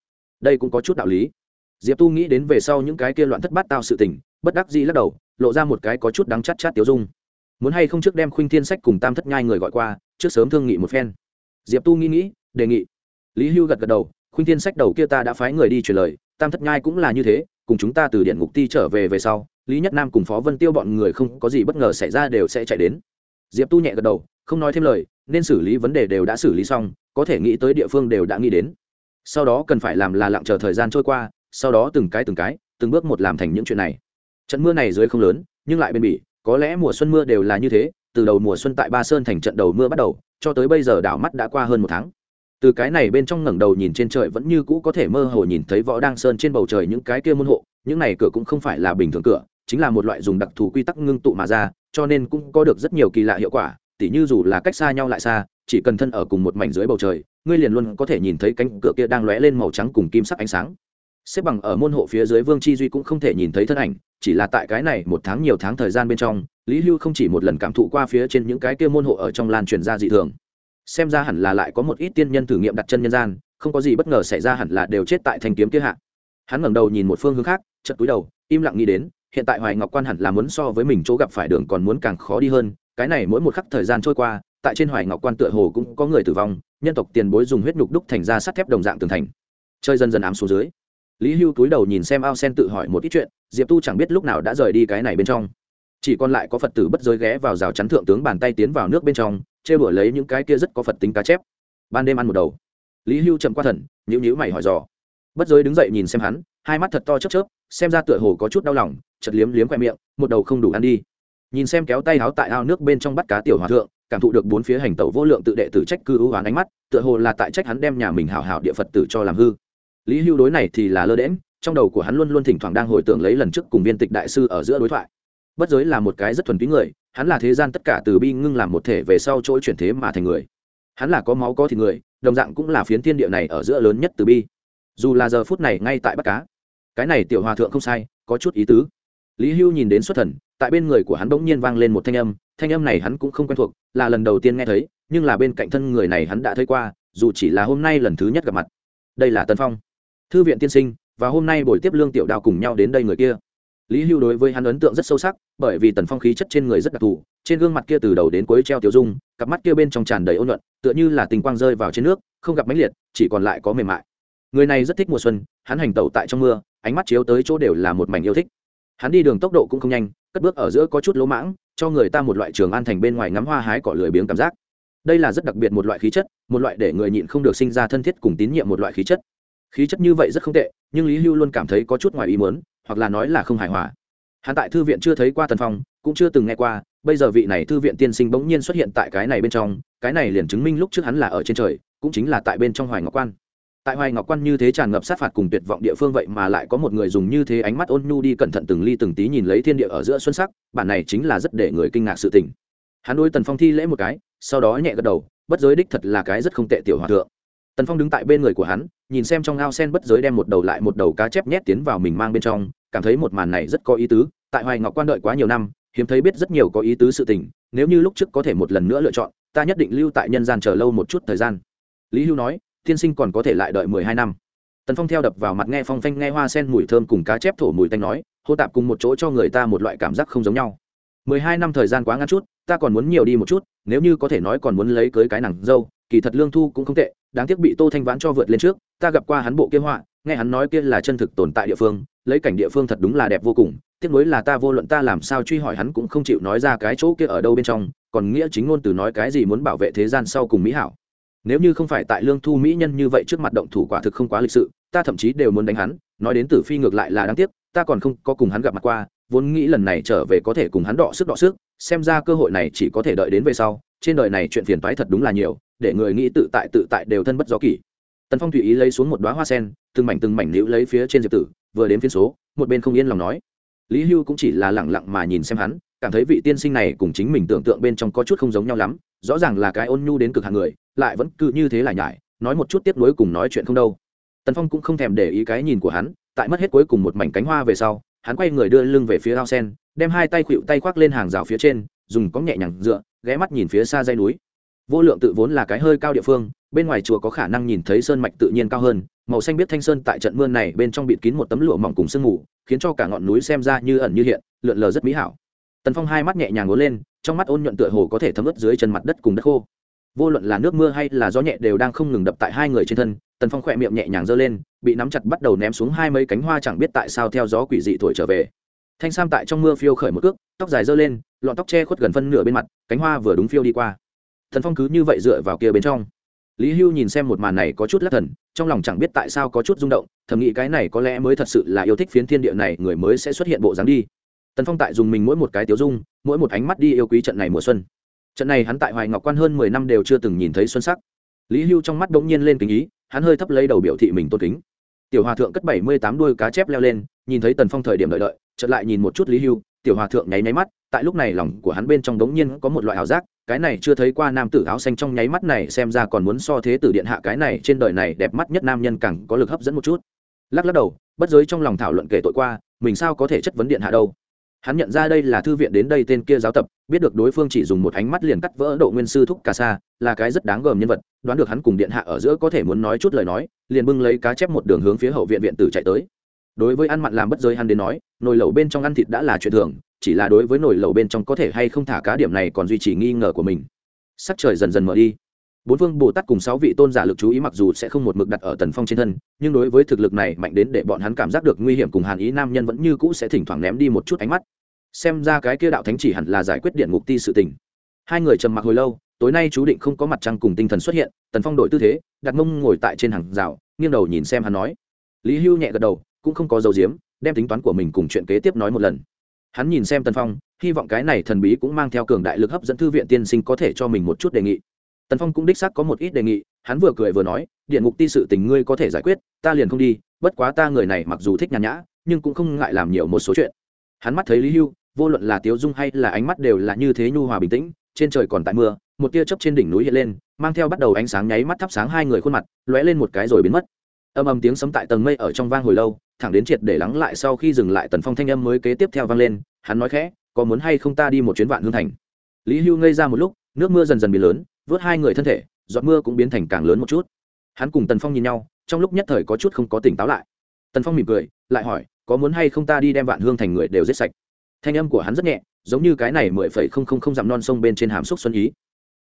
Đây cũng có chút đạo lý. Diệp tu nghĩ đến về sau những cái kia loạn thất bát tao sự tình, bất đắc dĩ lắc đầu, lộ ra một cái có chút đắng chát chát tiêu dung. Muốn hay không trước đem khuynh thiên sách cùng tam thất nhai người gọi qua, trước sớm thương nghị một phen diệp tu nghĩ nghĩ, đề nghị. Lý hưu gật gật đầu, khuynh thiên sách đầu kia ta đã phái người đi truyền lời, tam thất nhai cũng là như thế, cùng chúng ta từ điện ngục ti trở về về sau, lý nhất nam cùng phó vân tiêu bọn người không có gì bất ngờ xảy ra đều sẽ chạy đến. Diệp tu nhẹ gật đầu, không nói thêm lời, nên xử lý vấn đề đều đã xử lý xong, có thể nghĩ tới địa phương đều đã nghĩ đến. Sau đó cần phải làm là lặng chờ thời gian trôi qua, sau đó từng cái từng cái, từng bước một làm thành những chuyện này. Trận mưa này dưới không lớn, nhưng lại bên bỉ, có lẽ mùa xuân mưa đều là như thế từ đầu mùa xuân tại ba sơn thành trận đầu mưa bắt đầu, cho tới bây giờ đảo mắt đã qua hơn một tháng. Từ cái này bên trong ngẩng đầu nhìn trên trời vẫn như cũ có thể mơ hồ nhìn thấy võ đang sơn trên bầu trời những cái kia môn hộ, những này cửa cũng không phải là bình thường cửa, chính là một loại dùng đặc thù quy tắc ngưng tụ mà ra, cho nên cũng có được rất nhiều kỳ lạ hiệu quả, tỉ như dù là cách xa nhau lại xa, chỉ cần thân ở cùng một mảnh dưới bầu trời, ngươi liền luôn có thể nhìn thấy cánh cửa kia đang lóe lên màu trắng cùng kim sắc ánh sáng xếp bằng ở môn hộ phía dưới vương chi duy cũng không thể nhìn thấy thân ảnh, chỉ là tại cái này một tháng nhiều tháng thời gian bên trong, lý hưu không chỉ một lần cảm thụ qua phía trên những cái kia môn hộ ở trong lan truyền ra dị thường. Xem ra hẳn là lại có một ít tiên nhân thử nghiệm đặt chân nhân gian, không có gì bất ngờ xảy ra hẳn là đều chết tại thanh kiếm kia hạ. Hắn ngẩng đầu nhìn một phương hướng khác chật túi đầu, im lặng nghĩ đến, hiện tại hoài ngọc quan hẳn là muốn so với mình chỗ gặp phải đường còn muốn càng khó đi hơn, cái này mỗi một khắc thời gian trôi qua, tại trên hoài ngọc quan tựa hồ cũng có người tử vong, nhân tộc tiền bối dùng huyết nhục đúc thành ra sắt thép đồng dạng tường thành. Chơi dần dần ám xuống dưới lý hưu túi đầu nhìn xem ao sen tự hỏi một ít chuyện, diệp tu chẳng biết lúc nào đã rời đi cái này bên trong. Chỉ còn lại có phật tử bất giới ghé vào rào chắn thượng tướng bàn tay tiến vào nước bên trong chê bửa lấy những cái kia rất có phật tính cá chép. Ban đêm ăn một đầu. Lý hưu chậm qua thần nhữ nhữ mày hỏi dò. Bất giới đứng dậy nhìn xem hắn, hai mắt thật to chớp chớp, xem ra tựa hồ có chút đau lòng chật liếm liếm khoe miệng, một đầu không đủ ăn đi. Nhìn xem kéo tay háo tại ao nước bên trong bắt cá tiểu hòa thượng, cảm thụ được bốn phía hành tẩu vô lượng tự đệ tử trách cư ưu hoán ánh mắt, tựa hồ là tại trách hắn đem nhà mình hảo hảo địa phật tử cho làm hư lý hưu đối này thì là lơ đễm trong đầu của hắn luôn luôn thỉnh thoảng đang hồi tưởng lấy lần trước cùng viên tịch đại sư ở giữa đối thoại. Bất giới là một cái rất thuần túy người, hắn là thế gian tất cả từ bi ngưng làm một thể về sau chỗ chuyển thế mà thành người. Hắn là có máu có thịt người, đồng dạng cũng là phiến thiên địa này ở giữa lớn nhất từ bi. Dù là giờ phút này ngay tại bắt cá, cái này tiểu hòa thượng không sai, có chút ý tứ. Lý hưu nhìn đến xuất thần, tại bên người của hắn bỗng nhiên vang lên một thanh âm thanh âm này hắn cũng không quen thuộc, là lần đầu tiên nghe thấy, nhưng là bên cạnh thân người này hắn đã thấy qua, dù chỉ là hôm nay lần thứ nhất gặp mặt. Đây là tân phong thư viện tiên sinh, và hôm nay buổi tiếp lương tiểu đào cùng nhau đến đây người kia. Lý hưu đối với hắn ấn tượng rất sâu sắc, bởi vì tần phong khí chất trên người rất đặc thù, trên gương mặt kia từ đầu đến cuối treo tiểu dung, cặp mắt kia bên trong tràn đầy ôn luận tựa như là tình quang rơi vào trên nước, không gặp mãnh liệt, chỉ còn lại có mềm mại. Người này rất thích mùa xuân, hắn hành tẩu tại trong mưa, ánh mắt chiếu tới chỗ đều là một mảnh yêu thích. Hắn đi đường tốc độ cũng không nhanh, cất bước ở giữa có chút lỗ mãng, cho người ta một loại trường an thành bên ngoài ngắm hoa hái cỏ lười biếng cảm giác. Đây là rất đặc biệt một loại khí chất, một loại để người nhịn không được sinh ra thân thiết cùng tín nhiệm một loại khí chất khí chất như vậy rất không tệ, nhưng lý hưu luôn cảm thấy có chút ngoài ý muốn, hoặc là nói là không hài hòa. Hắn tại thư viện chưa thấy qua tần phong, cũng chưa từng nghe qua, bây giờ vị này thư viện tiên sinh bỗng nhiên xuất hiện tại cái này bên trong, cái này liền chứng minh lúc trước hắn là ở trên trời, cũng chính là tại bên trong hoài ngọc quan. Tại hoài ngọc quan như thế tràn ngập sát phạt cùng tuyệt vọng địa phương vậy mà lại có một người dùng như thế ánh mắt ôn nhu đi cẩn thận từng ly từng tí nhìn lấy thiên địa ở giữa xuân sắc, bản này chính là rất để người kinh ngạc sự tình. Hắn đôi tần phong thi lễ một cái, sau đó nhẹ gật đầu, bất giới đích thật là cái rất không tệ tiểu hòa thượng tần phong đứng tại bên người của hắn, nhìn xem trong ao sen bất giới đem một đầu lại một đầu cá chép nhét tiến vào mình mang bên trong, cảm thấy một màn này rất có ý tứ, tại hoài ngọc quan đợi quá nhiều năm, hiếm thấy biết rất nhiều có ý tứ sự tình, nếu như lúc trước có thể một lần nữa lựa chọn, ta nhất định lưu tại nhân gian chờ lâu một chút thời gian. Lý hưu nói, tiên sinh còn có thể lại đợi mười hai năm. Tần phong theo đập vào mặt nghe phong phanh nghe hoa sen mùi thơm cùng cá chép thổ mùi tanh nói, hô tạp cùng một chỗ cho người ta một loại cảm giác không giống nhau. Mười hai năm thời gian quá ngắn chút, ta còn muốn nhiều đi một chút, nếu như có thể nói còn muốn lấy cưới cái nàng dâu kỳ thật lương thu cũng không tệ, đáng tiếc bị tô thanh vãn cho vượt lên trước, ta gặp qua hắn bộ kia họa, nghe hắn nói kia là chân thực tồn tại địa phương, lấy cảnh địa phương thật đúng là đẹp vô cùng, tiếc nuối là ta vô luận ta làm sao truy hỏi hắn cũng không chịu nói ra cái chỗ kia ở đâu bên trong, còn nghĩa chính ngôn từ nói cái gì muốn bảo vệ thế gian sau cùng mỹ hảo. Nếu như không phải tại lương thu mỹ nhân như vậy trước mặt động thủ quả thực không quá lịch sự, ta thậm chí đều muốn đánh hắn, nói đến tử phi ngược lại là đáng tiếc, ta còn không có cùng hắn gặp mặt qua, vốn nghĩ lần này trở về có thể cùng hắn đọ sức đọ sức, xem ra cơ hội này chỉ có thể đợi đến về sau, trên đời này chuyện phiền toái thật đúng là nhiều để người nghĩ tự tại tự tại đều thân bất gió kỷ. Tần phong tùy ý lấy xuống một đoá hoa sen, từng mảnh từng mảnh liễu lấy phía trên diệp tử, vừa đến phiên số, một bên không yên lòng nói. Lý hưu cũng chỉ là lẳng lặng mà nhìn xem hắn, cảm thấy vị tiên sinh này cùng chính mình tưởng tượng bên trong có chút không giống nhau lắm, rõ ràng là cái ôn nhu đến cực hàng người, lại vẫn cứ như thế lại nhải, nói một chút tiếp nối cùng nói chuyện không đâu. Tần phong cũng không thèm để ý cái nhìn của hắn, tại mất hết cuối cùng một mảnh cánh hoa về sau, hắn quay người đưa lưng về phía ao sen, đem hai tay khuỵu tay khoác lên hàng rào phía trên, dùng có nhẹ nhàng dựa, ghé mắt nhìn phía xa dây núi vô lượng tự vốn là cái hơi cao địa phương, bên ngoài chùa có khả năng nhìn thấy sơn mạch tự nhiên cao hơn, màu xanh biết thanh sơn tại trận mưa này bên trong bịt kín một tấm lụa mỏng cùng sương mù, khiến cho cả ngọn núi xem ra như ẩn như hiện, lượn lờ rất mỹ hảo. Tần phong hai mắt nhẹ nhàng ngốn lên, trong mắt ôn nhuận tựa hồ có thể thấm ướt dưới chân mặt đất cùng đất khô. Vô luận là nước mưa hay là gió nhẹ đều đang không ngừng đập tại hai người trên thân, tần phong khỏe miệng nhẹ nhàng giơ lên, bị nắm chặt bắt đầu ném xuống hai mấy cánh hoa chẳng biết tại sao theo gió quỷ dị thổi trở về. Thanh sam tại trong mưa phiêu khởi một cước, tóc dài giơ lên, lọn tóc che khuất gần phân nửa bên mặt, cánh hoa vừa đúng phiêu đi qua thần phong cứ như vậy dựa vào kia bên trong. Lý hưu nhìn xem một màn này có chút lắc thần, trong lòng chẳng biết tại sao có chút rung động, thầm nghĩ cái này có lẽ mới thật sự là yêu thích phiến thiên địa này, người mới sẽ xuất hiện bộ dáng đi. Tần phong tại dùng mình mỗi một cái tiếu dung, mỗi một ánh mắt đi yêu quý trận này mùa xuân. Trận này hắn tại hoài ngọc quan hơn mười năm đều chưa từng nhìn thấy xuân sắc. Lý hưu trong mắt đ ỗ n g nhiên lên kính ý, hắn hơi thấp lấy đầu biểu thị mình tôn kính. Tiểu hòa thượng cất bảy mươi tám đuôi cá chép leo lên, nhìn thấy tần phong thời điểm đợi đợi, chợt lại nhìn một chút lý hưu, tiểu hòa thượng nháy nháy mắt. Tại lúc này lòng của hắn bên trong đống nhiên có một loại ảo giác cái này chưa thấy qua nam tử áo xanh trong nháy mắt này xem ra còn muốn so thế tử điện hạ cái này trên đời này đẹp mắt nhất nam nhân càng có lực hấp dẫn một chút. Lắc lắc đầu, bất giới trong lòng thảo luận kể tội qua, mình sao có thể chất vấn điện hạ đâu? Hắn nhận ra đây là thư viện đến đây tên kia giáo tập, biết được đối phương chỉ dùng một ánh mắt liền cắt vỡ độ nguyên sư thúc cà sa, là cái rất đáng gờm nhân vật, đoán được hắn cùng điện hạ ở giữa có thể muốn nói chút lời nói, liền bưng lấy cá chép một đường hướng phía hậu viện viện tử chạy tới đối với ăn mặn làm bất giới hắn đến nói, nồi lẩu bên trong ăn thịt đã là chuyện thường, chỉ là đối với nồi lẩu bên trong có thể hay không thả cá điểm này còn duy trì nghi ngờ của mình. Sắc trời dần dần mở đi. Bốn phương bồ tát cùng sáu vị tôn giả lực chú ý mặc dù sẽ không một mực đặt ở tần phong trên thân, nhưng đối với thực lực này mạnh đến để bọn hắn cảm giác được nguy hiểm cùng hàn ý nam nhân vẫn như cũ sẽ thỉnh thoảng ném đi một chút ánh mắt. Xem ra cái kia đạo thánh chỉ hẳn là giải quyết điện ngục ti sự tình. Hai người trầm mặc hồi lâu, tối nay chú định không có mặt trăng cùng tinh thần xuất hiện, tần phong đổi tư thế, đặt mông ngồi tại trên hàng rào, nghiêng đầu nhìn xem hắn nói. Lý hưu nhẹ gật đầu cũng không có dấu diếm, đem tính toán của mình cùng chuyện kế tiếp nói một lần. Hắn nhìn xem tần phong, hy vọng cái này thần bí cũng mang theo cường đại lực hấp dẫn thư viện tiên sinh có thể cho mình một chút đề nghị. Tần phong cũng đích xác có một ít đề nghị, hắn vừa cười vừa nói, điện ngục ti sự tình ngươi có thể giải quyết, ta liền không đi, bất quá ta người này mặc dù thích nhàn nhã, nhưng cũng không ngại làm nhiều một số chuyện. Hắn mắt thấy lý hưu, vô luận là tiếu dung hay là ánh mắt đều là như thế nhu hòa bình tĩnh, trên trời còn tại mưa, một tia chớp trên đỉnh núi hiện lên, mang theo bắt đầu ánh sáng nháy mắt thắp sáng hai người khuôn mặt, lóe lên một cái rồi biến mất. Âm âm tiếng sấm tại tầng mây ở trong vang hồi lâu thẳng đến triệt để lắng lại sau khi dừng lại tần phong thanh âm mới kế tiếp theo vang lên, hắn nói khẽ, có muốn hay không ta đi một chuyến vạn hương thành? Lý hưu ngây ra một lúc, nước mưa dần dần biến lớn, vớt hai người thân thể, giọt mưa cũng biến thành càng lớn một chút. Hắn cùng tần phong nhìn nhau, trong lúc nhất thời có chút không có tỉnh táo lại. Tần phong mỉm cười, lại hỏi, có muốn hay không ta đi đem vạn hương thành người đều giết sạch? Thanh âm của hắn rất nhẹ, giống như cái này mười phẩy không không không dặm non sông bên trên hàm xúc xuân ý.